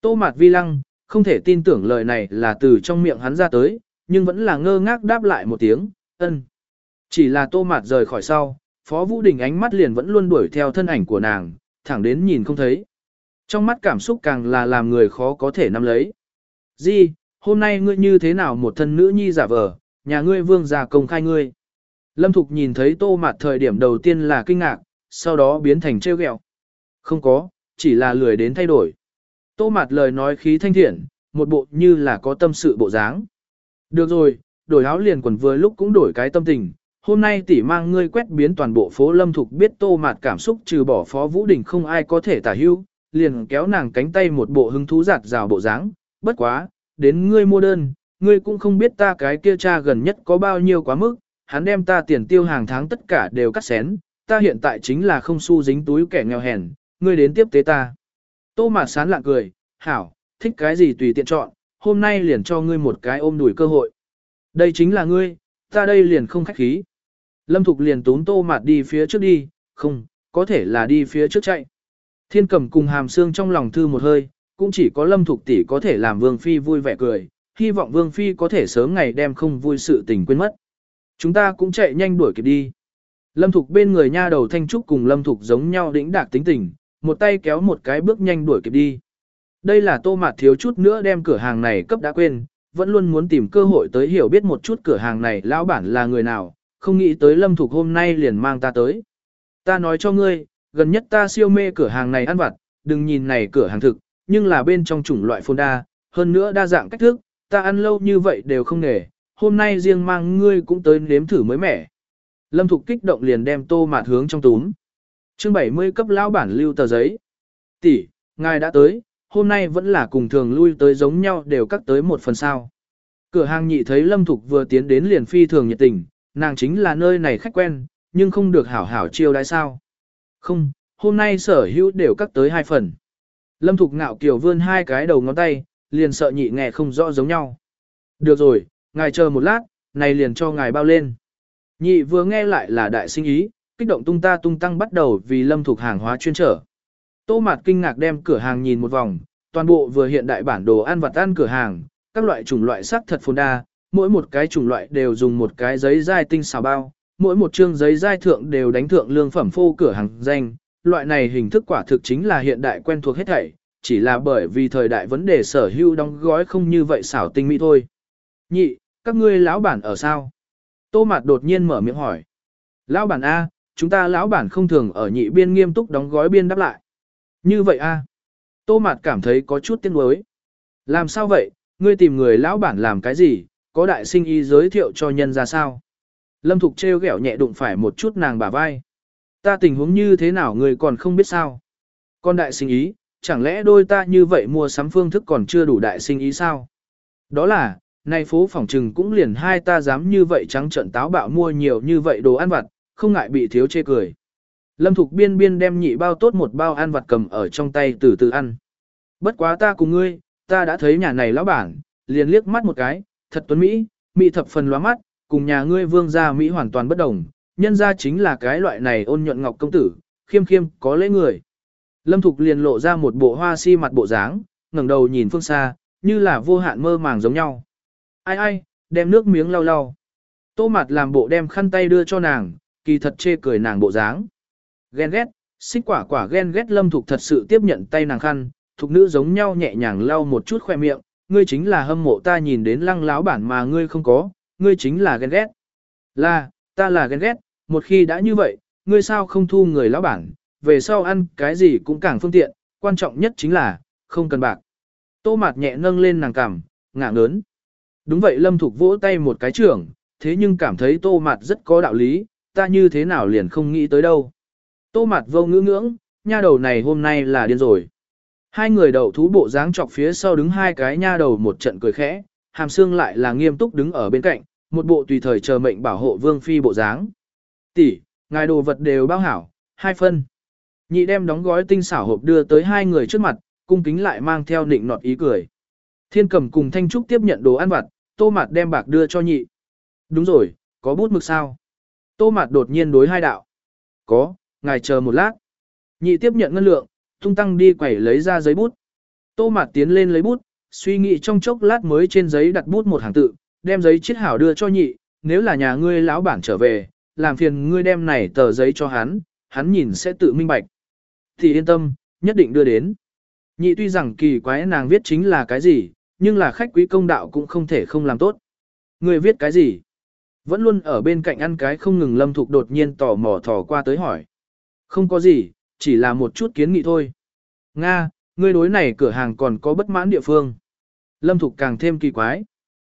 Tô mạt vi lăng, không thể tin tưởng lời này là từ trong miệng hắn ra tới, nhưng vẫn là ngơ ngác đáp lại một tiếng, ân. Chỉ là tô mạt rời khỏi sau, Phó Vũ Đình ánh mắt liền vẫn luôn đuổi theo thân ảnh của nàng, thẳng đến nhìn không thấy. Trong mắt cảm xúc càng là làm người khó có thể nắm lấy. Di, hôm nay ngươi như thế nào một thân nữ nhi giả vờ, nhà ngươi vương già công khai ngươi. Lâm Thục nhìn thấy tô mặt thời điểm đầu tiên là kinh ngạc, sau đó biến thành trêu ghẹo. Không có, chỉ là lười đến thay đổi. Tô mặt lời nói khí thanh thiện, một bộ như là có tâm sự bộ dáng. Được rồi, đổi áo liền quần vừa lúc cũng đổi cái tâm tình. Hôm nay tỷ mang ngươi quét biến toàn bộ phố Lâm Thục biết tô mạt cảm xúc trừ bỏ phó Vũ Đình không ai có thể tả hưu, liền kéo nàng cánh tay một bộ hứng thú giạt rào bộ dáng. Bất quá, đến ngươi mua đơn, ngươi cũng không biết ta cái kia cha gần nhất có bao nhiêu quá mức, hắn đem ta tiền tiêu hàng tháng tất cả đều cắt xén, ta hiện tại chính là không xu dính túi kẻ nghèo hèn, ngươi đến tiếp tế ta. Tô Mạt sán lạ cười, hảo, thích cái gì tùy tiện chọn, hôm nay liền cho ngươi một cái ôm đùi cơ hội. Đây chính là ngươi, ta đây liền không khách khí. Lâm Thục liền tún Tô Mạt đi phía trước đi, không, có thể là đi phía trước chạy. Thiên cầm cùng hàm xương trong lòng thư một hơi, cũng chỉ có Lâm Thục tỷ có thể làm Vương Phi vui vẻ cười, hy vọng Vương Phi có thể sớm ngày đem không vui sự tình quên mất. Chúng ta cũng chạy nhanh đuổi kịp đi. Lâm Thục bên người nha đầu Thanh Trúc cùng Lâm Thục giống nhau đĩnh đạc tính tình, một tay kéo một cái bước nhanh đuổi kịp đi. Đây là tô mạt thiếu chút nữa đem cửa hàng này cấp đã quên, vẫn luôn muốn tìm cơ hội tới hiểu biết một chút cửa hàng này lão bản là người nào, không nghĩ tới Lâm Thục hôm nay liền mang ta tới. Ta nói cho ngươi, gần nhất ta siêu mê cửa hàng này ăn vặt, đừng nhìn này cửa hàng thực, nhưng là bên trong chủng loại phôn đa, hơn nữa đa dạng cách thức, ta ăn lâu như vậy đều không nghề, hôm nay riêng mang ngươi cũng tới nếm thử mới mẻ. Lâm Thục kích động liền đem tô mạt hướng trong túm. chương 70 cấp lão bản lưu tờ giấy. Tỷ, ngài đã tới, hôm nay vẫn là cùng thường lui tới giống nhau đều cắt tới một phần sao. Cửa hàng nhị thấy Lâm Thục vừa tiến đến liền phi thường nhiệt tình, nàng chính là nơi này khách quen, nhưng không được hảo hảo chiêu đãi sao. Không, hôm nay sở hữu đều cắt tới hai phần. Lâm Thục ngạo kiều vươn hai cái đầu ngón tay, liền sợ nhị nghe không rõ giống nhau. Được rồi, ngài chờ một lát, này liền cho ngài bao lên. Nhị vừa nghe lại là đại sinh ý, kích động tung ta tung tăng bắt đầu vì lâm thuộc hàng hóa chuyên trở. Tô Mạt kinh ngạc đem cửa hàng nhìn một vòng, toàn bộ vừa hiện đại bản đồ ăn vặt ăn cửa hàng, các loại chủng loại sắc thật phồn đa, mỗi một cái chủng loại đều dùng một cái giấy dai tinh xào bao, mỗi một chương giấy dai thượng đều đánh thượng lương phẩm phô cửa hàng danh, loại này hình thức quả thực chính là hiện đại quen thuộc hết thảy, chỉ là bởi vì thời đại vấn đề sở hữu đóng gói không như vậy xảo tinh mỹ thôi. Nhị, các ngươi lão bản ở sao? Tô Mạt đột nhiên mở miệng hỏi. Lão bản A, chúng ta lão bản không thường ở nhị biên nghiêm túc đóng gói biên đáp lại. Như vậy A. Tô Mạt cảm thấy có chút tiếc nuối. Làm sao vậy, ngươi tìm người lão bản làm cái gì, có đại sinh y giới thiệu cho nhân ra sao? Lâm Thục treo ghẹo nhẹ đụng phải một chút nàng bả vai. Ta tình huống như thế nào người còn không biết sao? Con đại sinh ý, chẳng lẽ đôi ta như vậy mua sắm phương thức còn chưa đủ đại sinh ý sao? Đó là, nay phố phòng trừng cũng liền hai ta dám như vậy trắng trận táo bạo mua nhiều như vậy đồ ăn vặt, không ngại bị thiếu chê cười. Lâm Thục biên biên đem nhị bao tốt một bao ăn vặt cầm ở trong tay từ từ ăn. Bất quá ta cùng ngươi, ta đã thấy nhà này lão bản, liền liếc mắt một cái, thật tuấn Mỹ, Mỹ thập phần lóa mắt, cùng nhà ngươi vương gia Mỹ hoàn toàn bất đồng, nhân ra chính là cái loại này ôn nhuận ngọc công tử, khiêm khiêm, có lễ người. Lâm Thục liền lộ ra một bộ hoa si mặt bộ dáng, ngẩng đầu nhìn phương xa, như là vô hạn mơ màng giống nhau. Ai ai, đem nước miếng lau lau. Tô mặt làm bộ đem khăn tay đưa cho nàng, kỳ thật chê cười nàng bộ dáng. Ghen ghét, xích quả quả ghen ghét lâm thục thật sự tiếp nhận tay nàng khăn, thục nữ giống nhau nhẹ nhàng lau một chút khoe miệng, ngươi chính là hâm mộ ta nhìn đến lăng láo bản mà ngươi không có, ngươi chính là ghen ghét. Là, ta là ghen ghét, một khi đã như vậy, ngươi sao không thu người lão bản, về sau ăn cái gì cũng càng phương tiện, quan trọng nhất chính là, không cần bạc. Tô mạt nhẹ nâng lên nàng cằm, ngạ ngớn. Đúng vậy Lâm Thục vỗ tay một cái trưởng, thế nhưng cảm thấy tô Mạt rất có đạo lý, ta như thế nào liền không nghĩ tới đâu. Tô Mạt vô ngữ ngưỡng, nha đầu này hôm nay là điên rồi. Hai người đầu thú bộ dáng chọc phía sau đứng hai cái nha đầu một trận cười khẽ, hàm xương lại là nghiêm túc đứng ở bên cạnh, một bộ tùy thời chờ mệnh bảo hộ vương phi bộ dáng. Tỷ, ngài đồ vật đều bao hảo, hai phân. Nhị đem đóng gói tinh xảo hộp đưa tới hai người trước mặt, cung kính lại mang theo nịnh nọt ý cười. Thiên cầm cùng Thanh Trúc tiếp nhận đồ ăn vặt, tô mạt đem bạc đưa cho nhị. Đúng rồi, có bút mực sao? Tô mạt đột nhiên đối hai đạo. Có, ngài chờ một lát. Nhị tiếp nhận ngân lượng, tung tăng đi quẩy lấy ra giấy bút. Tô mạt tiến lên lấy bút, suy nghĩ trong chốc lát mới trên giấy đặt bút một hàng tự, đem giấy chiết hảo đưa cho nhị, nếu là nhà ngươi lão bản trở về, làm phiền ngươi đem này tờ giấy cho hắn, hắn nhìn sẽ tự minh bạch. Thì yên tâm, nhất định đưa đến. Nhị tuy rằng kỳ quái nàng viết chính là cái gì, nhưng là khách quý công đạo cũng không thể không làm tốt. Ngươi viết cái gì? Vẫn luôn ở bên cạnh ăn cái không ngừng lâm thục đột nhiên tò mò thò qua tới hỏi. Không có gì, chỉ là một chút kiến nghị thôi. Nga, ngươi đối này cửa hàng còn có bất mãn địa phương. Lâm thục càng thêm kỳ quái.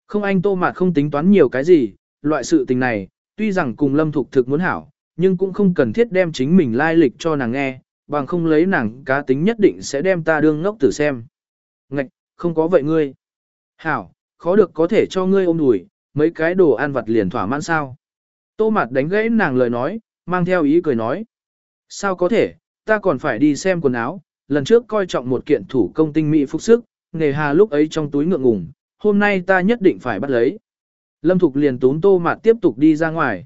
Không anh tô mạt không tính toán nhiều cái gì, loại sự tình này, tuy rằng cùng lâm thục thực muốn hảo, nhưng cũng không cần thiết đem chính mình lai lịch cho nàng nghe, bằng không lấy nàng cá tính nhất định sẽ đem ta đương ngốc tử xem. Ngạch, không có vậy ngươi. Hảo, khó được có thể cho ngươi ôm đùi, mấy cái đồ ăn vặt liền thỏa mãn sao. Tô mạt đánh gãy nàng lời nói, mang theo ý cười nói. Sao có thể, ta còn phải đi xem quần áo, lần trước coi trọng một kiện thủ công tinh mỹ phục sức, nghề hà lúc ấy trong túi ngượng ngùng, hôm nay ta nhất định phải bắt lấy. Lâm Thục liền tốn tô mạt tiếp tục đi ra ngoài.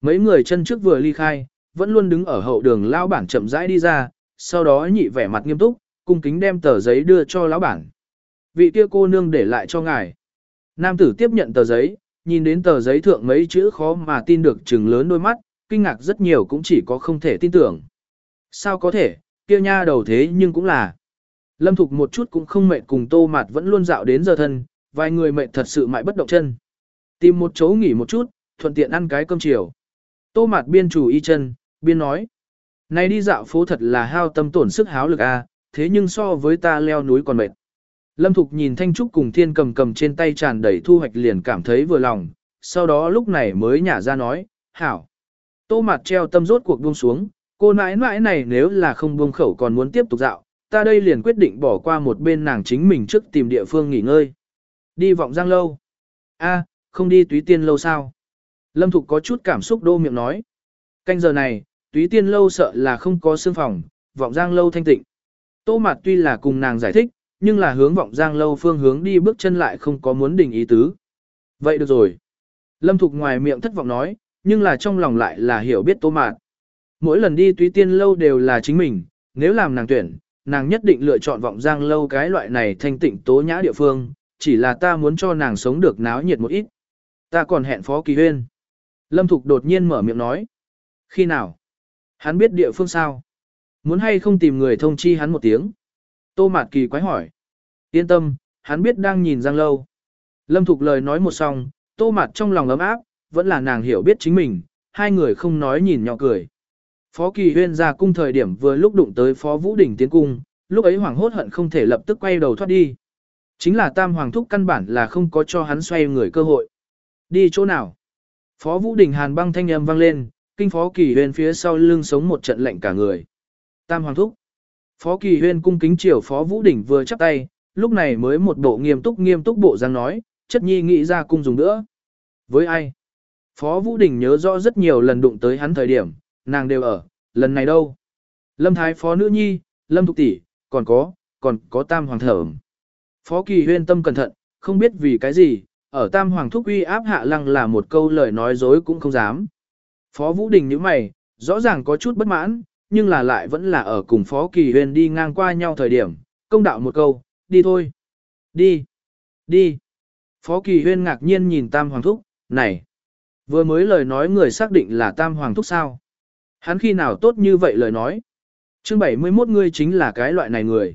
Mấy người chân trước vừa ly khai, vẫn luôn đứng ở hậu đường lão bản chậm rãi đi ra, sau đó nhị vẻ mặt nghiêm túc, cung kính đem tờ giấy đưa cho lão bản. Vị kia cô nương để lại cho ngài. Nam tử tiếp nhận tờ giấy, nhìn đến tờ giấy thượng mấy chữ khó mà tin được chừng lớn đôi mắt, kinh ngạc rất nhiều cũng chỉ có không thể tin tưởng. Sao có thể, kia nha đầu thế nhưng cũng là. Lâm Thục một chút cũng không mệt cùng tô mạt vẫn luôn dạo đến giờ thân, vài người mệt thật sự mãi bất động chân. Tìm một chỗ nghỉ một chút, thuận tiện ăn cái cơm chiều. Tô mạt biên chủ y chân, biên nói. Này đi dạo phố thật là hao tâm tổn sức háo lực a, à, thế nhưng so với ta leo núi còn mệt. Lâm Thục nhìn Thanh Trúc cùng Thiên cầm cầm trên tay tràn đầy thu hoạch liền cảm thấy vừa lòng, sau đó lúc này mới nhả ra nói, hảo. Tô mạt treo tâm rốt cuộc buông xuống, cô nãi nãi này nếu là không buông khẩu còn muốn tiếp tục dạo, ta đây liền quyết định bỏ qua một bên nàng chính mình trước tìm địa phương nghỉ ngơi. Đi vọng giang lâu. a không đi túy tiên lâu sao? Lâm Thục có chút cảm xúc đô miệng nói. Canh giờ này, túy tiên lâu sợ là không có xương phòng, vọng giang lâu thanh tịnh. Tô mặt tuy là cùng nàng giải thích, nhưng là hướng vọng giang lâu phương hướng đi bước chân lại không có muốn đình ý tứ. Vậy được rồi. Lâm Thục ngoài miệng thất vọng nói, nhưng là trong lòng lại là hiểu biết tô mạt. Mỗi lần đi túy tiên lâu đều là chính mình, nếu làm nàng tuyển, nàng nhất định lựa chọn vọng giang lâu cái loại này thanh tịnh tố nhã địa phương, chỉ là ta muốn cho nàng sống được náo nhiệt một ít. Ta còn hẹn phó kỳ huyên. Lâm Thục đột nhiên mở miệng nói. Khi nào? Hắn biết địa phương sao? Muốn hay không tìm người thông chi hắn một tiếng? Tô Mạt Kỳ quái hỏi. Yên tâm, hắn biết đang nhìn Giang Lâu. Lâm Thục lời nói một xong, Tô Mạt trong lòng ấm áp, vẫn là nàng hiểu biết chính mình, hai người không nói nhìn nhỏ cười. Phó Kỳ Huyên ra cung thời điểm vừa lúc đụng tới Phó Vũ Đình tiến cung, lúc ấy hoàng hốt hận không thể lập tức quay đầu thoát đi. Chính là Tam Hoàng Thúc căn bản là không có cho hắn xoay người cơ hội. Đi chỗ nào? Phó Vũ Đình hàn băng thanh âm vang lên, kinh Phó Kỳ Huyên phía sau lưng sống một trận lạnh cả người. Tam Hoàng Thúc. Phó Kỳ Huyên cung kính chiều Phó Vũ Đình vừa chắp tay, lúc này mới một bộ nghiêm túc nghiêm túc bộ dáng nói, chất nhi nghĩ ra cung dùng nữa. Với ai? Phó Vũ Đình nhớ rõ rất nhiều lần đụng tới hắn thời điểm, nàng đều ở, lần này đâu? Lâm Thái Phó Nữ Nhi, Lâm Thục Tỷ, còn có, còn có Tam Hoàng Thẩm. Phó Kỳ Huyên tâm cẩn thận, không biết vì cái gì, ở Tam Hoàng Thúc uy áp hạ lăng là một câu lời nói dối cũng không dám. Phó Vũ Đình như mày, rõ ràng có chút bất mãn, nhưng là lại vẫn là ở cùng Phó Kỳ Huyên đi ngang qua nhau thời điểm, công đạo một câu, đi thôi. Đi. Đi. Phó Kỳ Huyên ngạc nhiên nhìn Tam Hoàng Thúc, này. Vừa mới lời nói người xác định là Tam Hoàng Thúc sao. Hắn khi nào tốt như vậy lời nói. chương 71 ngươi chính là cái loại này người.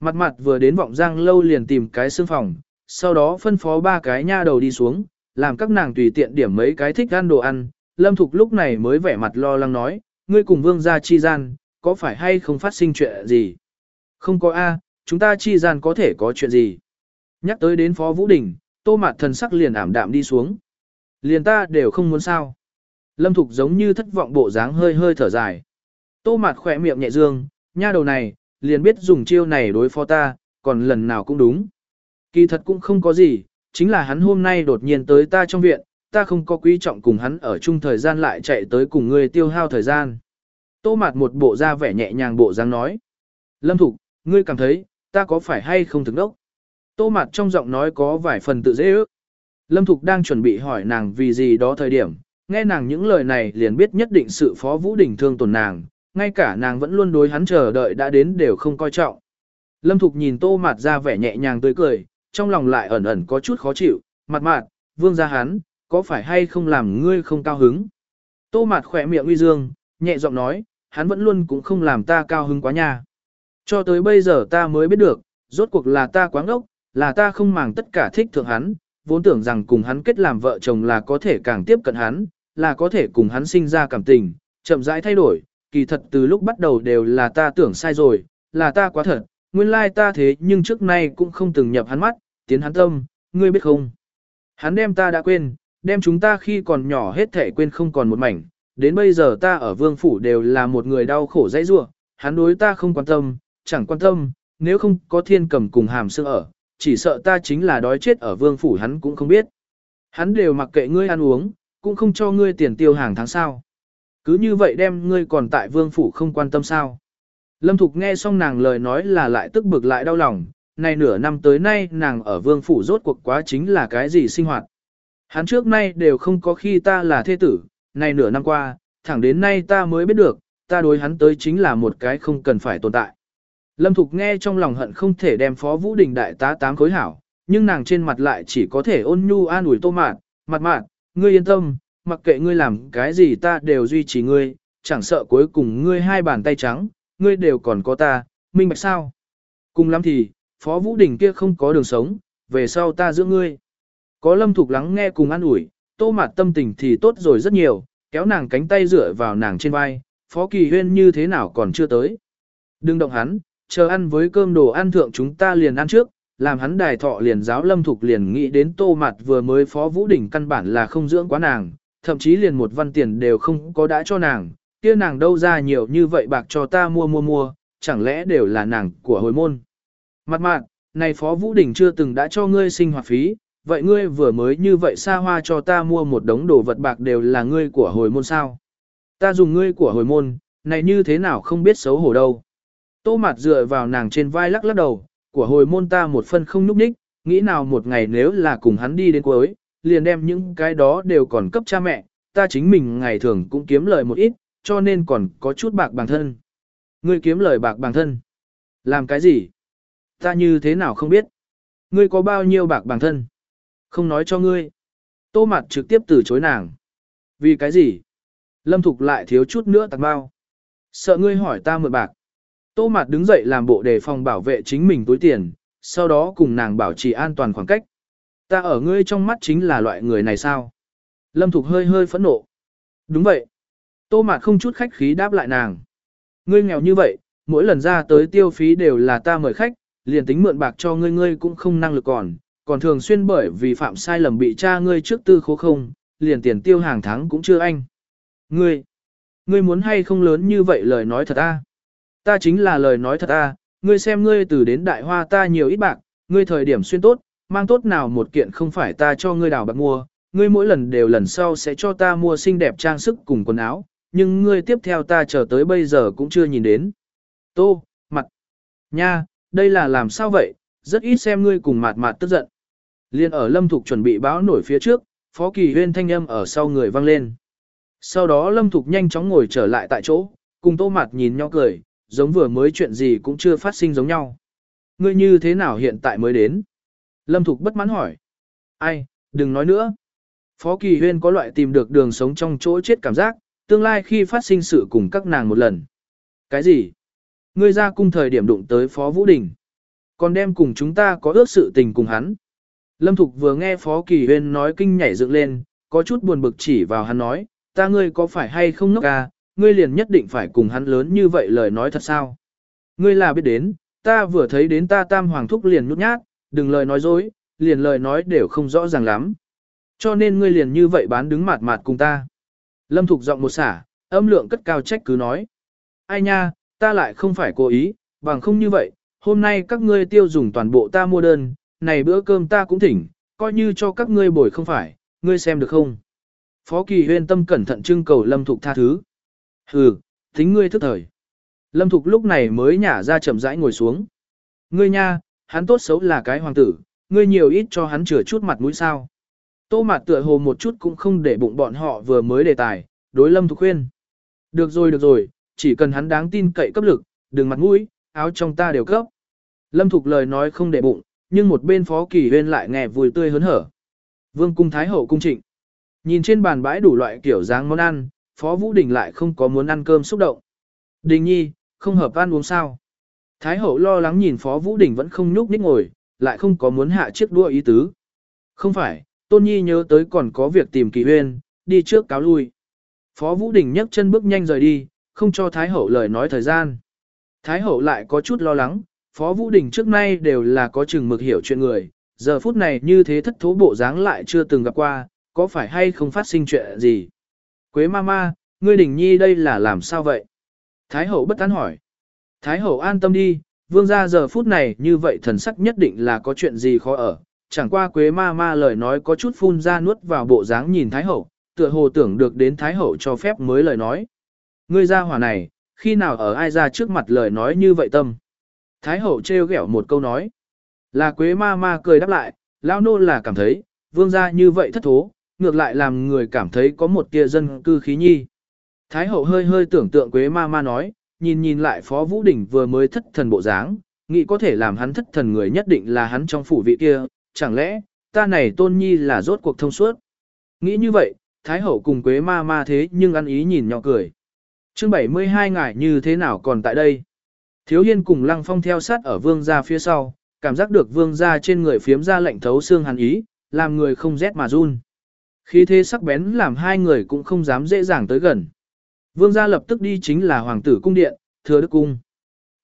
Mặt mặt vừa đến vọng giang lâu liền tìm cái xương phòng, sau đó phân phó ba cái nha đầu đi xuống, làm các nàng tùy tiện điểm mấy cái thích ăn đồ ăn. Lâm Thục lúc này mới vẻ mặt lo lắng nói, ngươi cùng vương gia chi gian, có phải hay không phát sinh chuyện gì? Không có A, chúng ta chi gian có thể có chuyện gì? Nhắc tới đến Phó Vũ Đình, tô mặt thần sắc liền ảm đạm đi xuống. Liền ta đều không muốn sao. Lâm Thục giống như thất vọng bộ dáng hơi hơi thở dài. Tô mạt khỏe miệng nhẹ dương, nha đầu này, liền biết dùng chiêu này đối phó ta, còn lần nào cũng đúng. Kỳ thật cũng không có gì, chính là hắn hôm nay đột nhiên tới ta trong viện, ta không có quý trọng cùng hắn ở chung thời gian lại chạy tới cùng ngươi tiêu hao thời gian. Tô mạt một bộ da vẻ nhẹ nhàng bộ dáng nói. Lâm Thục, ngươi cảm thấy, ta có phải hay không thực đốc? Tô mạt trong giọng nói có vài phần tự dễ ước. Lâm Thục đang chuẩn bị hỏi nàng vì gì đó thời điểm, nghe nàng những lời này liền biết nhất định sự phó vũ đỉnh thương tổn nàng, ngay cả nàng vẫn luôn đối hắn chờ đợi đã đến đều không coi trọng. Lâm Thục nhìn tô mặt ra vẻ nhẹ nhàng tươi cười, trong lòng lại ẩn ẩn có chút khó chịu, mặt mạt, vương ra hắn, có phải hay không làm ngươi không cao hứng? Tô Mạt khỏe miệng uy dương, nhẹ giọng nói, hắn vẫn luôn cũng không làm ta cao hứng quá nha. Cho tới bây giờ ta mới biết được, rốt cuộc là ta quá ngốc, là ta không màng tất cả thích thượng hắn, vốn tưởng rằng cùng hắn kết làm vợ chồng là có thể càng tiếp cận hắn, là có thể cùng hắn sinh ra cảm tình, chậm rãi thay đổi, kỳ thật từ lúc bắt đầu đều là ta tưởng sai rồi, là ta quá thật, nguyên lai ta thế nhưng trước nay cũng không từng nhập hắn mắt, tiến hắn tâm, ngươi biết không? Hắn đem ta đã quên, đem chúng ta khi còn nhỏ hết thể quên không còn một mảnh, đến bây giờ ta ở vương phủ đều là một người đau khổ dãy rua, hắn đối ta không quan tâm, chẳng quan tâm, nếu không có thiên cầm cùng hàm xương ở, chỉ sợ ta chính là đói chết ở vương phủ hắn cũng không biết. Hắn đều mặc kệ ngươi ăn uống, cũng không cho ngươi tiền tiêu hàng tháng sao. Cứ như vậy đem ngươi còn tại vương phủ không quan tâm sao. Lâm Thục nghe xong nàng lời nói là lại tức bực lại đau lòng, này nửa năm tới nay nàng ở vương phủ rốt cuộc quá chính là cái gì sinh hoạt. Hắn trước nay đều không có khi ta là thế tử, này nửa năm qua, thẳng đến nay ta mới biết được, ta đối hắn tới chính là một cái không cần phải tồn tại. Lâm Thục nghe trong lòng hận không thể đem Phó Vũ Đình đại tá tám khối hảo, nhưng nàng trên mặt lại chỉ có thể ôn nhu an ủi tô mạn, mặt mạn, ngươi yên tâm, mặc kệ ngươi làm cái gì ta đều duy trì ngươi, chẳng sợ cuối cùng ngươi hai bàn tay trắng, ngươi đều còn có ta, minh bạch sao. Cùng lắm thì, Phó Vũ Đình kia không có đường sống, về sau ta giữ ngươi. Có Lâm Thục lắng nghe cùng an ủi, tô mạt tâm tình thì tốt rồi rất nhiều, kéo nàng cánh tay dựa vào nàng trên vai, Phó Kỳ Huyên như thế nào còn chưa tới. Đừng động hắn, chờ ăn với cơm đồ ăn thượng chúng ta liền ăn trước, làm hắn đài thọ liền giáo lâm thục liền nghĩ đến tô mặt vừa mới phó vũ đỉnh căn bản là không dưỡng quá nàng, thậm chí liền một văn tiền đều không có đã cho nàng, kia nàng đâu ra nhiều như vậy bạc cho ta mua mua mua, chẳng lẽ đều là nàng của hồi môn. Mặt mạn, này phó vũ đỉnh chưa từng đã cho ngươi sinh hoạt phí, vậy ngươi vừa mới như vậy xa hoa cho ta mua một đống đồ vật bạc đều là ngươi của hồi môn sao. Ta dùng ngươi của hồi môn, này như thế nào không biết xấu hổ đâu. Tô mặt dựa vào nàng trên vai lắc lắc đầu, của hồi môn ta một phân không núp ních, nghĩ nào một ngày nếu là cùng hắn đi đến cuối, liền đem những cái đó đều còn cấp cha mẹ, ta chính mình ngày thường cũng kiếm lời một ít, cho nên còn có chút bạc bằng thân. Ngươi kiếm lời bạc bằng thân. Làm cái gì? Ta như thế nào không biết. Ngươi có bao nhiêu bạc bằng thân? Không nói cho ngươi. Tô mặt trực tiếp từ chối nàng. Vì cái gì? Lâm Thục lại thiếu chút nữa tặng bao. Sợ ngươi hỏi ta mượn bạc. Tô Mạt đứng dậy làm bộ đề phòng bảo vệ chính mình túi tiền, sau đó cùng nàng bảo trì an toàn khoảng cách. Ta ở ngươi trong mắt chính là loại người này sao? Lâm Thục hơi hơi phẫn nộ. Đúng vậy. Tô Mạt không chút khách khí đáp lại nàng. Ngươi nghèo như vậy, mỗi lần ra tới tiêu phí đều là ta mời khách, liền tính mượn bạc cho ngươi ngươi cũng không năng lực còn, còn thường xuyên bởi vì phạm sai lầm bị cha ngươi trước tư khố không, liền tiền tiêu hàng tháng cũng chưa anh. Ngươi, ngươi muốn hay không lớn như vậy lời nói thật a? Ta chính là lời nói thật ta, ngươi xem ngươi từ đến đại hoa ta nhiều ít bạc, ngươi thời điểm xuyên tốt, mang tốt nào một kiện không phải ta cho ngươi đào bạc mua, ngươi mỗi lần đều lần sau sẽ cho ta mua xinh đẹp trang sức cùng quần áo, nhưng ngươi tiếp theo ta chờ tới bây giờ cũng chưa nhìn đến. Tô, mặt, nha, đây là làm sao vậy, rất ít xem ngươi cùng mặt mặt tức giận. Liên ở Lâm Thục chuẩn bị báo nổi phía trước, Phó Kỳ Huyên thanh âm ở sau người vang lên. Sau đó Lâm Thục nhanh chóng ngồi trở lại tại chỗ, cùng Tô Mặt nhìn nhau cười, giống vừa mới chuyện gì cũng chưa phát sinh giống nhau. Ngươi như thế nào hiện tại mới đến? Lâm Thục bất mãn hỏi. Ai, đừng nói nữa. Phó Kỳ Huyên có loại tìm được đường sống trong chỗ chết cảm giác, tương lai khi phát sinh sự cùng các nàng một lần. Cái gì? Ngươi ra cung thời điểm đụng tới Phó Vũ Đình. Còn đem cùng chúng ta có ước sự tình cùng hắn. Lâm Thục vừa nghe Phó Kỳ Huyên nói kinh nhảy dựng lên, có chút buồn bực chỉ vào hắn nói, ta ngươi có phải hay không ngốc à, ngươi liền nhất định phải cùng hắn lớn như vậy lời nói thật sao? Ngươi là biết đến, ta vừa thấy đến ta tam hoàng thúc liền nhút nhát, đừng lời nói dối, liền lời nói đều không rõ ràng lắm. Cho nên ngươi liền như vậy bán đứng mạt mạt cùng ta. Lâm Thục giọng một xả, âm lượng cất cao trách cứ nói. Ai nha, ta lại không phải cố ý, bằng không như vậy, hôm nay các ngươi tiêu dùng toàn bộ ta mua đơn, này bữa cơm ta cũng thỉnh, coi như cho các ngươi bồi không phải, ngươi xem được không? Phó Kỳ huyên tâm cẩn thận trưng cầu Lâm Thục tha thứ. Hừ, tính ngươi thức thời. Lâm Thục lúc này mới nhả ra chậm rãi ngồi xuống. Ngươi nha, hắn tốt xấu là cái hoàng tử, ngươi nhiều ít cho hắn chừa chút mặt mũi sao. Tô mặt tựa hồ một chút cũng không để bụng bọn họ vừa mới đề tài, đối Lâm Thục khuyên. Được rồi được rồi, chỉ cần hắn đáng tin cậy cấp lực, đừng mặt mũi, áo trong ta đều cấp. Lâm Thục lời nói không để bụng, nhưng một bên phó kỳ huyên lại nghe vui tươi hớn hở. Vương cung Thái Hậu cung trịnh. Nhìn trên bàn bãi đủ loại kiểu dáng món ăn, Phó Vũ Đình lại không có muốn ăn cơm xúc động. Đình nhi, không hợp ăn uống sao. Thái hậu lo lắng nhìn Phó Vũ Đình vẫn không nhúc nhích ngồi, lại không có muốn hạ chiếc đua ý tứ. Không phải, Tôn Nhi nhớ tới còn có việc tìm kỳ huyên, đi trước cáo lui. Phó Vũ Đình nhấc chân bước nhanh rời đi, không cho Thái hậu lời nói thời gian. Thái hậu lại có chút lo lắng, Phó Vũ Đình trước nay đều là có chừng mực hiểu chuyện người, giờ phút này như thế thất thố bộ dáng lại chưa từng gặp qua, có phải hay không phát sinh chuyện gì? Quế ma ma, ngươi đỉnh nhi đây là làm sao vậy? Thái hậu bất tán hỏi. Thái hậu an tâm đi, vương gia giờ phút này như vậy thần sắc nhất định là có chuyện gì khó ở. Chẳng qua quế ma ma lời nói có chút phun ra nuốt vào bộ dáng nhìn Thái hậu, tựa hồ tưởng được đến Thái hậu cho phép mới lời nói. Ngươi ra hỏa này, khi nào ở ai ra trước mặt lời nói như vậy tâm? Thái hậu trêu ghẹo một câu nói. Là quế ma ma cười đáp lại, lão nô là cảm thấy, vương gia như vậy thất thố, ngược lại làm người cảm thấy có một tia dân cư khí nhi. Thái hậu hơi hơi tưởng tượng quế ma ma nói, nhìn nhìn lại phó vũ đỉnh vừa mới thất thần bộ dáng, nghĩ có thể làm hắn thất thần người nhất định là hắn trong phủ vị kia, chẳng lẽ, ta này tôn nhi là rốt cuộc thông suốt. Nghĩ như vậy, Thái hậu cùng quế ma ma thế nhưng ăn ý nhìn nhỏ cười. chương 72 ngài như thế nào còn tại đây? Thiếu hiên cùng lăng phong theo sát ở vương gia phía sau, cảm giác được vương gia trên người phiếm ra lạnh thấu xương hàn ý, làm người không rét mà run. Khi thế sắc bén làm hai người cũng không dám dễ dàng tới gần. Vương gia lập tức đi chính là hoàng tử cung điện, thừa đức cung.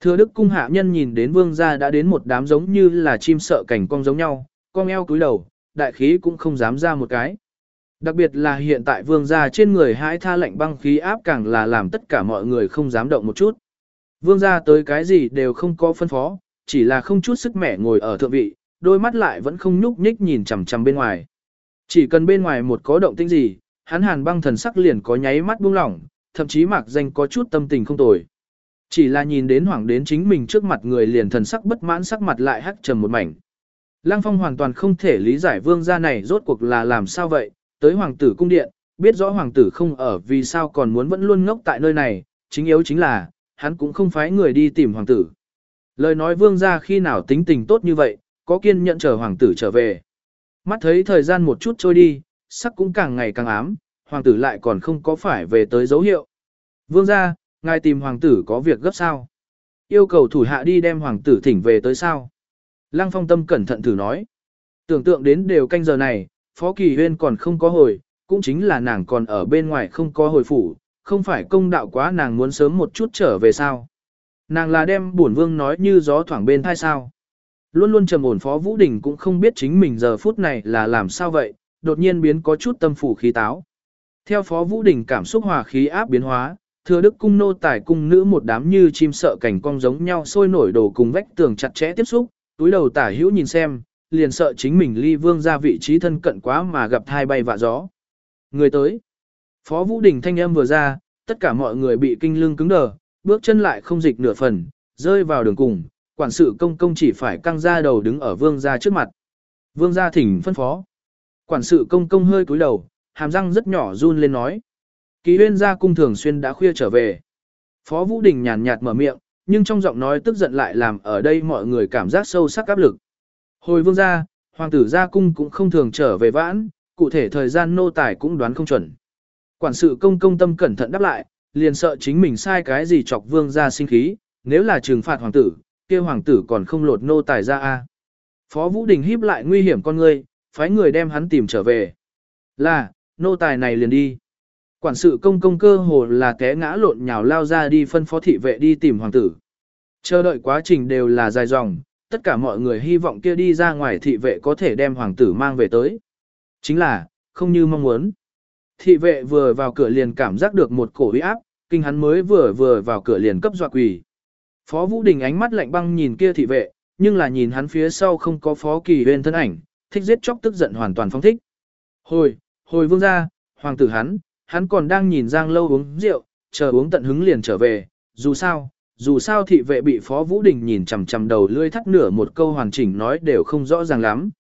Thừa đức cung hạ nhân nhìn đến vương gia đã đến một đám giống như là chim sợ cảnh cong giống nhau, cong eo cúi đầu, đại khí cũng không dám ra một cái. Đặc biệt là hiện tại vương gia trên người hãi tha lạnh băng khí áp càng là làm tất cả mọi người không dám động một chút. Vương gia tới cái gì đều không có phân phó, chỉ là không chút sức mẻ ngồi ở thượng vị, đôi mắt lại vẫn không nhúc nhích nhìn chằm chằm bên ngoài. Chỉ cần bên ngoài một có động tĩnh gì, hắn hàn băng thần sắc liền có nháy mắt buông lỏng, thậm chí mạc danh có chút tâm tình không tồi. Chỉ là nhìn đến hoảng đến chính mình trước mặt người liền thần sắc bất mãn sắc mặt lại hắc trầm một mảnh. Lăng Phong hoàn toàn không thể lý giải vương gia này rốt cuộc là làm sao vậy, tới hoàng tử cung điện, biết rõ hoàng tử không ở vì sao còn muốn vẫn luôn ngốc tại nơi này, chính yếu chính là, hắn cũng không phái người đi tìm hoàng tử. Lời nói vương gia khi nào tính tình tốt như vậy, có kiên nhẫn chờ hoàng tử trở về. Mắt thấy thời gian một chút trôi đi, sắc cũng càng ngày càng ám, hoàng tử lại còn không có phải về tới dấu hiệu. Vương gia, ngài tìm hoàng tử có việc gấp sao? Yêu cầu thủ hạ đi đem hoàng tử thỉnh về tới sao? Lăng phong tâm cẩn thận thử nói. Tưởng tượng đến đều canh giờ này, Phó Kỳ Huyên còn không có hồi, cũng chính là nàng còn ở bên ngoài không có hồi phủ, không phải công đạo quá nàng muốn sớm một chút trở về sao. Nàng là đem bổn vương nói như gió thoảng bên thai sao. Luôn luôn trầm ổn Phó Vũ Đình cũng không biết chính mình giờ phút này là làm sao vậy, đột nhiên biến có chút tâm phủ khí táo. Theo Phó Vũ Đình cảm xúc hòa khí áp biến hóa, thừa đức cung nô tài cung nữ một đám như chim sợ cảnh cong giống nhau sôi nổi đồ cùng vách tường chặt chẽ tiếp xúc, túi đầu tả hữu nhìn xem, liền sợ chính mình ly vương ra vị trí thân cận quá mà gặp thai bay vạ gió. Người tới. Phó Vũ Đình thanh âm vừa ra, tất cả mọi người bị kinh lưng cứng đờ, bước chân lại không dịch nửa phần, rơi vào đường cùng, quản sự công công chỉ phải căng ra đầu đứng ở vương gia trước mặt. Vương gia thỉnh phân phó. Quản sự công công hơi cúi đầu, hàm răng rất nhỏ run lên nói. Kỳ huyên gia cung thường xuyên đã khuya trở về. Phó Vũ Đình nhàn nhạt mở miệng, nhưng trong giọng nói tức giận lại làm ở đây mọi người cảm giác sâu sắc áp lực. Hồi vương gia, hoàng tử gia cung cũng không thường trở về vãn, cụ thể thời gian nô tài cũng đoán không chuẩn. Quản sự công công tâm cẩn thận đáp lại, liền sợ chính mình sai cái gì chọc vương gia sinh khí, nếu là trừng phạt hoàng tử, kia hoàng tử còn không lột nô tài ra a. Phó Vũ Đình híp lại nguy hiểm con ngươi, phái người đem hắn tìm trở về. Là, nô tài này liền đi. Quản sự công công cơ hồ là té ngã lộn nhào lao ra đi phân phó thị vệ đi tìm hoàng tử. Chờ đợi quá trình đều là dài dòng, tất cả mọi người hy vọng kia đi ra ngoài thị vệ có thể đem hoàng tử mang về tới. Chính là, không như mong muốn. Thị vệ vừa vào cửa liền cảm giác được một cổ uy áp, kinh hắn mới vừa vừa vào cửa liền cấp dọa quỳ. Phó Vũ Đình ánh mắt lạnh băng nhìn kia thị vệ, nhưng là nhìn hắn phía sau không có Phó Kỳ Huyên thân ảnh, thích giết chóc tức giận hoàn toàn phong thích. Hồi, hồi vương gia, hoàng tử hắn, hắn còn đang nhìn Giang Lâu uống rượu, chờ uống tận hứng liền trở về, dù sao, dù sao thị vệ bị Phó Vũ Đình nhìn chằm chằm đầu lươi thắt nửa một câu hoàn chỉnh nói đều không rõ ràng lắm.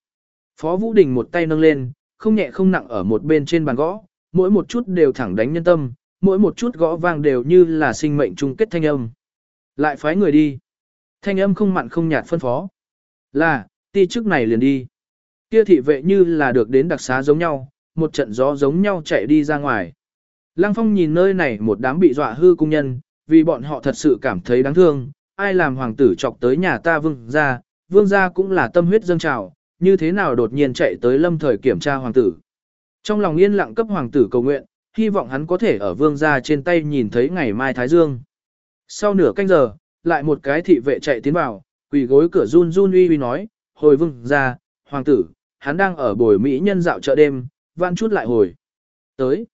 Phó Vũ Đình một tay nâng lên, không nhẹ không nặng ở một bên trên bàn gõ, mỗi một chút đều thẳng đánh nhân tâm, mỗi một chút gõ vang đều như là sinh mệnh chung kết thanh âm. Lại phái người đi. Thanh âm không mặn không nhạt phân phó. Là, ti chức này liền đi. Kia thị vệ như là được đến đặc xá giống nhau, một trận gió giống nhau chạy đi ra ngoài. Lăng Phong nhìn nơi này một đám bị dọa hư cung nhân, vì bọn họ thật sự cảm thấy đáng thương, ai làm hoàng tử chọc tới nhà ta vương gia, vương gia cũng là tâm huyết dâng trào, như thế nào đột nhiên chạy tới lâm thời kiểm tra hoàng tử. Trong lòng yên lặng cấp hoàng tử cầu nguyện, hy vọng hắn có thể ở vương gia trên tay nhìn thấy ngày mai Thái Dương. Sau nửa canh giờ, lại một cái thị vệ chạy tiến vào, quỳ gối cửa run run uy uy nói, hồi vương ra, hoàng tử, hắn đang ở bồi Mỹ nhân dạo chợ đêm, vãn chút lại hồi. Tới.